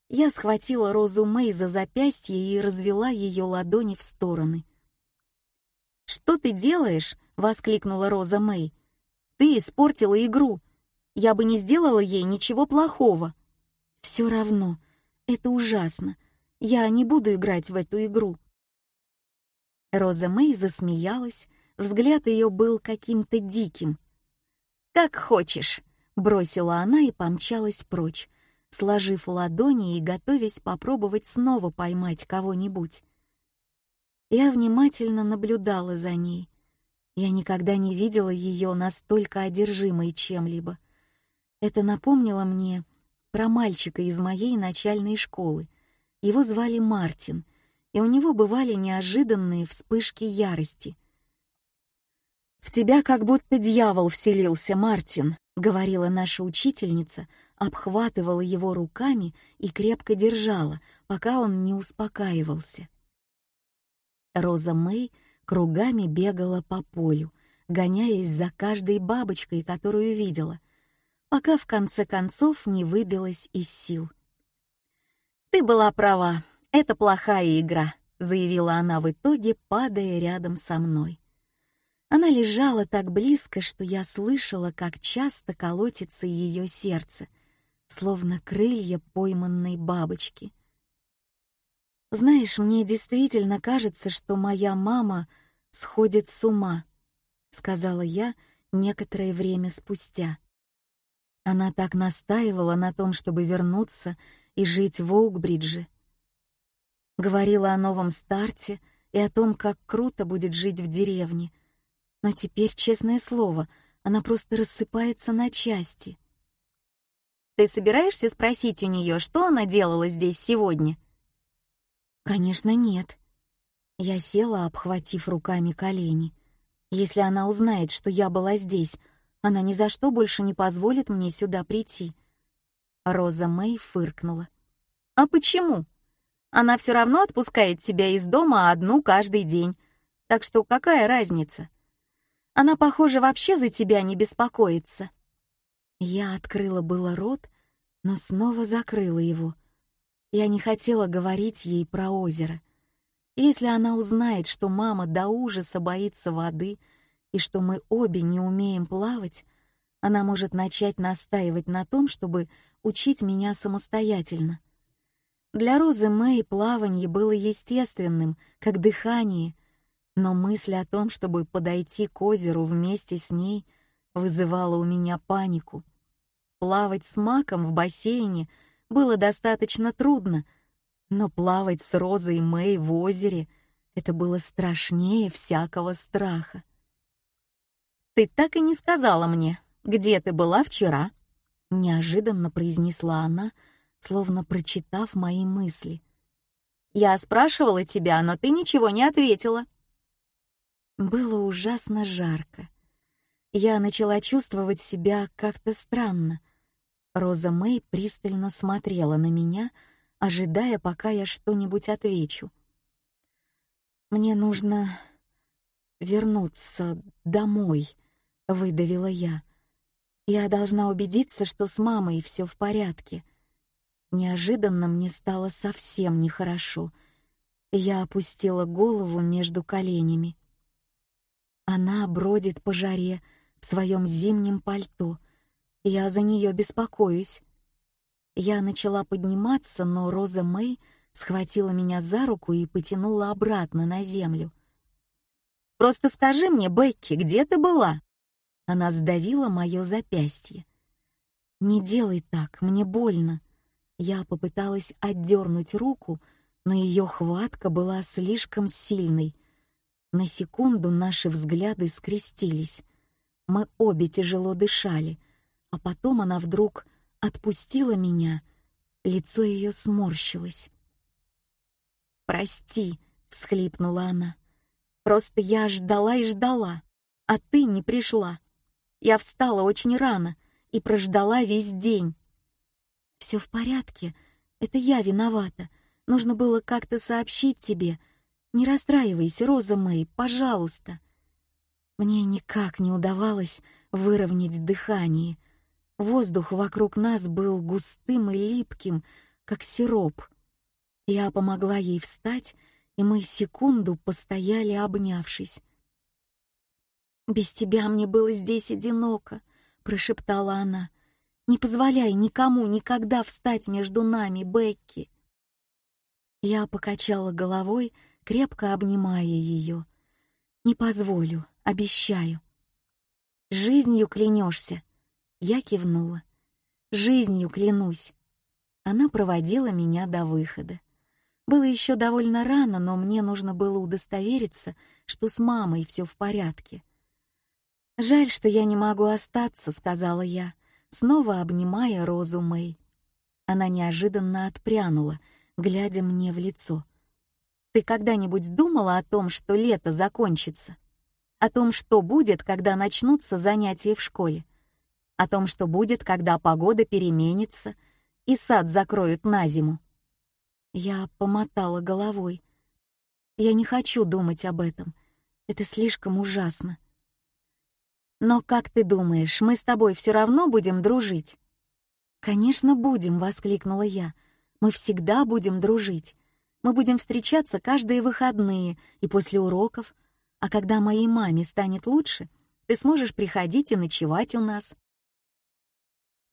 Я схватила Розу Мэй за запястье и развела ее ладони в стороны. «Что ты делаешь?» — воскликнула Роза Мэй. «Ты испортила игру. Я бы не сделала ей ничего плохого». «Все равно. Это ужасно. Я не буду играть в эту игру». Роза Мэй засмеялась, взгляд ее был каким-то диким. «Как хочешь», — бросила она и помчалась прочь, сложив ладони и готовясь попробовать снова поймать кого-нибудь. Я внимательно наблюдала за ней. Я никогда не видела ее настолько одержимой чем-либо. Это напомнило мне про мальчика из моей начальной школы. Его звали Мартин, и у него бывали неожиданные вспышки ярости. «В тебя как будто дьявол вселился, Мартин», — говорила наша учительница, обхватывала его руками и крепко держала, пока он не успокаивался. Роза Мэй кругами бегала по полю, гоняясь за каждой бабочкой, которую видела, пока в конце концов не выбилась из сил. «Ты была права, это плохая игра», — заявила она в итоге, падая рядом со мной. Она лежала так близко, что я слышала, как часто колотится ее сердце, словно крылья пойманной бабочки. Знаешь, мне действительно кажется, что моя мама сходит с ума, сказала я некоторое время спустя. Она так настаивала на том, чтобы вернуться и жить в Оукбридже. Говорила о новом старте и о том, как круто будет жить в деревне. Но теперь, честное слово, она просто рассыпается на части. Ты собираешься спросить у нее, что она делала здесь сегодня? Конечно, нет. Я села, обхватив руками колени. Если она узнает, что я была здесь, она ни за что больше не позволит мне сюда прийти. Роза Мэй фыркнула. А почему? Она все равно отпускает тебя из дома одну каждый день. Так что какая разница? Она, похоже, вообще за тебя не беспокоится. Я открыла было рот, но снова закрыла его — я не хотела говорить ей про озеро. Если она узнает, что мама до ужаса боится воды и что мы обе не умеем плавать, она может начать настаивать на том, чтобы учить меня самостоятельно. Для Розы Мэй плавание было естественным, как дыхание, но мысль о том, чтобы подойти к озеру вместе с ней, вызывала у меня панику. Плавать с маком в бассейне — было достаточно трудно, но плавать с Розой Мэй в озере — это было страшнее всякого страха. «Ты так и не сказала мне, где ты была вчера?» — неожиданно произнесла она, словно прочитав мои мысли. «Я спрашивала тебя, но ты ничего не ответила». Было ужасно жарко. Я начала чувствовать себя как-то странно, Роза Мэй пристально смотрела на меня, ожидая, пока я что-нибудь отвечу. «Мне нужно вернуться домой», — выдавила я. «Я должна убедиться, что с мамой все в порядке». Неожиданно мне стало совсем нехорошо, я опустила голову между коленями. Она бродит по жаре в своем зимнем пальто — я за нее беспокоюсь. Я начала подниматься, но Роза Мэй схватила меня за руку и потянула обратно на землю. «Просто скажи мне, Бекки, где ты была?» Она сдавила мое запястье. «Не делай так, мне больно». Я попыталась отдернуть руку, но ее хватка была слишком сильной. На секунду наши взгляды скрестились. Мы обе тяжело дышали, а потом она вдруг отпустила меня, лицо ее сморщилось. «Прости», — всхлипнула она, — «просто я ждала и ждала, а ты не пришла. Я встала очень рано и прождала весь день». «Все в порядке, это я виновата, нужно было как-то сообщить тебе. Не расстраивайся, Роза Мэй, пожалуйста». Мне никак не удавалось выровнять дыхание — Воздух вокруг нас был густым и липким, как сироп. Я помогла ей встать, и мы секунду постояли, обнявшись. «Без тебя мне было здесь одиноко», — прошептала она. «Не позволяй никому никогда встать между нами, Бекки». Я покачала головой, крепко обнимая ее. «Не позволю, обещаю». «Жизнью клянешься?» Я кивнула. «Жизнью клянусь». Она проводила меня до выхода. Было еще довольно рано, но мне нужно было удостовериться, что с мамой все в порядке. «Жаль, что я не могу остаться», — сказала я, снова обнимая Розу Мэй. Она неожиданно отпрянула, глядя мне в лицо. «Ты когда-нибудь думала о том, что лето закончится? О том, что будет, когда начнутся занятия в школе? О том, что будет, когда погода переменится и сад закроют на зиму?» Я помотала головой. Я не хочу думать об этом. Это слишком ужасно. Но как ты думаешь, мы с тобой все равно будем дружить? Конечно, будем, воскликнула я. Мы всегда будем дружить. Мы будем встречаться каждые выходные и после уроков. А когда моей маме станет лучше, ты сможешь приходить и ночевать у нас.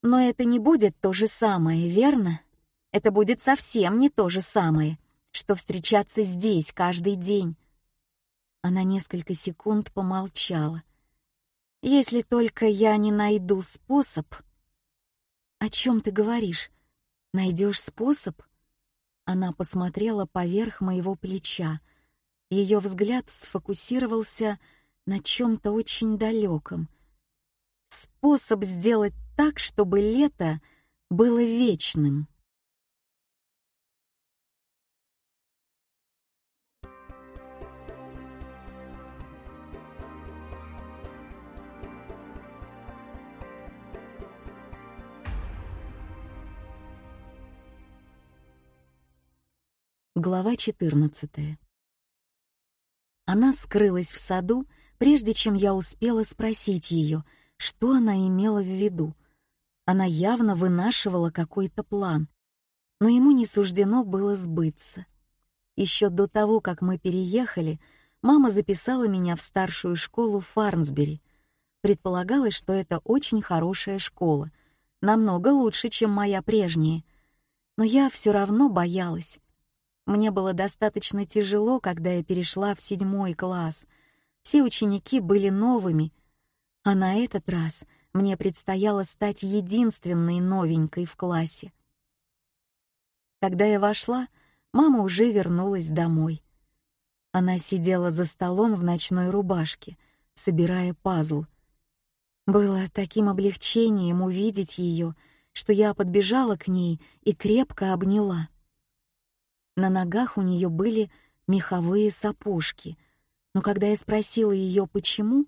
Но это не будет то же самое, верно? Это будет совсем не то же самое, что встречаться здесь каждый день. Она несколько секунд помолчала. Если только я не найду способ. О чем ты говоришь? Найдешь способ? Она посмотрела поверх моего плеча. Ее взгляд сфокусировался на чем-то очень далеком. Способ сделать так, чтобы лето было вечным. Глава 14. Она скрылась в саду, прежде чем я успела спросить ее, что она имела в виду. Она явно вынашивала какой-то план, но ему не суждено было сбыться. Еще до того, как мы переехали, мама записала меня в старшую школу в Фарнсбери. Предполагалось, что это очень хорошая школа, намного лучше, чем моя прежняя. Но я все равно боялась. Мне было достаточно тяжело, когда я перешла в седьмой класс. Все ученики были новыми, а на этот раз мне предстояло стать единственной новенькой в классе. Когда я вошла, мама уже вернулась домой. Она сидела за столом в ночной рубашке, собирая пазл. Было таким облегчением увидеть ее, что я подбежала к ней и крепко обняла. На ногах у нее были меховые сапожки, но когда я спросила ее, почему,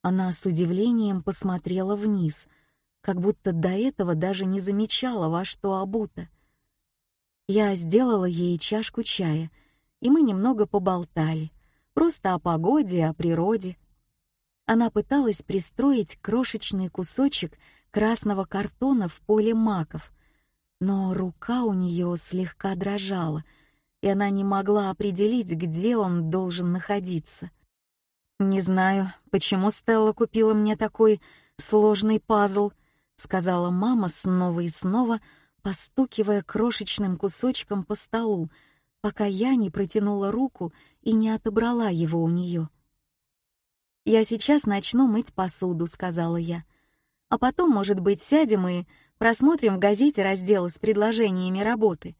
она с удивлением посмотрела вниз, как будто до этого даже не замечала, во что обута. Я сделала ей чашку чая, и мы немного поболтали, просто о погоде, о природе. Она пыталась пристроить крошечный кусочек красного картона в поле маков, но рука у нее слегка дрожала — и она не могла определить, где он должен находиться. «Не знаю, почему Стелла купила мне такой сложный пазл», — сказала мама снова и снова, постукивая крошечным кусочком по столу, пока я не протянула руку и не отобрала его у нее. «Я сейчас начну мыть посуду», — сказала я. «А потом, может быть, сядем и просмотрим в газете раздел с предложениями работы.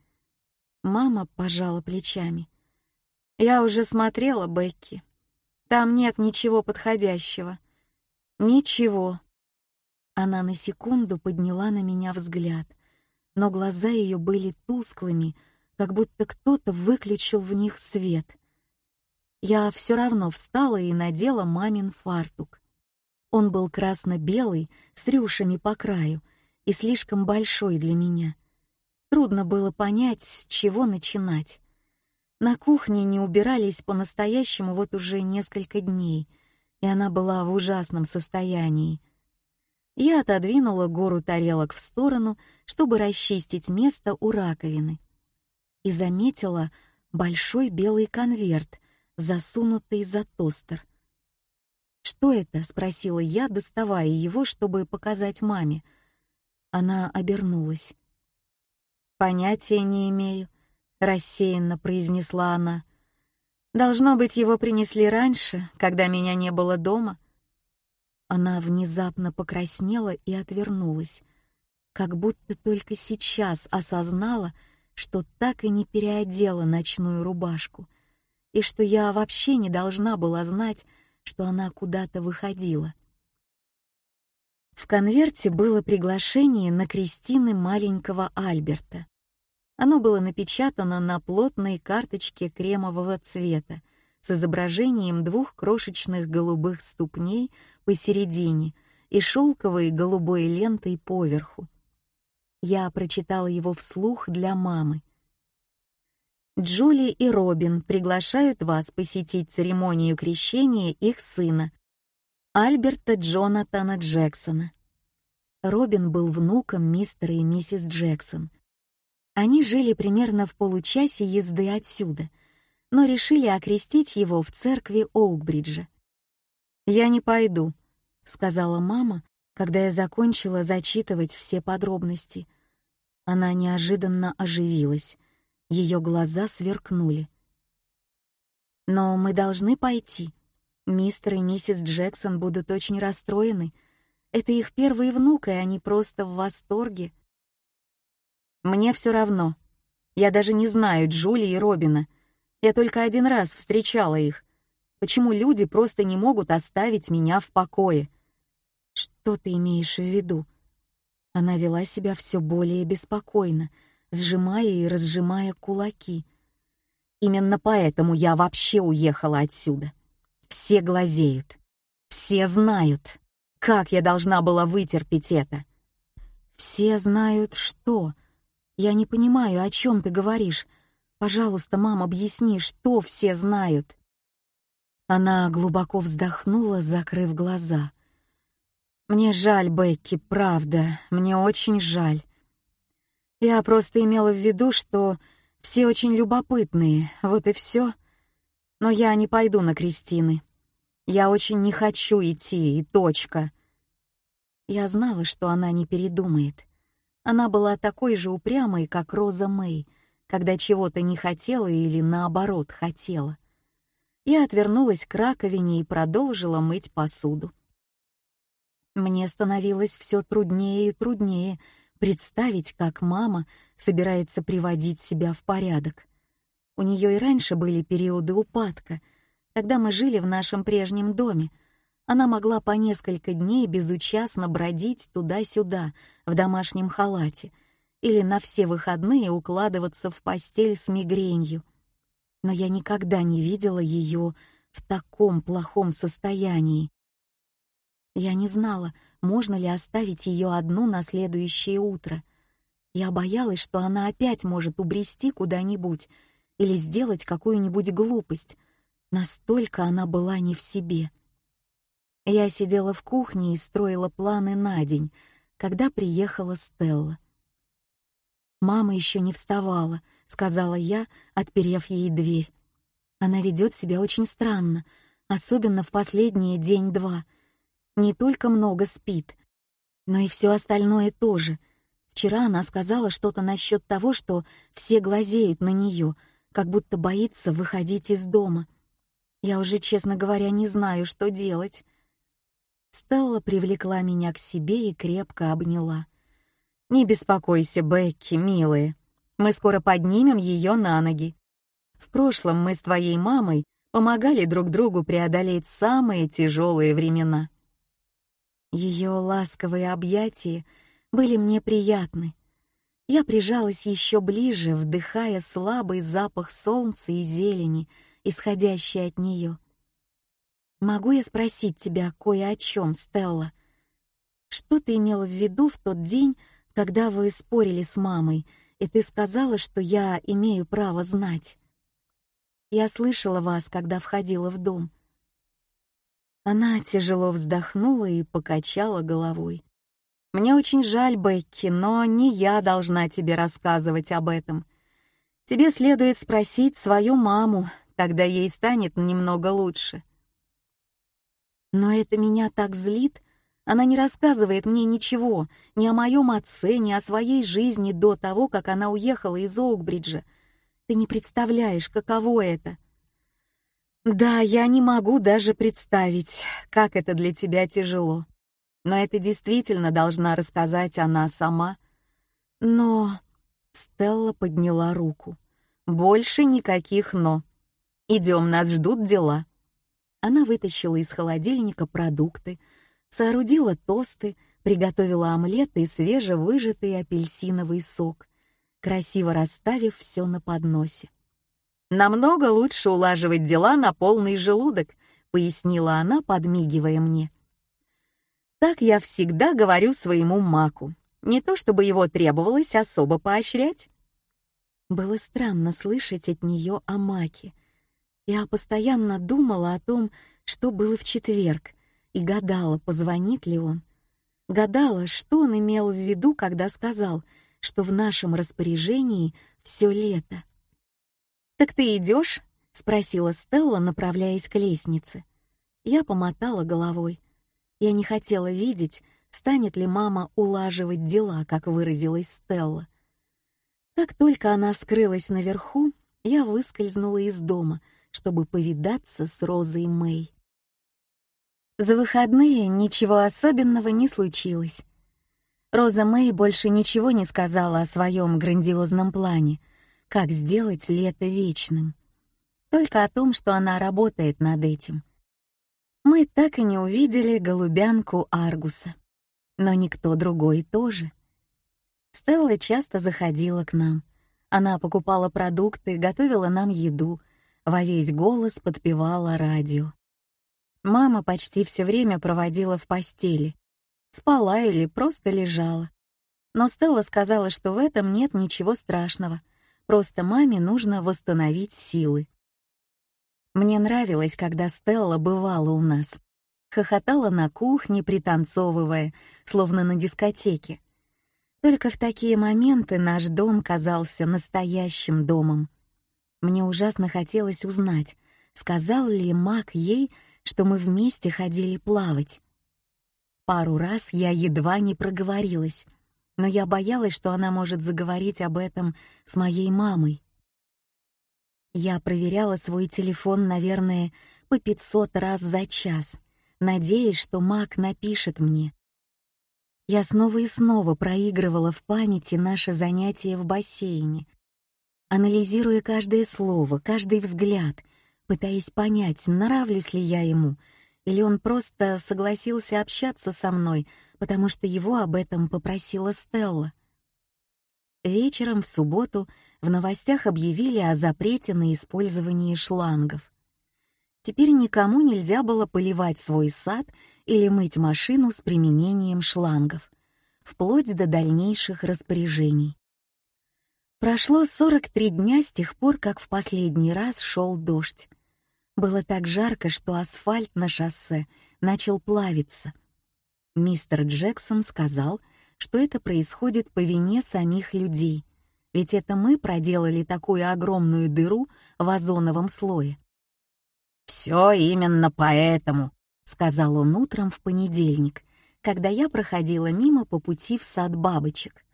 Мама пожала плечами. Я уже смотрела Бекки. Там нет ничего подходящего. Ничего. Она на секунду подняла на меня взгляд, но глаза ее были тусклыми, как будто кто-то выключил в них свет. Я все равно встала и надела мамин фартук. Он был красно-белый, с рюшами по краю и слишком большой для меня. Трудно было понять, с чего начинать. На кухне не убирались по-настоящему вот уже несколько дней, и она была в ужасном состоянии. Я отодвинула гору тарелок в сторону, чтобы расчистить место у раковины, и заметила большой белый конверт, засунутый за тостер. «Что это?» — спросила я, доставая его, чтобы показать маме. Она обернулась. «Понятия не имею», — рассеянно произнесла она. «Должно быть, его принесли раньше, когда меня не было дома». Она внезапно покраснела и отвернулась, как будто только сейчас осознала, что так и не переодела ночную рубашку, и что я вообще не должна была знать, что она куда-то выходила. В конверте было приглашение на крестины маленького Альберта. Оно было напечатано на плотной карточке кремового цвета с изображением двух крошечных голубых ступней посередине и шелковой голубой лентой поверху. Я прочитала его вслух для мамы. Джули и Робин приглашают вас посетить церемонию крещения их сына, Альберта Джонатана Джексона. Робин был внуком мистера и миссис Джексон. Они жили примерно в получасе езды отсюда, но решили окрестить его в церкви Оукбриджа. «Я не пойду», — сказала мама, когда я закончила зачитывать все подробности. Она неожиданно оживилась. Ее глаза сверкнули. «Но мы должны пойти. Мистер и миссис Джексон будут очень расстроены. Это их первый внук, и они просто в восторге». «Мне все равно. Я даже не знаю Джули и Робина. Я только один раз встречала их. Почему люди просто не могут оставить меня в покое?» «Что ты имеешь в виду?» Она вела себя все более беспокойно, сжимая и разжимая кулаки. Именно поэтому я вообще уехала отсюда. Все глазеют. Все знают. Как я должна была вытерпеть это? Все знают что? Я не понимаю, о чем ты говоришь. Пожалуйста, мам, объясни, что все знают. Она глубоко вздохнула, закрыв глаза. Мне жаль, Бекки, правда, мне очень жаль. Я просто имела в виду, что все очень любопытные, вот и все. Но я не пойду на Кристины. Я очень не хочу идти, и точка. Я знала, что она не передумает. Она была такой же упрямой, как Роза Мэй, когда чего-то не хотела или наоборот хотела. Я отвернулась к раковине и продолжила мыть посуду. Мне становилось все труднее и труднее представить, как мама собирается приводить себя в порядок. У нее и раньше были периоды упадка. Когда мы жили в нашем прежнем доме, она могла по несколько дней безучастно бродить туда-сюда в домашнем халате или на все выходные укладываться в постель с мигренью. Но я никогда не видела ее в таком плохом состоянии. Я не знала, можно ли оставить ее одну на следующее утро. Я боялась, что она опять может убрести куда-нибудь или сделать какую-нибудь глупость. Настолько она была не в себе. Я сидела в кухне и строила планы на день, когда приехала Стелла. «Мама еще не вставала», — сказала я, отперев ей дверь. «Она ведет себя очень странно, особенно в последние день-два не только много спит, но и все остальное тоже. Вчера она сказала что-то насчет того, что все глазеют на нее, как будто боится выходить из дома. Я уже, честно говоря, не знаю, что делать. Стелла привлекла меня к себе и крепко обняла. «Не беспокойся, Бекки, милая. Мы скоро поднимем ее на ноги. В прошлом мы с твоей мамой помогали друг другу преодолеть самые тяжелые времена. Ее ласковые объятия были мне приятны. Я прижалась еще ближе, вдыхая слабый запах солнца и зелени, исходящий от нее. «Могу я спросить тебя кое о чем, Стелла? Что ты имела в виду в тот день, когда вы спорили с мамой, и ты сказала, что я имею право знать?» Я слышала вас, когда входила в дом. Она тяжело вздохнула и покачала головой. Мне очень жаль, Бекки, но не я должна тебе рассказывать об этом. Тебе следует спросить свою маму, тогда ей станет немного лучше. Но это меня так злит. Она не рассказывает мне ничего, ни о моем отце, ни о своей жизни до того, как она уехала из Оукбриджа. Ты не представляешь, каково это. Да, я не могу даже представить, как это для тебя тяжело. Но это действительно должна рассказать она сама. Но... Стелла подняла руку. Больше никаких «но». Идем, нас ждут дела. Она вытащила из холодильника продукты, соорудила тосты, приготовила омлет и свежевыжатый апельсиновый сок, красиво расставив все на подносе. «Намного лучше улаживать дела на полный желудок», — пояснила она, подмигивая мне. Так я всегда говорю своему маку. Не то чтобы его требовалось особо поощрять. Было странно слышать от нее о маке. Я постоянно думала о том, что было в четверг, и гадала, позвонит ли он. Гадала, что он имел в виду, когда сказал, что в нашем распоряжении все лето. «Так ты идешь?» — спросила Стелла, направляясь к лестнице. Я помотала головой. Я не хотела видеть, станет ли мама улаживать дела, как выразилась Стелла. Как только она скрылась наверху, я выскользнула из дома, чтобы повидаться с Розой Мэй. За выходные ничего особенного не случилось. Роза Мэй больше ничего не сказала о своем грандиозном плане, как сделать лето вечным. Только о том, что она работает над этим — мы так и не увидели голубянку Аргуса. Но никто другой тоже. Стелла часто заходила к нам. Она покупала продукты, готовила нам еду, во весь голос подпевала радио. Мама почти все время проводила в постели. Спала или просто лежала. Но Стелла сказала, что в этом нет ничего страшного. Просто маме нужно восстановить силы. Мне нравилось, когда Стелла бывала у нас. Хохотала на кухне, пританцовывая, словно на дискотеке. Только в такие моменты наш дом казался настоящим домом. Мне ужасно хотелось узнать, сказал ли Мак ей, что мы вместе ходили плавать. Пару раз я едва не проговорилась, но я боялась, что она может заговорить об этом с моей мамой. Я проверяла свой телефон, наверное, по 500 раз за час, надеясь, что Мак напишет мне. Я снова и снова проигрывала в памяти наше занятие в бассейне, анализируя каждое слово, каждый взгляд, пытаясь понять, нравлюсь ли я ему, или он просто согласился общаться со мной, потому что его об этом попросила Стелла. Вечером в субботу в новостях объявили о запрете на использование шлангов. Теперь никому нельзя было поливать свой сад или мыть машину с применением шлангов, вплоть до дальнейших распоряжений. Прошло 43 дня с тех пор, как в последний раз шел дождь. Было так жарко, что асфальт на шоссе начал плавиться. Мистер Джексон сказал, что это происходит по вине самих людей — ведь это мы проделали такую огромную дыру в озоновом слое. «Все именно поэтому», — сказал он утром в понедельник, когда я проходила мимо по пути в сад бабочек.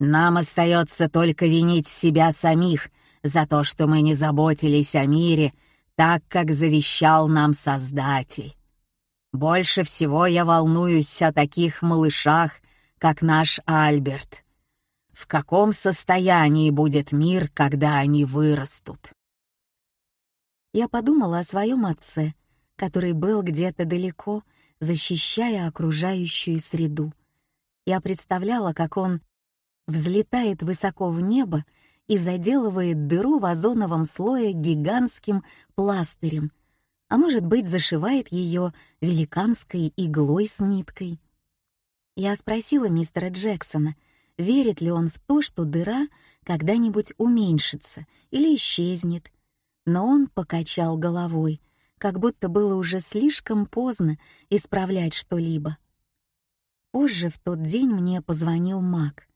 «Нам остается только винить себя самих за то, что мы не заботились о мире так, как завещал нам Создатель. Больше всего я волнуюсь о таких малышах, как наш Альберт в каком состоянии будет мир, когда они вырастут. Я подумала о своем отце, который был где-то далеко, защищая окружающую среду. Я представляла, как он взлетает высоко в небо и заделывает дыру в озоновом слое гигантским пластырем, а может быть, зашивает ее великанской иглой с ниткой. Я спросила мистера Джексона — верит ли он в то, что дыра когда-нибудь уменьшится или исчезнет. Но он покачал головой, как будто было уже слишком поздно исправлять что-либо. Позже в тот день мне позвонил Мак.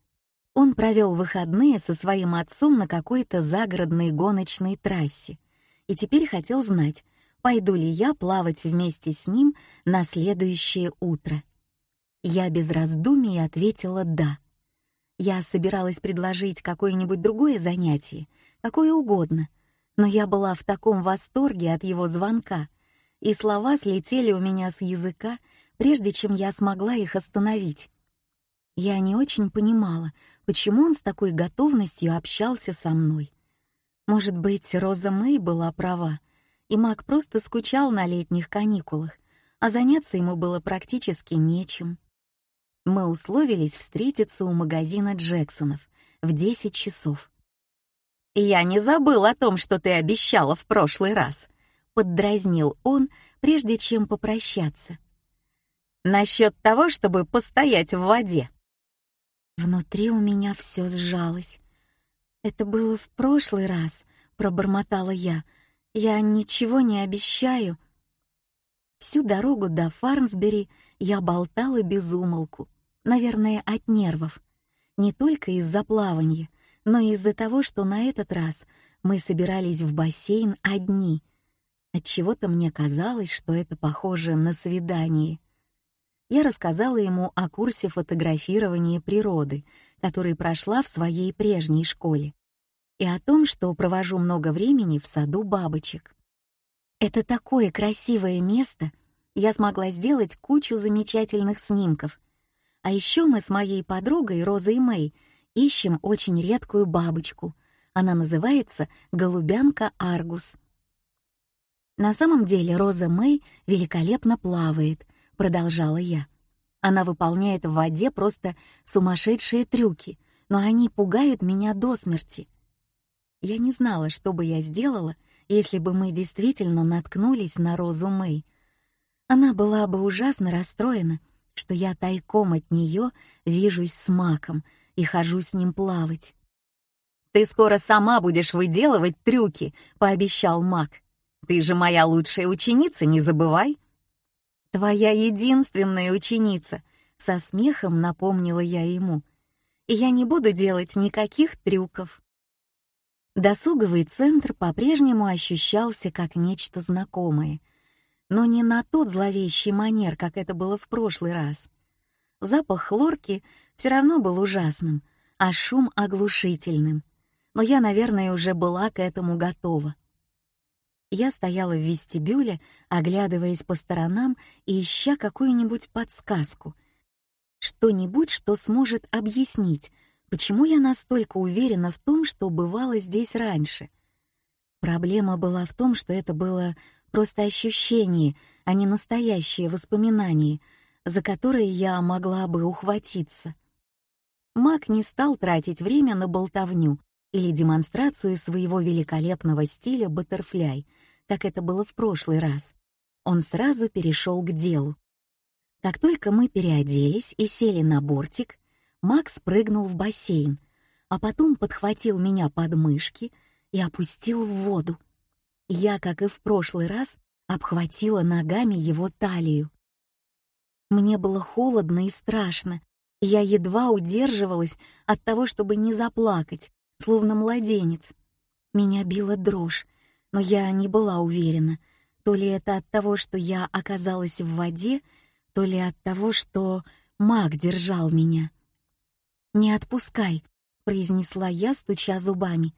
Он провел выходные со своим отцом на какой-то загородной гоночной трассе и теперь хотел знать, пойду ли я плавать вместе с ним на следующее утро. Я без раздумий ответила «да». Я собиралась предложить какое-нибудь другое занятие, какое угодно, но я была в таком восторге от его звонка, и слова слетели у меня с языка, прежде чем я смогла их остановить. Я не очень понимала, почему он с такой готовностью общался со мной. Может быть, Роза Мэй была права, и Мак просто скучал на летних каникулах, а заняться ему было практически нечем. Мы условились встретиться у магазина Джексонов в 10 часов. «Я не забыл о том, что ты обещала в прошлый раз», — поддразнил он, прежде чем попрощаться. «Насчет того, чтобы постоять в воде». Внутри у меня все сжалось. «Это было в прошлый раз», — пробормотала я. «Я ничего не обещаю». Всю дорогу до Фарнсбери я болтала без умолку, наверное, от нервов. Не только из-за плавания, но и из-за того, что на этот раз мы собирались в бассейн одни. Отчего-то мне казалось, что это похоже на свидание. Я рассказала ему о курсе фотографирования природы, который прошла в своей прежней школе, и о том, что провожу много времени в саду бабочек. Это такое красивое место, я смогла сделать кучу замечательных снимков, а еще мы с моей подругой Розой Мэй ищем очень редкую бабочку. Она называется голубянка аргус. На самом деле Роза Мэй великолепно плавает, продолжала я. Она выполняет в воде просто сумасшедшие трюки, но они пугают меня до смерти. Я не знала, что бы я сделала, если бы мы действительно наткнулись на Розу Мэй. Она была бы ужасно расстроена, что я тайком от нее вижусь с маком и хожу с ним плавать. «Ты скоро сама будешь выделывать трюки», — пообещал мак. «Ты же моя лучшая ученица, не забывай». «Твоя единственная ученица», — со смехом напомнила я ему. «И я не буду делать никаких трюков». Досуговый центр по-прежнему ощущался как нечто знакомое — но не на тот зловещий манер, как это было в прошлый раз. Запах хлорки все равно был ужасным, а шум оглушительным. Но я, наверное, уже была к этому готова. Я стояла в вестибюле, оглядываясь по сторонам и ища какую-нибудь подсказку. Что-нибудь, что сможет объяснить, почему я настолько уверена в том, что бывало здесь раньше. Проблема была в том, что это было просто ощущение, а не настоящее воспоминание, за которое я могла бы ухватиться. Мак не стал тратить время на болтовню или демонстрацию своего великолепного стиля баттерфляй, как это было в прошлый раз. Он сразу перешел к делу. Как только мы переоделись и сели на бортик, Макс прыгнул в бассейн, а потом подхватил меня под мышки и опустил в воду. Я, как и в прошлый раз, обхватила ногами его талию. Мне было холодно и страшно, я едва удерживалась от того, чтобы не заплакать, словно младенец. Меня била дрожь, но я не была уверена, то ли это от того, что я оказалась в воде, то ли от того, что маг держал меня. «Не отпускай», — произнесла я, стуча зубами.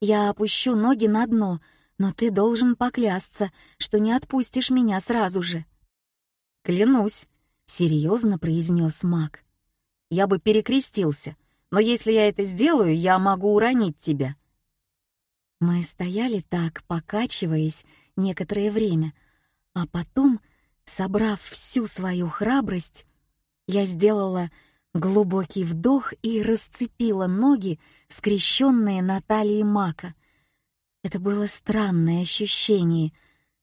«Я опущу ноги на дно, но ты должен поклясться, что не отпустишь меня сразу же». «Клянусь», — серьезно произнес маг. «Я бы перекрестился, но если я это сделаю, я могу уронить тебя». Мы стояли так, покачиваясь, некоторое время, а потом, собрав всю свою храбрость, я сделала глубокий вдох и расцепила ноги, скрещенные на талии мака, это было странное ощущение,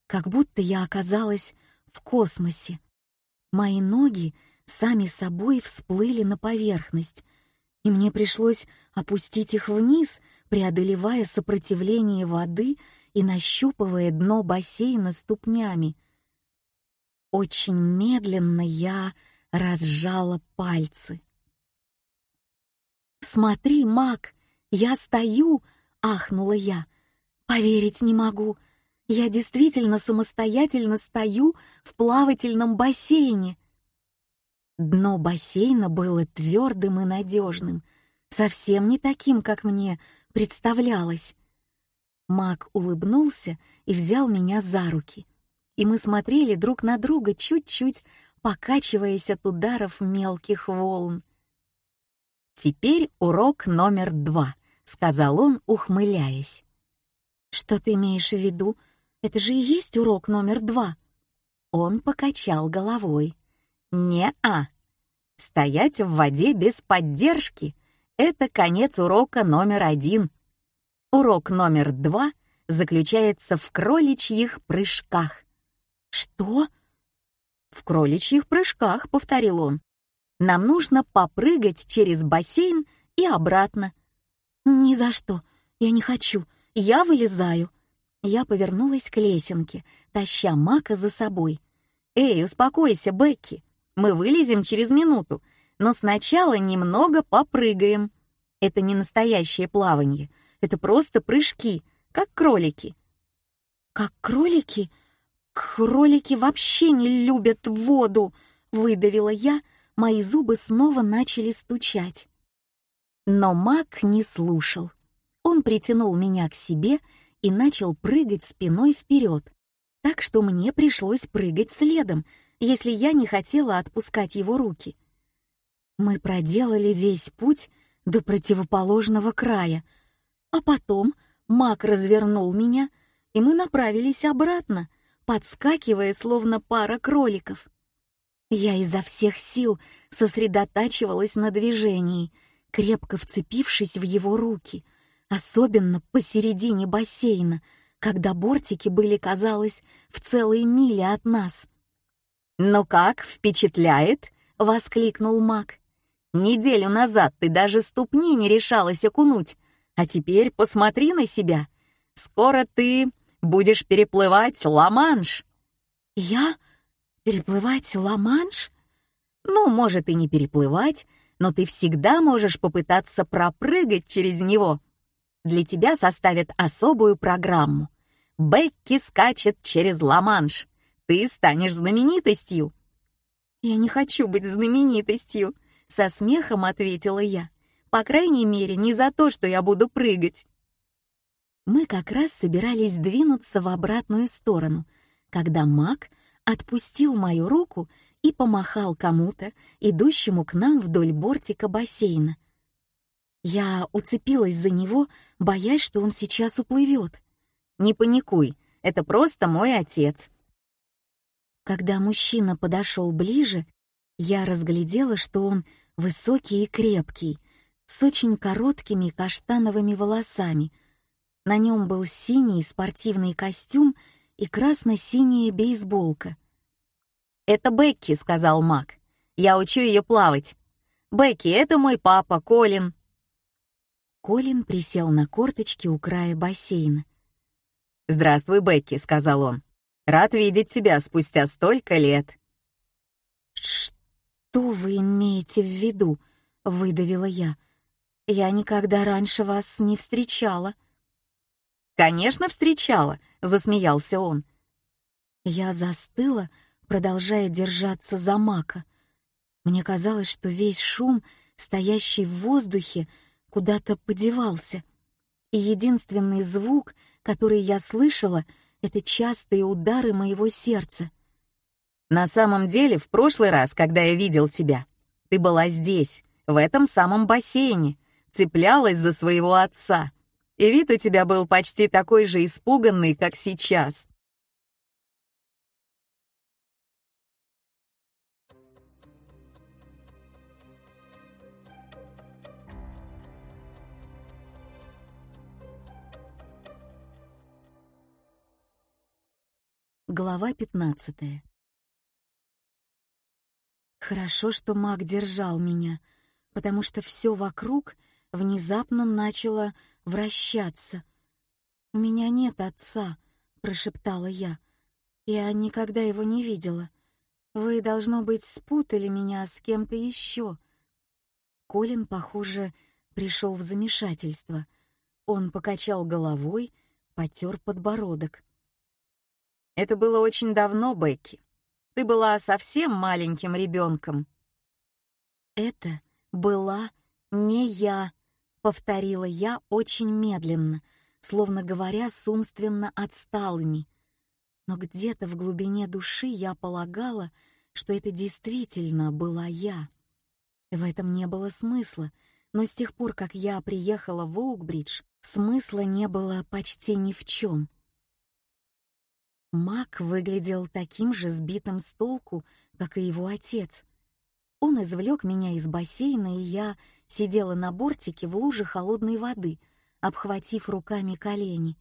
как будто я оказалась в космосе. Мои ноги сами собой всплыли на поверхность, и мне пришлось опустить их вниз, преодолевая сопротивление воды и нащупывая дно бассейна ступнями. Очень медленно я разжала пальцы. «Смотри, Мак, я стою!» — ахнула я. «Поверить не могу. Я действительно самостоятельно стою в плавательном бассейне». Дно бассейна было твердым и надежным, совсем не таким, как мне представлялось. Мак улыбнулся и взял меня за руки, и мы смотрели друг на друга чуть-чуть, покачиваясь от ударов мелких волн. «Теперь урок номер два», — сказал он, ухмыляясь. «Что ты имеешь в виду? Это же и есть урок номер два». Он покачал головой. «Не-а. Стоять в воде без поддержки — это конец урока номер один. Урок номер два заключается в кроличьих прыжках. Что? В кроличьих прыжках, повторил он. Нам нужно попрыгать через бассейн и обратно. Ни за что. Я не хочу. Я вылезаю. Я повернулась к лесенке, таща Мака за собой. Эй, успокойся, Бекки. Мы вылезем через минуту, но сначала немного попрыгаем. Это не настоящее плавание — это просто прыжки, как кролики. Как кролики? Кролики вообще не любят воду, выдавила я, мои зубы снова начали стучать. Но Мак не слушал. Он притянул меня к себе и начал прыгать спиной вперед, так что мне пришлось прыгать следом, если я не хотела отпускать его руки. Мы проделали весь путь до противоположного края — а потом маг развернул меня, и мы направились обратно, подскакивая, словно пара кроликов. Я изо всех сил сосредотачивалась на движении, крепко вцепившись в его руки, особенно посередине бассейна, когда бортики были, казалось, в целой миле от нас. «Ну как, впечатляет?» — воскликнул маг. «Неделю назад ты даже ступни не решалась окунуть, а теперь посмотри на себя. Скоро ты будешь переплывать Ла-Манш». «Я? Переплывать Ла-Манш?» «Ну, может, и не переплывать, но ты всегда можешь попытаться пропрыгать через него. Для тебя составят особую программу. Бекки скачет через Ла-Манш. Ты станешь знаменитостью». «Я не хочу быть знаменитостью», — со смехом ответила я. По крайней мере, не за то, что я буду прыгать. Мы как раз собирались двинуться в обратную сторону, когда Мак отпустил мою руку и помахал кому-то, идущему к нам вдоль бортика бассейна. Я уцепилась за него, боясь, что он сейчас уплывет. «Не паникуй, это просто мой отец». Когда мужчина подошел ближе, я разглядела, что он высокий и крепкий, с очень короткими каштановыми волосами. На нем был синий спортивный костюм и красно-синяя бейсболка. «Это Бекки», — сказал Мак. «Я учу ее плавать. Бекки, это мой папа, Колин». Колин присел на корточки у края бассейна. «Здравствуй, Бекки», — сказал он. «Рад видеть тебя спустя столько лет». «Что вы имеете в виду?» — выдавила я. Я никогда раньше вас не встречала». «Конечно, встречала», — засмеялся он. Я застыла, продолжая держаться за мака. Мне казалось, что весь шум, стоящий в воздухе, куда-то подевался. И единственный звук, который я слышала, — это частые удары моего сердца. «На самом деле, в прошлый раз, когда я видел тебя, ты была здесь, в этом самом бассейне, цеплялась за своего отца, и вид у тебя был почти такой же испуганный, как сейчас. Глава пятнадцатая. Хорошо, что маг держал меня, потому что все вокруг внезапно начала вращаться. «У меня нет отца», — прошептала я. «Я никогда его не видела. Вы, должно быть, спутали меня с кем-то еще. Колин, похоже, пришел в замешательство. Он покачал головой, потер подбородок. Это было очень давно, Бекки. Ты была совсем маленьким ребенком. Это была не я, повторила я очень медленно, словно говоря с умственно отсталыми. Но где-то в глубине души я полагала, что это действительно была я. В этом не было смысла, но с тех пор, как я приехала в Оукбридж, смысла не было почти ни в чем. Мак выглядел таким же сбитым с толку, как и его отец. Он извлек меня из бассейна, и я сидела на бортике в луже холодной воды, обхватив руками колени.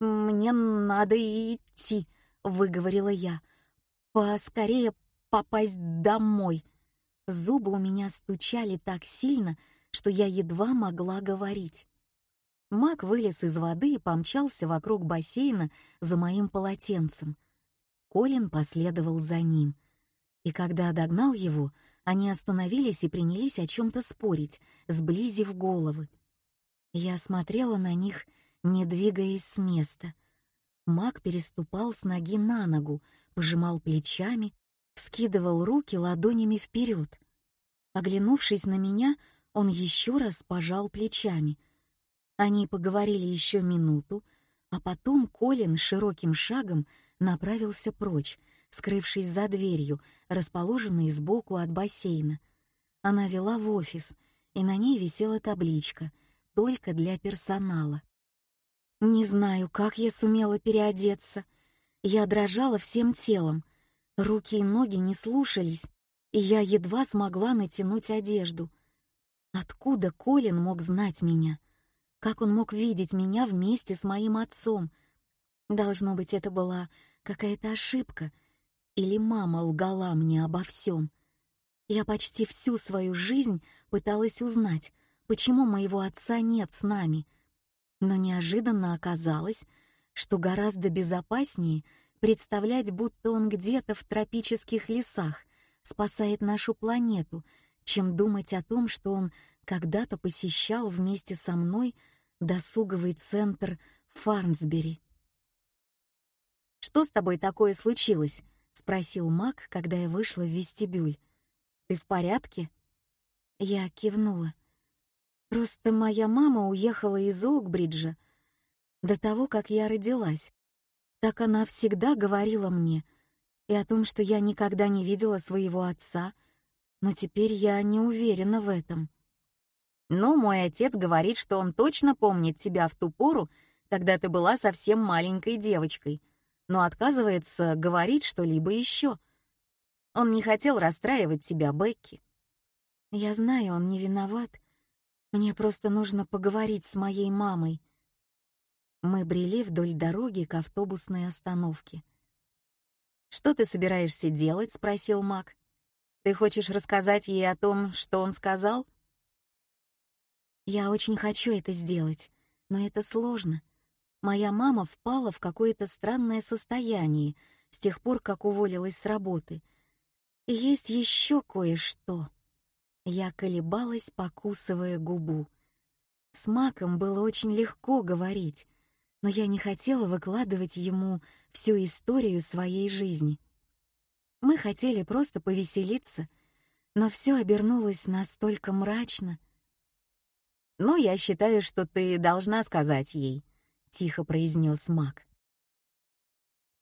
«Мне надо идти», — выговорила я. «Поскорее попасть домой». Зубы у меня стучали так сильно, что я едва могла говорить. Мак вылез из воды и помчался вокруг бассейна за моим полотенцем. Колин последовал за ним. И когда догнал его, они остановились и принялись о чем-то спорить, сблизив головы. Я смотрела на них, не двигаясь с места. Маг переступал с ноги на ногу, пожимал плечами, вскидывал руки ладонями вперед. Оглянувшись на меня, он еще раз пожал плечами. Они поговорили еще минуту, а потом Колин широким шагом направился прочь, скрывшись за дверью, расположенной сбоку от бассейна. Она вела в офис, и на ней висела табличка «Только для персонала». Не знаю, как я сумела переодеться. Я дрожала всем телом. Руки и ноги не слушались, и я едва смогла натянуть одежду. Откуда Колин мог знать меня? Как он мог видеть меня вместе с моим отцом? Должно быть, это была какая-то ошибка — или мама лгала мне обо всем? Я почти всю свою жизнь пыталась узнать, почему моего отца нет с нами. Но неожиданно оказалось, что гораздо безопаснее представлять, будто он где-то в тропических лесах спасает нашу планету, чем думать о том, что он когда-то посещал вместе со мной досуговый центр Фарнсбери. «Что с тобой такое случилось?» — спросил Мак, когда я вышла в вестибюль. «Ты в порядке?» Я кивнула. «Просто моя мама уехала из Оукбриджа до того, как я родилась. Так она всегда говорила мне и о том, что я никогда не видела своего отца, но теперь я не уверена в этом». «Но мой отец говорит, что он точно помнит тебя в ту пору, когда ты была совсем маленькой девочкой», но отказывается говорить что-либо еще. Он не хотел расстраивать тебя, Бекки. Я знаю, он не виноват. Мне просто нужно поговорить с моей мамой. Мы брели вдоль дороги к автобусной остановке. «Что ты собираешься делать?» — спросил Мак. «Ты хочешь рассказать ей о том, что он сказал?» «Я очень хочу это сделать, но это сложно. Моя мама впала в какое-то странное состояние с тех пор, как уволилась с работы. И есть еще кое-что. Я колебалась, покусывая губу. С Маком было очень легко говорить, но я не хотела выкладывать ему всю историю своей жизни. Мы хотели просто повеселиться, но все обернулось настолько мрачно. «Ну, я считаю, что ты должна сказать ей», тихо произнес Мак.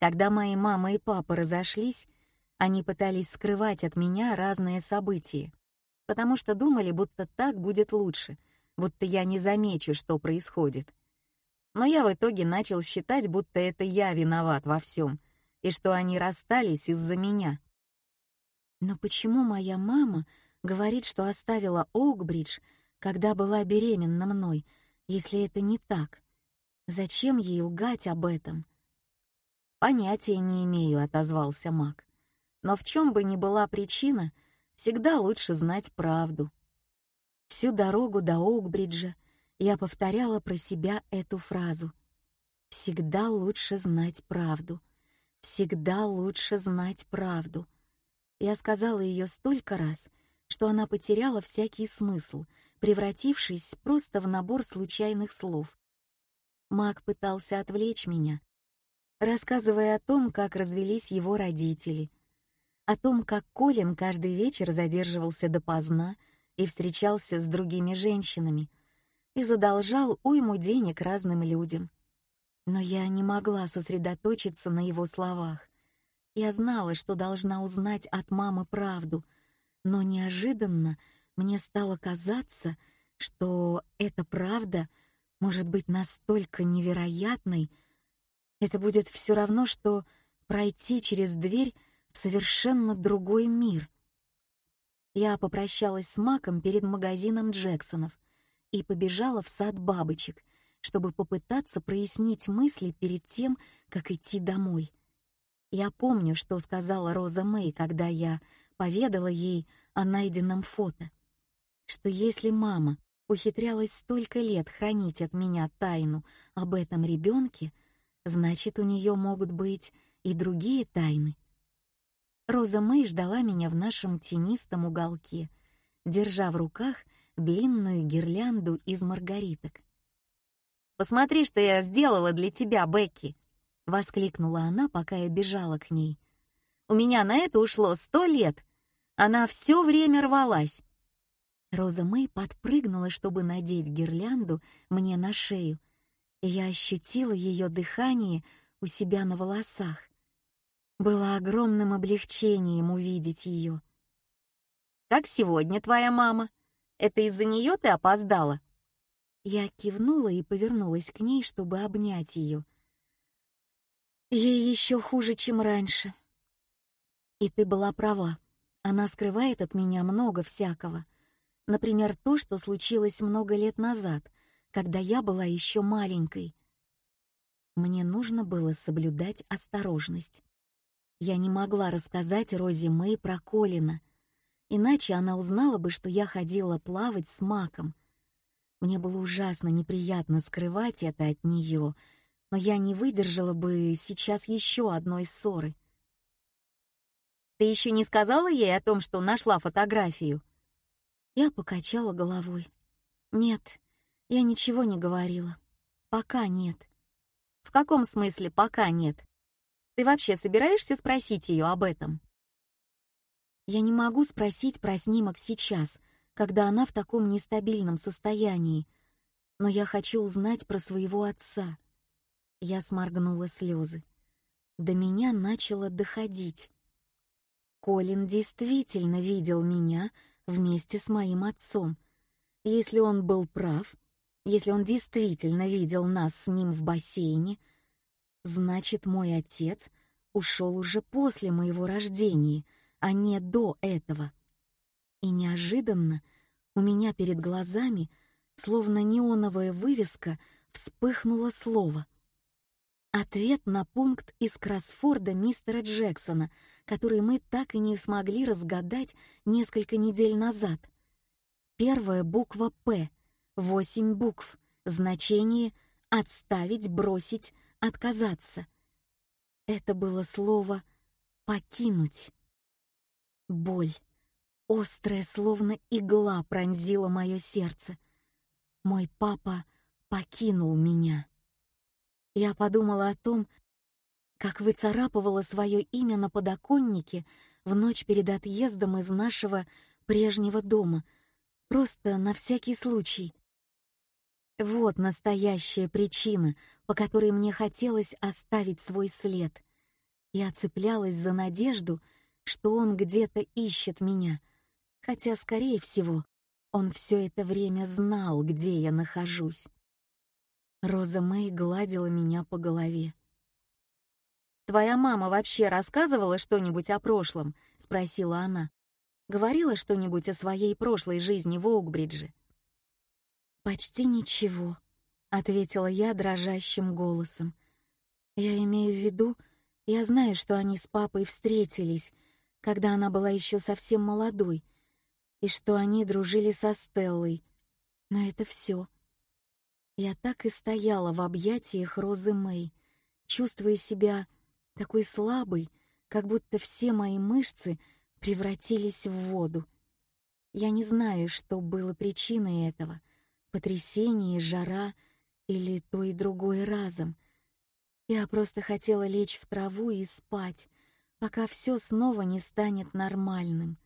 Когда мои мама и папа разошлись, они пытались скрывать от меня разные события, потому что думали, будто так будет лучше, будто я не замечу, что происходит. Но я в итоге начал считать, будто это я виноват во всем, и что они расстались из-за меня. Но почему моя мама говорит, что оставила Оукбридж, когда была беременна мной, если это не так? Зачем ей лгать об этом? Понятия не имею, отозвался Мак. Но в чем бы ни была причина, всегда лучше знать правду. Всю дорогу до Оукбриджа я повторяла про себя эту фразу. Всегда лучше знать правду. Всегда лучше знать правду. Я сказала ее столько раз, что она потеряла всякий смысл, превратившись просто в набор случайных слов. Мак пытался отвлечь меня, рассказывая о том, как развелись его родители, о том, как Колин каждый вечер задерживался допоздна и встречался с другими женщинами и задолжал уйму денег разным людям. Но я не могла сосредоточиться на его словах. Я знала, что должна узнать от мамы правду, но неожиданно мне стало казаться, что эта правда может быть настолько невероятной, это будет все равно, что пройти через дверь в совершенно другой мир. Я попрощалась с Маком перед магазином Джексонов и побежала в сад бабочек, чтобы попытаться прояснить мысли перед тем, как идти домой. Я помню, что сказала Роза Мэй, когда я поведала ей о найденном фото, что если мама ухитрялась столько лет хранить от меня тайну об этом ребенке, значит, у нее могут быть и другие тайны. Роза Мэй ждала меня в нашем тенистом уголке, держа в руках длинную гирлянду из маргариток. «Посмотри, что я сделала для тебя, Бекки!» — воскликнула она, пока я бежала к ней. «У меня на это ушло сто лет. Она все время рвалась». Роза Мэй подпрыгнула, чтобы надеть гирлянду мне на шею, и я ощутила ее дыхание у себя на волосах. Было огромным облегчением увидеть ее. «Как сегодня твоя мама? Это из-за нее ты опоздала?» Я кивнула и повернулась к ней, чтобы обнять ее. Ей еще хуже, чем раньше. И ты была права. Она скрывает от меня много всякого. Например, то, что случилось много лет назад, когда я была еще маленькой. Мне нужно было соблюдать осторожность. Я не могла рассказать Розе Мэй про Колина, иначе она узнала бы, что я ходила плавать с Маком, мне было ужасно неприятно скрывать это от нее, но я не выдержала бы сейчас еще одной ссоры. «Ты еще не сказала ей о том, что нашла фотографию?» Я покачала головой. «Нет, я ничего не говорила. Пока нет». «В каком смысле пока нет? Ты вообще собираешься спросить ее об этом?» «Я не могу спросить про снимок сейчас», когда она в таком нестабильном состоянии. Но я хочу узнать про своего отца. Я сморгнула слезы. До меня начало доходить. Колин действительно видел меня вместе с моим отцом. Если он был прав, если он действительно видел нас с ним в бассейне, значит, мой отец ушел уже после моего рождения, а не до этого. И неожиданно у меня перед глазами, словно неоновая вывеска, вспыхнуло слово. Ответ на пункт из кроссфорда мистера Джексона, который мы так и не смогли разгадать несколько недель назад. Первая буква «П», восемь букв, значение «отставить», «бросить», «отказаться». Это было слово «покинуть». Боль. Острая, словно игла, пронзила мое сердце. Мой папа покинул меня. Я подумала о том, как выцарапывала свое имя на подоконнике в ночь перед отъездом из нашего прежнего дома, просто на всякий случай. Вот настоящая причина, по которой мне хотелось оставить свой след. Я цеплялась за надежду, что он где-то ищет меня — хотя, скорее всего, он все это время знал, где я нахожусь. Роза Мэй гладила меня по голове. «Твоя мама вообще рассказывала что-нибудь о прошлом?» — спросила она. «Говорила что-нибудь о своей прошлой жизни в Оукбридже?» «Почти ничего», — ответила я дрожащим голосом. «Я имею в виду, я знаю, что они с папой встретились, когда она была еще совсем молодой, и что они дружили со Стеллой. Но это все. Я так и стояла в объятиях Розы Мэй, чувствуя себя такой слабой, как будто все мои мышцы превратились в воду. Я не знаю, что было причиной этого — потрясение, жара или то и другое разом. Я просто хотела лечь в траву и спать, пока все снова не станет нормальным.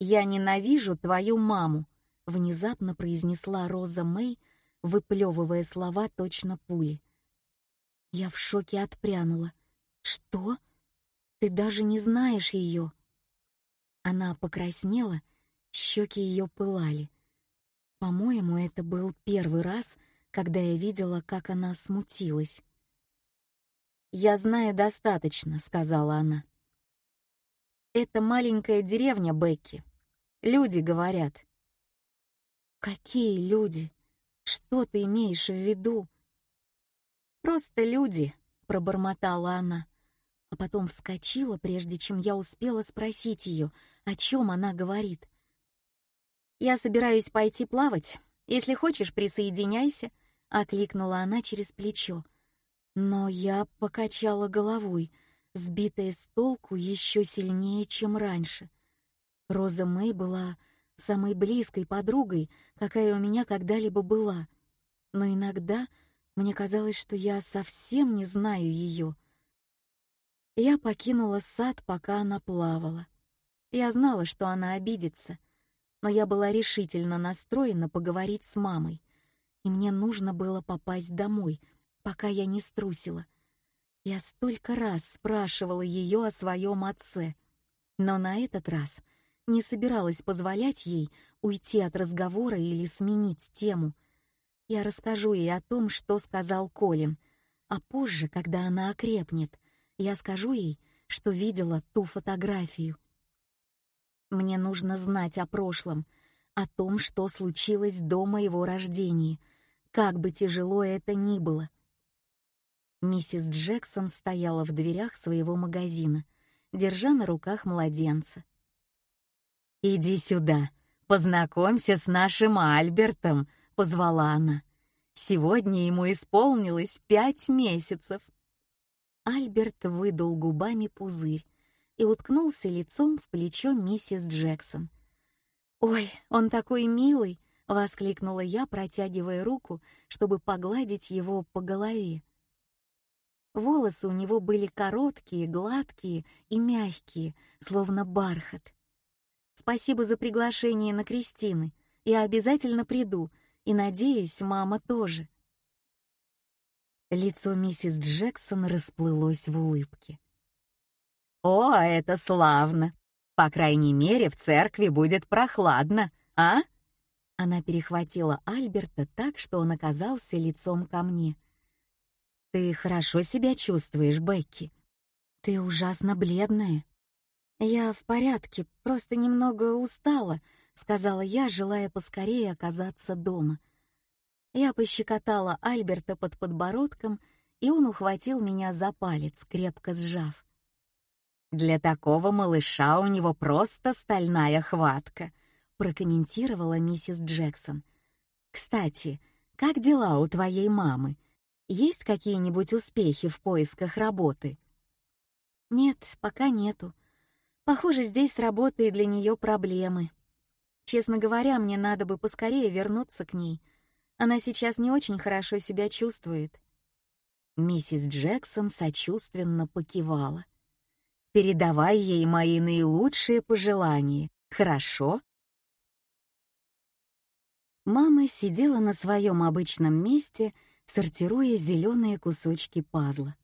«Я ненавижу твою маму», — внезапно произнесла Роза Мэй, выплевывая слова точно пули. Я в шоке отпрянула. «Что? Ты даже не знаешь ее?» Она покраснела, щеки ее пылали. По-моему, это был первый раз, когда я видела, как она смутилась. «Я знаю достаточно», — сказала она. «Это маленькая деревня Бекки. Люди говорят». «Какие люди? Что ты имеешь в виду?» «Просто люди», — пробормотала она а потом вскочила, прежде чем я успела спросить ее, о чем она говорит. «Я собираюсь пойти плавать. Если хочешь, присоединяйся», — окликнула она через плечо. Но я покачала головой, сбитая с толку еще сильнее, чем раньше. Роза Мэй была самой близкой подругой, какая у меня когда-либо была. Но иногда мне казалось, что я совсем не знаю ее. Я покинула сад, пока она плавала. Я знала, что она обидится, но я была решительно настроена поговорить с мамой, и мне нужно было попасть домой, пока я не струсила. Я столько раз спрашивала ее о своем отце, но на этот раз не собиралась позволять ей уйти от разговора или сменить тему. Я расскажу ей о том, что сказал Колин, а позже, когда она окрепнет, я скажу ей, что видела ту фотографию. Мне нужно знать о прошлом, о том, что случилось до моего рождения, как бы тяжело это ни было. Миссис Джексон стояла в дверях своего магазина, держа на руках младенца. «Иди сюда, познакомься с нашим Альбертом», — позвала она. «Сегодня ему исполнилось пять месяцев». Альберт выдул губами пузырь и уткнулся лицом в плечо миссис Джексон. «Ой, он такой милый!» — воскликнула я, протягивая руку, чтобы погладить его по голове. Волосы у него были короткие, гладкие и мягкие, словно бархат. «Спасибо за приглашение на Кристины. Я обязательно приду, и, надеюсь, мама тоже». Лицо миссис Джексон расплылось в улыбке. «О, это славно! По крайней мере, в церкви будет прохладно, а?» Она перехватила Альберта так, что он оказался лицом ко мне. «Ты хорошо себя чувствуешь, Бекки? Ты ужасно бледная». «Я в порядке, просто немного устала», — сказала я, желая поскорее оказаться дома. Я пощекотала Альберта под подбородком, и он ухватил меня за палец, крепко сжав. «Для такого малыша у него просто стальная хватка», — прокомментировала миссис Джексон. «Кстати, как дела у твоей мамы? Есть какие-нибудь успехи в поисках работы?» «Нет, пока нету. Похоже, здесь с работой для нее проблемы. Честно говоря, мне надо бы поскорее вернуться к ней», она сейчас не очень хорошо себя чувствует. Миссис Джексон сочувственно покивала. Передавай ей мои наилучшие пожелания, хорошо? Мама сидела на своем обычном месте, сортируя зеленые кусочки пазла.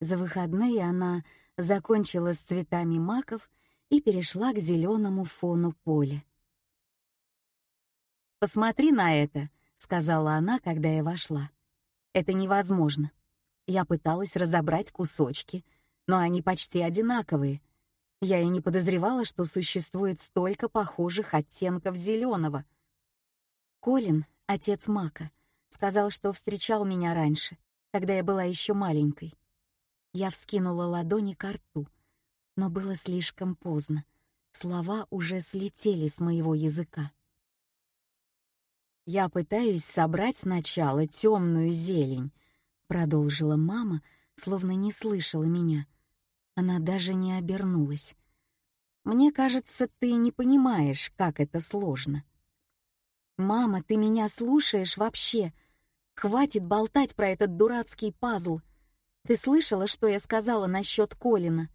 За выходные она закончила с цветами маков и перешла к зеленому фону поля. «Посмотри на это!» сказала она, когда я вошла. Это невозможно. Я пыталась разобрать кусочки, но они почти одинаковые. Я и не подозревала, что существует столько похожих оттенков зеленого. Колин, отец Мака, сказал, что встречал меня раньше, когда я была еще маленькой. Я вскинула ладони к рту, но было слишком поздно. Слова уже слетели с моего языка. «Я пытаюсь собрать сначала темную зелень», — продолжила мама, словно не слышала меня. Она даже не обернулась. Мне кажется, ты не понимаешь, как это сложно. Мама, ты меня слушаешь вообще? Хватит болтать про этот дурацкий пазл. Ты слышала, что я сказала насчет Колина?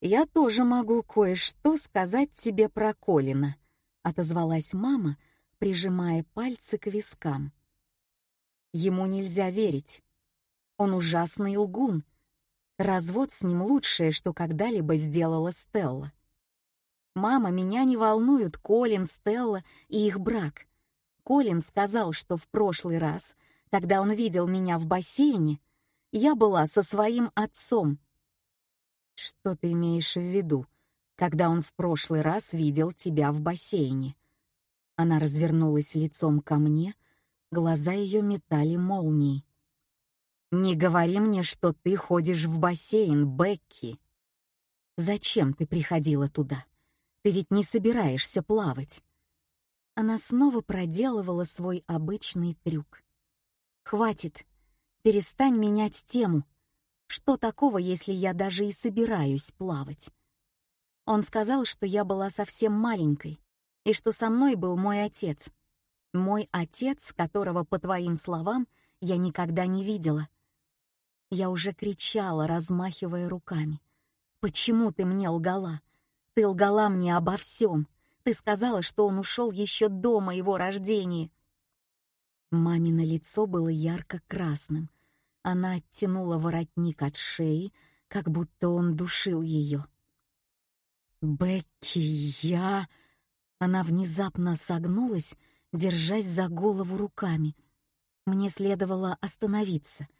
Я тоже могу кое-что сказать тебе про Колина, отозвалась мама, прижимая пальцы к вискам. Ему нельзя верить. Он ужасный лгун. Развод с ним лучшее, что когда-либо сделала Стелла. «Мама, меня не волнуют Колин, Стелла и их брак. Колин сказал, что в прошлый раз, когда он видел меня в бассейне, я была со своим отцом». «Что ты имеешь в виду, когда он в прошлый раз видел тебя в бассейне?» Она развернулась лицом ко мне, глаза ее метали молнией. «Не говори мне, что ты ходишь в бассейн, Бекки. Зачем ты приходила туда? Ты ведь не собираешься плавать». Она снова проделывала свой обычный трюк. «Хватит. Перестань менять тему. Что такого, если я даже и собираюсь плавать?» Он сказал, что я была совсем маленькой, и что со мной был мой отец. Мой отец, которого, по твоим словам, я никогда не видела. Я уже кричала, размахивая руками. «Почему ты мне лгала? Ты лгала мне обо всем. Ты сказала, что он ушел еще до моего рождения». Мамино лицо было ярко-красным. Она оттянула воротник от шеи, как будто он душил ее. «Бекки, я...» Она внезапно согнулась, держась за голову руками. Мне следовало остановиться —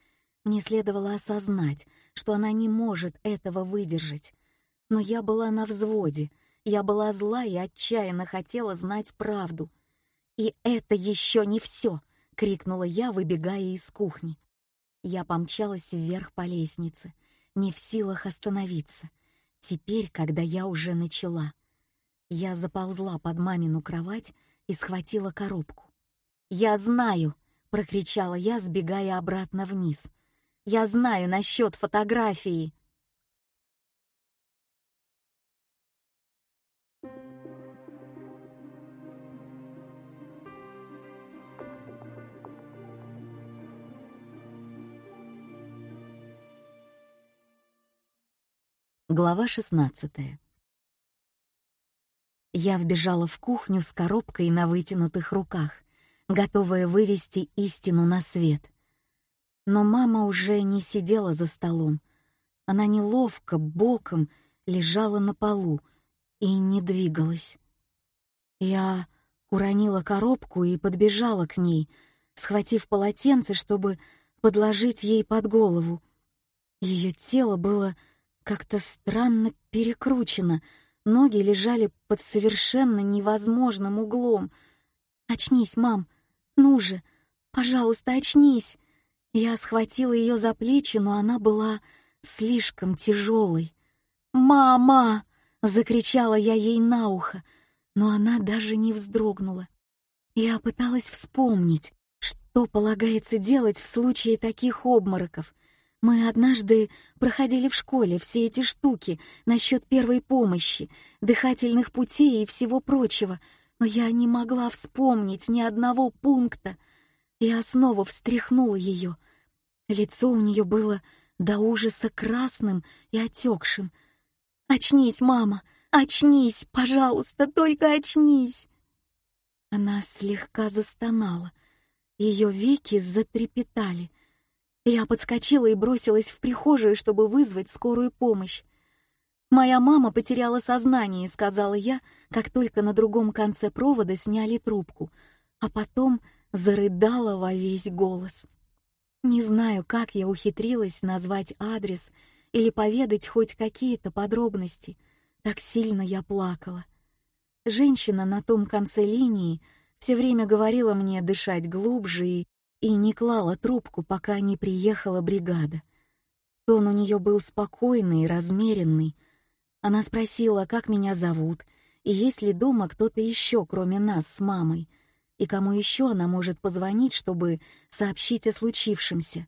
мне следовало осознать, что она не может этого выдержать. Но я была на взводе, я была зла и отчаянно хотела знать правду. «И это еще не все!» — крикнула я, выбегая из кухни. Я помчалась вверх по лестнице, не в силах остановиться. Теперь, когда я уже начала, я заползла под мамину кровать и схватила коробку. «Я знаю!» — прокричала я, сбегая обратно вниз — я знаю насчет фотографии. Глава 16 Я вбежала в кухню с коробкой на вытянутых руках, готовая вывести истину на свет — но мама уже не сидела за столом. Она неловко, боком лежала на полу и не двигалась. Я уронила коробку и подбежала к ней, схватив полотенце, чтобы подложить ей под голову. Ее тело было как-то странно перекручено, ноги лежали под совершенно невозможным углом. «Очнись, мам! Ну же! Пожалуйста, очнись!» Я схватила ее за плечи, но она была слишком тяжелой. «Мама!» — закричала я ей на ухо, но она даже не вздрогнула. Я пыталась вспомнить, что полагается делать в случае таких обмороков. Мы однажды проходили в школе все эти штуки насчет первой помощи, дыхательных путей и всего прочего, но я не могла вспомнить ни одного пункта. Я снова встряхнула ее. Лицо у нее было до ужаса красным и отекшим. «Очнись, мама! Очнись! Пожалуйста, только очнись!» Она слегка застонала. Ее веки затрепетали. Я подскочила и бросилась в прихожую, чтобы вызвать скорую помощь. «Моя мама потеряла сознание», — сказала я, как только на другом конце провода сняли трубку, а потом зарыдала во весь голос. Не знаю, как я ухитрилась назвать адрес или поведать хоть какие-то подробности. Так сильно я плакала. Женщина на том конце линии все время говорила мне дышать глубже и, и не клала трубку, пока не приехала бригада. Тон у нее был спокойный и размеренный. Она спросила, как меня зовут, и есть ли дома кто-то еще, кроме нас с мамой, и кому еще она может позвонить, чтобы сообщить о случившемся,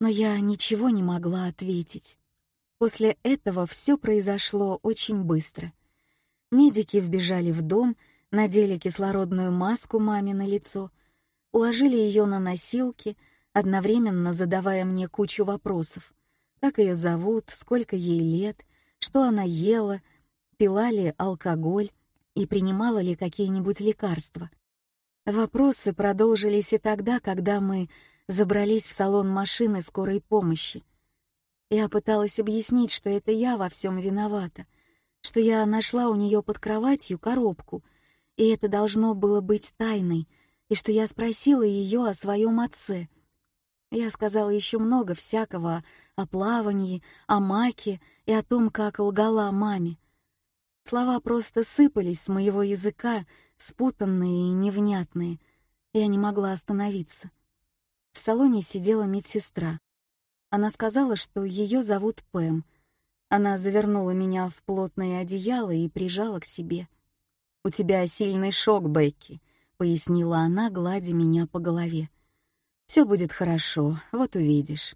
но я ничего не могла ответить. После этого все произошло очень быстро. Медики вбежали в дом, надели кислородную маску маме на лицо, уложили ее на носилки, одновременно задавая мне кучу вопросов. Как ее зовут, сколько ей лет, что она ела, пила ли алкоголь и принимала ли какие-нибудь лекарства. Вопросы продолжились и тогда, когда мы забрались в салон машины скорой помощи. Я пыталась объяснить, что это я во всем виновата, что я нашла у нее под кроватью коробку, и это должно было быть тайной, и что я спросила ее о своем отце. Я сказала еще много всякого о плавании, о маке и о том, как лгала маме. Слова просто сыпались с моего языка, спутанные и невнятные. Я не могла остановиться. В салоне сидела медсестра. Она сказала, что ее зовут Пэм. Она завернула меня в плотное одеяло и прижала к себе. «У тебя сильный шок, Бекки», — пояснила она, гладя меня по голове. «Все будет хорошо, вот увидишь».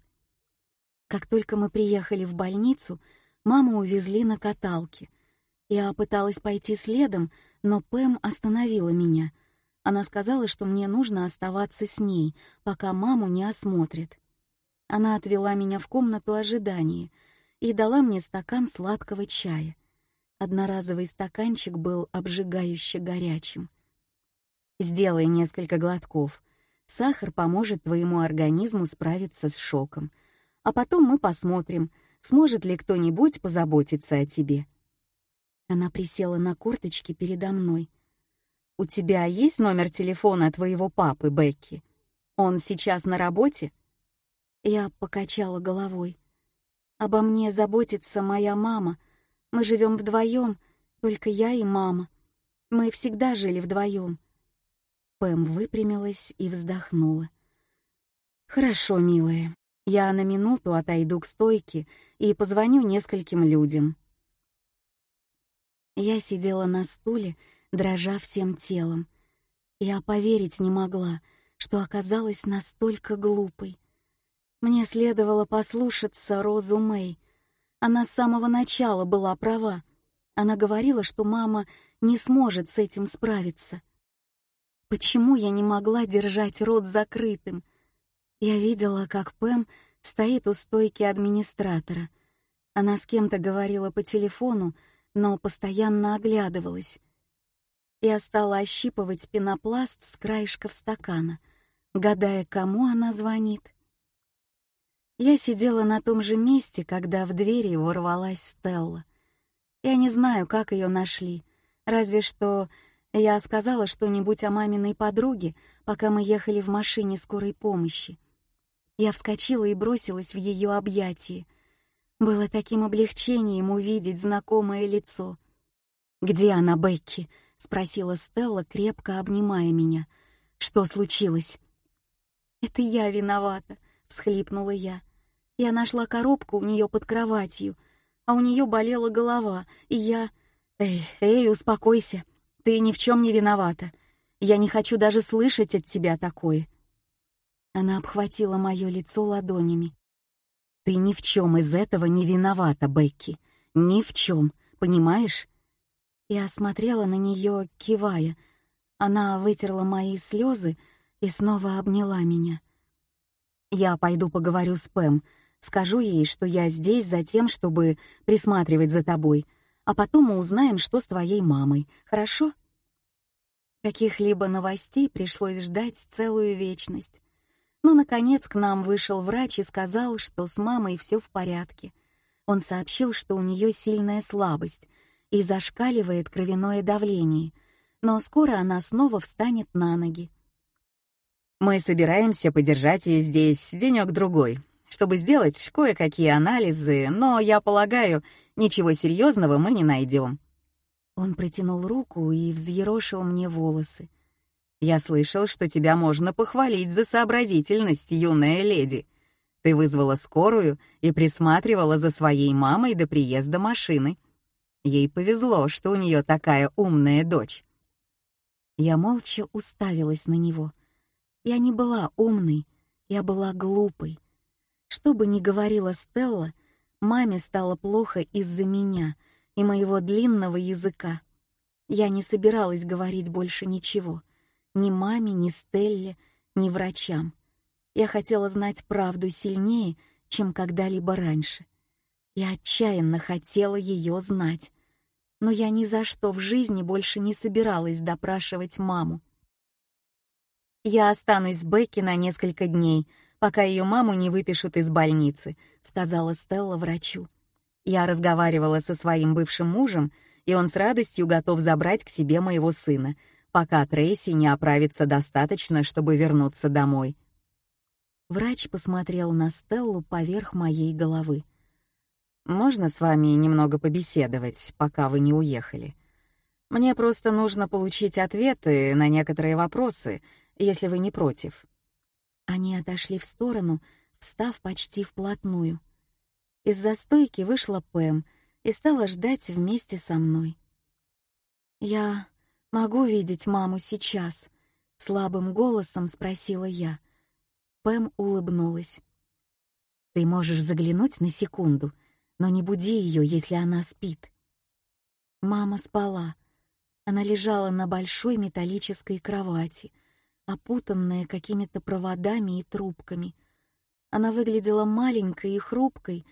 Как только мы приехали в больницу, маму увезли на каталке — я пыталась пойти следом, но Пэм остановила меня. Она сказала, что мне нужно оставаться с ней, пока маму не осмотрит. Она отвела меня в комнату ожидания и дала мне стакан сладкого чая. Одноразовый стаканчик был обжигающе горячим. Сделай несколько глотков. Сахар поможет твоему организму справиться с шоком. А потом мы посмотрим, сможет ли кто-нибудь позаботиться о тебе. Она присела на корточки передо мной. «У тебя есть номер телефона твоего папы, Бекки? Он сейчас на работе?» Я покачала головой. «Обо мне заботится моя мама. Мы живем вдвоем, только я и мама. Мы всегда жили вдвоем». Пэм выпрямилась и вздохнула. «Хорошо, милая. Я на минуту отойду к стойке и позвоню нескольким людям. Я сидела на стуле, дрожа всем телом. Я поверить не могла, что оказалась настолько глупой. Мне следовало послушаться Розу Мэй. Она с самого начала была права. Она говорила, что мама не сможет с этим справиться. Почему я не могла держать рот закрытым? Я видела, как Пэм стоит у стойки администратора. Она с кем-то говорила по телефону, но постоянно оглядывалась. Я стала ощипывать пенопласт с краешков стакана, гадая, кому она звонит. Я сидела на том же месте, когда в двери ворвалась Стелла. Я не знаю, как ее нашли, разве что я сказала что-нибудь о маминой подруге, пока мы ехали в машине скорой помощи. Я вскочила и бросилась в ее объятия — было таким облегчением увидеть знакомое лицо. «Где она, Бекки?» — спросила Стелла, крепко обнимая меня. «Что случилось?» «Это я виновата», — всхлипнула я. Я нашла коробку у нее под кроватью, а у нее болела голова, и я... «Эй, эй, успокойся, ты ни в чем не виновата. Я не хочу даже слышать от тебя такое». Она обхватила мое лицо ладонями. Ты ни в чем из этого не виновата, Бекки. Ни в чем, понимаешь? Я смотрела на нее, кивая. Она вытерла мои слезы и снова обняла меня. Я пойду поговорю с Пэм, скажу ей, что я здесь за тем, чтобы присматривать за тобой, а потом мы узнаем, что с твоей мамой, хорошо? Каких-либо новостей пришлось ждать целую вечность. Но, наконец, к нам вышел врач и сказал, что с мамой все в порядке. Он сообщил, что у нее сильная слабость и зашкаливает кровяное давление, но скоро она снова встанет на ноги. «Мы собираемся подержать ее здесь денек-другой, чтобы сделать кое-какие анализы, но, я полагаю, ничего серьезного мы не найдем». Он протянул руку и взъерошил мне волосы. Я слышал, что тебя можно похвалить за сообразительность, юная леди. Ты вызвала скорую и присматривала за своей мамой до приезда машины. Ей повезло, что у нее такая умная дочь. Я молча уставилась на него. Я не была умной, я была глупой. Что бы ни говорила Стелла, Маме стало плохо из-за меня и моего длинного языка. Я не собиралась говорить больше ничего. Ни маме, ни Стелле, ни врачам. Я хотела знать правду сильнее, чем когда-либо раньше. Я отчаянно хотела ее знать. Но я ни за что в жизни больше не собиралась допрашивать маму. «Я останусь с Бекки на несколько дней, пока ее маму не выпишут из больницы», — сказала Стелла врачу. Я разговаривала со своим бывшим мужем, и он с радостью готов забрать к себе моего сына, пока Трейси не оправится достаточно, чтобы вернуться домой. Врач посмотрел на Стеллу поверх моей головы. «Можно с вами немного побеседовать, пока вы не уехали? Мне просто нужно получить ответы на некоторые вопросы, если вы не против». Они отошли в сторону, встав почти вплотную. Из застойки вышла Пэм и стала ждать вместе со мной. «Я могу видеть маму сейчас?» — слабым голосом спросила я. Пэм улыбнулась. «Ты можешь заглянуть на секунду, но не буди ее, если она спит». Мама спала. Она лежала на большой металлической кровати, опутанная какими-то проводами и трубками. Она выглядела маленькой и хрупкой,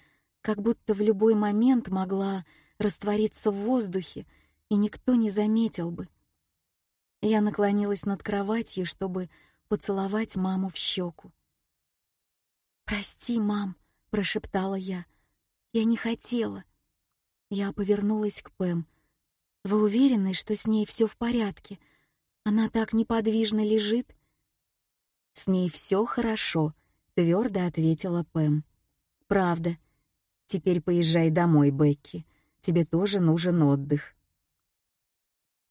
как будто в любой момент могла раствориться в воздухе, и никто не заметил бы. Я наклонилась над кроватью, чтобы поцеловать маму в щеку. «Прости, мам», — прошептала я. «Я не хотела». Я повернулась к Пэм. «Вы уверены, что с ней все в порядке? Она так неподвижно лежит?» «С ней все хорошо», — твердо ответила Пэм. «Правда. Теперь поезжай домой, Бекки. Тебе тоже нужен отдых».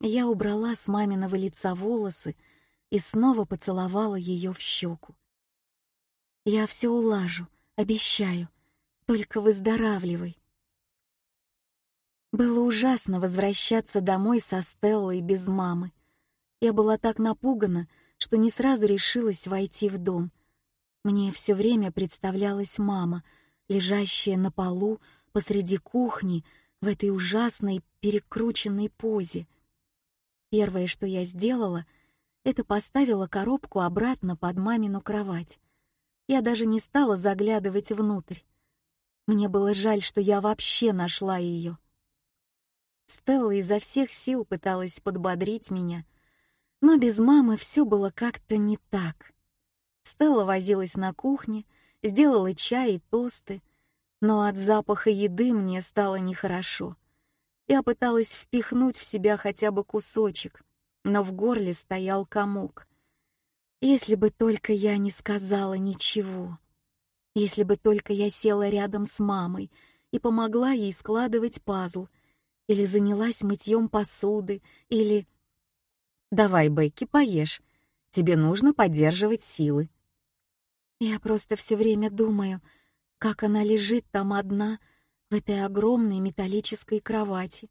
Я убрала с маминого лица волосы и снова поцеловала ее в щеку. Я все улажу, обещаю. Только выздоравливай. Было ужасно возвращаться домой со Стеллой без мамы. Я была так напугана, что не сразу решилась войти в дом. Мне все время представлялась мама, лежащая на полу посреди кухни в этой ужасной перекрученной позе. Первое, что я сделала, это поставила коробку обратно под мамину кровать. Я даже не стала заглядывать внутрь. Мне было жаль, что я вообще нашла ее. Стелла изо всех сил пыталась подбодрить меня, но без мамы все было как-то не так. Стелла возилась на кухне, сделала чай и тосты, но от запаха еды мне стало нехорошо. Я пыталась впихнуть в себя хотя бы кусочек, но в горле стоял комок. Если бы только я не сказала ничего. Если бы только я села рядом с мамой и помогла ей складывать пазл, или занялась мытьем посуды, или... «Давай, Бекки, поешь. Тебе нужно поддерживать силы». Я просто все время думаю, как она лежит там одна в этой огромной металлической кровати.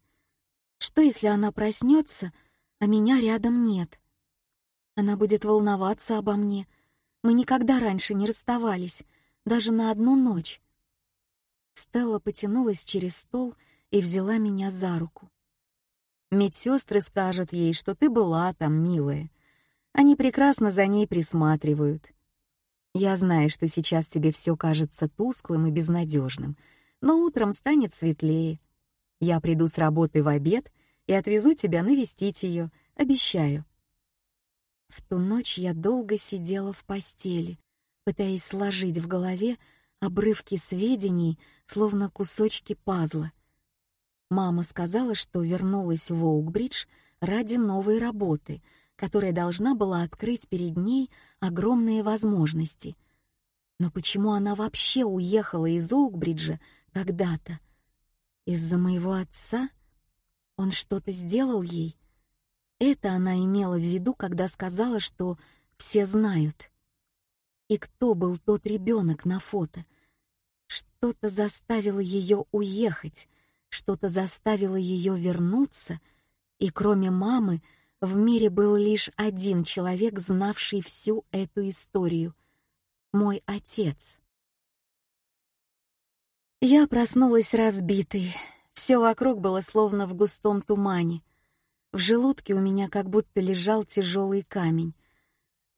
Что, если она проснется, а меня рядом нет? Она будет волноваться обо мне. Мы никогда раньше не расставались, даже на одну ночь. Стелла потянулась через стол и взяла меня за руку. Медсестры скажут ей, что ты была там, милая. Они прекрасно за ней присматривают. Я знаю, что сейчас тебе все кажется тусклым и безнадежным, но утром станет светлее. Я приду с работы в обед и отвезу тебя навестить ее, обещаю. В ту ночь я долго сидела в постели, пытаясь сложить в голове обрывки сведений, словно кусочки пазла. Мама сказала, что вернулась в Оукбридж ради новой работы, которая должна была открыть перед ней огромные возможности. Но почему она вообще уехала из Оукбриджа когда-то? Из-за моего отца? Он что-то сделал ей? Это она имела в виду, когда сказала, что все знают. И кто был тот ребенок на фото? Что-то заставило ее уехать, что-то заставило ее вернуться, и кроме мамы в мире был лишь один человек, знавший всю эту историю — мой отец. Я проснулась разбитой. Все вокруг было словно в густом тумане. В желудке у меня как будто лежал тяжелый камень.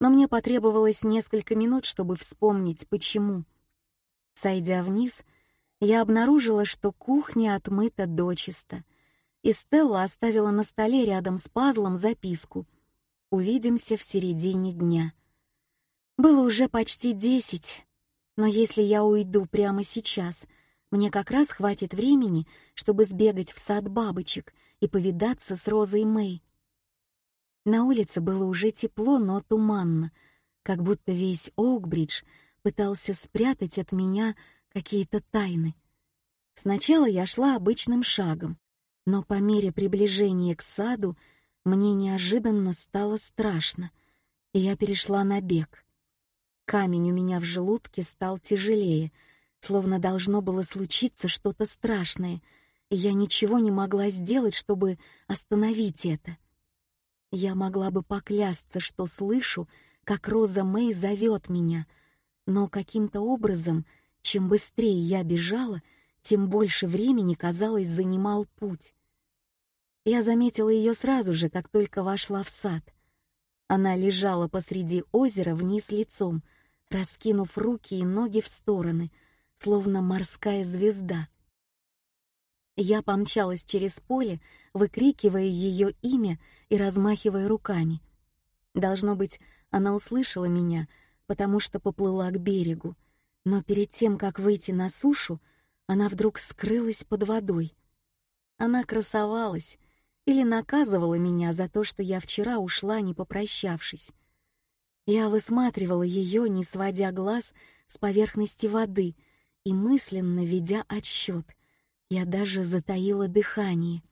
Но мне потребовалось несколько минут, чтобы вспомнить, почему. Сойдя вниз, я обнаружила, что кухня отмыта дочисто, и Стелла оставила на столе рядом с пазлом записку «Увидимся в середине дня». Было уже почти десять, но если я уйду прямо сейчас, мне как раз хватит времени, чтобы сбегать в сад бабочек и повидаться с Розой Мэй. На улице было уже тепло, но туманно, как будто весь Оукбридж пытался спрятать от меня какие-то тайны. Сначала я шла обычным шагом, но по мере приближения к саду мне неожиданно стало страшно, и я перешла на бег. Камень у меня в желудке стал тяжелее, словно должно было случиться что-то страшное, и я ничего не могла сделать, чтобы остановить это. Я могла бы поклясться, что слышу, как Роза Мэй зовет меня, но каким-то образом, чем быстрее я бежала, тем больше времени, казалось, занимал путь. Я заметила ее сразу же, как только вошла в сад. Она лежала посреди озера вниз лицом, раскинув руки и ноги в стороны, словно морская звезда. Я помчалась через поле, выкрикивая ее имя и размахивая руками. Должно быть, она услышала меня, потому что поплыла к берегу, но перед тем, как выйти на сушу, она вдруг скрылась под водой. Она красовалась или наказывала меня за то, что я вчера ушла, не попрощавшись. Я высматривала ее, не сводя глаз с поверхности воды и мысленно ведя отсчет. Я даже затаила дыхание.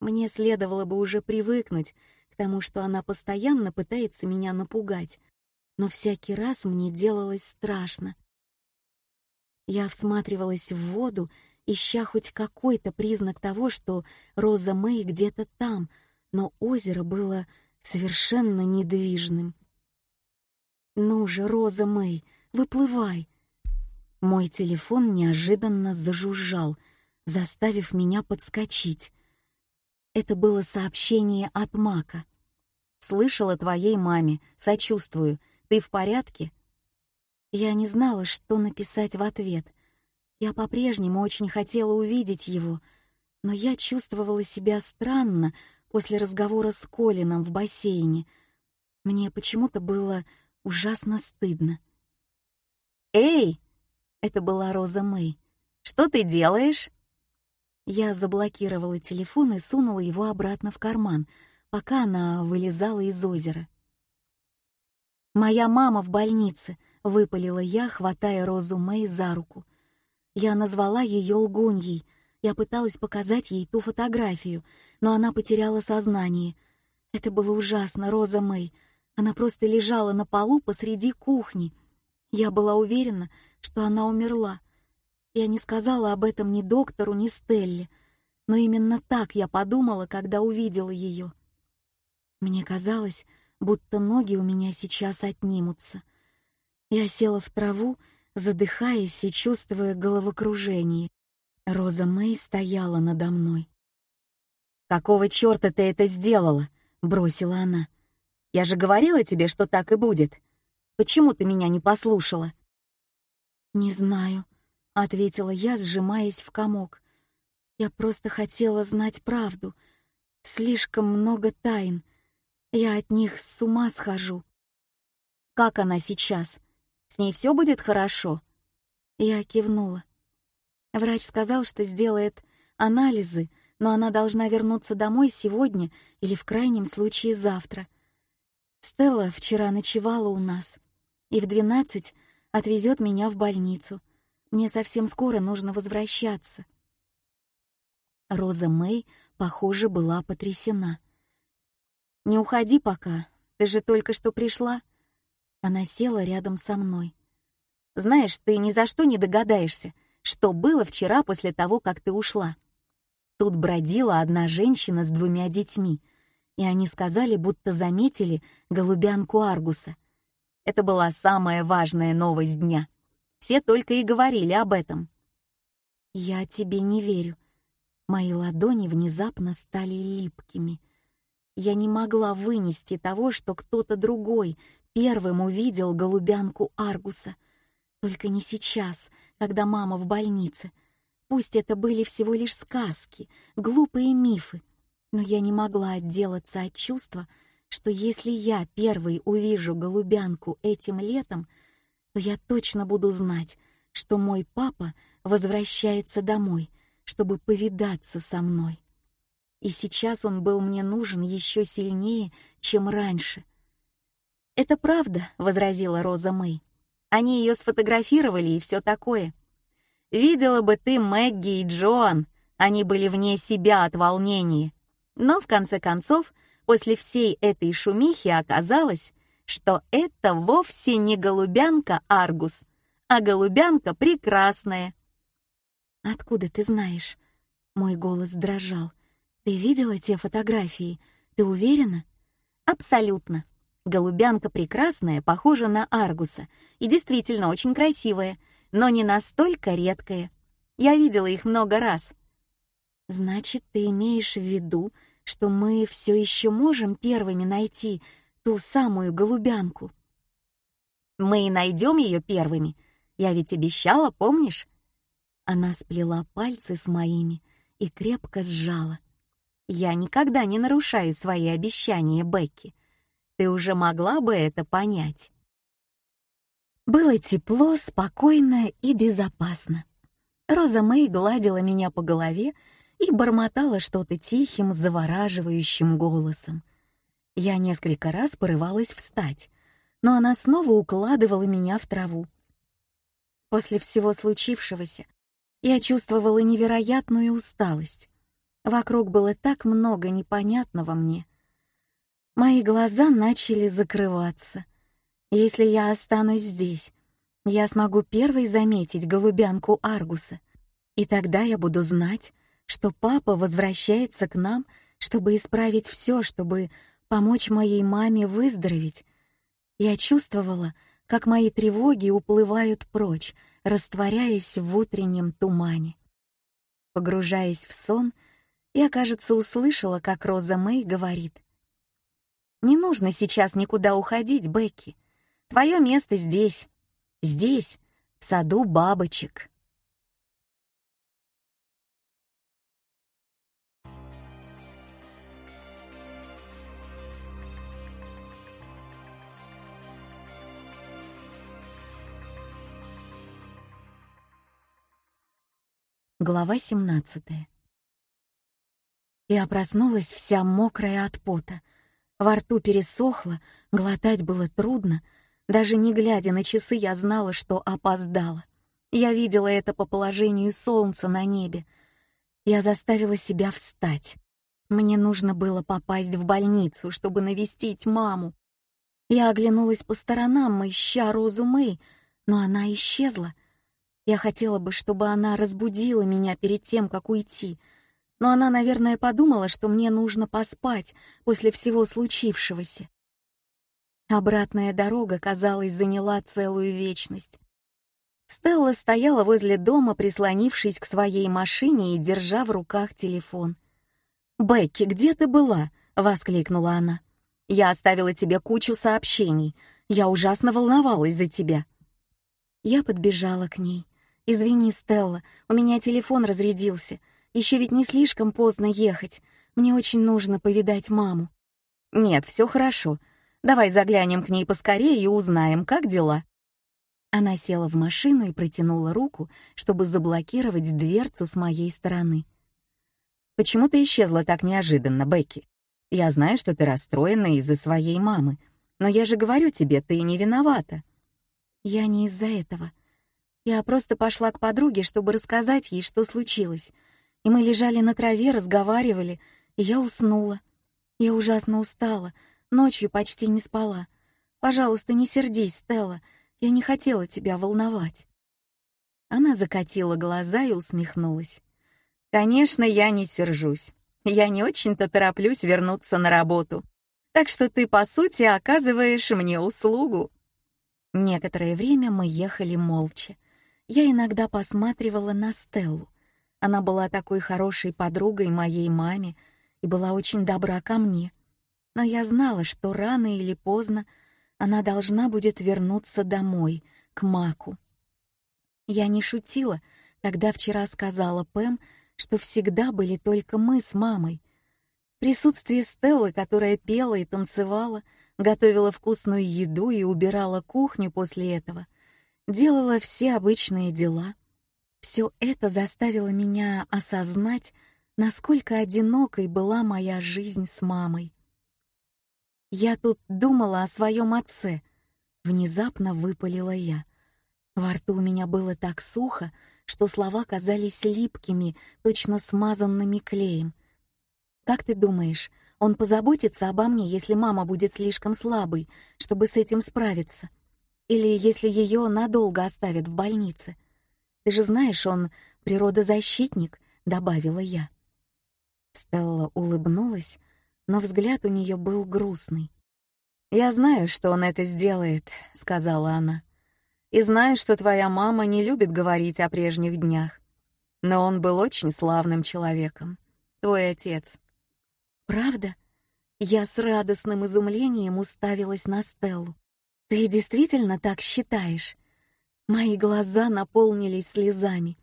Мне следовало бы уже привыкнуть к тому, что она постоянно пытается меня напугать, но всякий раз мне делалось страшно. Я всматривалась в воду, ища хоть какой-то признак того, что Роза Мэй где-то там, но озеро было совершенно недвижным. «Ну же, Роза Мэй, выплывай!» Мой телефон неожиданно зажужжал — заставив меня подскочить. Это было сообщение от Мака. «Слышала твоей маме, сочувствую. Ты в порядке?» Я не знала, что написать в ответ. Я по-прежнему очень хотела увидеть его, но я чувствовала себя странно после разговора с Колином в бассейне. Мне почему-то было ужасно стыдно. «Эй!» — это была Роза Мэй. «Что ты делаешь?» Я заблокировала телефон и сунула его обратно в карман, пока она вылезала из озера. «Моя мама в больнице», — выпалила я, хватая Розу Мэй за руку. Я назвала ее лгуньей. Я пыталась показать ей ту фотографию, но она потеряла сознание. Это было ужасно, Роза Мэй. Она просто лежала на полу посреди кухни. Я была уверена, что она умерла. Я не сказала об этом ни доктору, ни Стелле, но именно так я подумала, когда увидела ее. Мне казалось, будто ноги у меня сейчас отнимутся. Я села в траву, задыхаясь и чувствуя головокружение. Роза Мэй стояла надо мной. «Какого черта ты это сделала?» — бросила она. «Я же говорила тебе, что так и будет. Почему ты меня не послушала?» «Не знаю», ответила я, сжимаясь в комок. Я просто хотела знать правду. Слишком много тайн. Я от них с ума схожу. Как она сейчас? С ней все будет хорошо? Я кивнула. Врач сказал, что сделает анализы, но она должна вернуться домой сегодня или в крайнем случае завтра. Стелла вчера ночевала у нас и в двенадцать отвезет меня в больницу. Мне совсем скоро нужно возвращаться. Роза Мэй, похоже, была потрясена. «Не уходи пока, ты же только что пришла». Она села рядом со мной. «Знаешь, ты ни за что не догадаешься, что было вчера после того, как ты ушла. Тут бродила одна женщина с двумя детьми, и они сказали, будто заметили голубянку Аргуса. Это была самая важная новость дня. Все только и говорили об этом. «Я тебе не верю». Мои ладони внезапно стали липкими. Я не могла вынести того, что кто-то другой первым увидел голубянку Аргуса. Только не сейчас, когда мама в больнице. Пусть это были всего лишь сказки, глупые мифы, но я не могла отделаться от чувства, что если я первый увижу голубянку этим летом, то я точно буду знать, что мой папа возвращается домой, чтобы повидаться со мной. И сейчас он был мне нужен еще сильнее, чем раньше. «Это правда», — возразила Роза Мэй. «Они ее сфотографировали и все такое. Видела бы ты Мэгги и Джоан, они были вне себя от волнения. Но, в конце концов, после всей этой шумихи оказалось, что это вовсе не голубянка Аргус, а голубянка прекрасная. «Откуда ты знаешь?» Мой голос дрожал. «Ты видела те фотографии? Ты уверена?» «Абсолютно. Голубянка прекрасная, похожа на Аргуса, и действительно очень красивая, но не настолько редкая. Я видела их много раз». «Значит, ты имеешь в виду, что мы все еще можем первыми найти ту самую голубянку?» «Мы и найдем ее первыми. Я ведь обещала, помнишь?» Она сплела пальцы с моими и крепко сжала. «Я никогда не нарушаю свои обещания, Бекки. Ты уже могла бы это понять». Было тепло, спокойно и безопасно. Роза Мэй гладила меня по голове и бормотала что-то тихим, завораживающим голосом. Я несколько раз порывалась встать, но она снова укладывала меня в траву. После всего случившегося я чувствовала невероятную усталость. Вокруг было так много непонятного мне. Мои глаза начали закрываться. Если я останусь здесь, я смогу первой заметить голубянку Аргуса, и тогда я буду знать, что папа возвращается к нам, чтобы исправить все, чтобы помочь моей маме выздороветь. Я чувствовала, как мои тревоги уплывают прочь, растворяясь в утреннем тумане. Погружаясь в сон, я, кажется, услышала, как Роза Мэй говорит. «Не нужно сейчас никуда уходить, Бекки. Твое место здесь, здесь, в саду бабочек». Глава 17 Я проснулась вся мокрая от пота. Во рту пересохло, глотать было трудно. Даже не глядя на часы, я знала, что опоздала. Я видела это по положению солнца на небе. Я заставила себя встать. Мне нужно было попасть в больницу, чтобы навестить маму. Я оглянулась по сторонам, ища Розу Мэй, но она исчезла — я хотела бы, чтобы она разбудила меня перед тем, как уйти, но она, наверное, подумала, что мне нужно поспать после всего случившегося. Обратная дорога, казалось, заняла целую вечность. Стелла стояла возле дома, прислонившись к своей машине и держа в руках телефон. «Бекки, где ты была?» — воскликнула она. «Я оставила тебе кучу сообщений. Я ужасно волновалась за тебя». Я подбежала к ней. «Извини, Стелла, у меня телефон разрядился. Еще ведь не слишком поздно ехать. Мне очень нужно повидать маму». «Нет, все хорошо. Давай заглянем к ней поскорее и узнаем, как дела». Она села в машину и протянула руку, чтобы заблокировать дверцу с моей стороны. «Почему ты исчезла так неожиданно, Бекки? Я знаю, что ты расстроена из-за своей мамы, но я же говорю тебе, ты не виновата». «Я не из-за этого. Я просто пошла к подруге, чтобы рассказать ей, что случилось. И мы лежали на траве, разговаривали, и я уснула. Я ужасно устала, ночью почти не спала. Пожалуйста, не сердись, Стелла, я не хотела тебя волновать. Она закатила глаза и усмехнулась. «Конечно, я не сержусь. Я не очень-то тороплюсь вернуться на работу. Так что ты, по сути, оказываешь мне услугу». Некоторое время мы ехали молча. Я иногда посматривала на Стеллу, Она была такой хорошей подругой моей маме и была очень добра ко мне. Но я знала, что рано или поздно она должна будет вернуться домой, к Маку. Я не шутила, когда вчера сказала Пэм, что всегда были только мы с мамой. Присутствие Стеллы, которая пела и танцевала, готовила вкусную еду и убирала кухню после этого, делала все обычные дела. Все это заставило меня осознать, насколько одинокой была моя жизнь с мамой. Я тут думала о своем отце. Внезапно выпалила я. Во рту у меня было так сухо, что слова казались липкими, точно смазанными клеем. Как ты думаешь, он позаботится обо мне, если мама будет слишком слабой, чтобы с этим справиться? Или если ее надолго оставят в больнице? Ты же знаешь, он природозащитник, добавила я. Стелла улыбнулась, но взгляд у нее был грустный. «Я знаю, что он это сделает», — сказала она. «И знаю, что твоя мама не любит говорить о прежних днях. Но он был очень славным человеком. Твой отец». «Правда?» Я с радостным изумлением уставилась на Стеллу. «Ты действительно так считаешь?» Мои глаза наполнились слезами.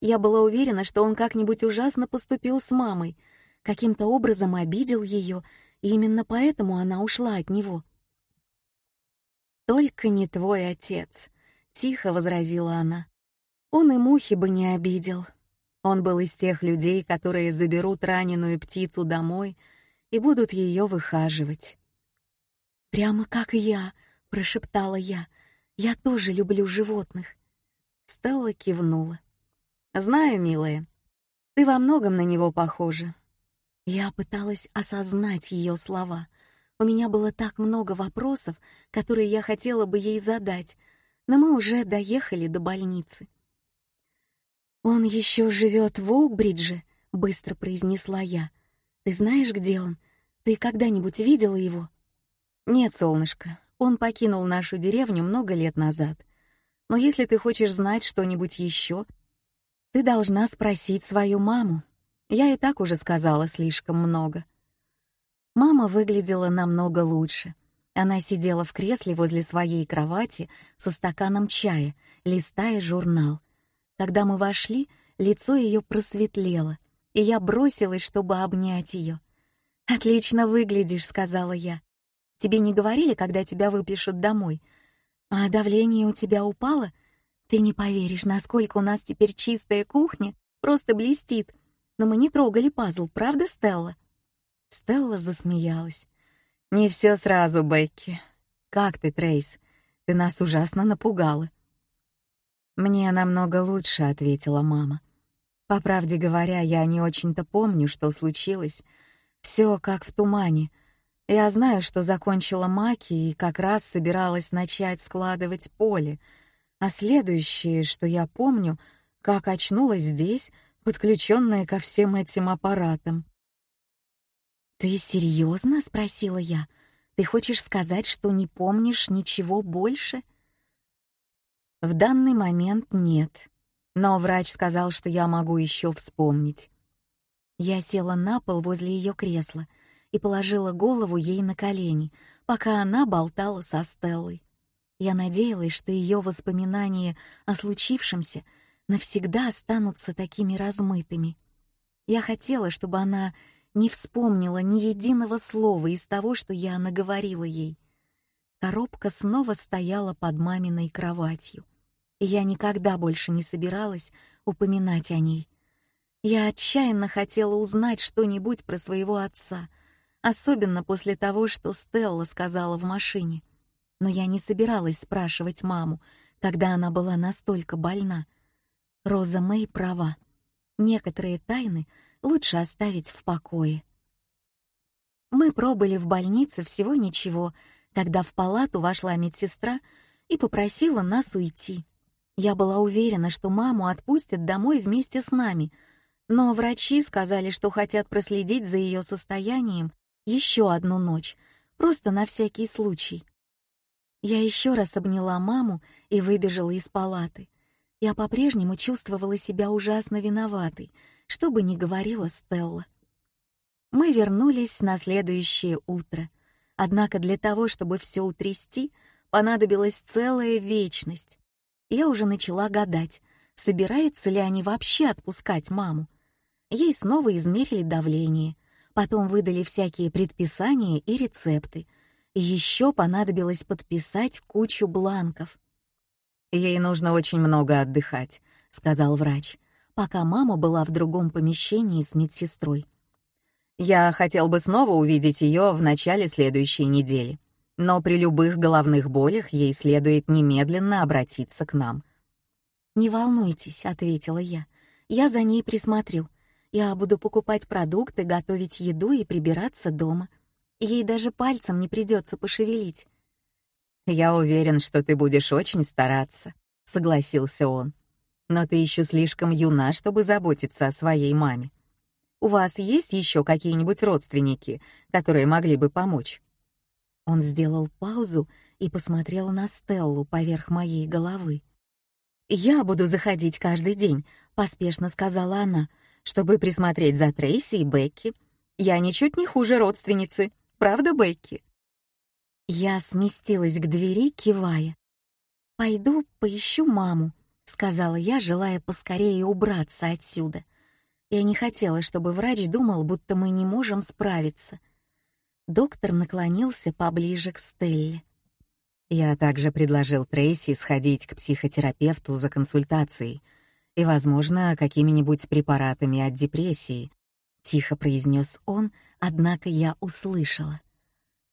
Я была уверена, что он как-нибудь ужасно поступил с мамой — каким-то образом обидел ее, и именно поэтому она ушла от него. «Только не твой отец», — тихо возразила она. «Он и мухи бы не обидел. Он был из тех людей, которые заберут раненую птицу домой и будут ее выхаживать». «Прямо как я», — прошептала я. «Я тоже люблю животных». Стелла кивнула. «Знаю, милая, ты во многом на него похожа. Я пыталась осознать ее слова. У меня было так много вопросов, которые я хотела бы ей задать, но мы уже доехали до больницы. «Он еще живет в Оукбридже», — быстро произнесла я. «Ты знаешь, где он? Ты когда-нибудь видела его?» «Нет, солнышко, он покинул нашу деревню много лет назад. Но если ты хочешь знать что-нибудь еще, ты должна спросить свою маму». Я и так уже сказала слишком много. Мама выглядела намного лучше. Она сидела в кресле возле своей кровати со стаканом чая, листая журнал. Когда мы вошли, лицо ее просветлело, и я бросилась, чтобы обнять ее. «Отлично выглядишь», — сказала я. «Тебе не говорили, когда тебя выпишут домой? А давление у тебя упало? Ты не поверишь, насколько у нас теперь чистая кухня, просто блестит но мы не трогали пазл, правда, Стелла?» Стелла засмеялась. «Не все сразу, Бекки. Как ты, Трейс? Ты нас ужасно напугала». «Мне намного лучше», — ответила мама. «По правде говоря, я не очень-то помню, что случилось. Все как в тумане. Я знаю, что закончила маки и как раз собиралась начать складывать поле. А следующее, что я помню, как очнулась здесь — подключенная ко всем этим аппаратам. «Ты серьезно?» — спросила я. «Ты хочешь сказать, что не помнишь ничего больше?» В данный момент нет, но врач сказал, что я могу еще вспомнить. Я села на пол возле ее кресла и положила голову ей на колени, пока она болтала со Стеллой. Я надеялась, что ее воспоминания о случившемся — навсегда останутся такими размытыми. Я хотела, чтобы она не вспомнила ни единого слова из того, что я наговорила ей. Коробка снова стояла под маминой кроватью, и я никогда больше не собиралась упоминать о ней. Я отчаянно хотела узнать что-нибудь про своего отца, особенно после того, что Стелла сказала в машине. Но я не собиралась спрашивать маму, когда она была настолько больна — Роза Мэй права. Некоторые тайны лучше оставить в покое. Мы пробыли в больнице всего ничего, когда в палату вошла медсестра и попросила нас уйти. Я была уверена, что маму отпустят домой вместе с нами, но врачи сказали, что хотят проследить за ее состоянием еще одну ночь, просто на всякий случай. Я еще раз обняла маму и выбежала из палаты. Я по-прежнему чувствовала себя ужасно виноватой, что бы ни говорила Стелла. Мы вернулись на следующее утро, однако для того, чтобы все утрясти, понадобилась целая вечность. Я уже начала гадать, собираются ли они вообще отпускать маму. Ей снова измерили давление, потом выдали всякие предписания и рецепты. Еще понадобилось подписать кучу бланков. «Ей нужно очень много отдыхать», — сказал врач, пока мама была в другом помещении с медсестрой. «Я хотел бы снова увидеть ее в начале следующей недели, но при любых головных болях ей следует немедленно обратиться к нам». «Не волнуйтесь», — ответила я, — «я за ней присмотрю. Я буду покупать продукты, готовить еду и прибираться дома. Ей даже пальцем не придется пошевелить. «Я уверен, что ты будешь очень стараться», — согласился он. «Но ты еще слишком юна, чтобы заботиться о своей маме. У вас есть еще какие-нибудь родственники, которые могли бы помочь?» Он сделал паузу и посмотрел на Стеллу поверх моей головы. «Я буду заходить каждый день», — поспешно сказала она, «чтобы присмотреть за Трейси и Бекки. Я ничуть не хуже родственницы, правда, Бекки?» Я сместилась к двери, кивая. «Пойду поищу маму», — сказала я, желая поскорее убраться отсюда. Я не хотела, чтобы врач думал, будто мы не можем справиться. Доктор наклонился поближе к Стелле. Я также предложил Трейси сходить к психотерапевту за консультацией и, возможно, какими-нибудь препаратами от депрессии, тихо произнес он, однако я услышала.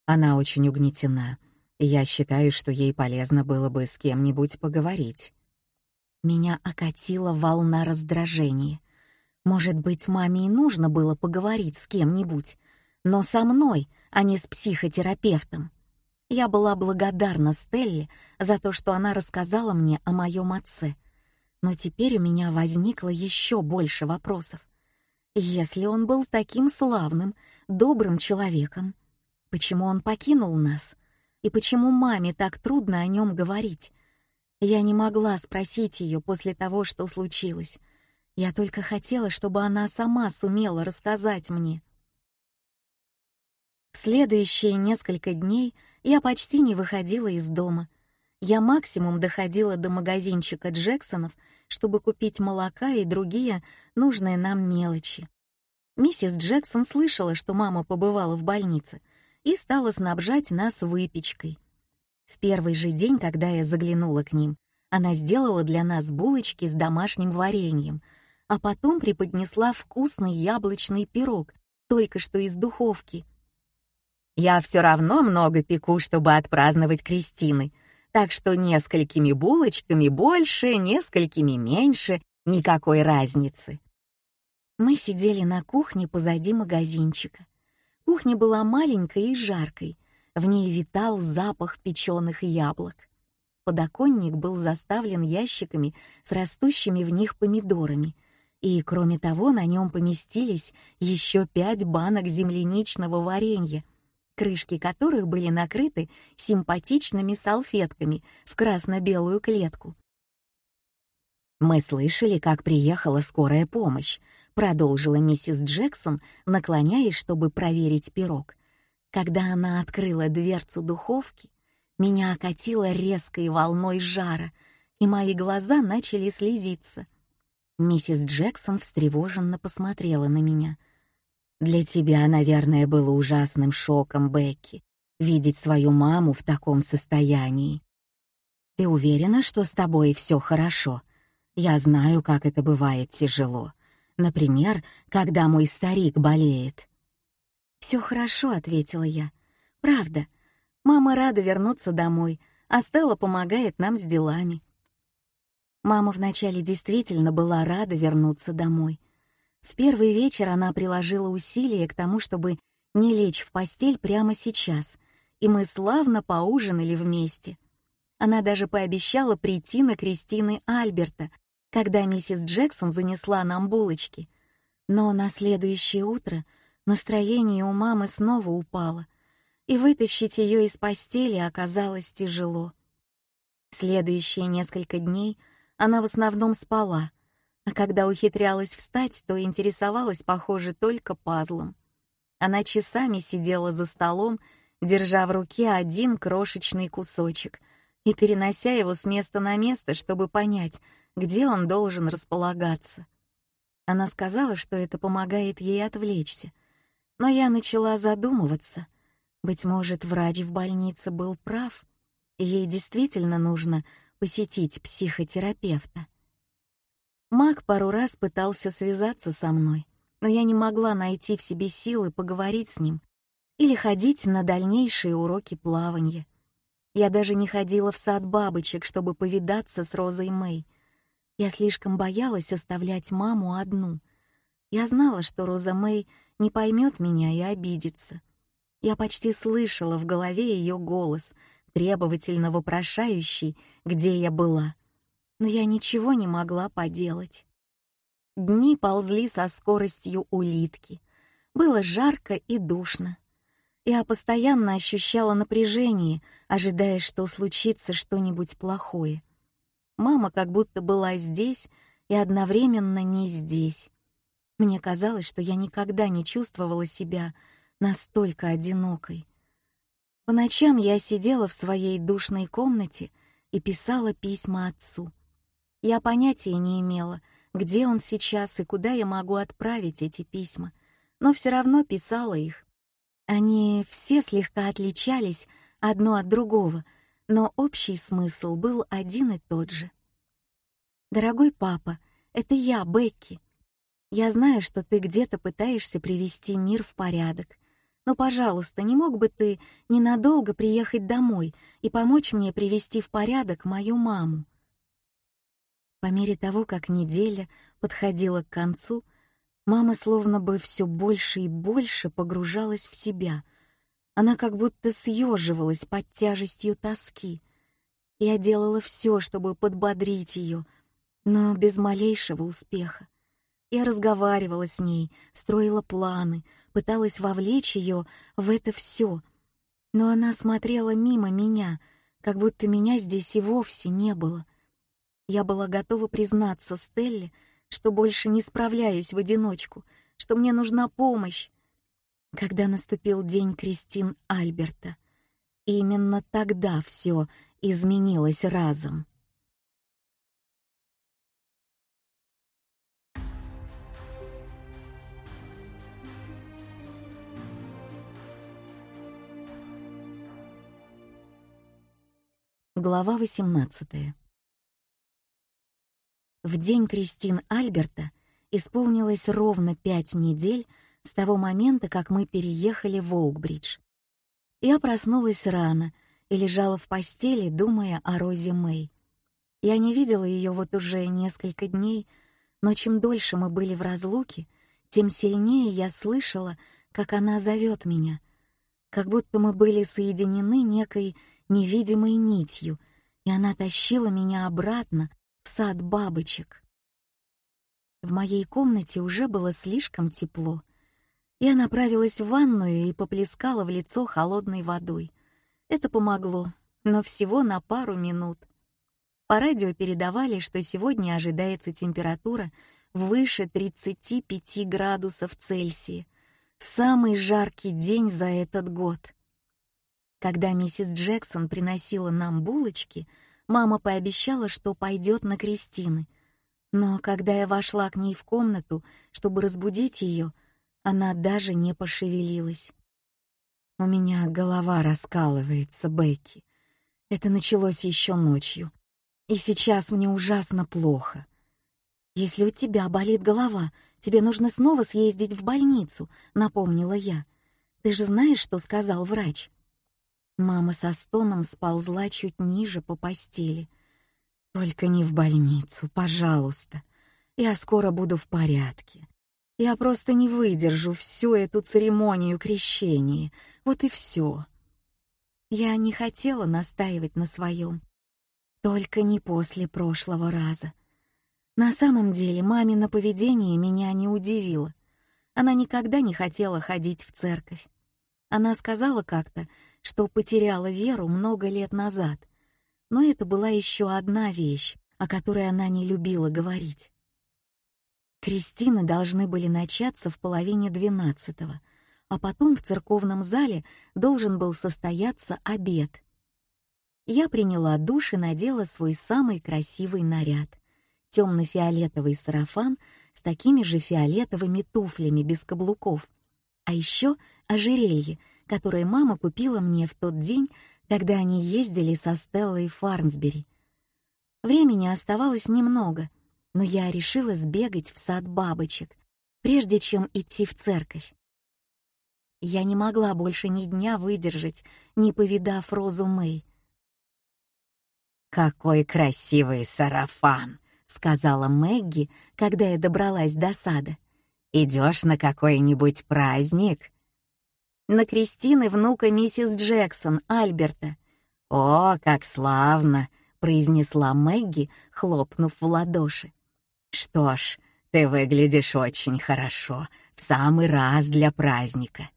Она очень угнетена, и я считаю, что ей полезно было бы с кем-нибудь поговорить. Меня окатила волна раздражения. Может быть, маме и нужно было поговорить с кем-нибудь, но со мной, а не с психотерапевтом. Я была благодарна Стелле за то, что она рассказала мне о моем отце, но теперь у меня возникло еще больше вопросов. Если он был таким славным, добрым человеком, Почему он покинул нас? И почему маме так трудно о нем говорить? Я не могла спросить ее после того, что случилось. Я только хотела, чтобы она сама сумела рассказать мне. В следующие несколько дней я почти не выходила из дома. Я максимум доходила до магазинчика Джексонов, чтобы купить молока и другие нужные нам мелочи. Миссис Джексон слышала, что мама побывала в больнице — и стала снабжать нас выпечкой. В первый же день, когда я заглянула к ним, она сделала для нас булочки с домашним вареньем, а потом преподнесла вкусный яблочный пирог, только что из духовки. «Я все равно много пеку, чтобы отпраздновать Кристины, так что несколькими булочками больше, несколькими меньше, никакой разницы». Мы сидели на кухне позади магазинчика. Кухня была маленькой и жаркой, в ней витал запах печеных яблок. Подоконник был заставлен ящиками с растущими в них помидорами, и, кроме того, на нем поместились еще пять банок земляничного варенья, крышки которых были накрыты симпатичными салфетками в красно-белую клетку. Мы слышали, как приехала скорая помощь, продолжила миссис Джексон, наклоняясь, чтобы проверить пирог. Когда она открыла дверцу духовки, меня окатило резкой волной жара, и мои глаза начали слезиться. Миссис Джексон встревоженно посмотрела на меня. «Для тебя, наверное, было ужасным шоком, Бекки, видеть свою маму в таком состоянии. Ты уверена, что с тобой все хорошо?» Я знаю, как это бывает тяжело. Например, когда мой старик болеет. «Все хорошо», — ответила я. «Правда. Мама рада вернуться домой, а Стелла помогает нам с делами». Мама вначале действительно была рада вернуться домой. В первый вечер она приложила усилия к тому, чтобы не лечь в постель прямо сейчас, и мы славно поужинали вместе. Она даже пообещала прийти на Кристины Альберта, когда миссис Джексон занесла нам булочки. Но на следующее утро настроение у мамы снова упало, и вытащить ее из постели оказалось тяжело. Следующие несколько дней она в основном спала, а когда ухитрялась встать, то интересовалась, похоже, только пазлом. Она часами сидела за столом, держа в руке один крошечный кусочек и перенося его с места на место, чтобы понять, где он должен располагаться. Она сказала, что это помогает ей отвлечься, но я начала задумываться. Быть может, врач в больнице был прав, ей действительно нужно посетить психотерапевта. Мак пару раз пытался связаться со мной, но я не могла найти в себе силы поговорить с ним или ходить на дальнейшие уроки плавания. Я даже не ходила в сад бабочек, чтобы повидаться с Розой Мэй. Я слишком боялась оставлять маму одну. Я знала, что Роза Мэй не поймет меня и обидится. Я почти слышала в голове ее голос — требовательно вопрошающий, где я была. Но я ничего не могла поделать. Дни ползли со скоростью улитки. Было жарко и душно. Я постоянно ощущала напряжение, ожидая, что случится что-нибудь плохое. Мама как будто была здесь и одновременно не здесь. Мне казалось, что я никогда не чувствовала себя настолько одинокой. По ночам я сидела в своей душной комнате и писала письма отцу. Я понятия не имела, где он сейчас и куда я могу отправить эти письма, но все равно писала их. Они все слегка отличались одно от другого, но общий смысл был один и тот же. «Дорогой папа, это я, Бекки. Я знаю, что ты где-то пытаешься привести мир в порядок, но, пожалуйста, не мог бы ты ненадолго приехать домой и помочь мне привести в порядок мою маму?» По мере того, как неделя подходила к концу, мама словно бы все больше и больше погружалась в себя. Она как будто съеживалась под тяжестью тоски. Я делала все, чтобы подбодрить ее, но без малейшего успеха. Я разговаривала с ней, строила планы, пыталась вовлечь ее в это все, но она смотрела мимо меня, как будто меня здесь и вовсе не было. Я была готова признаться Стелле, что больше не справляюсь в одиночку, что мне нужна помощь. Когда наступил день Кристин Альберта, именно тогда все изменилось разом. Глава 18 В день Кристин Альберта исполнилось ровно пять недель с того момента, как мы переехали в Оукбридж. Я проснулась рано и лежала в постели, думая о Розе Мэй. Я не видела ее вот уже несколько дней, но чем дольше мы были в разлуке, тем сильнее я слышала, как она зовет меня, как будто мы были соединены некой невидимой нитью, и она тащила меня обратно сад бабочек. В моей комнате уже было слишком тепло. Я направилась в ванную и поплескала в лицо холодной водой. Это помогло, но всего на пару минут. По радио передавали, что сегодня ожидается температура выше 35 градусов Цельсия. Самый жаркий день за этот год. Когда миссис Джексон приносила нам булочки, мама пообещала, что пойдет на Кристины. Но когда я вошла к ней в комнату, чтобы разбудить ее, она даже не пошевелилась. У меня голова раскалывается, Бекки. Это началось еще ночью. И сейчас мне ужасно плохо. Если у тебя болит голова, тебе нужно снова съездить в больницу, напомнила я. Ты же знаешь, что сказал врач? Мама со стоном сползла чуть ниже по постели. «Только не в больницу, пожалуйста. Я скоро буду в порядке. Я просто не выдержу всю эту церемонию крещения. Вот и все». Я не хотела настаивать на своем. Только не после прошлого раза. На самом деле мамино поведение меня не удивило. Она никогда не хотела ходить в церковь. Она сказала как-то, что потеряла веру много лет назад. Но это была еще одна вещь, о которой она не любила говорить. Крестины должны были начаться в половине двенадцатого, а потом в церковном зале должен был состояться обед. Я приняла душ и надела свой самый красивый наряд — темно-фиолетовый сарафан с такими же фиолетовыми туфлями без каблуков, а еще ожерелье, которое мама купила мне в тот день, когда они ездили со Стеллой в Фарнсбери. Времени оставалось немного, но я решила сбегать в сад бабочек, прежде чем идти в церковь. Я не могла больше ни дня выдержать, не повидав Розу Мэй. «Какой красивый сарафан!» — сказала Мэгги, когда я добралась до сада. «Идешь на какой-нибудь праздник?» «На крестины внука миссис Джексон, Альберта». «О, как славно!» — произнесла Мэгги, хлопнув в ладоши. «Что ж, ты выглядишь очень хорошо, в самый раз для праздника».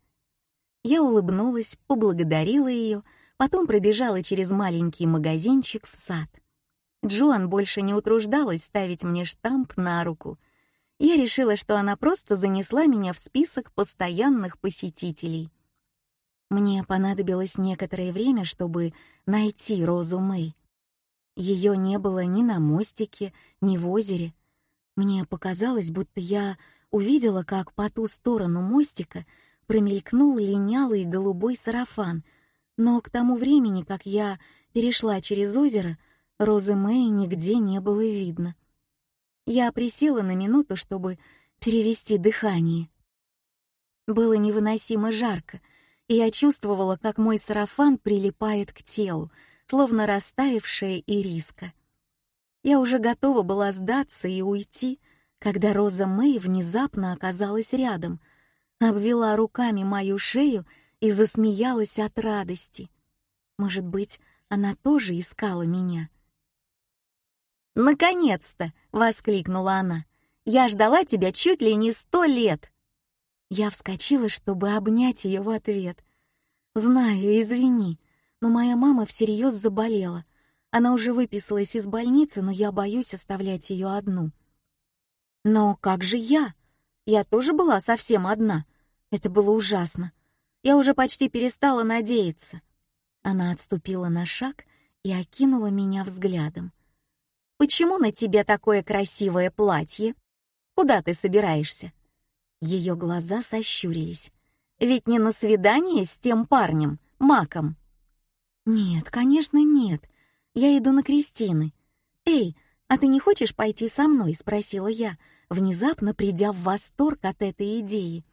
Я улыбнулась, поблагодарила ее, потом пробежала через маленький магазинчик в сад. Джоан больше не утруждалась ставить мне штамп на руку. Я решила, что она просто занесла меня в список постоянных посетителей. Мне понадобилось некоторое время, чтобы найти Розу Мэй. Ее не было ни на мостике, ни в озере. Мне показалось, будто я увидела, как по ту сторону мостика промелькнул линялый голубой сарафан, но к тому времени, как я перешла через озеро, Розы Мэй нигде не было видно. Я присела на минуту, чтобы перевести дыхание. Было невыносимо жарко, и я чувствовала, как мой сарафан прилипает к телу, словно растаявшая ириска. Я уже готова была сдаться и уйти, когда Роза Мэй внезапно оказалась рядом, обвела руками мою шею и засмеялась от радости. Может быть, она тоже искала меня. «Наконец-то!» — воскликнула она. «Я ждала тебя чуть ли не сто лет!» Я вскочила, чтобы обнять ее в ответ. «Знаю, извини, но моя мама всерьез заболела. Она уже выписалась из больницы, но я боюсь оставлять ее одну». «Но как же я? Я тоже была совсем одна. Это было ужасно. Я уже почти перестала надеяться». Она отступила на шаг и окинула меня взглядом. Почему на тебе такое красивое платье? Куда ты собираешься?» Ее глаза сощурились. «Ведь не на свидание с тем парнем, Маком». «Нет, конечно, нет. Я иду на Кристины. Эй, а ты не хочешь пойти со мной?» — спросила я, внезапно придя в восторг от этой идеи.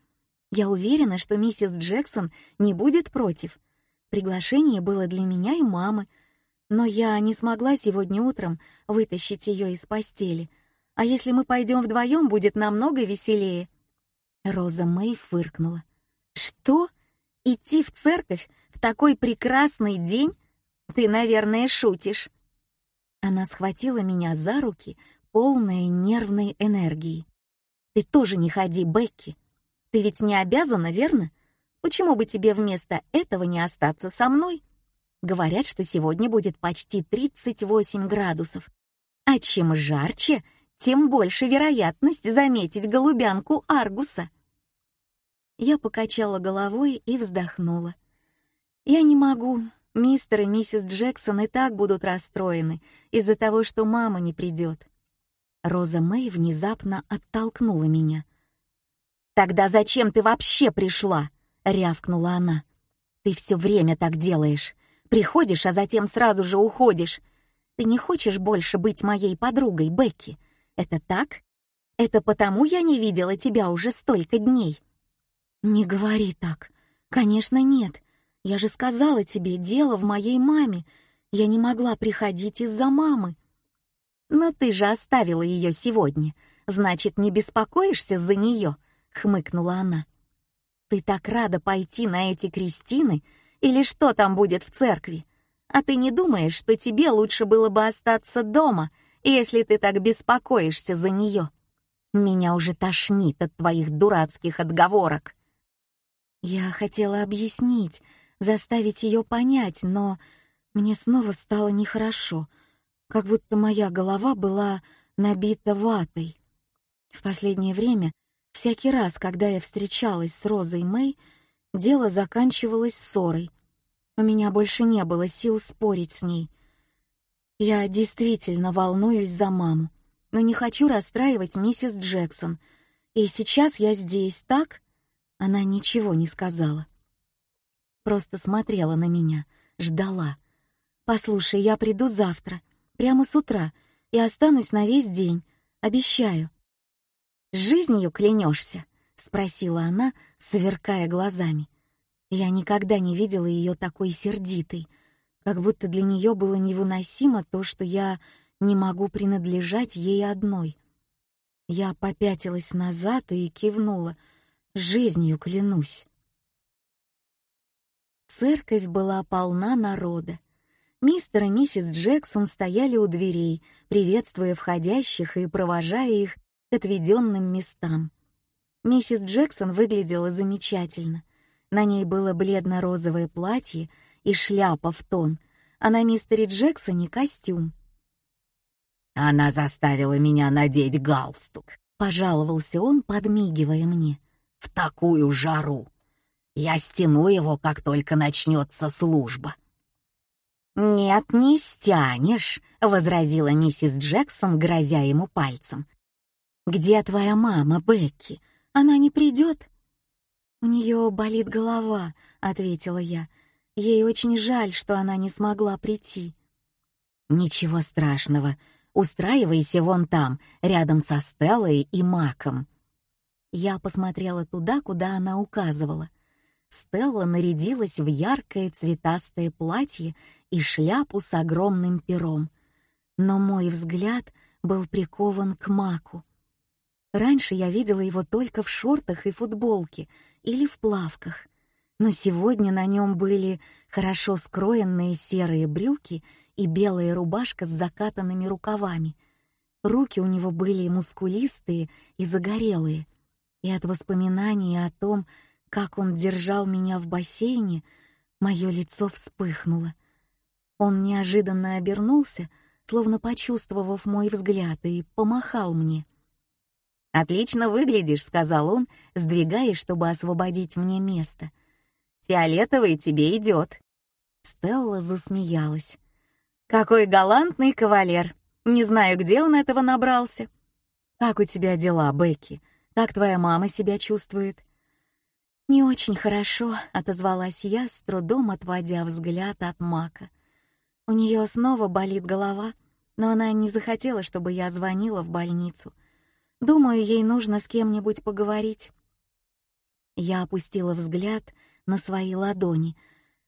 Я уверена, что миссис Джексон не будет против. Приглашение было для меня и мамы, но я не смогла сегодня утром вытащить ее из постели. А если мы пойдем вдвоем, будет намного веселее. Роза Мэй фыркнула. Что? Идти в церковь в такой прекрасный день? Ты, наверное, шутишь. Она схватила меня за руки, полная нервной энергии. Ты тоже не ходи, Бекки. Ты ведь не обязана, верно? Почему бы тебе вместо этого не остаться со мной? Говорят, что сегодня будет почти 38 градусов. А чем жарче, тем больше вероятность заметить голубянку Аргуса. Я покачала головой и вздохнула. Я не могу. Мистер и миссис Джексон и так будут расстроены из-за того, что мама не придет. Роза Мэй внезапно оттолкнула меня. «Тогда зачем ты вообще пришла?» — рявкнула она. «Ты все время так делаешь. Приходишь, а затем сразу же уходишь. Ты не хочешь больше быть моей подругой, Бекки? Это так? Это потому я не видела тебя уже столько дней?» «Не говори так. Конечно, нет. Я же сказала тебе, дело в моей маме. Я не могла приходить из-за мамы». «Но ты же оставила ее сегодня. Значит, не беспокоишься за нее?» — хмыкнула она. «Ты так рада пойти на эти крестины, или что там будет в церкви. А ты не думаешь, что тебе лучше было бы остаться дома, если ты так беспокоишься за нее? Меня уже тошнит от твоих дурацких отговорок. Я хотела объяснить, заставить ее понять, но мне снова стало нехорошо. как будто моя голова была набита ватой. В последнее время, всякий раз, когда я встречалась с Розой Мэй, дело заканчивалось ссорой. У меня больше не было сил спорить с ней. Я действительно волнуюсь за маму, но не хочу расстраивать миссис Джексон. И сейчас я здесь, так? Она ничего не сказала. Просто смотрела на меня, ждала. «Послушай, я приду завтра, прямо с утра, и останусь на весь день, обещаю». «С жизнью клянешься?» — спросила она, сверкая глазами. Я никогда не видела ее такой сердитой, как будто для нее было невыносимо то, что я не могу принадлежать ей одной. Я попятилась назад и кивнула. «Жизнью клянусь». Церковь была полна народа. Мистер и миссис Джексон стояли у дверей, приветствуя входящих и провожая их к отведенным местам. Миссис Джексон выглядела замечательно. На ней было бледно-розовое платье и шляпа в тон, а на мистере Джексоне костюм. «Она заставила меня надеть галстук», — пожаловался он, подмигивая мне. «В такую жару! Я стяну его, как только начнется служба». «Нет, не стянешь», — возразила миссис Джексон, грозя ему пальцем. «Где твоя мама, Бекки? Она не придет?» «У нее болит голова», — ответила я. «Ей очень жаль, что она не смогла прийти». «Ничего страшного. Устраивайся вон там, рядом со Стеллой и Маком». Я посмотрела туда, куда она указывала. Стелла нарядилась в яркое цветастое платье и шляпу с огромным пером. Но мой взгляд был прикован к Маку. Раньше я видела его только в шортах и футболке или в плавках, но сегодня на нем были хорошо скроенные серые брюки и белая рубашка с закатанными рукавами. Руки у него были мускулистые и загорелые, и от воспоминаний о том, как он держал меня в бассейне, мое лицо вспыхнуло. Он неожиданно обернулся, словно почувствовав мой взгляд, и помахал мне — «Отлично выглядишь», — сказал он, сдвигаясь, чтобы освободить мне место. «Фиолетовый тебе идет». Стелла засмеялась. «Какой галантный кавалер! Не знаю, где он этого набрался». «Как у тебя дела, Бекки? Как твоя мама себя чувствует?» «Не очень хорошо», — отозвалась я, с трудом отводя взгляд от Мака. У нее снова болит голова, но она не захотела, чтобы я звонила в больницу — Думаю, ей нужно с кем-нибудь поговорить. Я опустила взгляд на свои ладони.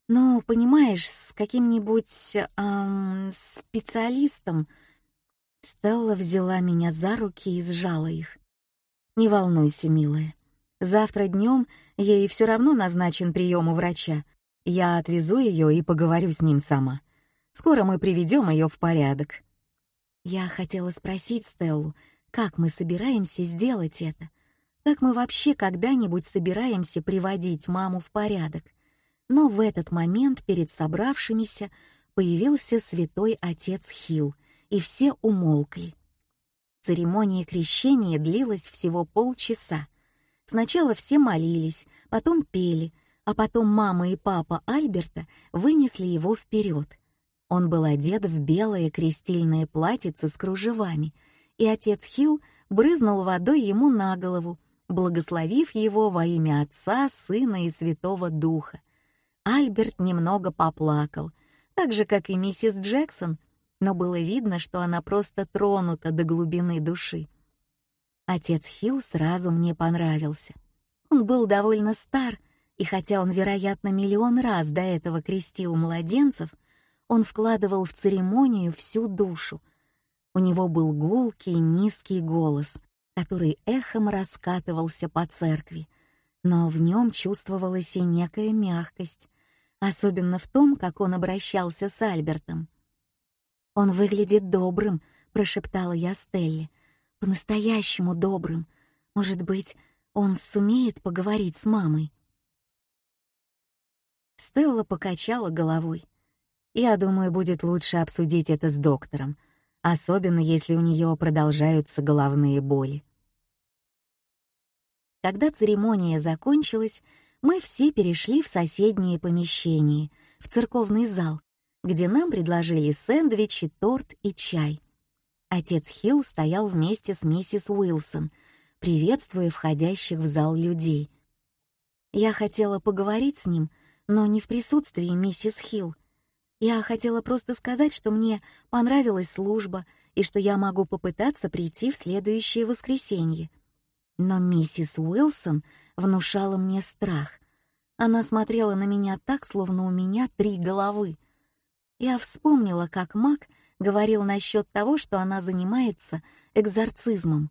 Ну, понимаешь, с каким-нибудь эм, специалистом. Стелла взяла меня за руки и сжала их. Не волнуйся, милая. Завтра днем ей все равно назначен прием у врача. Я отвезу ее и поговорю с ним сама. Скоро мы приведем ее в порядок. Я хотела спросить Стеллу, как мы собираемся сделать это? Как мы вообще когда-нибудь собираемся приводить маму в порядок? Но в этот момент перед собравшимися появился святой отец Хил, и все умолкли. Церемония крещения длилась всего полчаса. Сначала все молились, потом пели, а потом мама и папа Альберта вынесли его вперед. Он был одет в белое крестильное платьице с кружевами — и отец Хилл брызнул водой ему на голову, благословив его во имя Отца, Сына и Святого Духа. Альберт немного поплакал, так же, как и миссис Джексон, но было видно, что она просто тронута до глубины души. Отец Хилл сразу мне понравился. Он был довольно стар, и хотя он, вероятно, миллион раз до этого крестил младенцев, он вкладывал в церемонию всю душу, у него был гулкий низкий голос, который эхом раскатывался по церкви, но в нем чувствовалась и некая мягкость, особенно в том, как он обращался с Альбертом. «Он выглядит добрым», — прошептала я Стелле, — «по-настоящему добрым. Может быть, он сумеет поговорить с мамой?» Стелла покачала головой. «Я думаю, будет лучше обсудить это с доктором. особенно если у нее продолжаются головные боли. Когда церемония закончилась, мы все перешли в соседнее помещение, в церковный зал, где нам предложили сэндвичи, торт и чай. Отец Хилл стоял вместе с миссис Уилсон, приветствуя входящих в зал людей. Я хотела поговорить с ним, но не в присутствии миссис Хилл. Я хотела просто сказать, что мне понравилась служба и что я могу попытаться прийти в следующее воскресенье. Но миссис Уилсон внушала мне страх. Она смотрела на меня так, словно у меня три головы. Я вспомнила, как Мак говорил насчет того, что она занимается экзорцизмом,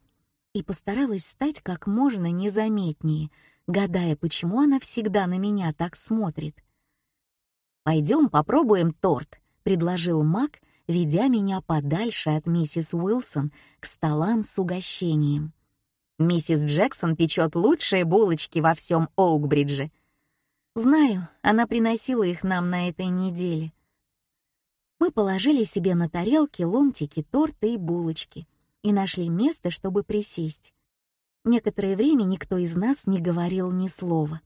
и постаралась стать как можно незаметнее, гадая, почему она всегда на меня так смотрит. «Пойдем попробуем торт», — предложил Мак, ведя меня подальше от миссис Уилсон к столам с угощением. «Миссис Джексон печет лучшие булочки во всем Оукбридже». «Знаю, она приносила их нам на этой неделе». Мы положили себе на тарелки ломтики торта и булочки и нашли место, чтобы присесть. Некоторое время никто из нас не говорил ни слова.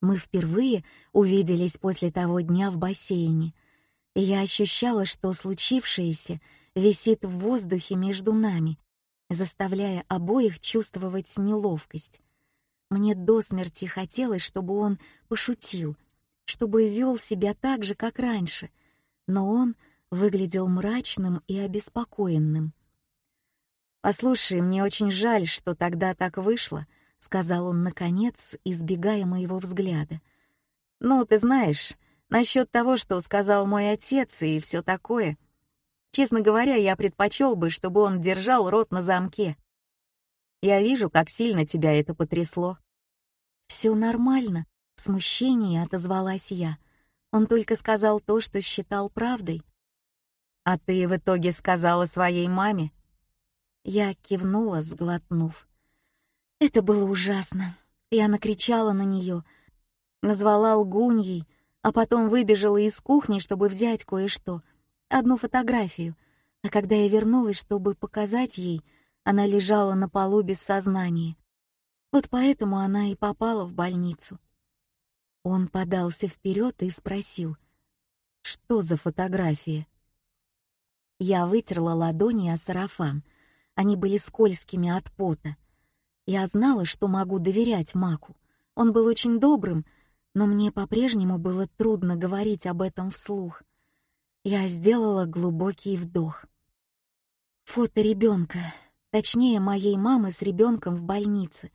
Мы впервые увиделись после того дня в бассейне, и я ощущала, что случившееся висит в воздухе между нами, заставляя обоих чувствовать неловкость. Мне до смерти хотелось, чтобы он пошутил, чтобы вел себя так же, как раньше, но он выглядел мрачным и обеспокоенным. «Послушай, мне очень жаль, что тогда так вышло», — сказал он наконец, избегая моего взгляда. «Ну, ты знаешь, насчет того, что сказал мой отец и все такое. Честно говоря, я предпочел бы, чтобы он держал рот на замке. Я вижу, как сильно тебя это потрясло». «Все нормально», — в смущении отозвалась я. Он только сказал то, что считал правдой. «А ты в итоге сказала своей маме?» Я кивнула, сглотнув. Это было ужасно. Я накричала на нее, назвала лгуньей, а потом выбежала из кухни, чтобы взять кое-что, одну фотографию. А когда я вернулась, чтобы показать ей, она лежала на полу без сознания. Вот поэтому она и попала в больницу. Он подался вперед и спросил, что за фотография. Я вытерла ладони о сарафан. Они были скользкими от пота. Я знала, что могу доверять Маку. Он был очень добрым, но мне по-прежнему было трудно говорить об этом вслух. Я сделала глубокий вдох. Фото ребенка, точнее моей мамы с ребенком в больнице.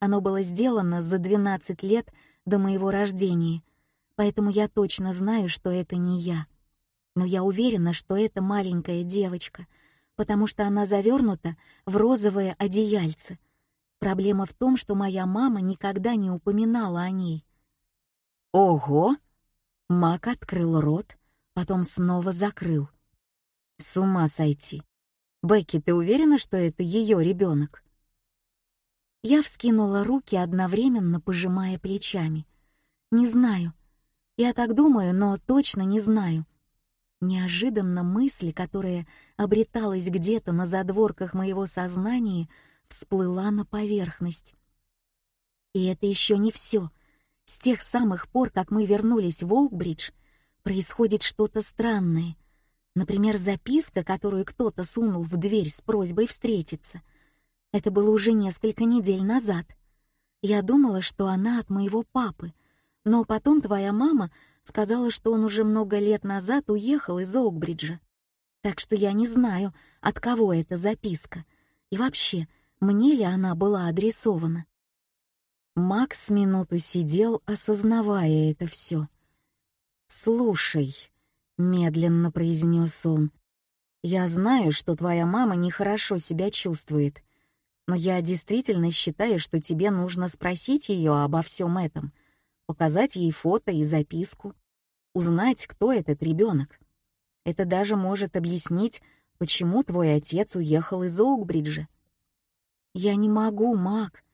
Оно было сделано за 12 лет до моего рождения, поэтому я точно знаю, что это не я. Но я уверена, что это маленькая девочка, потому что она завернута в розовое одеяльце — Проблема в том, что моя мама никогда не упоминала о ней. Ого! Мак открыл рот, потом снова закрыл. С ума сойти. Бекки, ты уверена, что это ее ребенок? Я вскинула руки, одновременно пожимая плечами. Не знаю. Я так думаю, но точно не знаю. Неожиданно мысль, которая обреталась где-то на задворках моего сознания, всплыла на поверхность. И это еще не все. С тех самых пор, как мы вернулись в Оукбридж, происходит что-то странное. Например, записка, которую кто-то сунул в дверь с просьбой встретиться. Это было уже несколько недель назад. Я думала, что она от моего папы, но потом твоя мама сказала, что он уже много лет назад уехал из Оукбриджа. Так что я не знаю, от кого эта записка. И вообще, мне ли она была адресована. Макс минуту сидел, осознавая это все. «Слушай», — медленно произнес он, — «я знаю, что твоя мама нехорошо себя чувствует, но я действительно считаю, что тебе нужно спросить ее обо всем этом, показать ей фото и записку, узнать, кто этот ребенок. Это даже может объяснить, почему твой отец уехал из Оукбриджа. «Я не могу, Мак.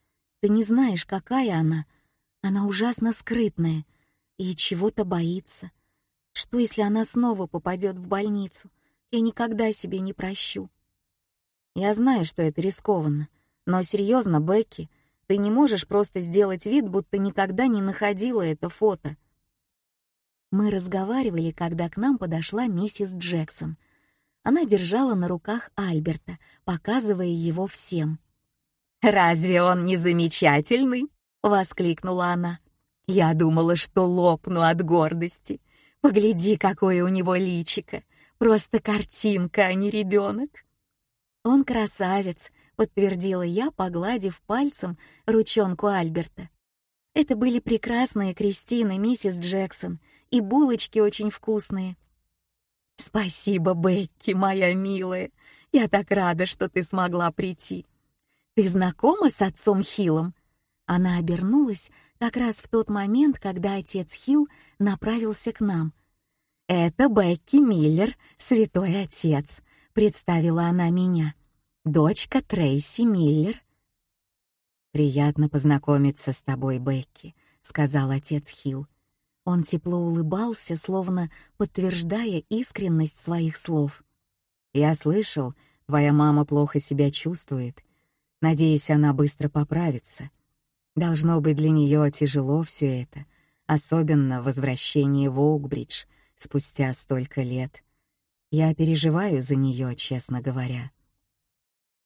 Ты не знаешь, какая она. Она ужасно скрытная и чего-то боится. Что, если она снова попадет в больницу? Я никогда себе не прощу. Я знаю, что это рискованно, но серьезно, Бекки, ты не можешь просто сделать вид, будто никогда не находила это фото. Мы разговаривали, когда к нам подошла миссис Джексон. Она держала на руках Альберта, показывая его всем. «Разве он не замечательный?» — воскликнула она. «Я думала, что лопну от гордости. Погляди, какое у него личико. Просто картинка, а не ребенок». «Он красавец», — подтвердила я, погладив пальцем ручонку Альберта. «Это были прекрасные Кристины, миссис Джексон, и булочки очень вкусные». «Спасибо, Бекки, моя милая. Я так рада, что ты смогла прийти. Ты знакома с отцом Хиллом?» Она обернулась как раз в тот момент, когда отец Хилл направился к нам. «Это Бекки Миллер, святой отец», — представила она меня. «Дочка Трейси Миллер». «Приятно познакомиться с тобой, Бекки», — сказал отец Хилл. Он тепло улыбался, словно подтверждая искренность своих слов. «Я слышал, твоя мама плохо себя чувствует, Надеюсь, она быстро поправится. Должно быть для нее тяжело все это, особенно возвращение в Оукбридж спустя столько лет. Я переживаю за нее, честно говоря.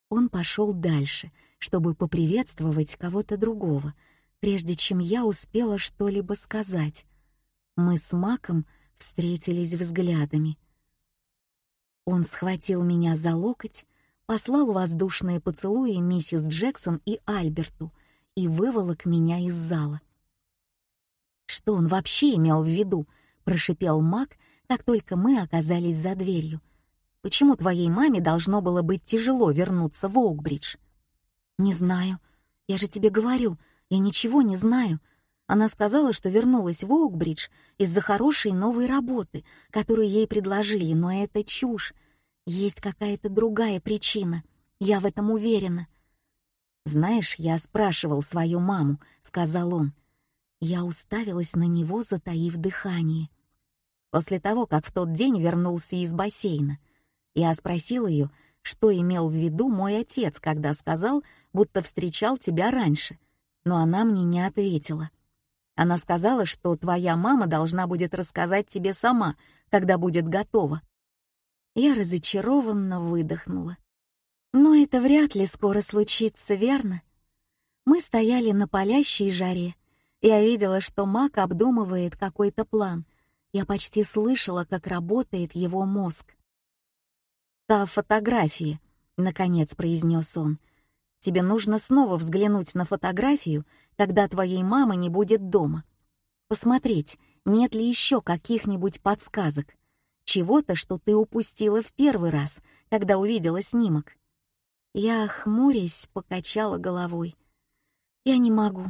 Он пошел дальше, чтобы поприветствовать кого-то другого, прежде чем я успела что-либо сказать. Мы с Маком встретились взглядами. Он схватил меня за локоть, послал воздушные поцелуи миссис Джексон и Альберту и выволок меня из зала. «Что он вообще имел в виду?» — прошипел Мак, как только мы оказались за дверью. «Почему твоей маме должно было быть тяжело вернуться в Оукбридж?» «Не знаю. Я же тебе говорю, я ничего не знаю. Она сказала, что вернулась в Оукбридж из-за хорошей новой работы, которую ей предложили, но это чушь. Есть какая-то другая причина. Я в этом уверена. Знаешь, я спрашивал свою маму, сказал он. Я уставилась на него, затаив дыхание. После того, как в тот день вернулся из бассейна, я спросил ее, что имел в виду мой отец, когда сказал, будто встречал тебя раньше, но она мне не ответила. Она сказала, что твоя мама должна будет рассказать тебе сама, когда будет готова. Я разочарованно выдохнула. Но это вряд ли скоро случится, верно? Мы стояли на палящей жаре. Я видела, что Мак обдумывает какой-то план. Я почти слышала, как работает его мозг. «Та фотография», — наконец произнес он. «Тебе нужно снова взглянуть на фотографию, когда твоей мамы не будет дома. Посмотреть, нет ли еще каких-нибудь подсказок чего-то, что ты упустила в первый раз, когда увидела снимок. Я, хмурясь, покачала головой. Я не могу.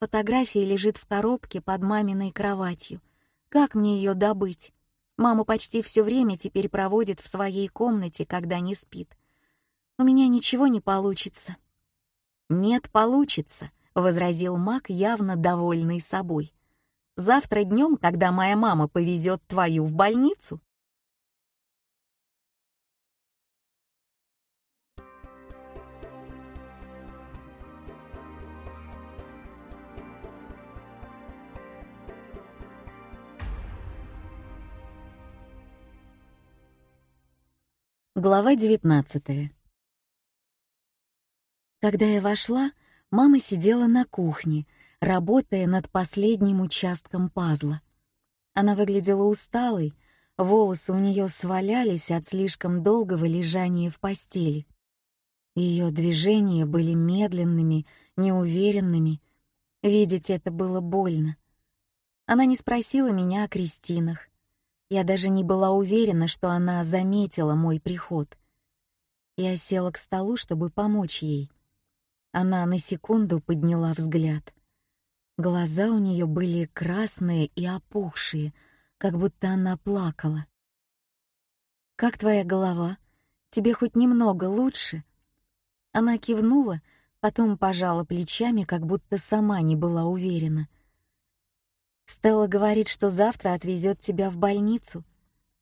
Фотография лежит в коробке под маминой кроватью. Как мне ее добыть? Мама почти все время теперь проводит в своей комнате, когда не спит. У меня ничего не получится. Нет, получится, возразил Мак, явно довольный собой. Завтра днем, когда моя мама повезет твою в больницу, Глава 19 Когда я вошла, мама сидела на кухне, работая над последним участком пазла. Она выглядела усталой, волосы у нее свалялись от слишком долгого лежания в постели. Ее движения были медленными, неуверенными. Видеть это было больно. Она не спросила меня о Кристинах. Я даже не была уверена, что она заметила мой приход. Я села к столу, чтобы помочь ей. Она на секунду подняла взгляд. Глаза у нее были красные и опухшие, как будто она плакала. «Как твоя голова? Тебе хоть немного лучше?» Она кивнула, потом пожала плечами, как будто сама не была уверена. Стелла говорит, что завтра отвезет тебя в больницу.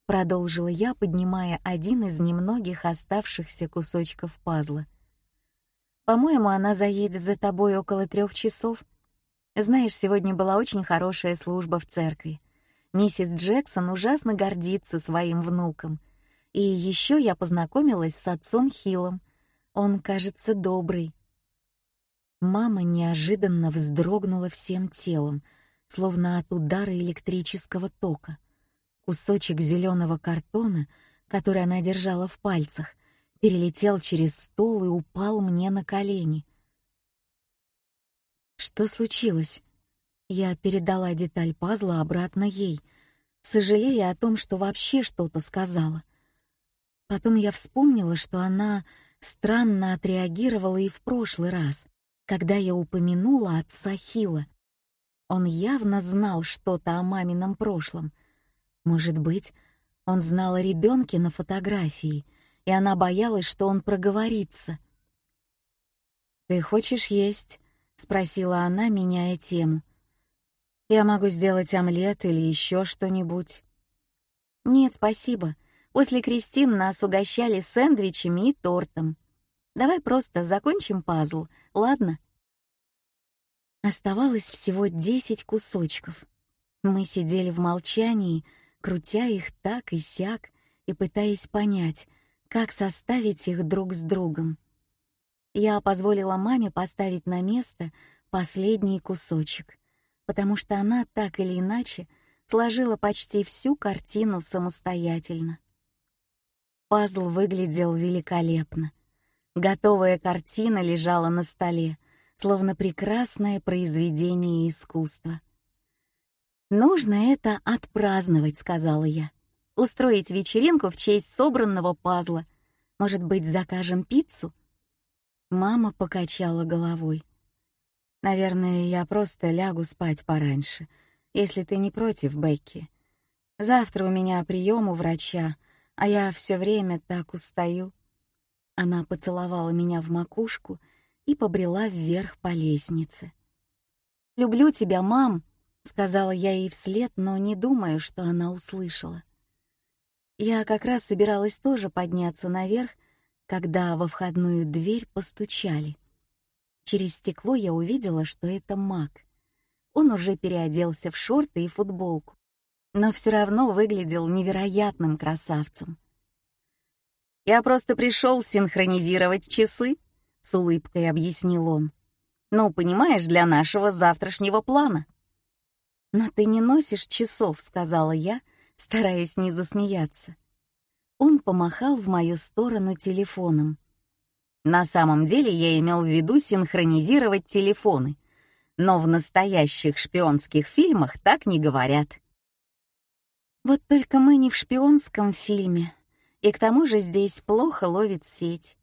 — продолжила я, поднимая один из немногих оставшихся кусочков пазла. «По-моему, она заедет за тобой около трех часов. Знаешь, сегодня была очень хорошая служба в церкви. Миссис Джексон ужасно гордится своим внуком. И еще я познакомилась с отцом Хиллом. Он, кажется, добрый». Мама неожиданно вздрогнула всем телом, словно от удара электрического тока. Кусочек зеленого картона, который она держала в пальцах, перелетел через стол и упал мне на колени. Что случилось? Я передала деталь пазла обратно ей, сожалея о том, что вообще что-то сказала. Потом я вспомнила, что она странно отреагировала и в прошлый раз, когда я упомянула отца Хила. Он явно знал что-то о мамином прошлом — может быть, он знал о ребенке на фотографии, и она боялась, что он проговорится. «Ты хочешь есть?» — спросила она, меняя тему. «Я могу сделать омлет или еще что-нибудь». «Нет, спасибо. После Кристин нас угощали сэндвичами и тортом. Давай просто закончим пазл, ладно?» Оставалось всего десять кусочков. Мы сидели в молчании, крутя их так и сяк и пытаясь понять, как составить их друг с другом. Я позволила маме поставить на место последний кусочек, потому что она так или иначе сложила почти всю картину самостоятельно. Пазл выглядел великолепно. Готовая картина лежала на столе, словно прекрасное произведение искусства. «Нужно это отпраздновать», — сказала я. «Устроить вечеринку в честь собранного пазла. Может быть, закажем пиццу?» Мама покачала головой. «Наверное, я просто лягу спать пораньше, если ты не против, Бекки. Завтра у меня прием у врача, а я все время так устаю». Она поцеловала меня в макушку и побрела вверх по лестнице. «Люблю тебя, мам!» Сказала я ей вслед, но не думаю, что она услышала. Я как раз собиралась тоже подняться наверх, когда во входную дверь постучали. Через стекло я увидела, что это Мак. Он уже переоделся в шорты и футболку, но все равно выглядел невероятным красавцем. «Я просто пришел синхронизировать часы», — с улыбкой объяснил он. «Ну, понимаешь, для нашего завтрашнего плана». «Но ты не носишь часов», — сказала я, стараясь не засмеяться. Он помахал в мою сторону телефоном. На самом деле я имел в виду синхронизировать телефоны, но в настоящих шпионских фильмах так не говорят. Вот только мы не в шпионском фильме, и к тому же здесь плохо ловит сеть.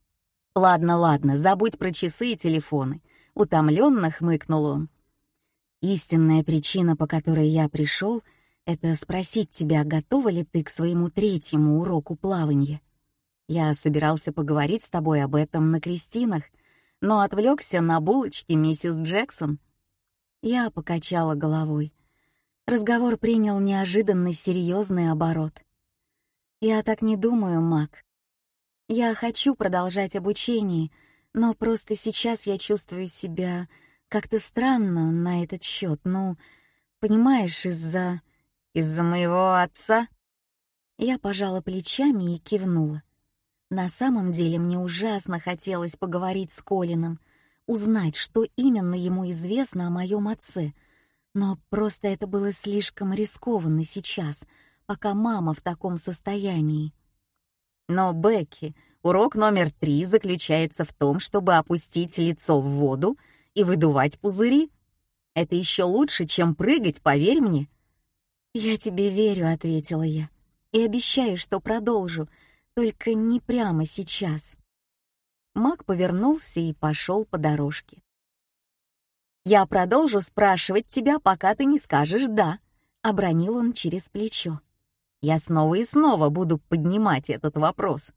Ладно, ладно, забудь про часы и телефоны, утомленно хмыкнул он. Истинная причина, по которой я пришел, это спросить тебя, готова ли ты к своему третьему уроку плавания. Я собирался поговорить с тобой об этом на крестинах, но отвлекся на булочки миссис Джексон. Я покачала головой. Разговор принял неожиданно серьезный оборот. Я так не думаю, Мак. Я хочу продолжать обучение, но просто сейчас я чувствую себя как-то странно на этот счет, ну, понимаешь, из-за... из-за моего отца. Я пожала плечами и кивнула. На самом деле мне ужасно хотелось поговорить с Колином, узнать, что именно ему известно о моем отце, но просто это было слишком рискованно сейчас, пока мама в таком состоянии. Но, Бекки, урок номер три заключается в том, чтобы опустить лицо в воду и выдувать пузыри. Это еще лучше, чем прыгать, поверь мне. «Я тебе верю», — ответила я, — «и обещаю, что продолжу, только не прямо сейчас». Мак повернулся и пошел по дорожке. «Я продолжу спрашивать тебя, пока ты не скажешь «да», — обронил он через плечо. «Я снова и снова буду поднимать этот вопрос.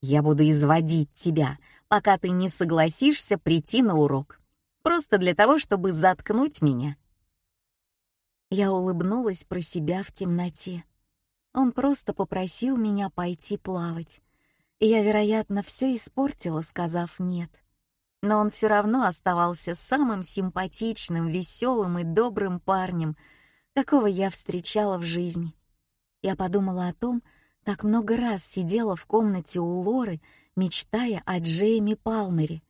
Я буду изводить тебя, пока ты не согласишься прийти на урок просто для того, чтобы заткнуть меня. Я улыбнулась про себя в темноте. Он просто попросил меня пойти плавать. И я, вероятно, все испортила, сказав «нет». Но он все равно оставался самым симпатичным, веселым и добрым парнем, какого я встречала в жизни. Я подумала о том, как много раз сидела в комнате у Лоры, мечтая о Джейми Палмере.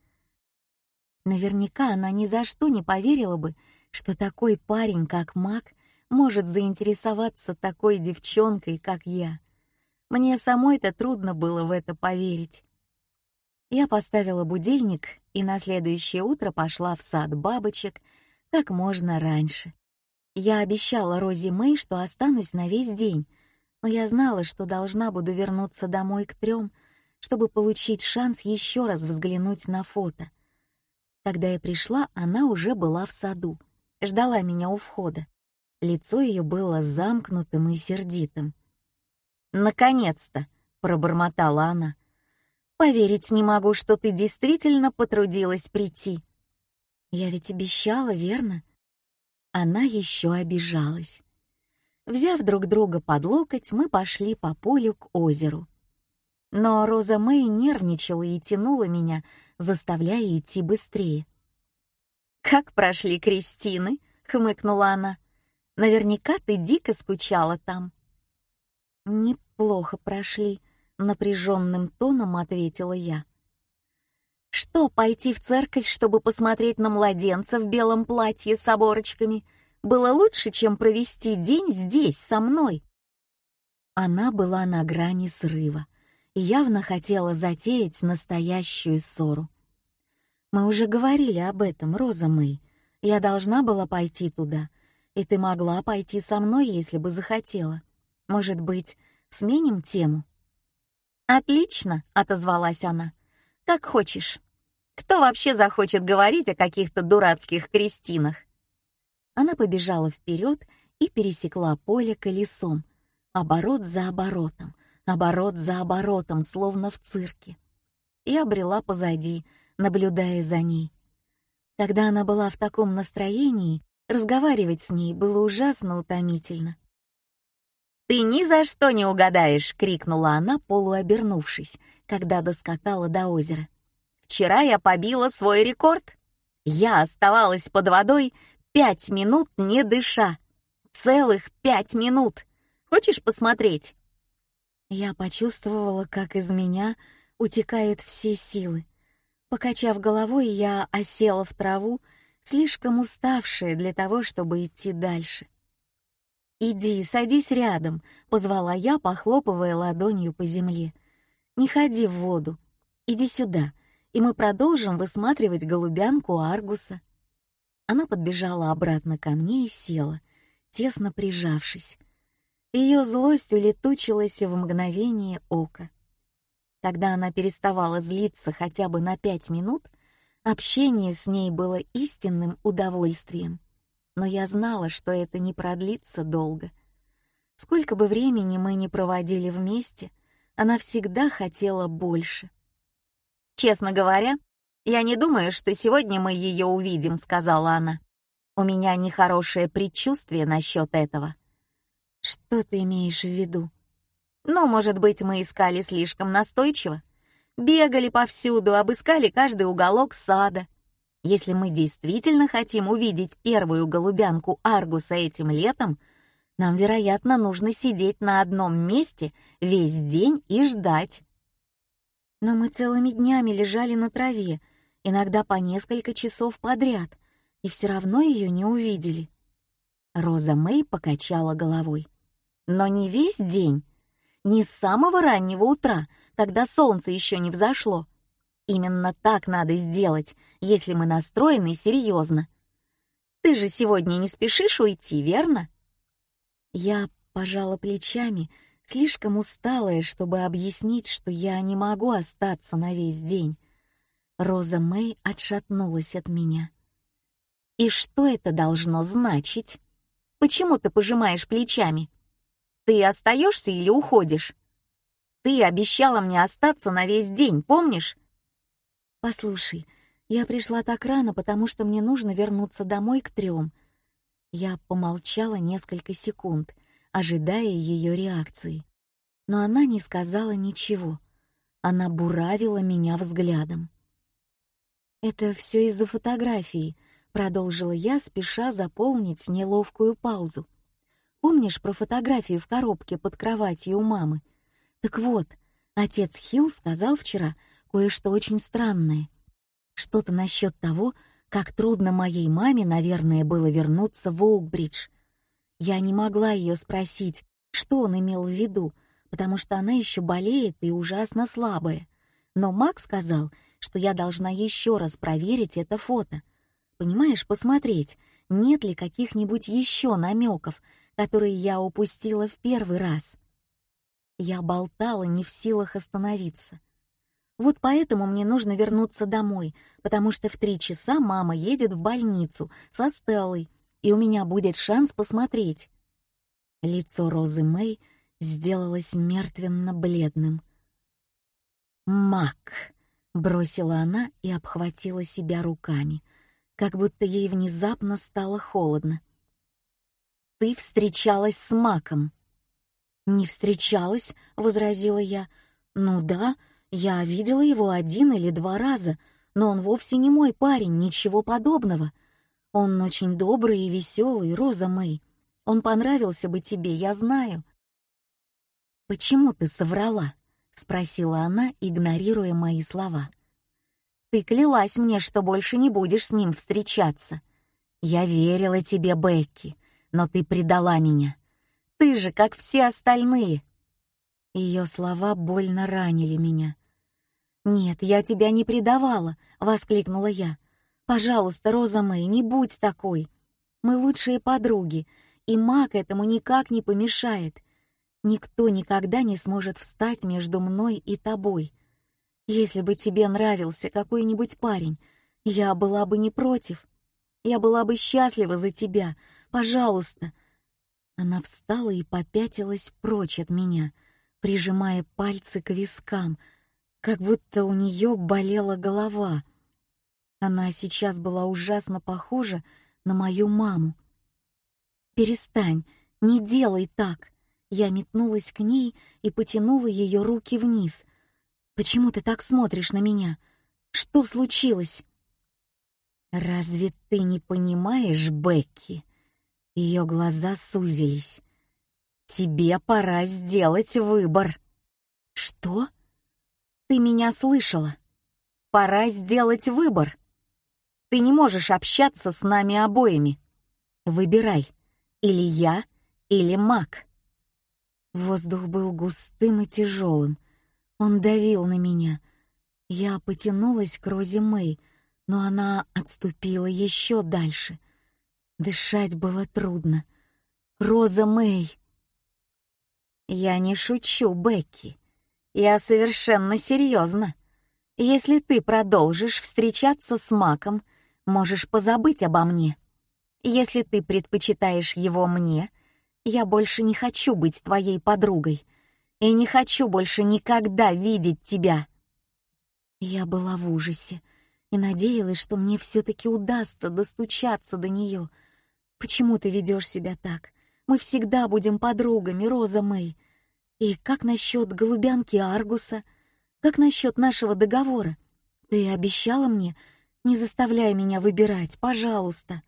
Наверняка она ни за что не поверила бы, что такой парень, как Мак, может заинтересоваться такой девчонкой, как я. Мне самой-то трудно было в это поверить. Я поставила будильник и на следующее утро пошла в сад бабочек как можно раньше. Я обещала Рози Мэй, что останусь на весь день, но я знала, что должна буду вернуться домой к трем, чтобы получить шанс еще раз взглянуть на фото. Когда я пришла, она уже была в саду, ждала меня у входа. Лицо ее было замкнутым и сердитым. «Наконец-то!» — пробормотала она. «Поверить не могу, что ты действительно потрудилась прийти». «Я ведь обещала, верно?» Она еще обижалась. Взяв друг друга под локоть, мы пошли по полю к озеру. Но Роза Мэй нервничала и тянула меня, заставляя идти быстрее. «Как прошли Кристины?» — хмыкнула она. «Наверняка ты дико скучала там». «Неплохо прошли», — напряженным тоном ответила я. «Что, пойти в церковь, чтобы посмотреть на младенца в белом платье с оборочками?» Было лучше, чем провести день здесь со мной. Она была на грани срыва и явно хотела затеять настоящую ссору. Мы уже говорили об этом, Роза Мэй. Я должна была пойти туда, и ты могла пойти со мной, если бы захотела. Может быть, сменим тему? Отлично, отозвалась она. Как хочешь. Кто вообще захочет говорить о каких-то дурацких крестинах? Она побежала вперед и пересекла поле колесом, оборот за оборотом, оборот за оборотом, словно в цирке. Я брела позади, наблюдая за ней. Когда она была в таком настроении, разговаривать с ней было ужасно утомительно. «Ты ни за что не угадаешь!» — крикнула она, полуобернувшись, когда доскакала до озера. «Вчера я побила свой рекорд. Я оставалась под водой пять минут не дыша. Целых пять минут. Хочешь посмотреть?» Я почувствовала, как из меня утекают все силы. Покачав головой, я осела в траву, слишком уставшая для того, чтобы идти дальше. «Иди, садись рядом», — позвала я, похлопывая ладонью по земле. «Не ходи в воду. Иди сюда, и мы продолжим высматривать голубянку Аргуса». Она подбежала обратно ко мне и села, тесно прижавшись. Ее злость улетучилась в мгновение ока. Когда она переставала злиться хотя бы на пять минут, общение с ней было истинным удовольствием. Но я знала, что это не продлится долго. Сколько бы времени мы ни проводили вместе, она всегда хотела больше. Честно говоря, «Я не думаю, что сегодня мы ее увидим», — сказала она. «У меня нехорошее предчувствие насчет этого». «Что ты имеешь в виду?» «Ну, может быть, мы искали слишком настойчиво. Бегали повсюду, обыскали каждый уголок сада. Если мы действительно хотим увидеть первую голубянку Аргуса этим летом, нам, вероятно, нужно сидеть на одном месте весь день и ждать». Но мы целыми днями лежали на траве, иногда по несколько часов подряд, и все равно ее не увидели. Роза Мэй покачала головой. Но не весь день, не с самого раннего утра, когда солнце еще не взошло. Именно так надо сделать, если мы настроены серьезно. Ты же сегодня не спешишь уйти, верно? Я пожала плечами, слишком усталая, чтобы объяснить, что я не могу остаться на весь день. Роза Мэй отшатнулась от меня. «И что это должно значить? Почему ты пожимаешь плечами? Ты остаешься или уходишь? Ты обещала мне остаться на весь день, помнишь?» «Послушай, я пришла так рано, потому что мне нужно вернуться домой к трем». Я помолчала несколько секунд, ожидая ее реакции. Но она не сказала ничего. Она буравила меня взглядом. «Это все из-за фотографии», — продолжила я, спеша заполнить неловкую паузу. «Помнишь про фотографию в коробке под кроватью у мамы? Так вот, отец Хилл сказал вчера кое-что очень странное. Что-то насчет того, как трудно моей маме, наверное, было вернуться в Оукбридж. Я не могла ее спросить, что он имел в виду, потому что она еще болеет и ужасно слабая. Но Мак сказал, что я должна еще раз проверить это фото. Понимаешь, посмотреть, нет ли каких-нибудь еще намеков, которые я упустила в первый раз. Я болтала, не в силах остановиться. Вот поэтому мне нужно вернуться домой, потому что в три часа мама едет в больницу со Стеллой, и у меня будет шанс посмотреть. Лицо Розы Мэй сделалось мертвенно-бледным. «Мак!» — бросила она и обхватила себя руками, как будто ей внезапно стало холодно. «Ты встречалась с Маком!» «Не встречалась», — возразила я. «Ну да, я видела его один или два раза, но он вовсе не мой парень, ничего подобного. Он очень добрый и веселый, Роза Мэй. Он понравился бы тебе, я знаю. Почему ты соврала? Спросила она, игнорируя мои слова. Ты клялась мне, что больше не будешь с ним встречаться. Я верила тебе, Бекки, но ты предала меня. Ты же как все остальные. Ее слова больно ранили меня. «Нет, я тебя не предавала!» — воскликнула я. «Пожалуйста, Роза Мэй, не будь такой. Мы лучшие подруги, и Мак этому никак не помешает. Никто никогда не сможет встать между мной и тобой. Если бы тебе нравился какой-нибудь парень, я была бы не против. Я была бы счастлива за тебя. Пожалуйста!» Она встала и попятилась прочь от меня, прижимая пальцы к вискам — как будто у нее болела голова. Она сейчас была ужасно похожа на мою маму. «Перестань, не делай так!» Я метнулась к ней и потянула ее руки вниз. «Почему ты так смотришь на меня? Что случилось?» «Разве ты не понимаешь, Бекки?» Ее глаза сузились. «Тебе пора сделать выбор». «Что?» Ты меня слышала. Пора сделать выбор. Ты не можешь общаться с нами обоими. Выбирай, или я, или маг. Воздух был густым и тяжелым. Он давил на меня. Я потянулась к Розе Мэй, но она отступила еще дальше. Дышать было трудно. Роза Мэй. Я не шучу, Бекки. Я совершенно серьезно. Если ты продолжишь встречаться с Маком, можешь позабыть обо мне. Если ты предпочитаешь его мне, я больше не хочу быть твоей подругой и не хочу больше никогда видеть тебя. Я была в ужасе и надеялась, что мне все-таки удастся достучаться до нее. Почему ты ведешь себя так? Мы всегда будем подругами, Роза Мэй. И как насчет голубянки Аргуса? Как насчет нашего договора? Ты обещала мне, не заставляй меня выбирать, пожалуйста.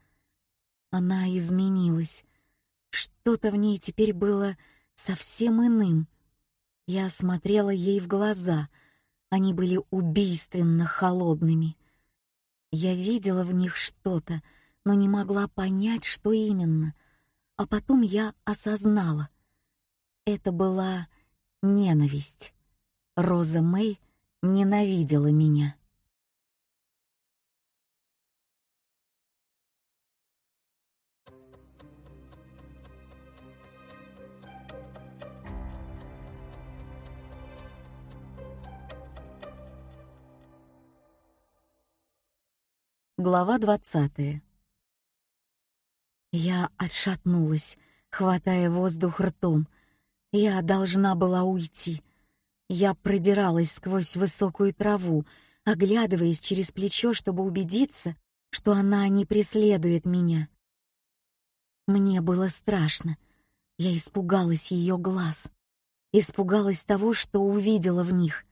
Она изменилась. Что-то в ней теперь было совсем иным. Я смотрела ей в глаза. Они были убийственно холодными. Я видела в них что-то, но не могла понять, что именно. А потом я осознала — это была ненависть. Роза Мэй ненавидела меня. Глава двадцатая. Я отшатнулась, хватая воздух ртом — я должна была уйти. Я продиралась сквозь высокую траву, оглядываясь через плечо, чтобы убедиться, что она не преследует меня. Мне было страшно. Я испугалась ее глаз, испугалась того, что увидела в них,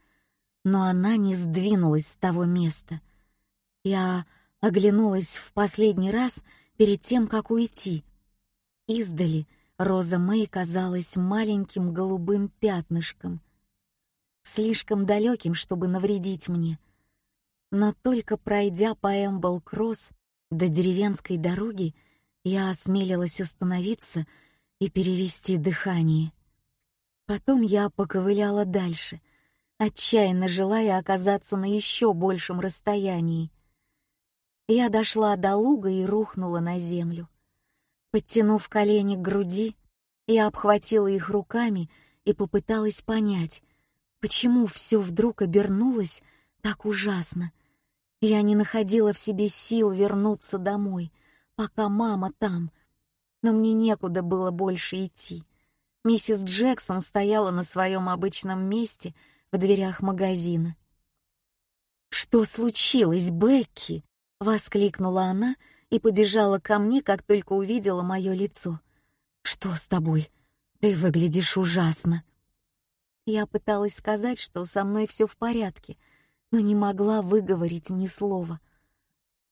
но она не сдвинулась с того места. Я оглянулась в последний раз перед тем, как уйти. Издали Роза Мэй казалась маленьким голубым пятнышком, слишком далеким, чтобы навредить мне. Но только пройдя по Эмбл-Кросс до деревенской дороги, я осмелилась остановиться и перевести дыхание. Потом я поковыляла дальше, отчаянно желая оказаться на еще большем расстоянии. Я дошла до луга и рухнула на землю. Подтянув колени к груди, я обхватила их руками и попыталась понять, почему все вдруг обернулось так ужасно. Я не находила в себе сил вернуться домой, пока мама там, но мне некуда было больше идти. Миссис Джексон стояла на своем обычном месте в дверях магазина. «Что случилось, Бекки?» — воскликнула она и побежала ко мне, как только увидела мое лицо. «Что с тобой? Ты выглядишь ужасно». Я пыталась сказать, что со мной все в порядке, но не могла выговорить ни слова.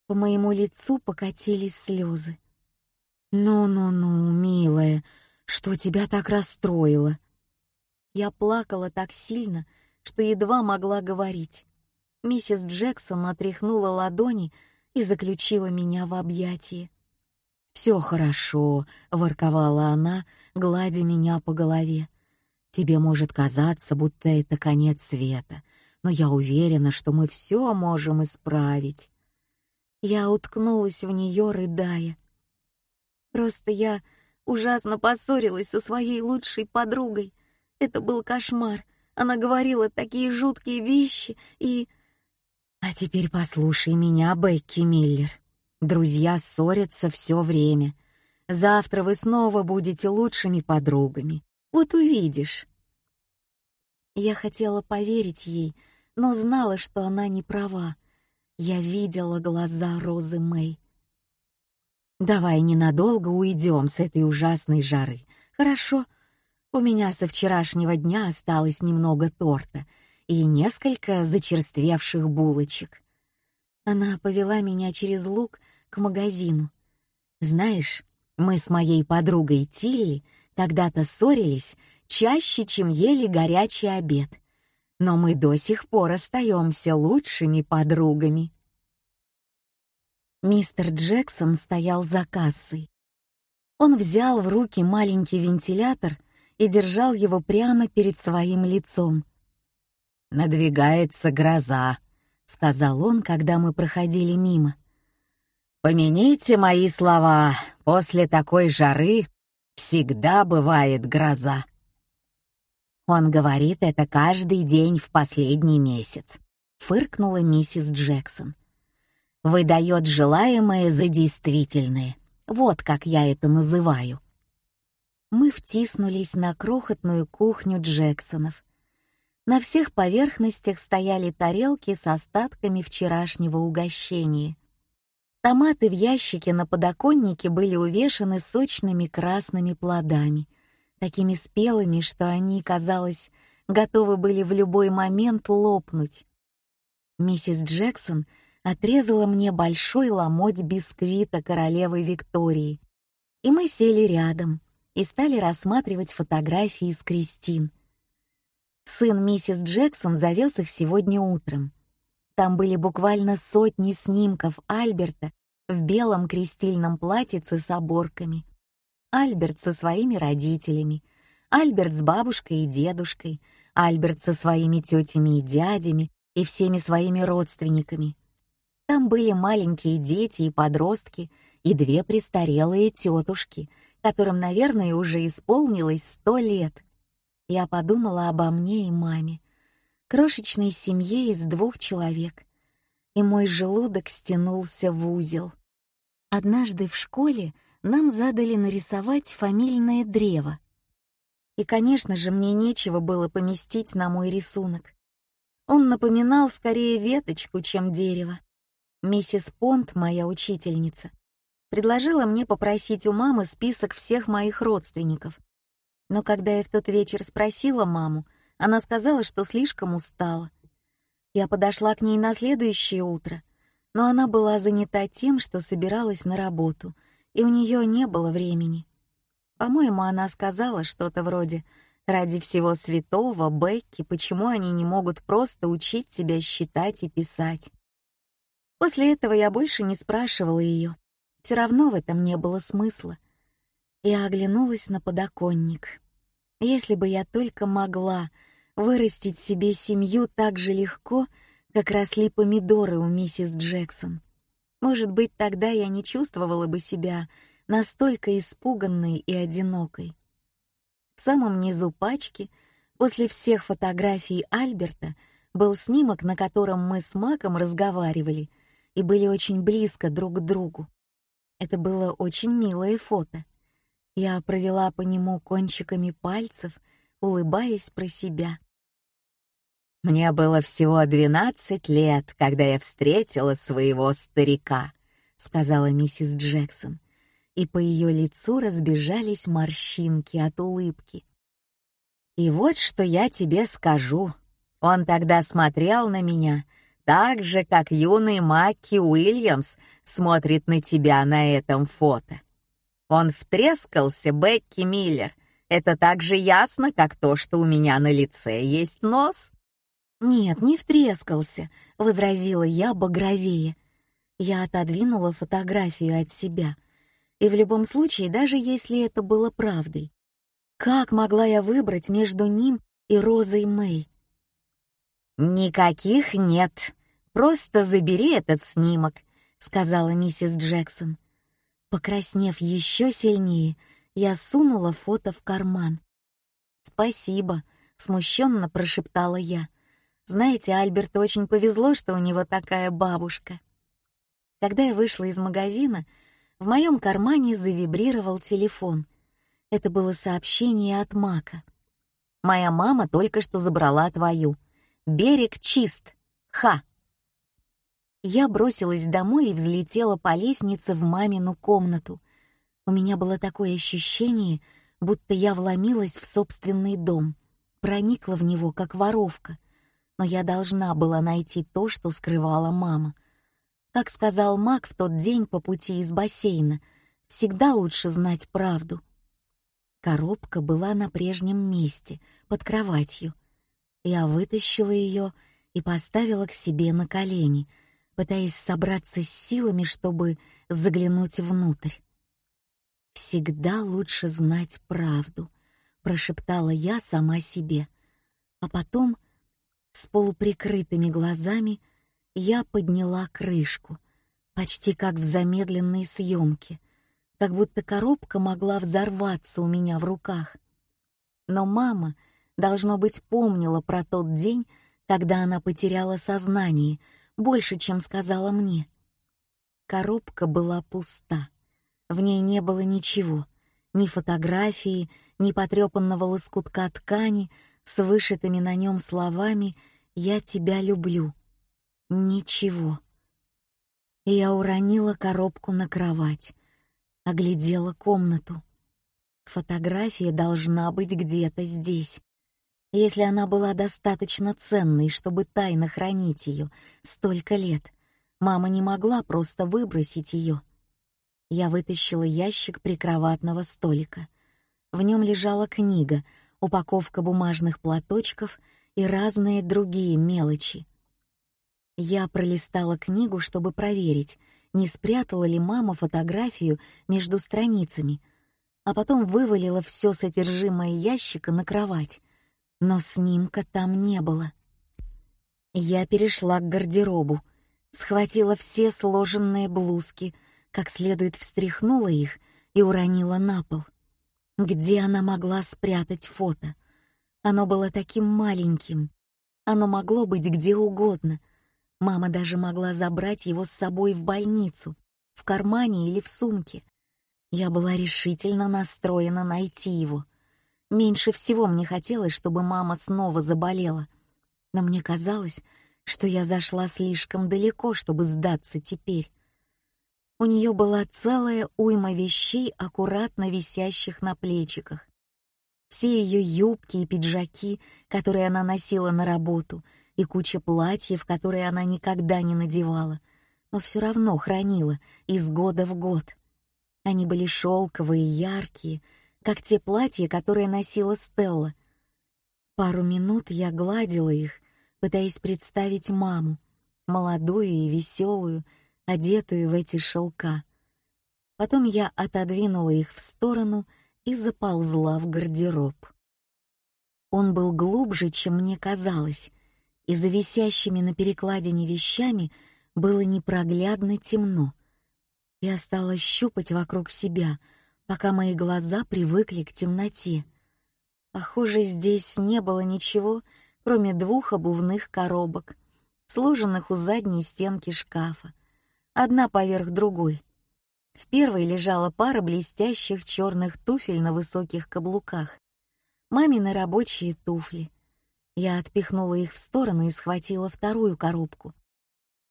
По моему лицу покатились слезы. «Ну-ну-ну, милая, что тебя так расстроило?» Я плакала так сильно, что едва могла говорить. Миссис Джексон отряхнула ладони и заключила меня в объятия. «Все хорошо», — ворковала она, гладя меня по голове. «Тебе может казаться, будто это конец света, но я уверена, что мы все можем исправить». Я уткнулась в нее, рыдая. Просто я ужасно поссорилась со своей лучшей подругой. Это был кошмар. Она говорила такие жуткие вещи и... А теперь послушай меня, Бекки Миллер. Друзья ссорятся все время. Завтра вы снова будете лучшими подругами. Вот увидишь. Я хотела поверить ей, но знала, что она не права. Я видела глаза Розы Мэй. Давай ненадолго уйдем с этой ужасной жары. Хорошо? У меня со вчерашнего дня осталось немного торта, и несколько зачерствевших булочек. Она повела меня через луг к магазину. Знаешь, мы с моей подругой Тилли когда-то ссорились чаще, чем ели горячий обед. Но мы до сих пор остаемся лучшими подругами. Мистер Джексон стоял за кассой. Он взял в руки маленький вентилятор и держал его прямо перед своим лицом — «Надвигается гроза», — сказал он, когда мы проходили мимо. «Помяните мои слова, после такой жары всегда бывает гроза». Он говорит это каждый день в последний месяц, фыркнула миссис Джексон. Выдает желаемое за действительное. Вот как я это называю. Мы втиснулись на крохотную кухню Джексонов. На всех поверхностях стояли тарелки с остатками вчерашнего угощения. Томаты в ящике на подоконнике были увешаны сочными красными плодами, такими спелыми, что они, казалось, готовы были в любой момент лопнуть. Миссис Джексон отрезала мне большой ломоть бисквита королевы Виктории, и мы сели рядом и стали рассматривать фотографии с Кристин. Сын миссис Джексон завез их сегодня утром. Там были буквально сотни снимков Альберта в белом крестильном платьице с оборками. Альберт со своими родителями, Альберт с бабушкой и дедушкой, Альберт со своими тетями и дядями и всеми своими родственниками. Там были маленькие дети и подростки и две престарелые тетушки, которым, наверное, уже исполнилось сто лет. Я подумала обо мне и маме, крошечной семье из двух человек, и мой желудок стянулся в узел. Однажды в школе нам задали нарисовать фамильное древо. И, конечно же, мне нечего было поместить на мой рисунок. Он напоминал скорее веточку, чем дерево. Миссис Понт, моя учительница, предложила мне попросить у мамы список всех моих родственников, Но когда я в тот вечер спросила маму, она сказала, что слишком устала. Я подошла к ней на следующее утро, но она была занята тем, что собиралась на работу, и у нее не было времени. По-моему, она сказала что-то вроде «Ради всего святого, Бекки, почему они не могут просто учить тебя считать и писать?» После этого я больше не спрашивала ее. Все равно в этом не было смысла. Я оглянулась на подоконник. Если бы я только могла вырастить себе семью так же легко, как росли помидоры у миссис Джексон. Может быть, тогда я не чувствовала бы себя настолько испуганной и одинокой. В самом низу пачки, после всех фотографий Альберта, был снимок, на котором мы с Маком разговаривали и были очень близко друг к другу. Это было очень милое фото. Я провела по нему кончиками пальцев, улыбаясь про себя. Мне было всего двенадцать лет, когда я встретила своего старика, сказала миссис Джексон, и по ее лицу разбежались морщинки от улыбки. И вот что я тебе скажу. Он тогда смотрел на меня так же, как юный Макки Уильямс смотрит на тебя на этом фото. Он втрескался, Бекки Миллер. Это так же ясно, как то, что у меня на лице есть нос. «Нет, не втрескался», — возразила я багровее. Я отодвинула фотографию от себя. И в любом случае, даже если это было правдой, как могла я выбрать между ним и Розой Мэй? «Никаких нет. Просто забери этот снимок», — сказала миссис Джексон. Покраснев еще сильнее, я сунула фото в карман. «Спасибо», — смущенно прошептала я. Знаете, Альберту очень повезло, что у него такая бабушка. Когда я вышла из магазина, в моем кармане завибрировал телефон. Это было сообщение от Мака. «Моя мама только что забрала твою. Берег чист. Ха!» Я бросилась домой и взлетела по лестнице в мамину комнату. У меня было такое ощущение, будто я вломилась в собственный дом, проникла в него как воровка — но я должна была найти то, что скрывала мама. Как сказал Мак в тот день по пути из бассейна, всегда лучше знать правду. Коробка была на прежнем месте, под кроватью. Я вытащила ее и поставила к себе на колени, пытаясь собраться с силами, чтобы заглянуть внутрь. «Всегда лучше знать правду», — прошептала я сама себе. А потом с полуприкрытыми глазами я подняла крышку, почти как в замедленной съемке, как будто коробка могла взорваться у меня в руках. Но мама, должно быть, помнила про тот день, когда она потеряла сознание, больше, чем сказала мне. Коробка была пуста. В ней не было ничего, ни фотографии, ни потрепанного лоскутка ткани, с вышитыми на нем словами «Я тебя люблю». Ничего. Я уронила коробку на кровать, оглядела комнату. Фотография должна быть где-то здесь. Если она была достаточно ценной, чтобы тайно хранить ее столько лет, мама не могла просто выбросить ее. Я вытащила ящик прикроватного столика. В нем лежала книга — упаковка бумажных платочков и разные другие мелочи. Я пролистала книгу, чтобы проверить, не спрятала ли мама фотографию между страницами, а потом вывалила все содержимое ящика на кровать, но снимка там не было. Я перешла к гардеробу, схватила все сложенные блузки, как следует встряхнула их и уронила на пол. Где она могла спрятать фото? Оно было таким маленьким. Оно могло быть где угодно. Мама даже могла забрать его с собой в больницу, в кармане или в сумке. Я была решительно настроена найти его. Меньше всего мне хотелось, чтобы мама снова заболела. Но мне казалось, что я зашла слишком далеко, чтобы сдаться теперь. У нее была целая уйма вещей, аккуратно висящих на плечиках. все ее юбки и пиджаки, которые она носила на работу, и куча платьев, которые она никогда не надевала, но все равно хранила из года в год. Они были шелковые, яркие, как те платья, которые носила Стелла. Пару минут я гладила их, пытаясь представить маму, молодую и веселую, одетую в эти шелка. Потом я отодвинула их в сторону и заползла в гардероб. Он был глубже, чем мне казалось, и за висящими на перекладине вещами было непроглядно темно. Я стала щупать вокруг себя, пока мои глаза привыкли к темноте. Похоже, здесь не было ничего, кроме двух обувных коробок, сложенных у задней стенки шкафа, одна поверх другой. В первой лежала пара блестящих черных туфель на высоких каблуках. Мамины рабочие туфли. Я отпихнула их в сторону и схватила вторую коробку.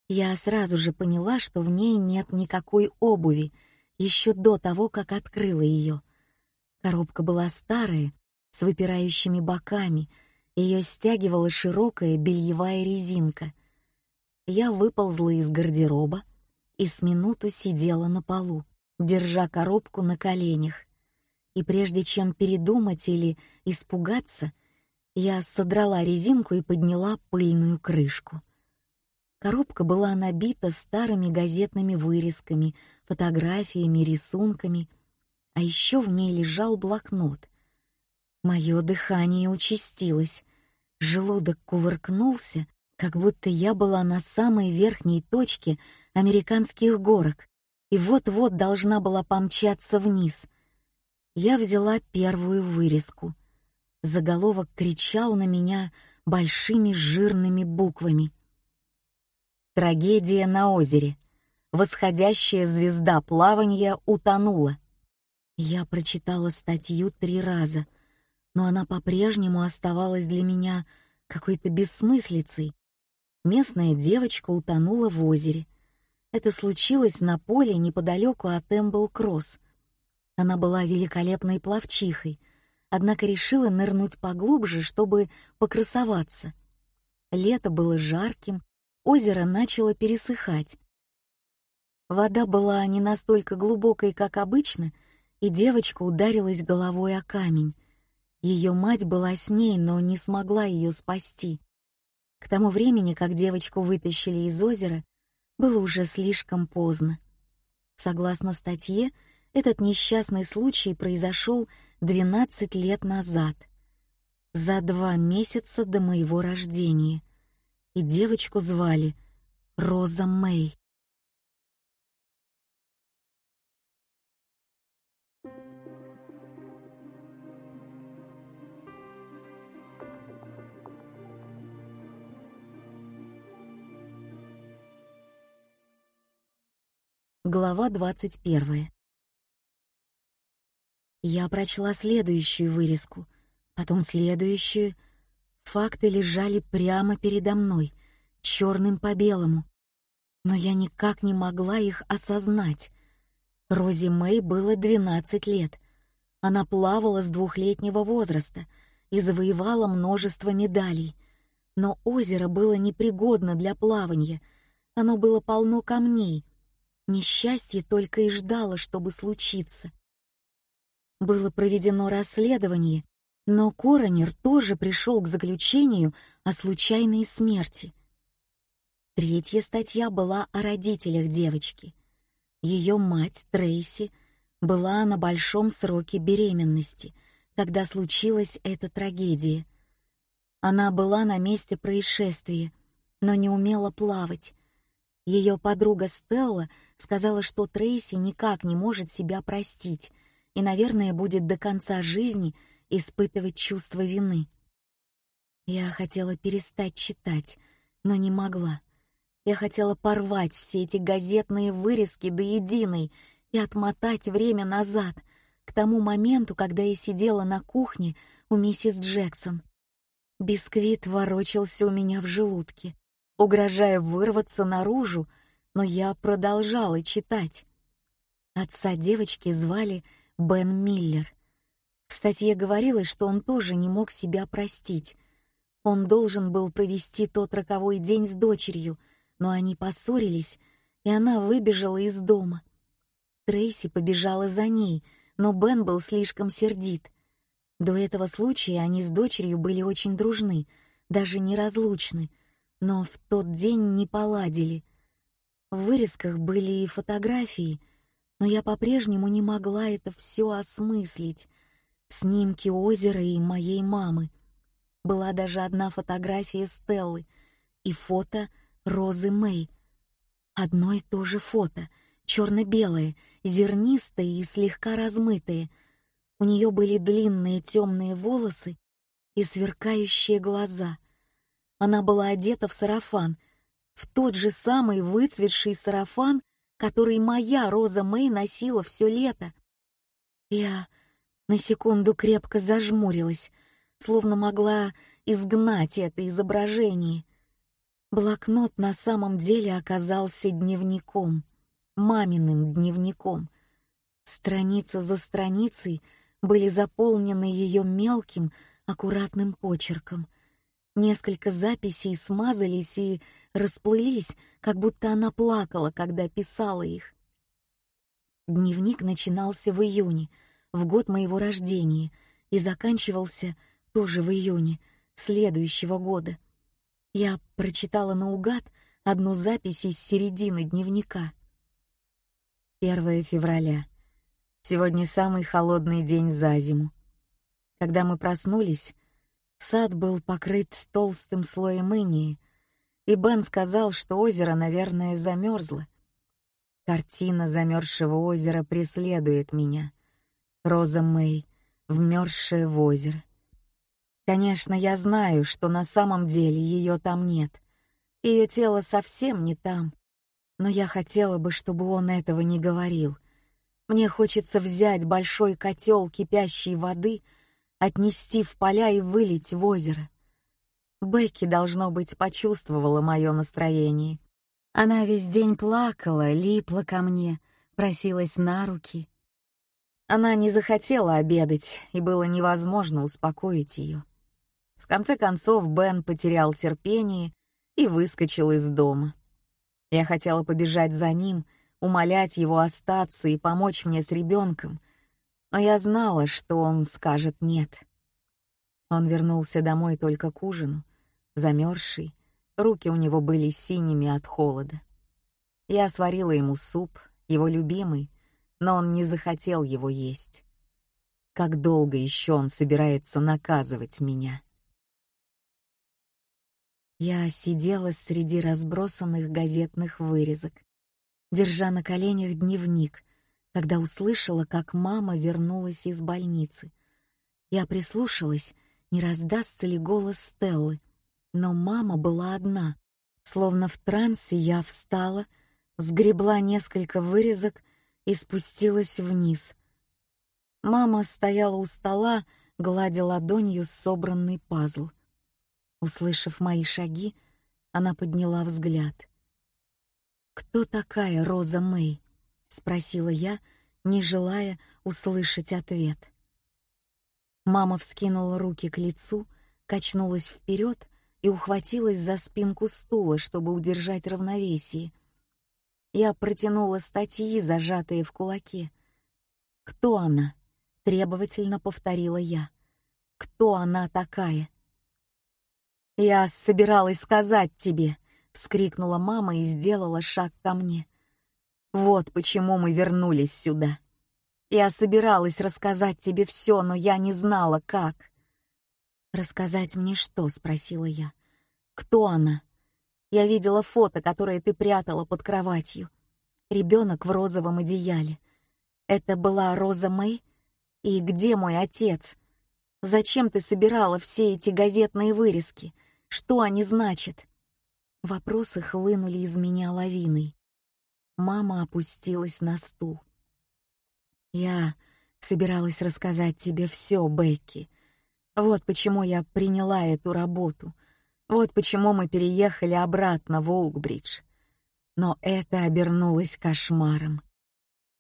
Я сразу же поняла, что в ней нет никакой обуви, еще до того, как открыла ее. Коробка была старая, с выпирающими боками, ее стягивала широкая бельевая резинка. Я выползла из гардероба, и с минуту сидела на полу, держа коробку на коленях. И прежде чем передумать или испугаться, я содрала резинку и подняла пыльную крышку. Коробка была набита старыми газетными вырезками, фотографиями, рисунками, а еще в ней лежал блокнот. Мое дыхание участилось, желудок кувыркнулся, как будто я была на самой верхней точке американских горок и вот-вот должна была помчаться вниз. Я взяла первую вырезку. Заголовок кричал на меня большими жирными буквами. Трагедия на озере. Восходящая звезда плавания утонула. Я прочитала статью три раза, но она по-прежнему оставалась для меня какой-то бессмыслицей. Местная девочка утонула в озере. Это случилось на поле неподалеку от Эмбл-Кросс. Она была великолепной пловчихой, однако решила нырнуть поглубже, чтобы покрасоваться. Лето было жарким, озеро начало пересыхать. Вода была не настолько глубокой, как обычно, и девочка ударилась головой о камень. Ее мать была с ней, но не смогла ее спасти. К тому времени, как девочку вытащили из озера, было уже слишком поздно. Согласно статье, этот несчастный случай произошел 12 лет назад, за два месяца до моего рождения, и девочку звали Роза Мэй. Глава двадцать первая. Я прочла следующую вырезку, потом следующую. Факты лежали прямо передо мной, черным по белому, но я никак не могла их осознать. Рози Мэй было двенадцать лет. Она плавала с двухлетнего возраста и завоевала множество медалей, но озеро было непригодно для плавания. Оно было полно камней Несчастье только и ждало, чтобы случиться. Было проведено расследование, но коронер тоже пришел к заключению о случайной смерти. Третья статья была о родителях девочки. Ее мать, Трейси, была на большом сроке беременности, когда случилась эта трагедия. Она была на месте происшествия, но не умела плавать, ее подруга Стелла сказала, что Трейси никак не может себя простить и, наверное, будет до конца жизни испытывать чувство вины. Я хотела перестать читать, но не могла. Я хотела порвать все эти газетные вырезки до единой и отмотать время назад, к тому моменту, когда я сидела на кухне у миссис Джексон. Бисквит ворочался у меня в желудке угрожая вырваться наружу, но я продолжала читать. Отца девочки звали Бен Миллер. В статье говорилось, что он тоже не мог себя простить. Он должен был провести тот роковой день с дочерью, но они поссорились, и она выбежала из дома. Трейси побежала за ней, но Бен был слишком сердит. До этого случая они с дочерью были очень дружны, даже неразлучны, но в тот день не поладили. В вырезках были и фотографии, но я по-прежнему не могла это все осмыслить. Снимки озера и моей мамы. Была даже одна фотография Стеллы и фото Розы Мэй. Одно и то же фото, черно-белое, зернистое и слегка размытое. У нее были длинные темные волосы и сверкающие глаза. Она была одета в сарафан, в тот же самый выцветший сарафан, который моя Роза Мэй носила все лето. Я на секунду крепко зажмурилась, словно могла изгнать это изображение. Блокнот на самом деле оказался дневником, маминым дневником. Страница за страницей были заполнены ее мелким, аккуратным почерком. Несколько записей смазались и расплылись, как будто она плакала, когда писала их. Дневник начинался в июне, в год моего рождения, и заканчивался тоже в июне следующего года. Я прочитала наугад одну запись из середины дневника. 1 февраля. Сегодня самый холодный день за зиму. Когда мы проснулись, сад был покрыт толстым слоем инеи, и Бен сказал, что озеро, наверное, замерзло. Картина замерзшего озера преследует меня. Роза Мэй, вмерзшая в озеро. Конечно, я знаю, что на самом деле ее там нет. Ее тело совсем не там. Но я хотела бы, чтобы он этого не говорил. Мне хочется взять большой котел кипящей воды, отнести в поля и вылить в озеро. Бекки, должно быть, почувствовала мое настроение. Она весь день плакала, липла ко мне, просилась на руки. Она не захотела обедать, и было невозможно успокоить ее. В конце концов Бен потерял терпение и выскочил из дома. Я хотела побежать за ним, умолять его остаться и помочь мне с ребенком, но я знала, что он скажет «нет». Он вернулся домой только к ужину, замерзший, руки у него были синими от холода. Я сварила ему суп, его любимый, но он не захотел его есть. Как долго еще он собирается наказывать меня? Я сидела среди разбросанных газетных вырезок, держа на коленях дневник, когда услышала, как мама вернулась из больницы. Я прислушалась не раздастся ли голос Стеллы. Но мама была одна. Словно в трансе я встала, сгребла несколько вырезок и спустилась вниз. Мама стояла у стола, гладя ладонью собранный пазл. Услышав мои шаги, она подняла взгляд. «Кто такая Роза Мэй?» — спросила я, не желая услышать ответ. Мама вскинула руки к лицу, качнулась вперед и ухватилась за спинку стула, чтобы удержать равновесие. Я протянула статьи, зажатые в кулаке. «Кто она?» — требовательно повторила я. «Кто она такая?» «Я собиралась сказать тебе», — вскрикнула мама и сделала шаг ко мне. «Вот почему мы вернулись сюда. Я собиралась рассказать тебе все, но я не знала, как. «Рассказать мне что?» — спросила я. «Кто она?» Я видела фото, которое ты прятала под кроватью. Ребенок в розовом одеяле. Это была Роза Мэй? И где мой отец? Зачем ты собирала все эти газетные вырезки? Что они значат?» Вопросы хлынули из меня лавиной. Мама опустилась на стул. Я собиралась рассказать тебе все, Бекки. Вот почему я приняла эту работу. Вот почему мы переехали обратно в Оукбридж. Но это обернулось кошмаром.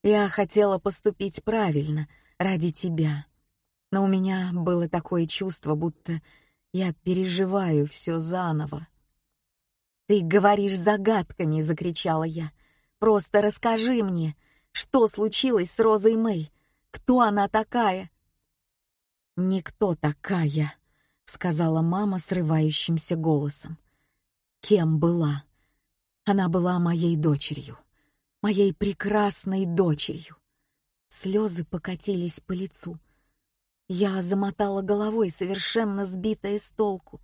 Я хотела поступить правильно, ради тебя. но у меня было такое чувство, будто я переживаю все заново. «Ты говоришь загадками!» — закричала я. «Просто расскажи мне, что случилось с Розой Мэй? Кто она такая?» «Никто такая», — сказала мама срывающимся голосом. «Кем была? Она была моей дочерью, моей прекрасной дочерью». Слезы покатились по лицу. Я замотала головой, совершенно сбитая с толку.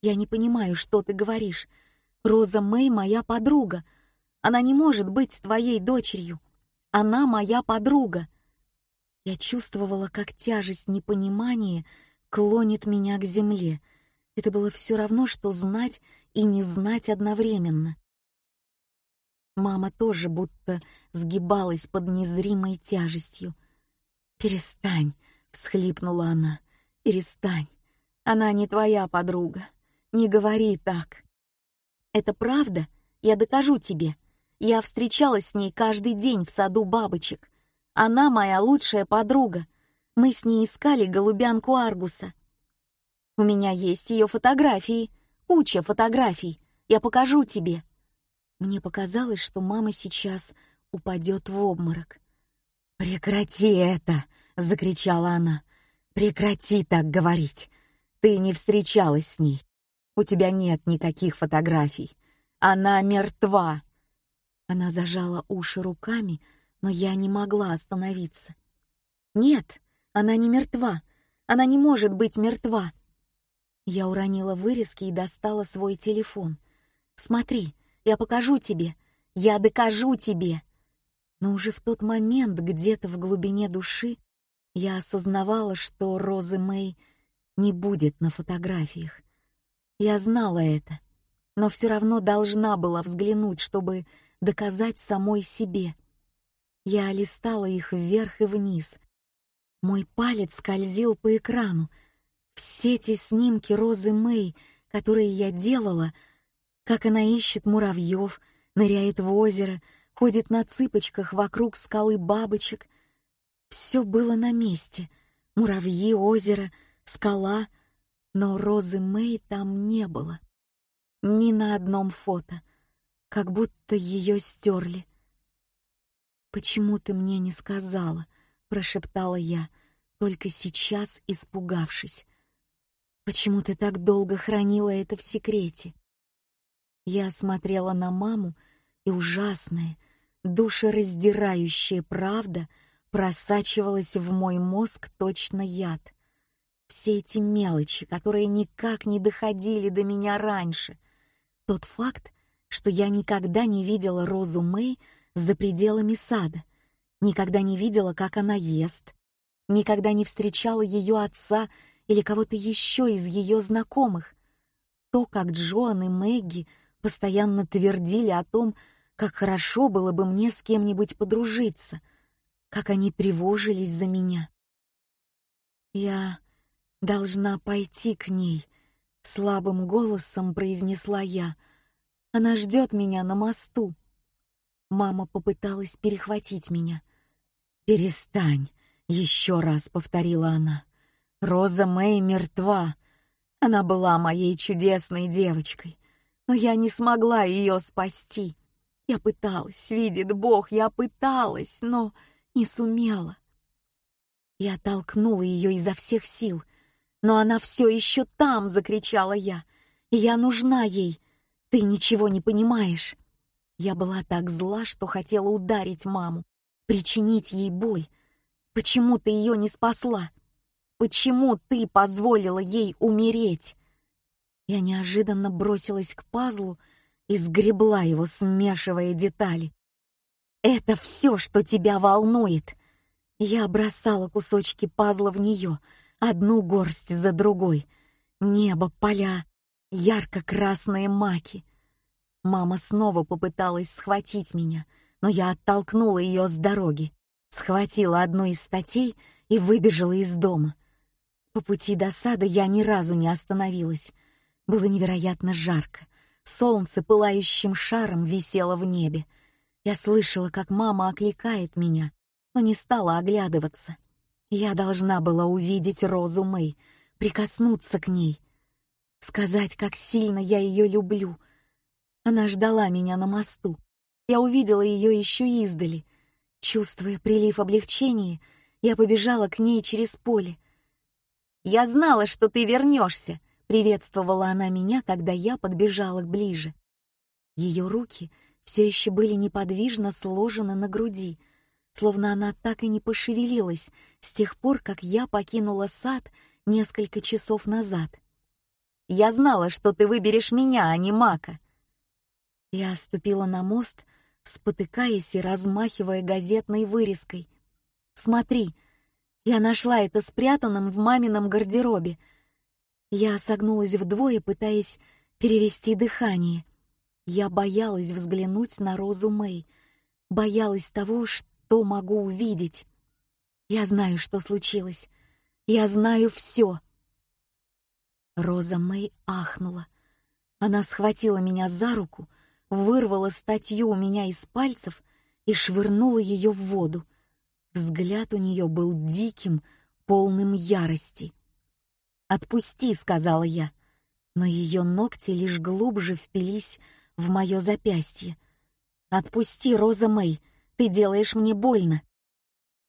«Я не понимаю, что ты говоришь. Роза Мэй моя подруга. Она не может быть твоей дочерью. Она моя подруга. Я чувствовала, как тяжесть непонимания клонит меня к земле. Это было все равно, что знать и не знать одновременно. Мама тоже будто сгибалась под незримой тяжестью. «Перестань», — всхлипнула она, — «перестань. Она не твоя подруга. Не говори так». «Это правда? Я докажу тебе. Я встречалась с ней каждый день в саду бабочек. Она моя лучшая подруга. Мы с ней искали голубянку Аргуса. У меня есть ее фотографии, куча фотографий. Я покажу тебе. Мне показалось, что мама сейчас упадет в обморок. «Прекрати это!» — закричала она. «Прекрати так говорить! Ты не встречалась с ней. У тебя нет никаких фотографий. Она мертва!» Она зажала уши руками, но я не могла остановиться. «Нет, она не мертва. Она не может быть мертва». Я уронила вырезки и достала свой телефон. «Смотри, я покажу тебе. Я докажу тебе». Но уже в тот момент, где-то в глубине души, я осознавала, что Розы Мэй не будет на фотографиях. Я знала это, но все равно должна была взглянуть, чтобы доказать самой себе. Я листала их вверх и вниз. Мой палец скользил по экрану. Все эти снимки Розы Мэй, которые я делала, как она ищет муравьев, ныряет в озеро, ходит на цыпочках вокруг скалы бабочек. Все было на месте. Муравьи, озеро, скала. Но Розы Мэй там не было. Ни на одном фото. Как будто ее стерли. «Почему ты мне не сказала?» — прошептала я, только сейчас испугавшись. «Почему ты так долго хранила это в секрете?» Я смотрела на маму, и ужасная, душераздирающая правда просачивалась в мой мозг точно яд. Все эти мелочи, которые никак не доходили до меня раньше. Тот факт, что я никогда не видела Розу Мэй за пределами сада, никогда не видела, как она ест, никогда не встречала ее отца или кого-то еще из ее знакомых. То, как Джоан и Мэгги постоянно твердили о том, как хорошо было бы мне с кем-нибудь подружиться, как они тревожились за меня. «Я должна пойти к ней», — слабым голосом произнесла я. «Она ждет меня на мосту». Мама попыталась перехватить меня. «Перестань!» — еще раз повторила она. «Роза Мэй мертва. Она была моей чудесной девочкой, но я не смогла ее спасти. Я пыталась, видит Бог, я пыталась, но не сумела. Я толкнула ее изо всех сил, но она все еще там!» — закричала я. «Я нужна ей! Ты ничего не понимаешь!» Я была так зла, что хотела ударить маму, причинить ей боль. Почему ты ее не спасла? Почему ты позволила ей умереть? Я неожиданно бросилась к пазлу и сгребла его, смешивая детали. «Это все, что тебя волнует!» Я бросала кусочки пазла в нее, одну горсть за другой. Небо, поля, ярко-красные маки. Мама снова попыталась схватить меня, но я оттолкнула ее с дороги, схватила одну из статей и выбежала из дома. По пути до сада я ни разу не остановилась. Было невероятно жарко. Солнце пылающим шаром висело в небе. Я слышала, как мама окликает меня, но не стала оглядываться. Я должна была увидеть Розу Мэй, прикоснуться к ней, сказать, как сильно я ее люблю. Она ждала меня на мосту. Я увидела ее еще издали. Чувствуя прилив облегчения, я побежала к ней через поле. «Я знала, что ты вернешься», — приветствовала она меня, когда я подбежала ближе. Ее руки все еще были неподвижно сложены на груди, словно она так и не пошевелилась с тех пор, как я покинула сад несколько часов назад. «Я знала, что ты выберешь меня, а не Мака». Я ступила на мост, спотыкаясь и размахивая газетной вырезкой. «Смотри, я нашла это спрятанным в мамином гардеробе». Я согнулась вдвое, пытаясь перевести дыхание. Я боялась взглянуть на Розу Мэй, боялась того, что могу увидеть. Я знаю, что случилось. Я знаю все. Роза Мэй ахнула. Она схватила меня за руку, вырвала статью у меня из пальцев и швырнула ее в воду. Взгляд у нее был диким, полным ярости. «Отпусти», — сказала я, но ее ногти лишь глубже впились в мое запястье. «Отпусти, Роза Мэй, ты делаешь мне больно».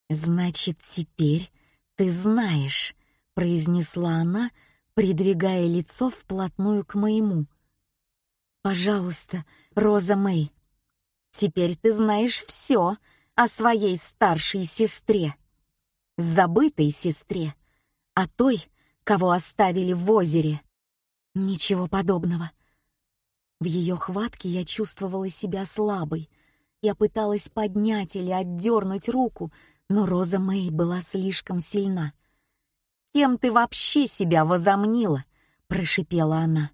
«Значит, теперь ты знаешь», — произнесла она, придвигая лицо вплотную к моему. «Пожалуйста, Роза Мэй, теперь ты знаешь все о своей старшей сестре, забытой сестре, о той, кого оставили в озере». «Ничего подобного», в ее хватке я чувствовала себя слабой. Я пыталась поднять или отдернуть руку, но Роза Мэй была слишком сильна. «Кем ты вообще себя возомнила?» — прошипела она.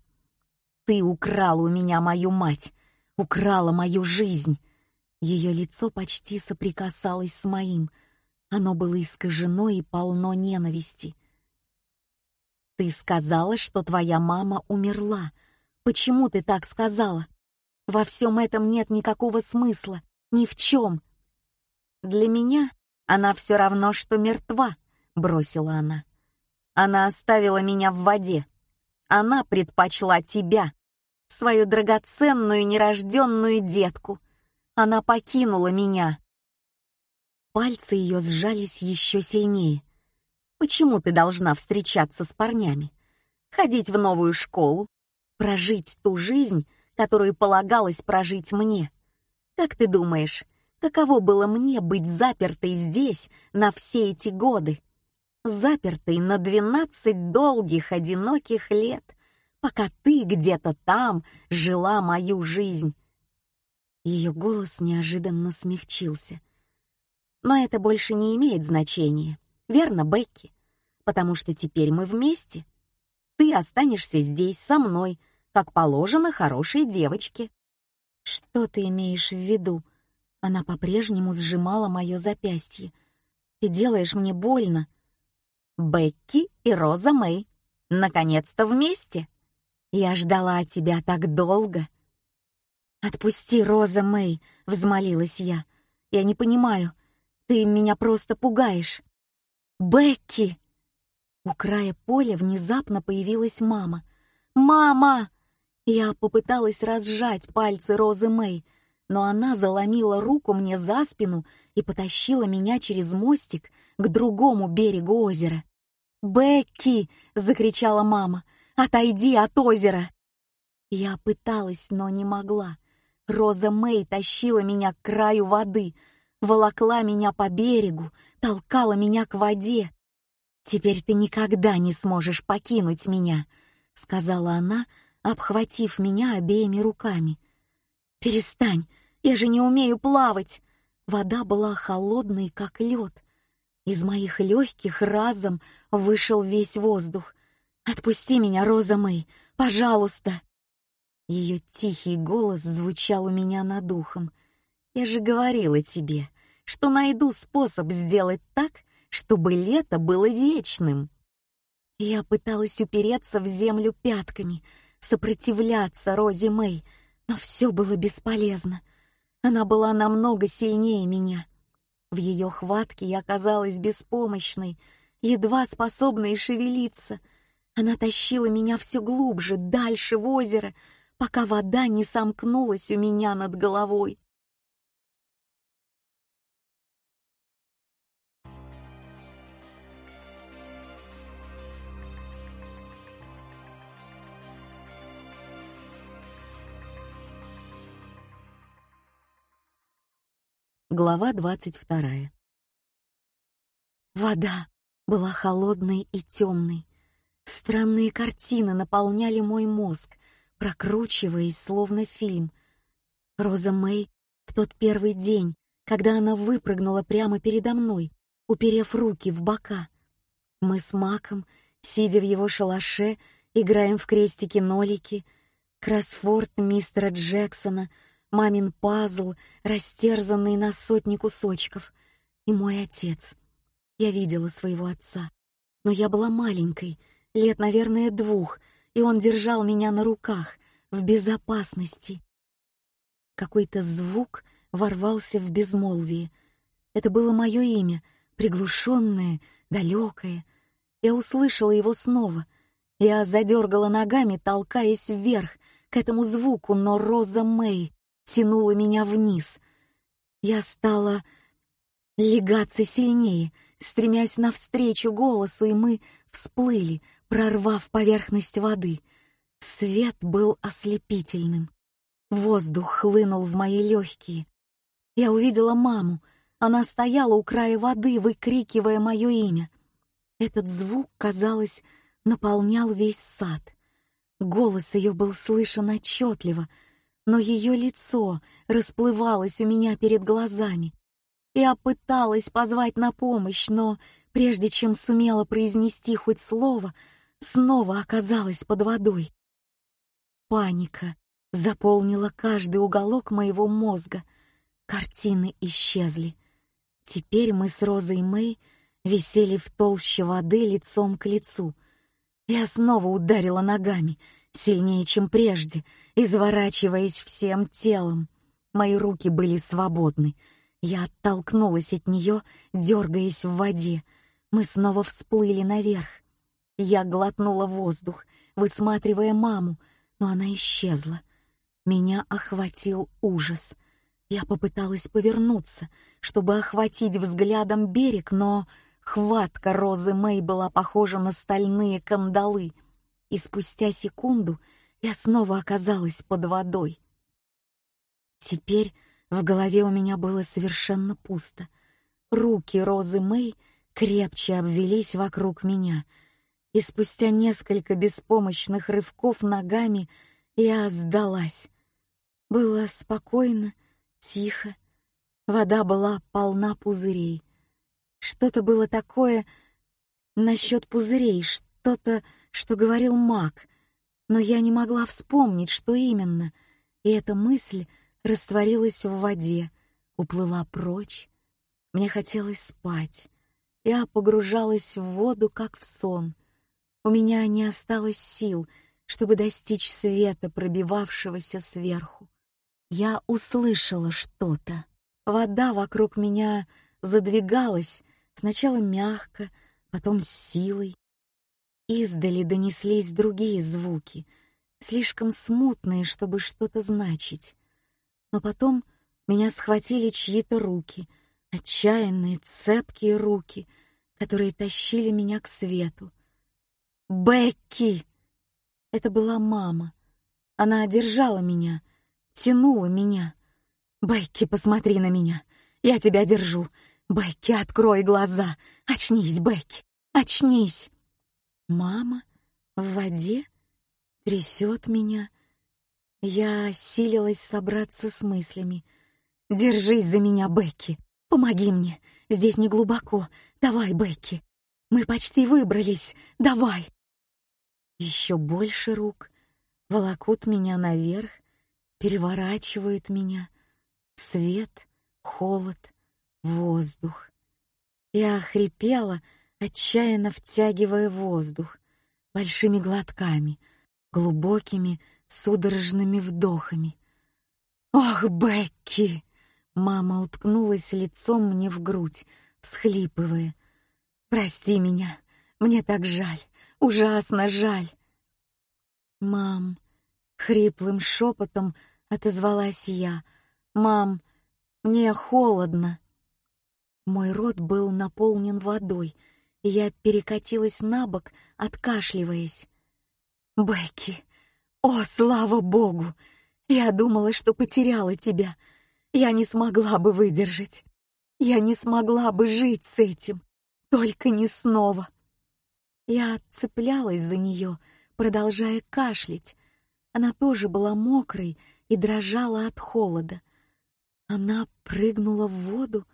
«Ты украла у меня мою мать, украла мою жизнь». Ее лицо почти соприкасалось с моим. Оно было искажено и полно ненависти. «Ты сказала, что твоя мама умерла», Почему ты так сказала? Во всем этом нет никакого смысла, ни в чем. Для меня она все равно, что мертва, бросила она. Она оставила меня в воде. Она предпочла тебя, свою драгоценную нерожденную детку. Она покинула меня. Пальцы ее сжались еще сильнее. Почему ты должна встречаться с парнями? Ходить в новую школу, прожить ту жизнь, которую полагалось прожить мне. Как ты думаешь, каково было мне быть запертой здесь на все эти годы? Запертой на двенадцать долгих одиноких лет, пока ты где-то там жила мою жизнь. Ее голос неожиданно смягчился. Но это больше не имеет значения, верно, Бекки? Потому что теперь мы вместе. Ты останешься здесь со мной, как положено хорошей девочке. Что ты имеешь в виду? Она по-прежнему сжимала мое запястье. Ты делаешь мне больно. Бекки и Роза Мэй. Наконец-то вместе. Я ждала тебя так долго. Отпусти, Роза Мэй, взмолилась я. Я не понимаю. Ты меня просто пугаешь. Бекки! У края поля внезапно появилась мама. «Мама!» Я попыталась разжать пальцы Розы Мэй, но она заломила руку мне за спину и потащила меня через мостик к другому берегу озера. «Бекки!» — закричала мама. «Отойди от озера!» Я пыталась, но не могла. Роза Мэй тащила меня к краю воды, волокла меня по берегу, толкала меня к воде. «Теперь ты никогда не сможешь покинуть меня», — сказала она, — обхватив меня обеими руками. «Перестань, я же не умею плавать!» Вода была холодной, как лед. Из моих легких разом вышел весь воздух. «Отпусти меня, Роза Мэй, пожалуйста!» Ее тихий голос звучал у меня над духом. «Я же говорила тебе, что найду способ сделать так, чтобы лето было вечным!» Я пыталась упереться в землю пятками — сопротивляться Розе Мэй, но все было бесполезно. Она была намного сильнее меня. В ее хватке я оказалась беспомощной, едва способной шевелиться. Она тащила меня все глубже, дальше в озеро, пока вода не сомкнулась у меня над головой. Глава двадцать вторая. Вода была холодной и темной. Странные картины наполняли мой мозг, прокручиваясь словно фильм. Роза Мэй в тот первый день, когда она выпрыгнула прямо передо мной, уперев руки в бока. Мы с Маком, сидя в его шалаше, играем в крестики-нолики, кроссфорд мистера Джексона — мамин пазл, растерзанный на сотни кусочков, и мой отец. Я видела своего отца, но я была маленькой, лет, наверное, двух, и он держал меня на руках, в безопасности. Какой-то звук ворвался в безмолвие. Это было мое имя, приглушенное, далекое. Я услышала его снова. Я задергала ногами, толкаясь вверх к этому звуку, но Роза Мэй тянуло меня вниз. Я стала легаться сильнее, стремясь навстречу голосу, и мы всплыли, прорвав поверхность воды. Свет был ослепительным. Воздух хлынул в мои легкие. Я увидела маму. Она стояла у края воды, выкрикивая мое имя. Этот звук, казалось, наполнял весь сад. Голос ее был слышен отчетливо — но ее лицо расплывалось у меня перед глазами. Я пыталась позвать на помощь, но прежде чем сумела произнести хоть слово, снова оказалась под водой. Паника заполнила каждый уголок моего мозга. Картины исчезли. Теперь мы с Розой Мэй висели в толще воды лицом к лицу. Я снова ударила ногами — сильнее, чем прежде, изворачиваясь всем телом. Мои руки были свободны. Я оттолкнулась от нее, дергаясь в воде. Мы снова всплыли наверх. Я глотнула воздух, высматривая маму, но она исчезла. Меня охватил ужас. Я попыталась повернуться, чтобы охватить взглядом берег, но хватка Розы Мэй была похожа на стальные кандалы — и спустя секунду я снова оказалась под водой. Теперь в голове у меня было совершенно пусто. Руки Розы Мэй крепче обвелись вокруг меня, и спустя несколько беспомощных рывков ногами я сдалась. Было спокойно, тихо. Вода была полна пузырей. Что-то было такое насчет пузырей, что-то что говорил маг, но я не могла вспомнить, что именно, и эта мысль растворилась в воде, уплыла прочь. Мне хотелось спать. Я погружалась в воду, как в сон. У меня не осталось сил, чтобы достичь света, пробивавшегося сверху. Я услышала что-то. Вода вокруг меня задвигалась, сначала мягко, потом с силой. Издали донеслись другие звуки, слишком смутные, чтобы что-то значить. Но потом меня схватили чьи-то руки, отчаянные, цепкие руки, которые тащили меня к свету. «Бекки!» Это была мама. Она одержала меня, тянула меня. «Бекки, посмотри на меня! Я тебя держу! Бекки, открой глаза! Очнись, Бекки! Очнись!» Мама в воде трясет меня. Я силилась собраться с мыслями. «Держись за меня, Бекки! Помоги мне! Здесь не глубоко! Давай, Бекки! Мы почти выбрались! Давай!» Еще больше рук волокут меня наверх, переворачивают меня. Свет, холод, воздух. Я хрипела, отчаянно втягивая воздух, большими глотками, глубокими судорожными вдохами. «Ох, Бекки! Мама уткнулась лицом мне в грудь, всхлипывая. «Прости меня, мне так жаль, ужасно жаль». «Мам», — хриплым шепотом отозвалась я, «мам, мне холодно». Мой рот был наполнен водой, я перекатилась на бок, откашливаясь. «Бекки! О, слава богу! Я думала, что потеряла тебя. Я не смогла бы выдержать. Я не смогла бы жить с этим. Только не снова!» Я цеплялась за нее, продолжая кашлять. Она тоже была мокрой и дрожала от холода. Она прыгнула в воду,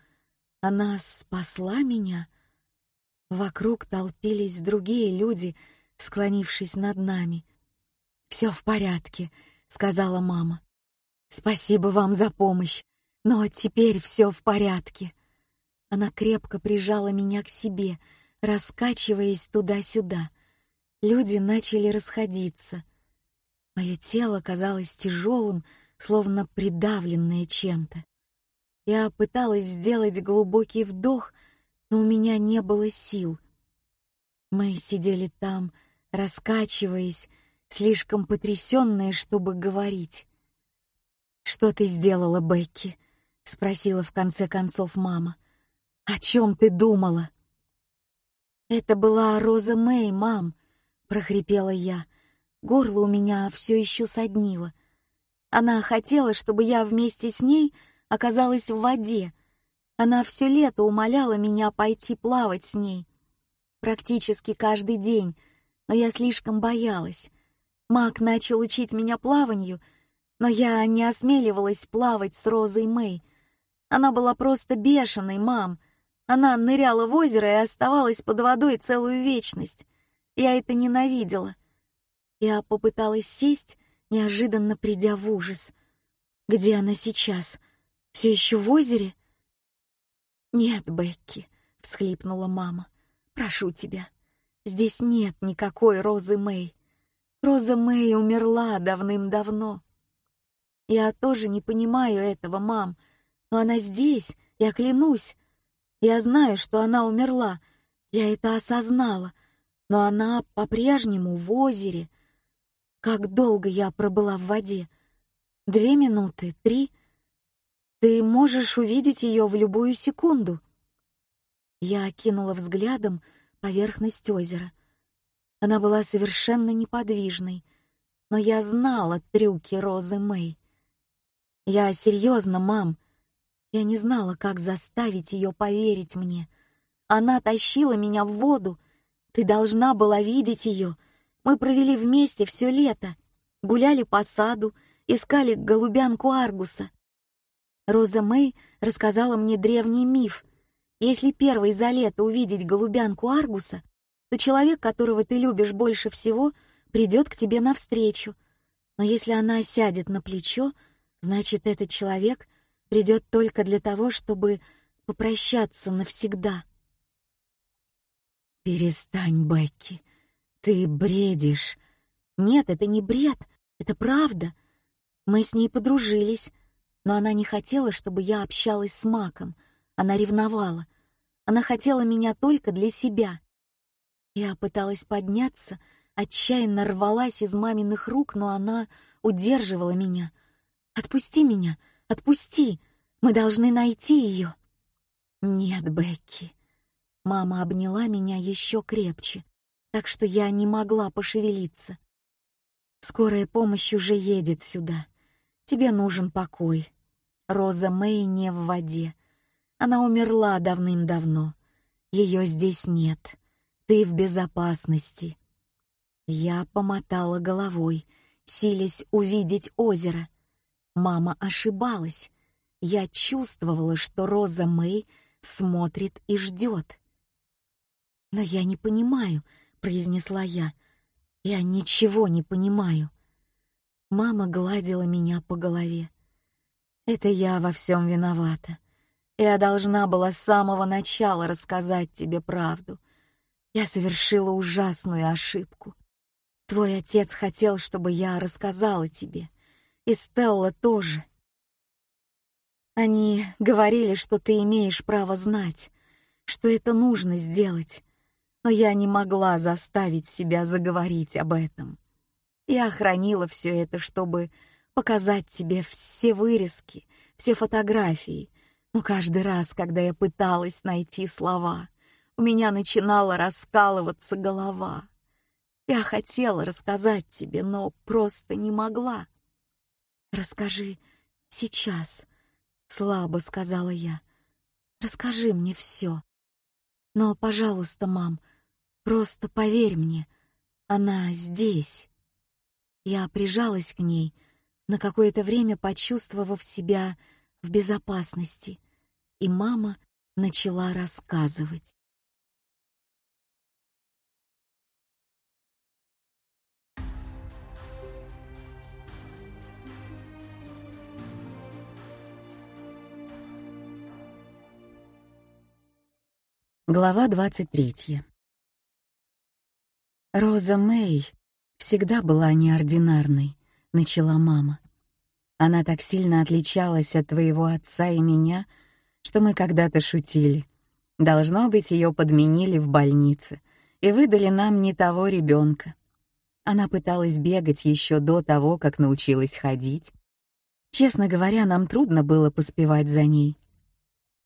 она спасла меня. Вокруг толпились другие люди, склонившись над нами. «Все в порядке», — сказала мама. «Спасибо вам за помощь, но теперь все в порядке». Она крепко прижала меня к себе, раскачиваясь туда-сюда. Люди начали расходиться. Мое тело казалось тяжелым, словно придавленное чем-то. Я пыталась сделать глубокий вдох, но у меня не было сил. Мы сидели там, раскачиваясь, слишком потрясенные, чтобы говорить. «Что ты сделала, Бекки?» — спросила в конце концов мама. «О чем ты думала?» «Это была Роза Мэй, мам», — прохрипела я. Горло у меня все еще соднило. Она хотела, чтобы я вместе с ней оказалась в воде. Она все лето умоляла меня пойти плавать с ней. Практически каждый день, но я слишком боялась. Мак начал учить меня плаванию, но я не осмеливалась плавать с Розой Мэй. Она была просто бешеной, мам. Она ныряла в озеро и оставалась под водой целую вечность. Я это ненавидела. Я попыталась сесть, неожиданно придя в ужас. Где она сейчас? Все еще в озере?» «Нет, Бекки», — всхлипнула мама. «Прошу тебя, здесь нет никакой Розы Мэй. Роза Мэй умерла давным-давно. Я тоже не понимаю этого, мам, но она здесь, я клянусь. Я знаю, что она умерла, я это осознала, но она по-прежнему в озере. Как долго я пробыла в воде? Две минуты, три — ты можешь увидеть ее в любую секунду. Я окинула взглядом поверхность озера. Она была совершенно неподвижной, но я знала трюки Розы Мэй. Я серьезно, мам. Я не знала, как заставить ее поверить мне. Она тащила меня в воду. Ты должна была видеть ее. Мы провели вместе все лето, гуляли по саду, искали голубянку Аргуса. Роза Мэй рассказала мне древний миф. Если первый за лето увидеть голубянку Аргуса, то человек, которого ты любишь больше всего, придет к тебе навстречу. Но если она сядет на плечо, значит, этот человек придет только для того, чтобы попрощаться навсегда. «Перестань, Бекки, ты бредишь». «Нет, это не бред, это правда. Мы с ней подружились, но она не хотела, чтобы я общалась с Маком. Она ревновала. Она хотела меня только для себя. Я пыталась подняться, отчаянно рвалась из маминых рук, но она удерживала меня. «Отпусти меня! Отпусти! Мы должны найти ее!» «Нет, Бекки!» Мама обняла меня еще крепче, так что я не могла пошевелиться. «Скорая помощь уже едет сюда. Тебе нужен покой. Роза Мэй не в воде. Она умерла давным-давно. Ее здесь нет. Ты в безопасности. Я помотала головой, силясь увидеть озеро. Мама ошибалась. Я чувствовала, что Роза Мэй смотрит и ждет. «Но я не понимаю», — произнесла я. «Я ничего не понимаю». Мама гладила меня по голове. Это я во всем виновата. Я должна была с самого начала рассказать тебе правду. Я совершила ужасную ошибку. Твой отец хотел, чтобы я рассказала тебе. И Стелла тоже. Они говорили, что ты имеешь право знать, что это нужно сделать, но я не могла заставить себя заговорить об этом. Я хранила все это, чтобы показать тебе все вырезки, все фотографии, но каждый раз, когда я пыталась найти слова, у меня начинала раскалываться голова. Я хотела рассказать тебе, но просто не могла. «Расскажи сейчас», — слабо сказала я. «Расскажи мне все. Но, пожалуйста, мам, просто поверь мне, она здесь». Я прижалась к ней, на какое-то время почувствовав себя в безопасности, и мама начала рассказывать. Глава 23. Роза Мэй всегда была неординарной, начала мама. Она так сильно отличалась от твоего отца и меня, что мы когда-то шутили. Должно быть, ее подменили в больнице и выдали нам не того ребенка. Она пыталась бегать еще до того, как научилась ходить. Честно говоря, нам трудно было поспевать за ней.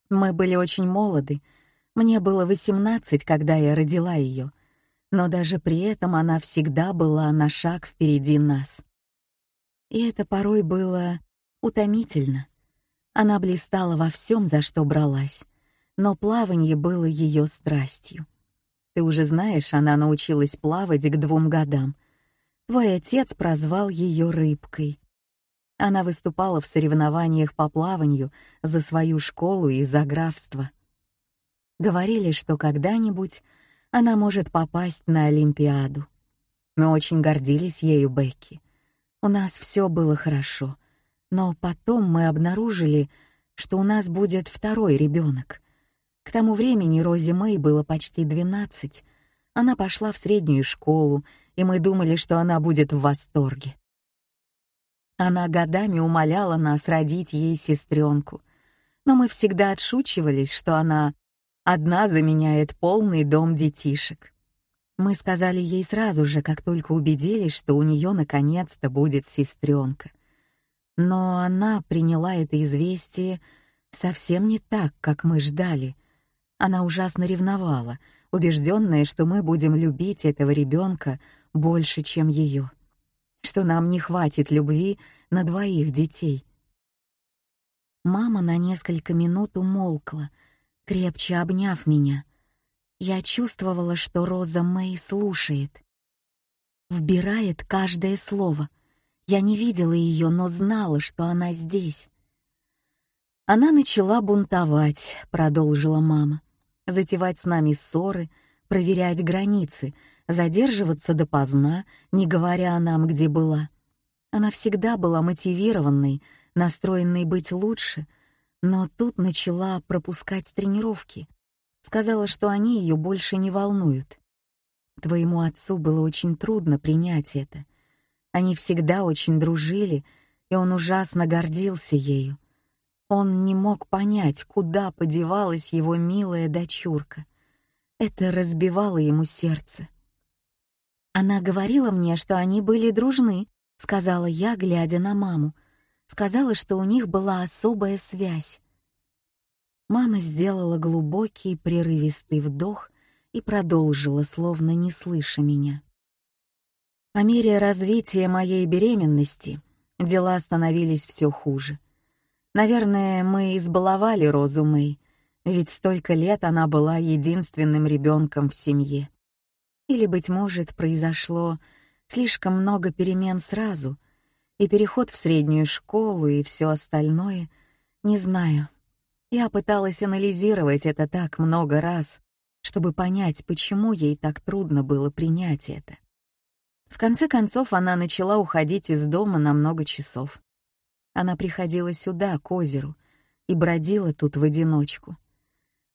Мы были очень молоды, мне было восемнадцать, когда я родила ее, но даже при этом она всегда была на шаг впереди нас. И это порой было утомительно. Она блистала во всем, за что бралась, но плавание было ее страстью. Ты уже знаешь, она научилась плавать к двум годам. Твой отец прозвал ее рыбкой. Она выступала в соревнованиях по плаванию за свою школу и за графство. Говорили, что когда-нибудь она может попасть на Олимпиаду. Мы очень гордились ею, Бекки. У нас все было хорошо, но потом мы обнаружили, что у нас будет второй ребенок. К тому времени Розе Мэй было почти двенадцать. Она пошла в среднюю школу, и мы думали, что она будет в восторге. Она годами умоляла нас родить ей сестренку, но мы всегда отшучивались, что она Одна заменяет полный дом детишек. Мы сказали ей сразу же, как только убедились, что у нее наконец-то будет сестренка. Но она приняла это известие совсем не так, как мы ждали. Она ужасно ревновала, убежденная, что мы будем любить этого ребенка больше, чем ее, что нам не хватит любви на двоих детей. Мама на несколько минут умолкла, крепче обняв меня. Я чувствовала, что Роза Мэй слушает. Вбирает каждое слово. Я не видела ее, но знала, что она здесь. Она начала бунтовать, продолжила мама. Затевать с нами ссоры, проверять границы, задерживаться допоздна, не говоря нам, где была. Она всегда была мотивированной, настроенной быть лучше — но тут начала пропускать тренировки. Сказала, что они ее больше не волнуют. Твоему отцу было очень трудно принять это. Они всегда очень дружили, и он ужасно гордился ею. Он не мог понять, куда подевалась его милая дочурка. Это разбивало ему сердце. Она говорила мне, что они были дружны, сказала я, глядя на маму сказала, что у них была особая связь. Мама сделала глубокий прерывистый вдох и продолжила, словно не слыша меня. По мере развития моей беременности дела становились все хуже. Наверное, мы избаловали Розу Мэй, ведь столько лет она была единственным ребенком в семье. Или, быть может, произошло слишком много перемен сразу — и переход в среднюю школу и все остальное, не знаю. Я пыталась анализировать это так много раз, чтобы понять, почему ей так трудно было принять это. В конце концов, она начала уходить из дома на много часов. Она приходила сюда, к озеру, и бродила тут в одиночку.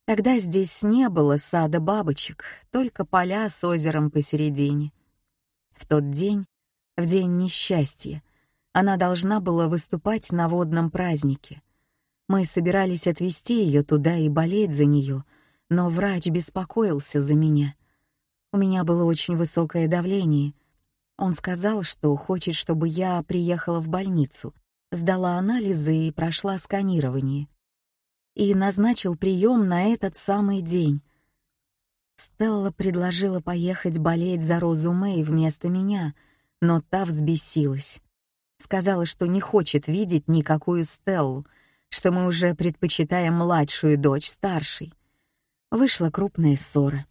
Тогда здесь не было сада бабочек, только поля с озером посередине. В тот день, в день несчастья, она должна была выступать на водном празднике. Мы собирались отвезти ее туда и болеть за нее, но врач беспокоился за меня. У меня было очень высокое давление. Он сказал, что хочет, чтобы я приехала в больницу, сдала анализы и прошла сканирование. И назначил прием на этот самый день. Стелла предложила поехать болеть за Розу Мэй вместо меня, но та взбесилась. Сказала, что не хочет видеть никакую Стеллу, что мы уже предпочитаем младшую дочь старшей. Вышла крупная ссора,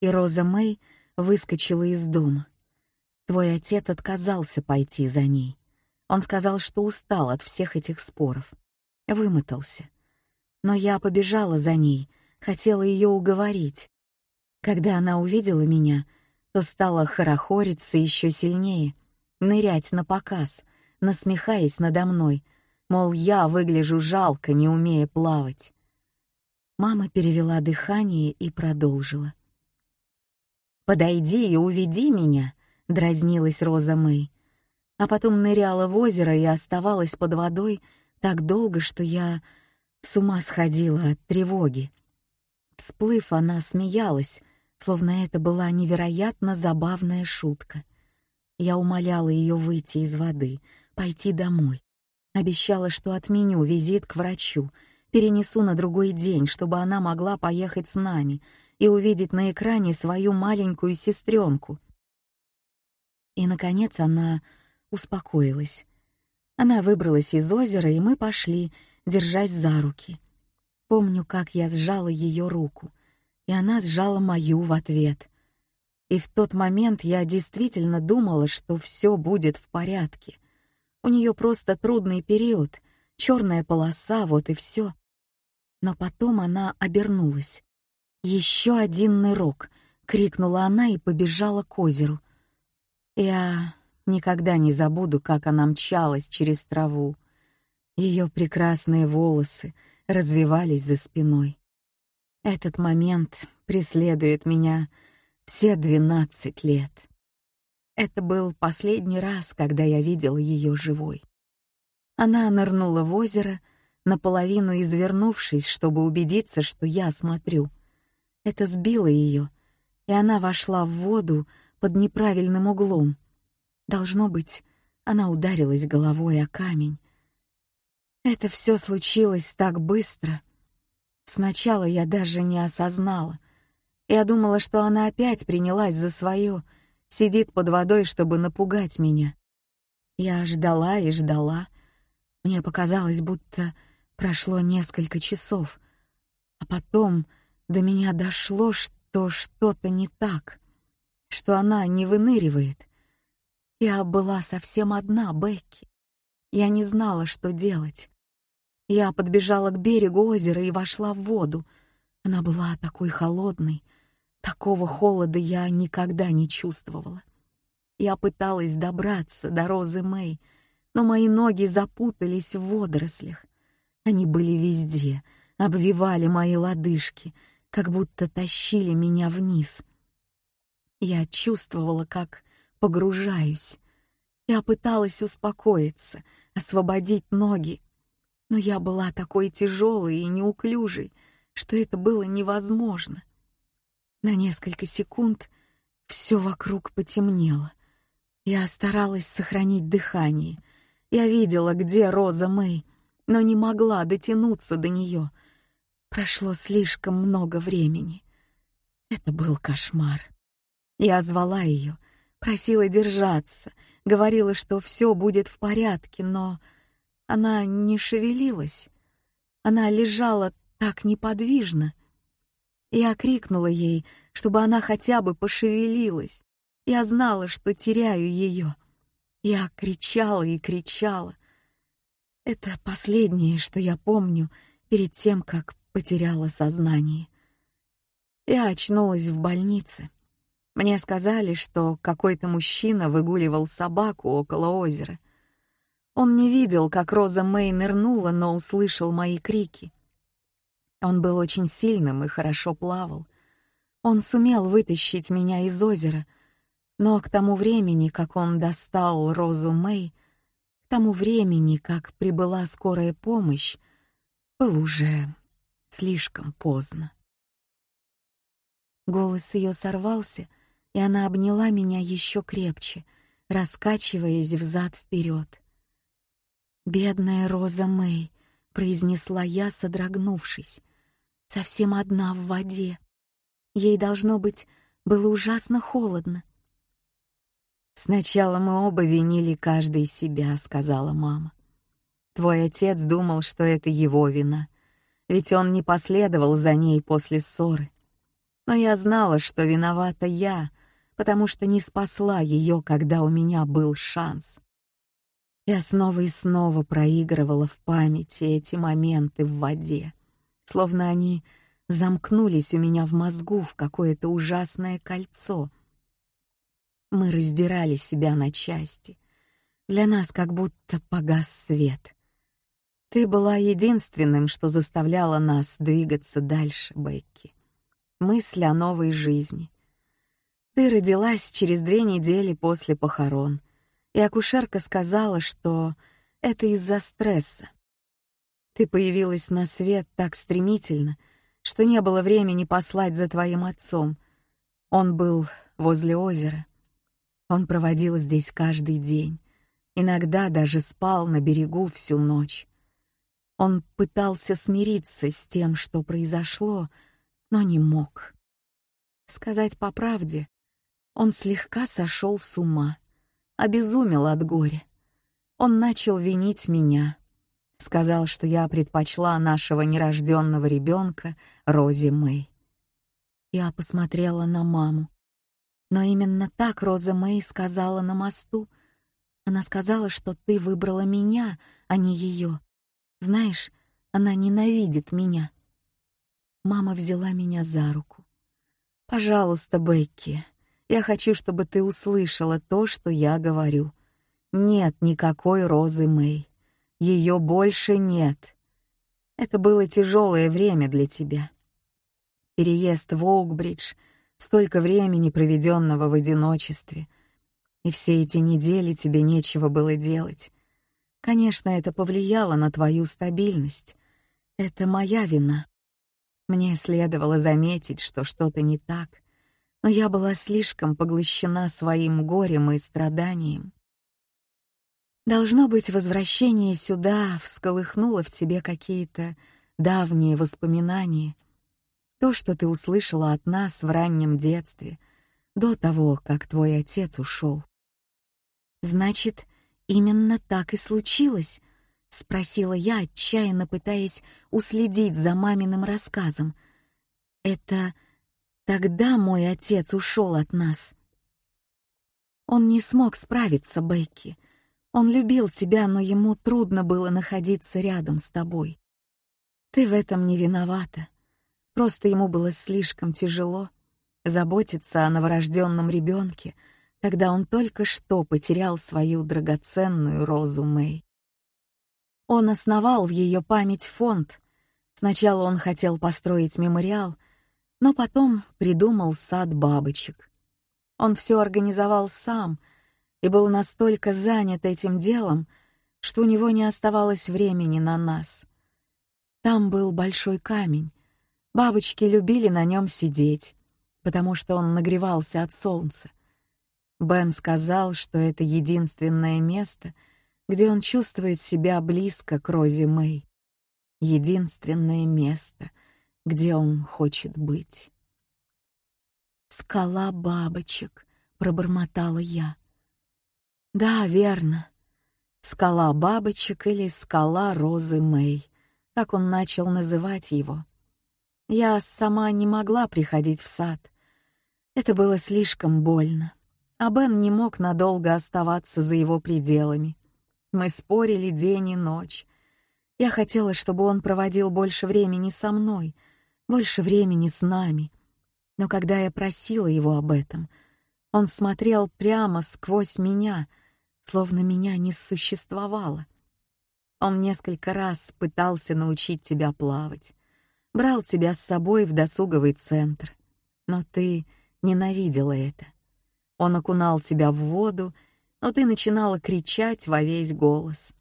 и Роза Мэй выскочила из дома. Твой отец отказался пойти за ней. Он сказал, что устал от всех этих споров. Вымотался. Но я побежала за ней, хотела ее уговорить. Когда она увидела меня, то стала хорохориться еще сильнее, нырять на показ, насмехаясь надо мной, мол, я выгляжу жалко, не умея плавать. Мама перевела дыхание и продолжила. «Подойди и уведи меня», — дразнилась Роза Мэй. А потом ныряла в озеро и оставалась под водой так долго, что я с ума сходила от тревоги. Всплыв, она смеялась, словно это была невероятно забавная шутка. Я умоляла ее выйти из воды, пойти домой. Обещала, что отменю визит к врачу, перенесу на другой день, чтобы она могла поехать с нами и увидеть на экране свою маленькую сестренку. И, наконец, она успокоилась. Она выбралась из озера, и мы пошли, держась за руки. Помню, как я сжала ее руку, и она сжала мою в ответ. И в тот момент я действительно думала, что все будет в порядке. У нее просто трудный период, черная полоса, вот и все. Но потом она обернулась. Еще один нырок, крикнула она и побежала к озеру. Я никогда не забуду, как она мчалась через траву. Ее прекрасные волосы развивались за спиной. Этот момент преследует меня все двенадцать лет. Это был последний раз, когда я видел ее живой. Она нырнула в озеро, наполовину извернувшись, чтобы убедиться, что я смотрю. Это сбило ее, и она вошла в воду под неправильным углом. Должно быть, она ударилась головой о камень. Это все случилось так быстро. Сначала я даже не осознала. Я думала, что она опять принялась за свое — сидит под водой, чтобы напугать меня. Я ждала и ждала. Мне показалось, будто прошло несколько часов, а потом до меня дошло, что что-то не так, что она не выныривает. Я была совсем одна, Бекки. Я не знала, что делать. Я подбежала к берегу озера и вошла в воду. Она была такой холодной, Такого холода я никогда не чувствовала. Я пыталась добраться до Розы Мэй, но мои ноги запутались в водорослях. Они были везде, обвивали мои лодыжки, как будто тащили меня вниз. Я чувствовала, как погружаюсь. Я пыталась успокоиться, освободить ноги, но я была такой тяжелой и неуклюжей, что это было невозможно. На несколько секунд все вокруг потемнело. Я старалась сохранить дыхание. Я видела, где Роза Мэй, но не могла дотянуться до нее. Прошло слишком много времени. Это был кошмар. Я звала ее, просила держаться, говорила, что все будет в порядке, но она не шевелилась. Она лежала так неподвижно, я крикнула ей, чтобы она хотя бы пошевелилась. Я знала, что теряю ее. Я кричала и кричала. Это последнее, что я помню перед тем, как потеряла сознание. Я очнулась в больнице. Мне сказали, что какой-то мужчина выгуливал собаку около озера. Он не видел, как Роза Мэй нырнула, но услышал мои крики. Он был очень сильным и хорошо плавал. Он сумел вытащить меня из озера, но к тому времени, как он достал Розу Мэй, к тому времени, как прибыла скорая помощь, было уже слишком поздно. Голос ее сорвался, и она обняла меня еще крепче, раскачиваясь взад вперед. «Бедная Роза Мэй», — произнесла я, содрогнувшись, — «совсем одна в воде. Ей, должно быть, было ужасно холодно». «Сначала мы оба винили каждый себя», — сказала мама. «Твой отец думал, что это его вина, ведь он не последовал за ней после ссоры. Но я знала, что виновата я, потому что не спасла ее, когда у меня был шанс. Я снова и снова проигрывала в памяти эти моменты в воде, словно они замкнулись у меня в мозгу в какое-то ужасное кольцо. Мы раздирали себя на части. Для нас как будто погас свет. Ты была единственным, что заставляло нас двигаться дальше, Бекки. Мысль о новой жизни. Ты родилась через две недели после похорон — и акушерка сказала, что это из-за стресса. Ты появилась на свет так стремительно, что не было времени послать за твоим отцом. Он был возле озера. Он проводил здесь каждый день, иногда даже спал на берегу всю ночь. Он пытался смириться с тем, что произошло, но не мог. Сказать по правде, он слегка сошел с ума обезумел от горя. Он начал винить меня. Сказал, что я предпочла нашего нерожденного ребенка Розе Мэй. Я посмотрела на маму. Но именно так Роза Мэй сказала на мосту. Она сказала, что ты выбрала меня, а не ее. Знаешь, она ненавидит меня. Мама взяла меня за руку. «Пожалуйста, Бекки, я хочу, чтобы ты услышала то, что я говорю. Нет никакой Розы Мэй. Ее больше нет. Это было тяжелое время для тебя. Переезд в Оукбридж, столько времени, проведенного в одиночестве. И все эти недели тебе нечего было делать. Конечно, это повлияло на твою стабильность. Это моя вина. Мне следовало заметить, что что-то не так но я была слишком поглощена своим горем и страданием. Должно быть, возвращение сюда всколыхнуло в тебе какие-то давние воспоминания, то, что ты услышала от нас в раннем детстве, до того, как твой отец ушел. Значит, именно так и случилось, спросила я, отчаянно пытаясь уследить за маминым рассказом. Это Тогда мой отец ушел от нас. Он не смог справиться, Бекки. Он любил тебя, но ему трудно было находиться рядом с тобой. Ты в этом не виновата. Просто ему было слишком тяжело заботиться о новорожденном ребенке, когда он только что потерял свою драгоценную Розу Мэй. Он основал в ее память фонд. Сначала он хотел построить мемориал, но потом придумал сад бабочек. Он все организовал сам и был настолько занят этим делом, что у него не оставалось времени на нас. Там был большой камень. Бабочки любили на нем сидеть, потому что он нагревался от солнца. Бен сказал, что это единственное место, где он чувствует себя близко к Розе Мэй. Единственное место — где он хочет быть. «Скала бабочек», — пробормотала я. «Да, верно. Скала бабочек или скала Розы Мэй, как он начал называть его. Я сама не могла приходить в сад. Это было слишком больно, а Бен не мог надолго оставаться за его пределами. Мы спорили день и ночь. Я хотела, чтобы он проводил больше времени со мной — больше времени с нами. Но когда я просила его об этом, он смотрел прямо сквозь меня, словно меня не существовало. Он несколько раз пытался научить тебя плавать, брал тебя с собой в досуговый центр, но ты ненавидела это. Он окунал тебя в воду, но ты начинала кричать во весь голос.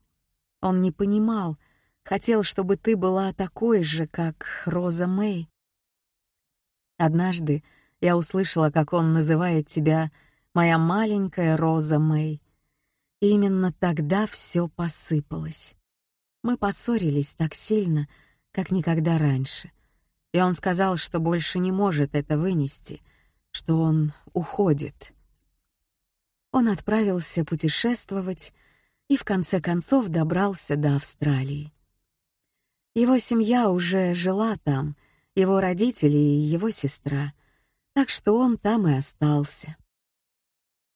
Он не понимал, Хотел, чтобы ты была такой же, как Роза Мэй. Однажды я услышала, как он называет тебя «моя маленькая Роза Мэй». И именно тогда все посыпалось. Мы поссорились так сильно, как никогда раньше. И он сказал, что больше не может это вынести, что он уходит. Он отправился путешествовать и в конце концов добрался до Австралии. Его семья уже жила там, его родители и его сестра, так что он там и остался.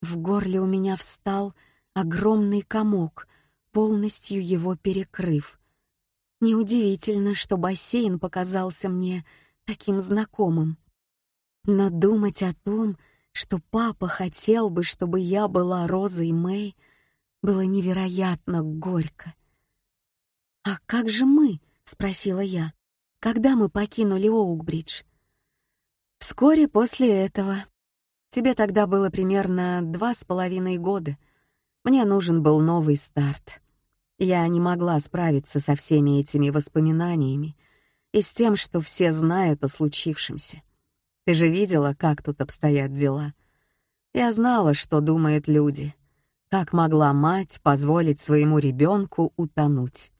В горле у меня встал огромный комок, полностью его перекрыв. Неудивительно, что бассейн показался мне таким знакомым. Но думать о том, что папа хотел бы, чтобы я была Розой Мэй, было невероятно горько. «А как же мы?» — спросила я. «Когда мы покинули Оукбридж?» «Вскоре после этого. Тебе тогда было примерно два с половиной года. Мне нужен был новый старт. Я не могла справиться со всеми этими воспоминаниями и с тем, что все знают о случившемся. Ты же видела, как тут обстоят дела. Я знала, что думают люди. Как могла мать позволить своему ребенку утонуть?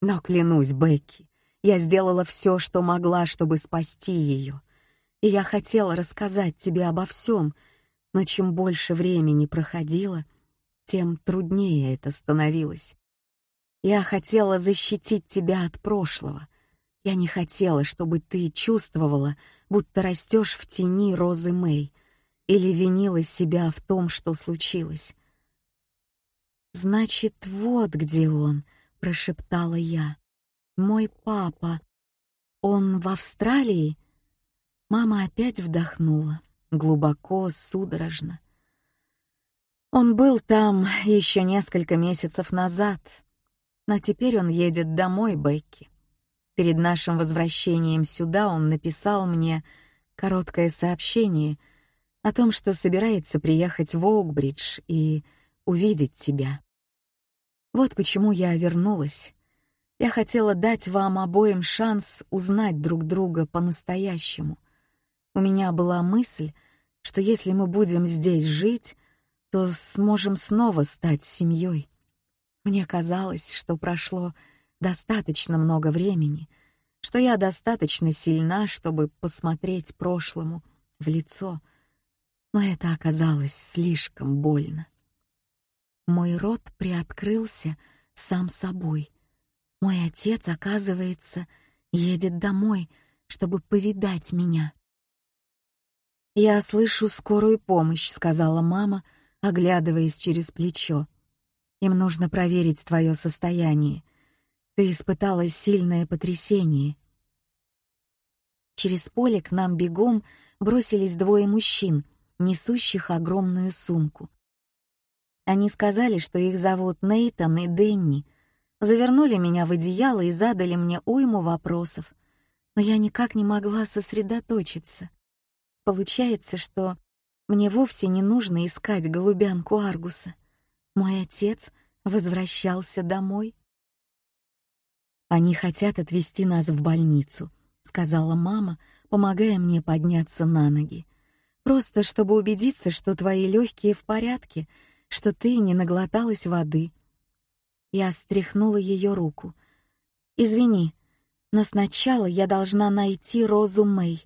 Но клянусь, Бекки, я сделала все, что могла, чтобы спасти ее. И я хотела рассказать тебе обо всем, но чем больше времени проходило, тем труднее это становилось. Я хотела защитить тебя от прошлого. Я не хотела, чтобы ты чувствовала, будто растешь в тени Розы Мэй или винила себя в том, что случилось. «Значит, вот где он», — прошептала я. «Мой папа. Он в Австралии?» Мама опять вдохнула, глубоко, судорожно. Он был там еще несколько месяцев назад, но теперь он едет домой, Бекки. Перед нашим возвращением сюда он написал мне короткое сообщение о том, что собирается приехать в Оукбридж и увидеть тебя. Вот почему я вернулась. Я хотела дать вам обоим шанс узнать друг друга по-настоящему. У меня была мысль, что если мы будем здесь жить, то сможем снова стать семьей. Мне казалось, что прошло достаточно много времени, что я достаточно сильна, чтобы посмотреть прошлому в лицо, но это оказалось слишком больно. Мой рот приоткрылся сам собой. Мой отец, оказывается, едет домой, чтобы повидать меня. «Я слышу скорую помощь», — сказала мама, оглядываясь через плечо. Им нужно проверить твое состояние. Ты испытала сильное потрясение. Через поле к нам бегом бросились двое мужчин, несущих огромную сумку. Они сказали, что их зовут Нейтан и Денни, завернули меня в одеяло и задали мне уйму вопросов, но я никак не могла сосредоточиться. Получается, что мне вовсе не нужно искать голубянку Аргуса — мой отец возвращался домой. Они хотят отвезти нас в больницу, сказала мама, помогая мне подняться на ноги. Просто чтобы убедиться, что твои легкие в порядке, что ты не наглоталась воды. Я стряхнула ее руку. Извини, но сначала я должна найти Розу Мэй.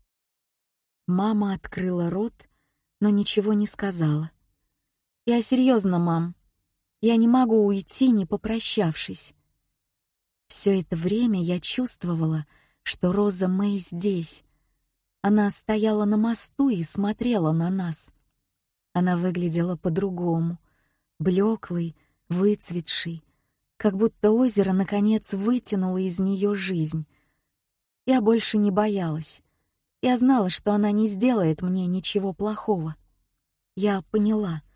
Мама открыла рот, но ничего не сказала. Я серьезно, мам. Я не могу уйти, не попрощавшись. Все это время я чувствовала, что Роза Мэй здесь. Она стояла на мосту и смотрела на нас. Она выглядела по-другому, блеклой, выцветшей, как будто озеро наконец вытянуло из нее жизнь. Я больше не боялась. Я знала, что она не сделает мне ничего плохого. Я поняла —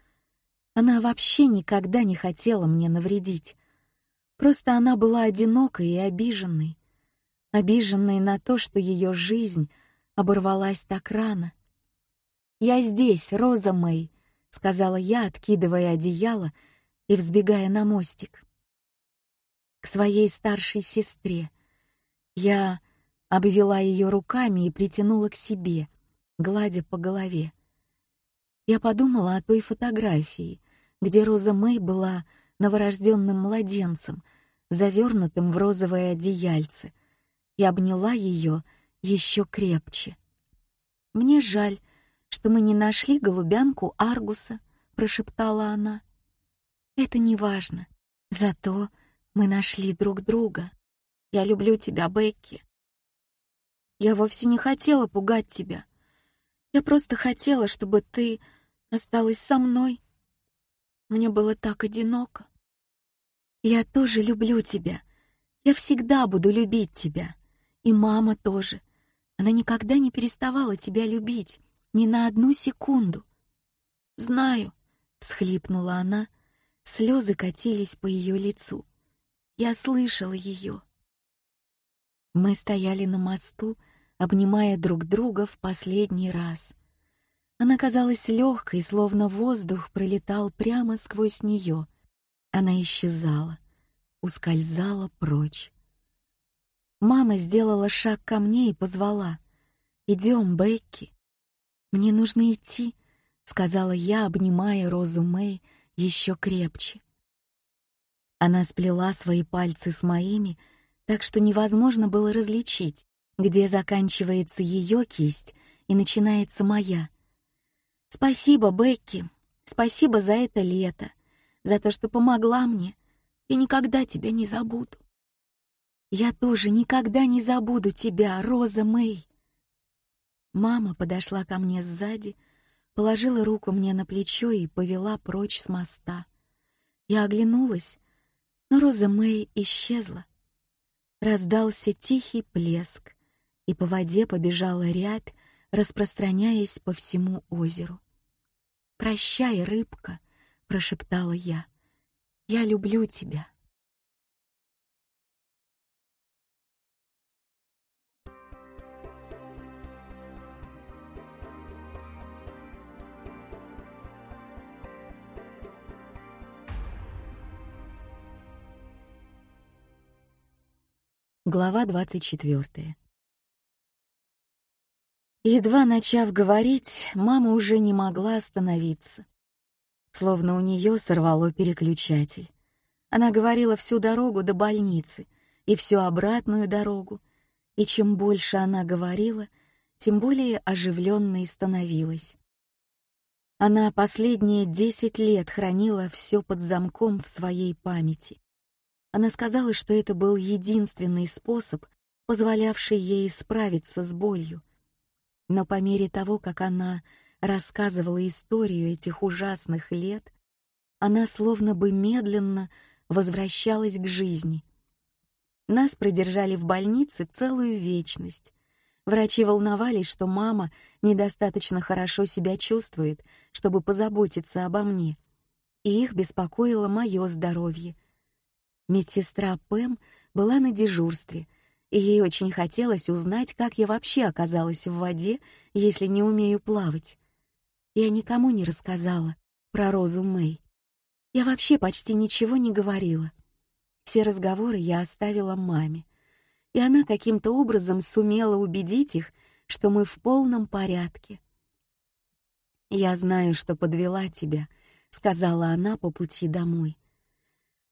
она вообще никогда не хотела мне навредить. Просто она была одинокой и обиженной. Обиженной на то, что ее жизнь оборвалась так рано. «Я здесь, Роза Мэй», — сказала я, откидывая одеяло и взбегая на мостик. к своей старшей сестре. Я обвела ее руками и притянула к себе, гладя по голове. Я подумала о той фотографии, где Роза Мэй была новорожденным младенцем, завернутым в розовое одеяльце, и обняла ее еще крепче. «Мне жаль, что мы не нашли голубянку Аргуса», — прошептала она. «Это не важно. Зато мы нашли друг друга. Я люблю тебя, Бекки. Я вовсе не хотела пугать тебя. Я просто хотела, чтобы ты осталась со мной. Мне было так одиноко. Я тоже люблю тебя. Я всегда буду любить тебя. И мама тоже. Она никогда не переставала тебя любить, ни на одну секунду. Знаю, всхлипнула она, слезы катились по ее лицу. Я слышала ее. Мы стояли на мосту, обнимая друг друга в последний раз. Она казалась легкой, словно воздух пролетал прямо сквозь нее. Она исчезала, ускользала прочь. Мама сделала шаг ко мне и позвала. «Идем, Бекки». «Мне нужно идти», — сказала я, обнимая Розу Мэй еще крепче. Она сплела свои пальцы с моими, так что невозможно было различить, где заканчивается ее кисть и начинается моя. «Спасибо, Бекки, спасибо за это лето, за то, что помогла мне. Я никогда тебя не забуду». «Я тоже никогда не забуду тебя, Роза Мэй». Мама подошла ко мне сзади, положила руку мне на плечо и повела прочь с моста. Я оглянулась, но Роза Мэй исчезла. Раздался тихий плеск, и по воде побежала рябь, распространяясь по всему озеру. «Прощай, рыбка», — прошептала я. «Я люблю тебя». Глава двадцать четвертая. Едва начав говорить, мама уже не могла остановиться. Словно у нее сорвало переключатель. Она говорила всю дорогу до больницы и всю обратную дорогу, и чем больше она говорила, тем более оживленной становилась. Она последние десять лет хранила все под замком в своей памяти. Она сказала, что это был единственный способ, позволявший ей справиться с болью. Но по мере того, как она рассказывала историю этих ужасных лет, она словно бы медленно возвращалась к жизни. Нас продержали в больнице целую вечность. Врачи волновались, что мама недостаточно хорошо себя чувствует, чтобы позаботиться обо мне. И их беспокоило мое здоровье — Медсестра Пэм была на дежурстве, ей очень хотелось узнать, как я вообще оказалась в воде, если не умею плавать. Я никому не рассказала про Розу Мэй. Я вообще почти ничего не говорила. Все разговоры я оставила маме, и она каким-то образом сумела убедить их, что мы в полном порядке. «Я знаю, что подвела тебя», — сказала она по пути домой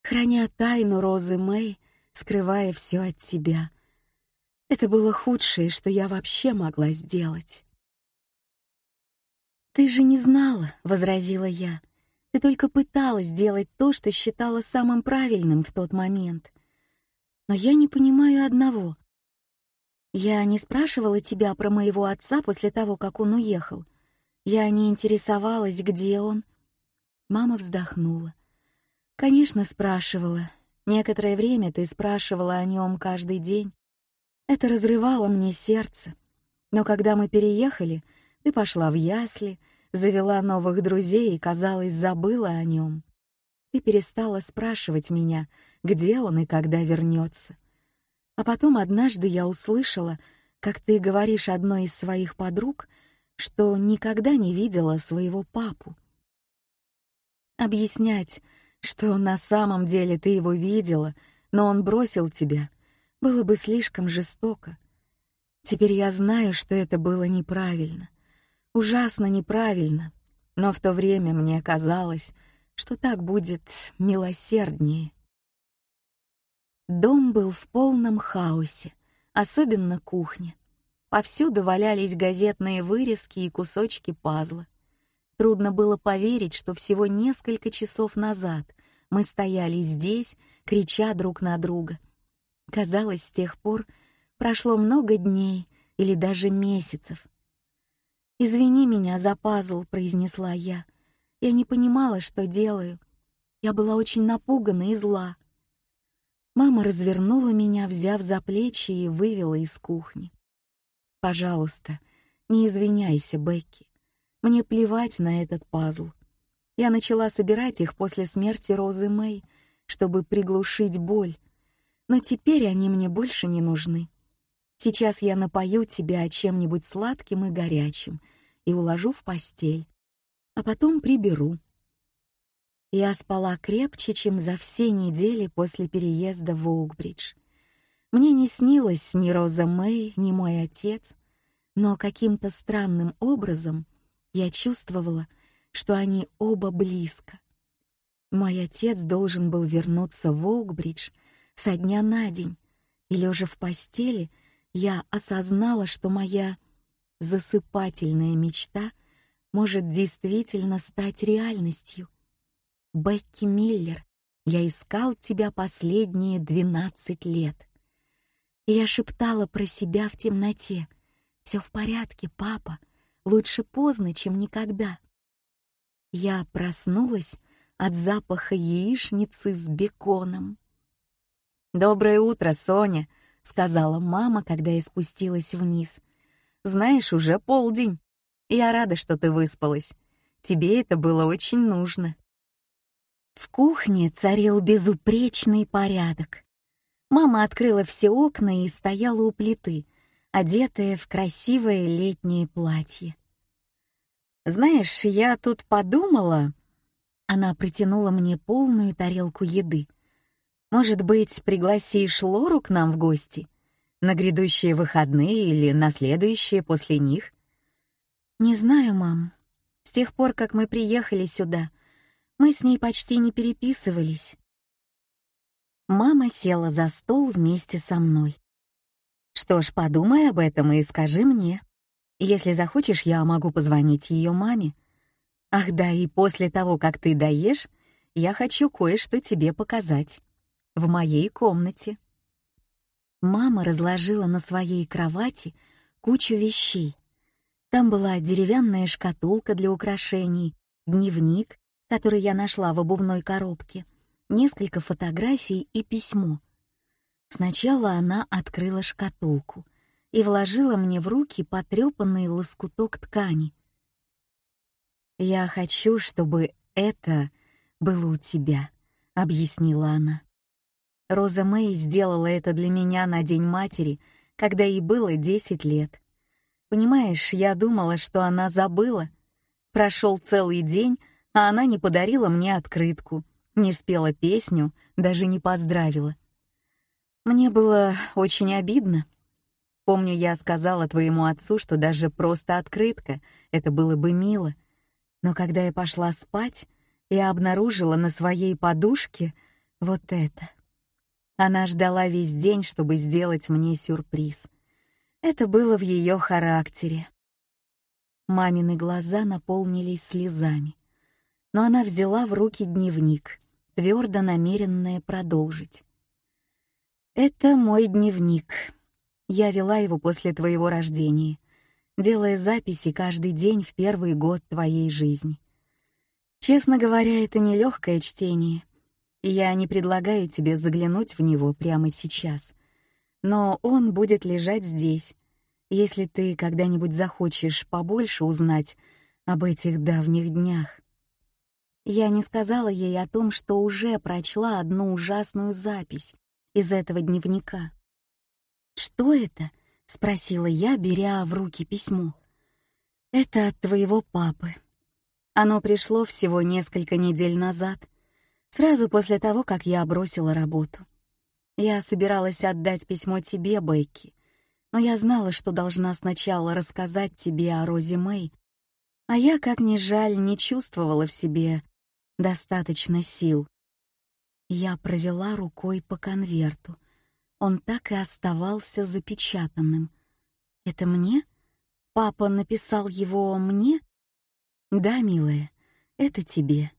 храня тайну Розы Мэй, скрывая все от тебя. Это было худшее, что я вообще могла сделать. «Ты же не знала», — возразила я. «Ты только пыталась сделать то, что считала самым правильным в тот момент. Но я не понимаю одного. Я не спрашивала тебя про моего отца после того, как он уехал. Я не интересовалась, где он». Мама вздохнула. Конечно, спрашивала. Некоторое время ты спрашивала о нем каждый день. Это разрывало мне сердце. Но когда мы переехали, ты пошла в ясли, завела новых друзей и, казалось, забыла о нем. Ты перестала спрашивать меня, где он и когда вернется. А потом однажды я услышала, как ты говоришь одной из своих подруг, что никогда не видела своего папу. Объяснять, что на самом деле ты его видела, но он бросил тебя. Было бы слишком жестоко. Теперь я знаю, что это было неправильно. Ужасно неправильно. Но в то время мне казалось, что так будет милосерднее. Дом был в полном хаосе, особенно кухня. Повсюду валялись газетные вырезки и кусочки пазла. Трудно было поверить, что всего несколько часов назад мы стояли здесь, крича друг на друга. Казалось, с тех пор прошло много дней или даже месяцев. «Извини меня за пазл», — произнесла я. Я не понимала, что делаю. Я была очень напугана и зла. Мама развернула меня, взяв за плечи и вывела из кухни. «Пожалуйста, не извиняйся, Бекки. Мне плевать на этот пазл. Я начала собирать их после смерти Розы Мэй, чтобы приглушить боль, но теперь они мне больше не нужны. Сейчас я напою тебя чем-нибудь сладким и горячим и уложу в постель, а потом приберу. Я спала крепче, чем за все недели после переезда в Оукбридж. Мне не снилось ни Роза Мэй, ни мой отец, но каким-то странным образом я чувствовала, что они оба близко. Мой отец должен был вернуться в Оукбридж со дня на день, и лежа в постели, я осознала, что моя засыпательная мечта может действительно стать реальностью. Бекки Миллер, я искал тебя последние двенадцать лет. И я шептала про себя в темноте. Все в порядке, папа. Лучше поздно, чем никогда. Я проснулась от запаха яичницы с беконом. «Доброе утро, Соня», — сказала мама, когда я спустилась вниз. «Знаешь, уже полдень. Я рада, что ты выспалась. Тебе это было очень нужно». В кухне царил безупречный порядок. Мама открыла все окна и стояла у плиты, одетая в красивое летнее платье. «Знаешь, я тут подумала...» Она протянула мне полную тарелку еды. «Может быть, пригласишь Лору к нам в гости? На грядущие выходные или на следующие после них?» «Не знаю, мам. С тех пор, как мы приехали сюда, мы с ней почти не переписывались. Мама села за стол вместе со мной. Что ж, подумай об этом и скажи мне. Если захочешь, я могу позвонить ее маме. Ах да, и после того, как ты доешь, я хочу кое-что тебе показать. В моей комнате. Мама разложила на своей кровати кучу вещей. Там была деревянная шкатулка для украшений, дневник который я нашла в обувной коробке, несколько фотографий и письмо. Сначала она открыла шкатулку и вложила мне в руки потрепанный лоскуток ткани. «Я хочу, чтобы это было у тебя», — объяснила она. Роза Мэй сделала это для меня на День матери, когда ей было десять лет. Понимаешь, я думала, что она забыла. Прошел целый день, а она не подарила мне открытку, не спела песню, даже не поздравила. Мне было очень обидно. Помню, я сказала твоему отцу, что даже просто открытка — это было бы мило. Но когда я пошла спать, я обнаружила на своей подушке вот это. Она ждала весь день, чтобы сделать мне сюрприз. Это было в ее характере. Мамины глаза наполнились слезами но она взяла в руки дневник, твердо намеренная продолжить. «Это мой дневник. Я вела его после твоего рождения, делая записи каждый день в первый год твоей жизни. Честно говоря, это нелегкое чтение, я не предлагаю тебе заглянуть в него прямо сейчас. Но он будет лежать здесь, если ты когда-нибудь захочешь побольше узнать об этих давних днях. Я не сказала ей о том, что уже прочла одну ужасную запись из этого дневника. «Что это?» — спросила я, беря в руки письмо. «Это от твоего папы. Оно пришло всего несколько недель назад, сразу после того, как я бросила работу. Я собиралась отдать письмо тебе, Бекки, но я знала, что должна сначала рассказать тебе о Розе Мэй, а я, как ни жаль, не чувствовала в себе достаточно сил. Я провела рукой по конверту. Он так и оставался запечатанным. «Это мне? Папа написал его мне?» «Да, милая, это тебе.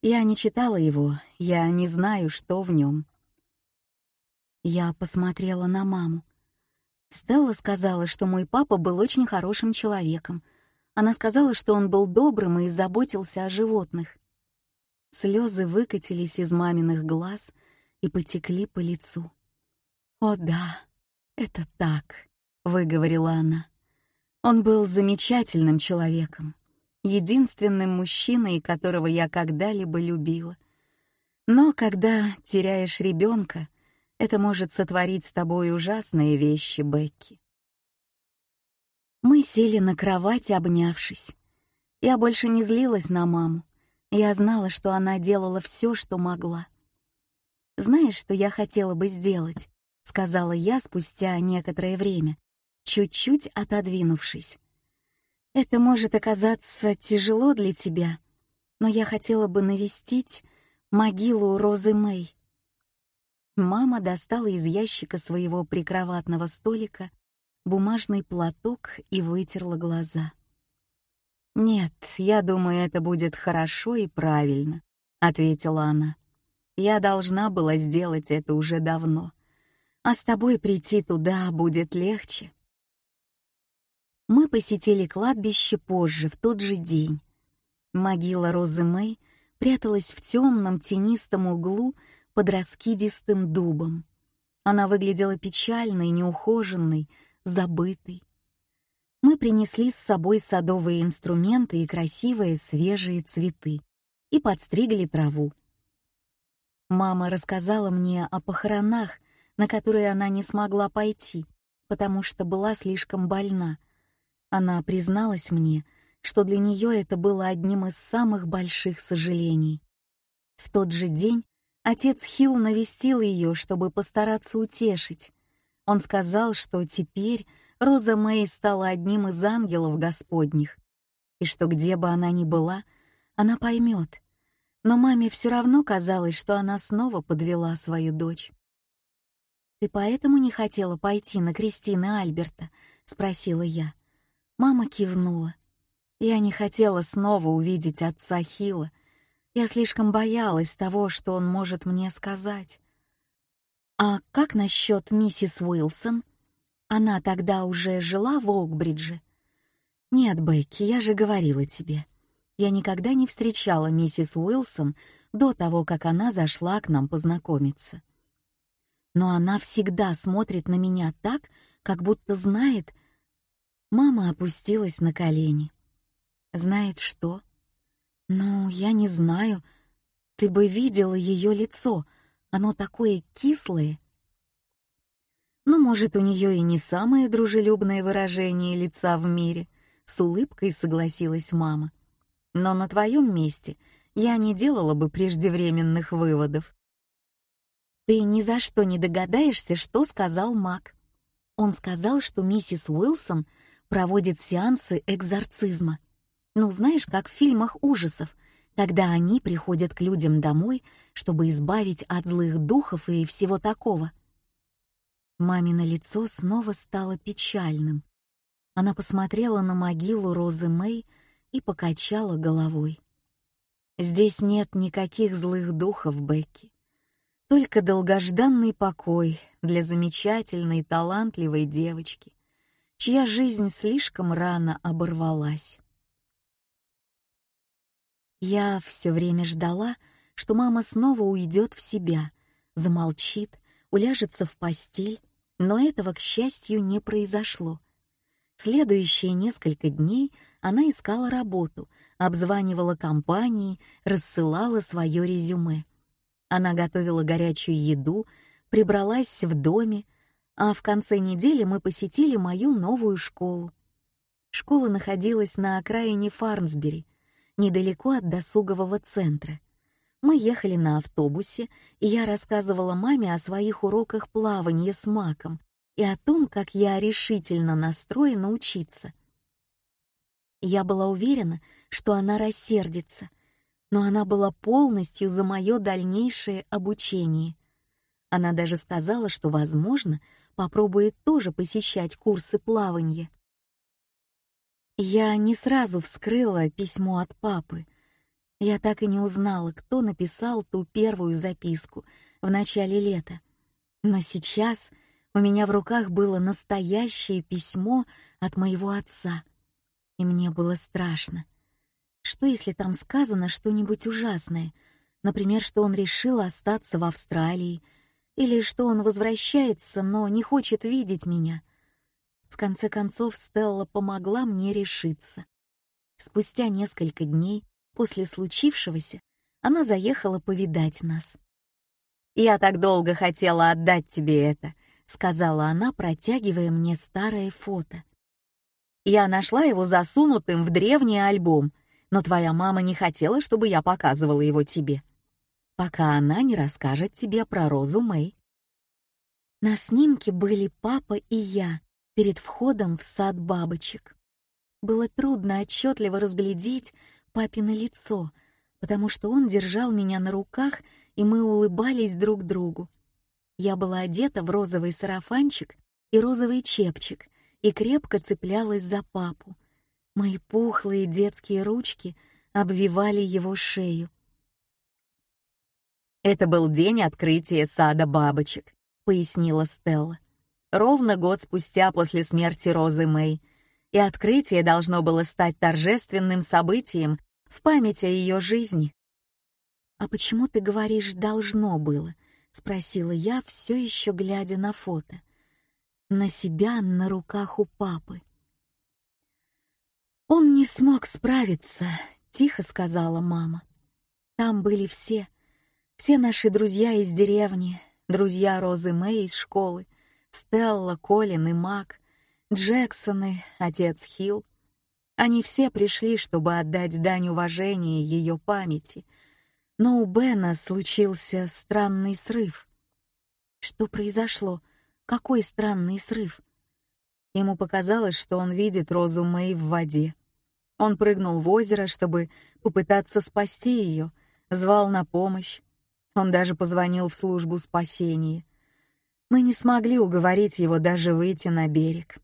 Я не читала его, я не знаю, что в нем». Я посмотрела на маму. Стелла сказала, что мой папа был очень хорошим человеком. Она сказала, что он был добрым и заботился о животных. Слезы выкатились из маминых глаз и потекли по лицу. «О да, это так», — выговорила она. «Он был замечательным человеком, единственным мужчиной, которого я когда-либо любила. Но когда теряешь ребенка, это может сотворить с тобой ужасные вещи, Бекки. Мы сели на кровать, обнявшись. Я больше не злилась на маму. Я знала, что она делала все, что могла. «Знаешь, что я хотела бы сделать?» — сказала я спустя некоторое время, чуть-чуть отодвинувшись. «Это может оказаться тяжело для тебя, но я хотела бы навестить могилу Розы Мэй. Мама достала из ящика своего прикроватного столика бумажный платок и вытерла глаза. «Нет, я думаю, это будет хорошо и правильно», — ответила она. «Я должна была сделать это уже давно, а с тобой прийти туда будет легче». Мы посетили кладбище позже, в тот же день. Могила Розы Мэй пряталась в темном тенистом углу под раскидистым дубом. Она выглядела печальной, неухоженной, забытой. Мы принесли с собой садовые инструменты и красивые свежие цветы и подстригли траву. Мама рассказала мне о похоронах, на которые она не смогла пойти, потому что была слишком больна. Она призналась мне, что для нее это было одним из самых больших сожалений. В тот же день Отец Хилл навестил ее, чтобы постараться утешить. Он сказал, что теперь Роза Мэй стала одним из ангелов Господних, и что где бы она ни была, она поймет. Но маме все равно казалось, что она снова подвела свою дочь. «Ты поэтому не хотела пойти на Кристины Альберта?» — спросила я. Мама кивнула. Я не хотела снова увидеть отца Хила, я слишком боялась того, что он может мне сказать. «А как насчет миссис Уилсон? Она тогда уже жила в Оукбридже?» «Нет, Бекки, я же говорила тебе. Я никогда не встречала миссис Уилсон до того, как она зашла к нам познакомиться. Но она всегда смотрит на меня так, как будто знает...» Мама опустилась на колени. «Знает что?» «Ну, я не знаю. Ты бы видела ее лицо. Оно такое кислое». «Ну, может, у нее и не самое дружелюбное выражение лица в мире», — с улыбкой согласилась мама. «Но на твоем месте я не делала бы преждевременных выводов». «Ты ни за что не догадаешься, что сказал Мак. Он сказал, что миссис Уилсон проводит сеансы экзорцизма. Ну, знаешь, как в фильмах ужасов, когда они приходят к людям домой, чтобы избавить от злых духов и всего такого. Мамино лицо снова стало печальным. Она посмотрела на могилу Розы Мэй и покачала головой. «Здесь нет никаких злых духов, Бекки. Только долгожданный покой для замечательной, талантливой девочки, чья жизнь слишком рано оборвалась. Я все время ждала, что мама снова уйдет в себя, замолчит, уляжется в постель, но этого, к счастью, не произошло. Следующие несколько дней она искала работу, обзванивала компании, рассылала свое резюме. Она готовила горячую еду, прибралась в доме, а в конце недели мы посетили мою новую школу. Школа находилась на окраине Фарнсбери, недалеко от досугового центра. Мы ехали на автобусе, и я рассказывала маме о своих уроках плавания с маком и о том, как я решительно настроена учиться. Я была уверена, что она рассердится, но она была полностью за мое дальнейшее обучение. Она даже сказала, что, возможно, попробует тоже посещать курсы плавания. Я не сразу вскрыла письмо от папы. Я так и не узнала, кто написал ту первую записку в начале лета. Но сейчас у меня в руках было настоящее письмо от моего отца. И мне было страшно. Что если там сказано что-нибудь ужасное? Например, что он решил остаться в Австралии, или что он возвращается, но не хочет видеть меня. В конце концов, Стелла помогла мне решиться. Спустя несколько дней после случившегося она заехала повидать нас. «Я так долго хотела отдать тебе это», — сказала она, протягивая мне старое фото. «Я нашла его засунутым в древний альбом, но твоя мама не хотела, чтобы я показывала его тебе, пока она не расскажет тебе про Розу Мэй». На снимке были папа и я, перед входом в сад бабочек. Было трудно отчетливо разглядеть папино лицо, потому что он держал меня на руках, и мы улыбались друг другу. Я была одета в розовый сарафанчик и розовый чепчик и крепко цеплялась за папу. Мои пухлые детские ручки обвивали его шею. «Это был день открытия сада бабочек», — пояснила Стелла ровно год спустя после смерти Розы Мэй, и открытие должно было стать торжественным событием в память о ее жизни. «А почему ты говоришь «должно было»?» — спросила я, все еще глядя на фото. На себя на руках у папы. «Он не смог справиться», — тихо сказала мама. «Там были все, все наши друзья из деревни, друзья Розы Мэй из школы, Стелла, Колин и Мак, Джексоны, отец Хилл. Они все пришли, чтобы отдать дань уважения ее памяти. Но у Бена случился странный срыв. Что произошло? Какой странный срыв? Ему показалось, что он видит Розу Мэй в воде. Он прыгнул в озеро, чтобы попытаться спасти ее, звал на помощь. Он даже позвонил в службу спасения. Мы не смогли уговорить его даже выйти на берег.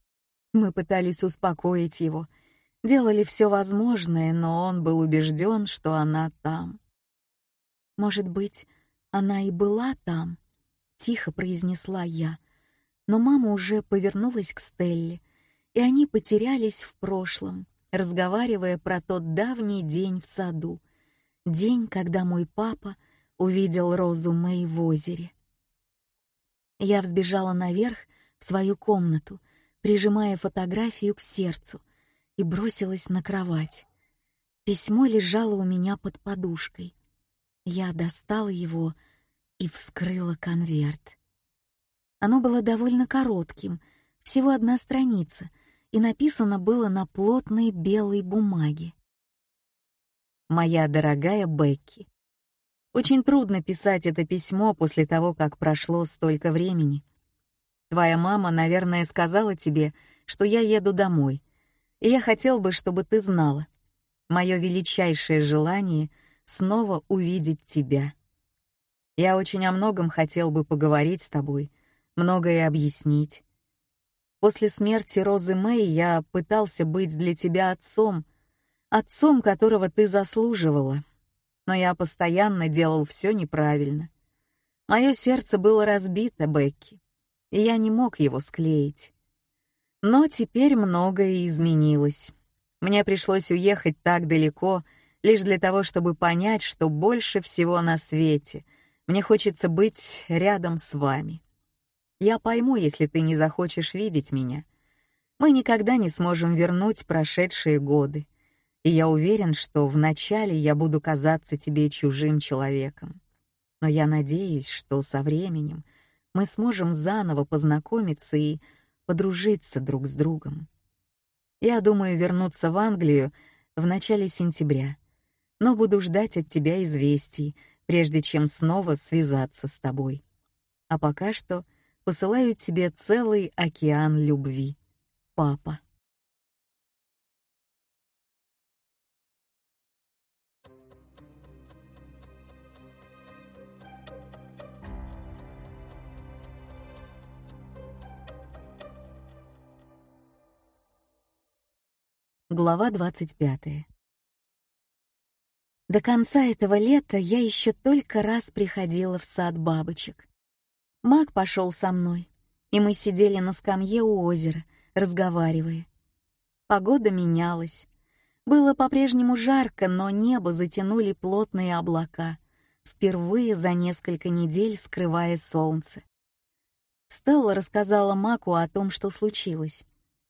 Мы пытались успокоить его, делали все возможное, но он был убежден, что она там. Может быть, она и была там, тихо произнесла я, но мама уже повернулась к Стелле, и они потерялись в прошлом, разговаривая про тот давний день в саду, день, когда мой папа увидел Розу Мэй в озере. Я взбежала наверх в свою комнату, прижимая фотографию к сердцу, и бросилась на кровать. Письмо лежало у меня под подушкой. Я достала его и вскрыла конверт. Оно было довольно коротким, всего одна страница, и написано было на плотной белой бумаге. «Моя дорогая Бекки, очень трудно писать это письмо после того, как прошло столько времени. Твоя мама, наверное, сказала тебе, что я еду домой, и я хотел бы, чтобы ты знала. Мое величайшее желание — снова увидеть тебя. Я очень о многом хотел бы поговорить с тобой, многое объяснить. После смерти Розы Мэй я пытался быть для тебя отцом, отцом, которого ты заслуживала, но я постоянно делал все неправильно. Мое сердце было разбито, Бекки, и я не мог его склеить. Но теперь многое изменилось. Мне пришлось уехать так далеко, лишь для того, чтобы понять, что больше всего на свете мне хочется быть рядом с вами. Я пойму, если ты не захочешь видеть меня. Мы никогда не сможем вернуть прошедшие годы и я уверен, что вначале я буду казаться тебе чужим человеком. Но я надеюсь, что со временем мы сможем заново познакомиться и подружиться друг с другом. Я думаю вернуться в Англию в начале сентября, но буду ждать от тебя известий, прежде чем снова связаться с тобой. А пока что посылаю тебе целый океан любви. Папа. Глава 25. До конца этого лета я еще только раз приходила в сад бабочек. Мак пошел со мной, и мы сидели на скамье у озера, разговаривая. Погода менялась. Было по-прежнему жарко, но небо затянули плотные облака, впервые за несколько недель скрывая солнце. Стелла рассказала Маку о том, что случилось,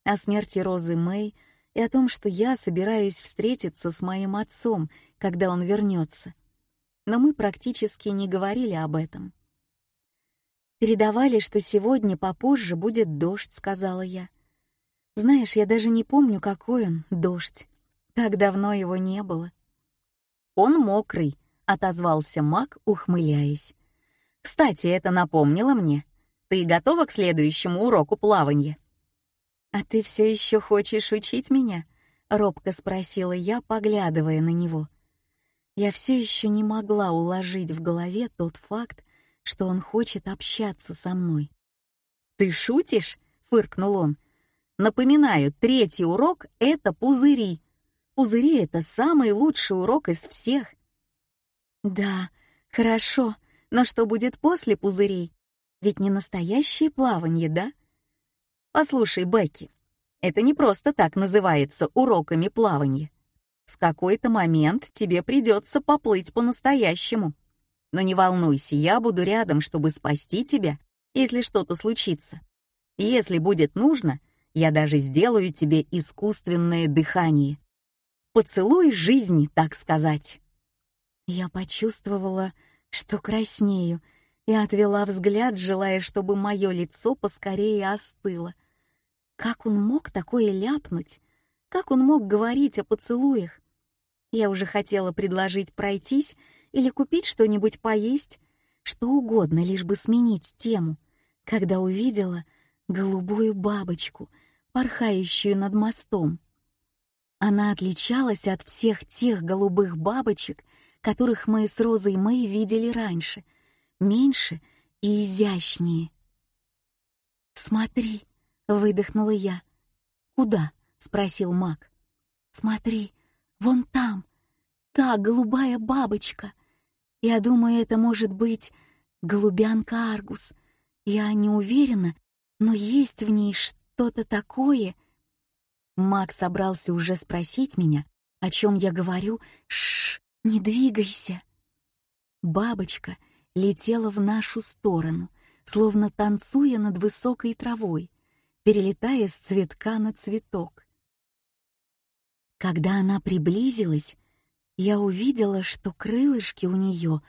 о смерти Розы Мэй, и о том, что я собираюсь встретиться с моим отцом, когда он вернется. Но мы практически не говорили об этом. «Передавали, что сегодня попозже будет дождь», — сказала я. «Знаешь, я даже не помню, какой он, дождь. Так давно его не было». «Он мокрый», — отозвался Мак, ухмыляясь. «Кстати, это напомнило мне. Ты готова к следующему уроку плавания?» «А ты все еще хочешь учить меня?» — робко спросила я, поглядывая на него. Я все еще не могла уложить в голове тот факт, что он хочет общаться со мной. «Ты шутишь?» — фыркнул он. «Напоминаю, третий урок — это пузыри. Пузыри — это самый лучший урок из всех». «Да, хорошо, но что будет после пузырей? Ведь не настоящее плавание, да?» Послушай, Бекки, это не просто так называется уроками плавания. В какой-то момент тебе придется поплыть по-настоящему. Но не волнуйся, я буду рядом, чтобы спасти тебя, если что-то случится. Если будет нужно, я даже сделаю тебе искусственное дыхание. Поцелуй жизни, так сказать. Я почувствовала, что краснею, и отвела взгляд, желая, чтобы мое лицо поскорее остыло. Как он мог такое ляпнуть? Как он мог говорить о поцелуях? Я уже хотела предложить пройтись или купить что-нибудь поесть, что угодно, лишь бы сменить тему, когда увидела голубую бабочку, порхающую над мостом. Она отличалась от всех тех голубых бабочек, которых мы с Розой Мэй видели раньше, меньше и изящнее. «Смотри!» Выдохнула я. «Куда?» — спросил Мак. «Смотри, вон там, та голубая бабочка. Я думаю, это может быть голубянка Аргус. Я не уверена, но есть в ней что-то такое...» Мак собрался уже спросить меня, о чем я говорю. Шш, не двигайся. Бабочка летела в нашу сторону, словно танцуя над высокой травой перелетая с цветка на цветок. Когда она приблизилась, я увидела, что крылышки у нее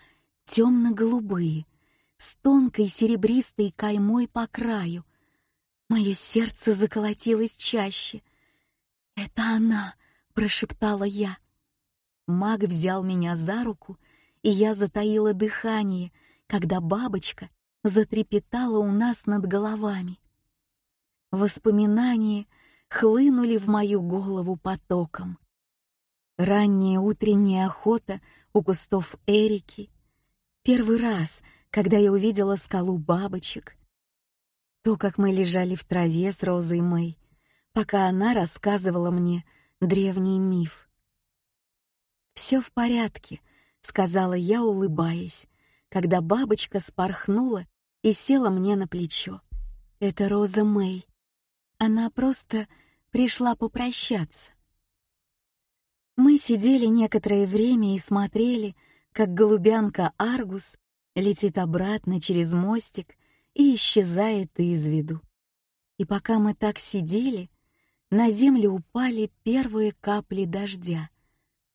темно-голубые, с тонкой серебристой каймой по краю. Мое сердце заколотилось чаще. «Это она!» — прошептала я. Маг взял меня за руку, и я затаила дыхание, когда бабочка затрепетала у нас над головами. Воспоминания хлынули в мою голову потоком. Ранняя утренняя охота у кустов Эрики. Первый раз, когда я увидела скалу бабочек. То, как мы лежали в траве с Розой Мэй, пока она рассказывала мне древний миф. «Все в порядке», — сказала я, улыбаясь, когда бабочка спорхнула и села мне на плечо. «Это Роза Мэй. Она просто пришла попрощаться. Мы сидели некоторое время и смотрели, как голубянка Аргус летит обратно через мостик и исчезает из виду. И пока мы так сидели, на землю упали первые капли дождя.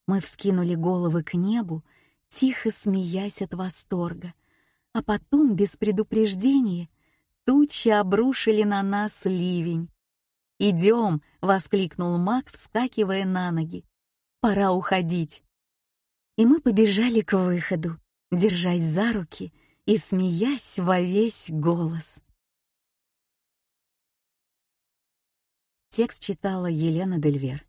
Мы вскинули головы к небу, тихо смеясь от восторга, а потом, без предупреждения, тучи обрушили на нас ливень. «Идем!» — воскликнул маг, вскакивая на ноги. «Пора уходить!» И мы побежали к выходу, держась за руки и смеясь во весь голос. Текст читала Елена Дельвер.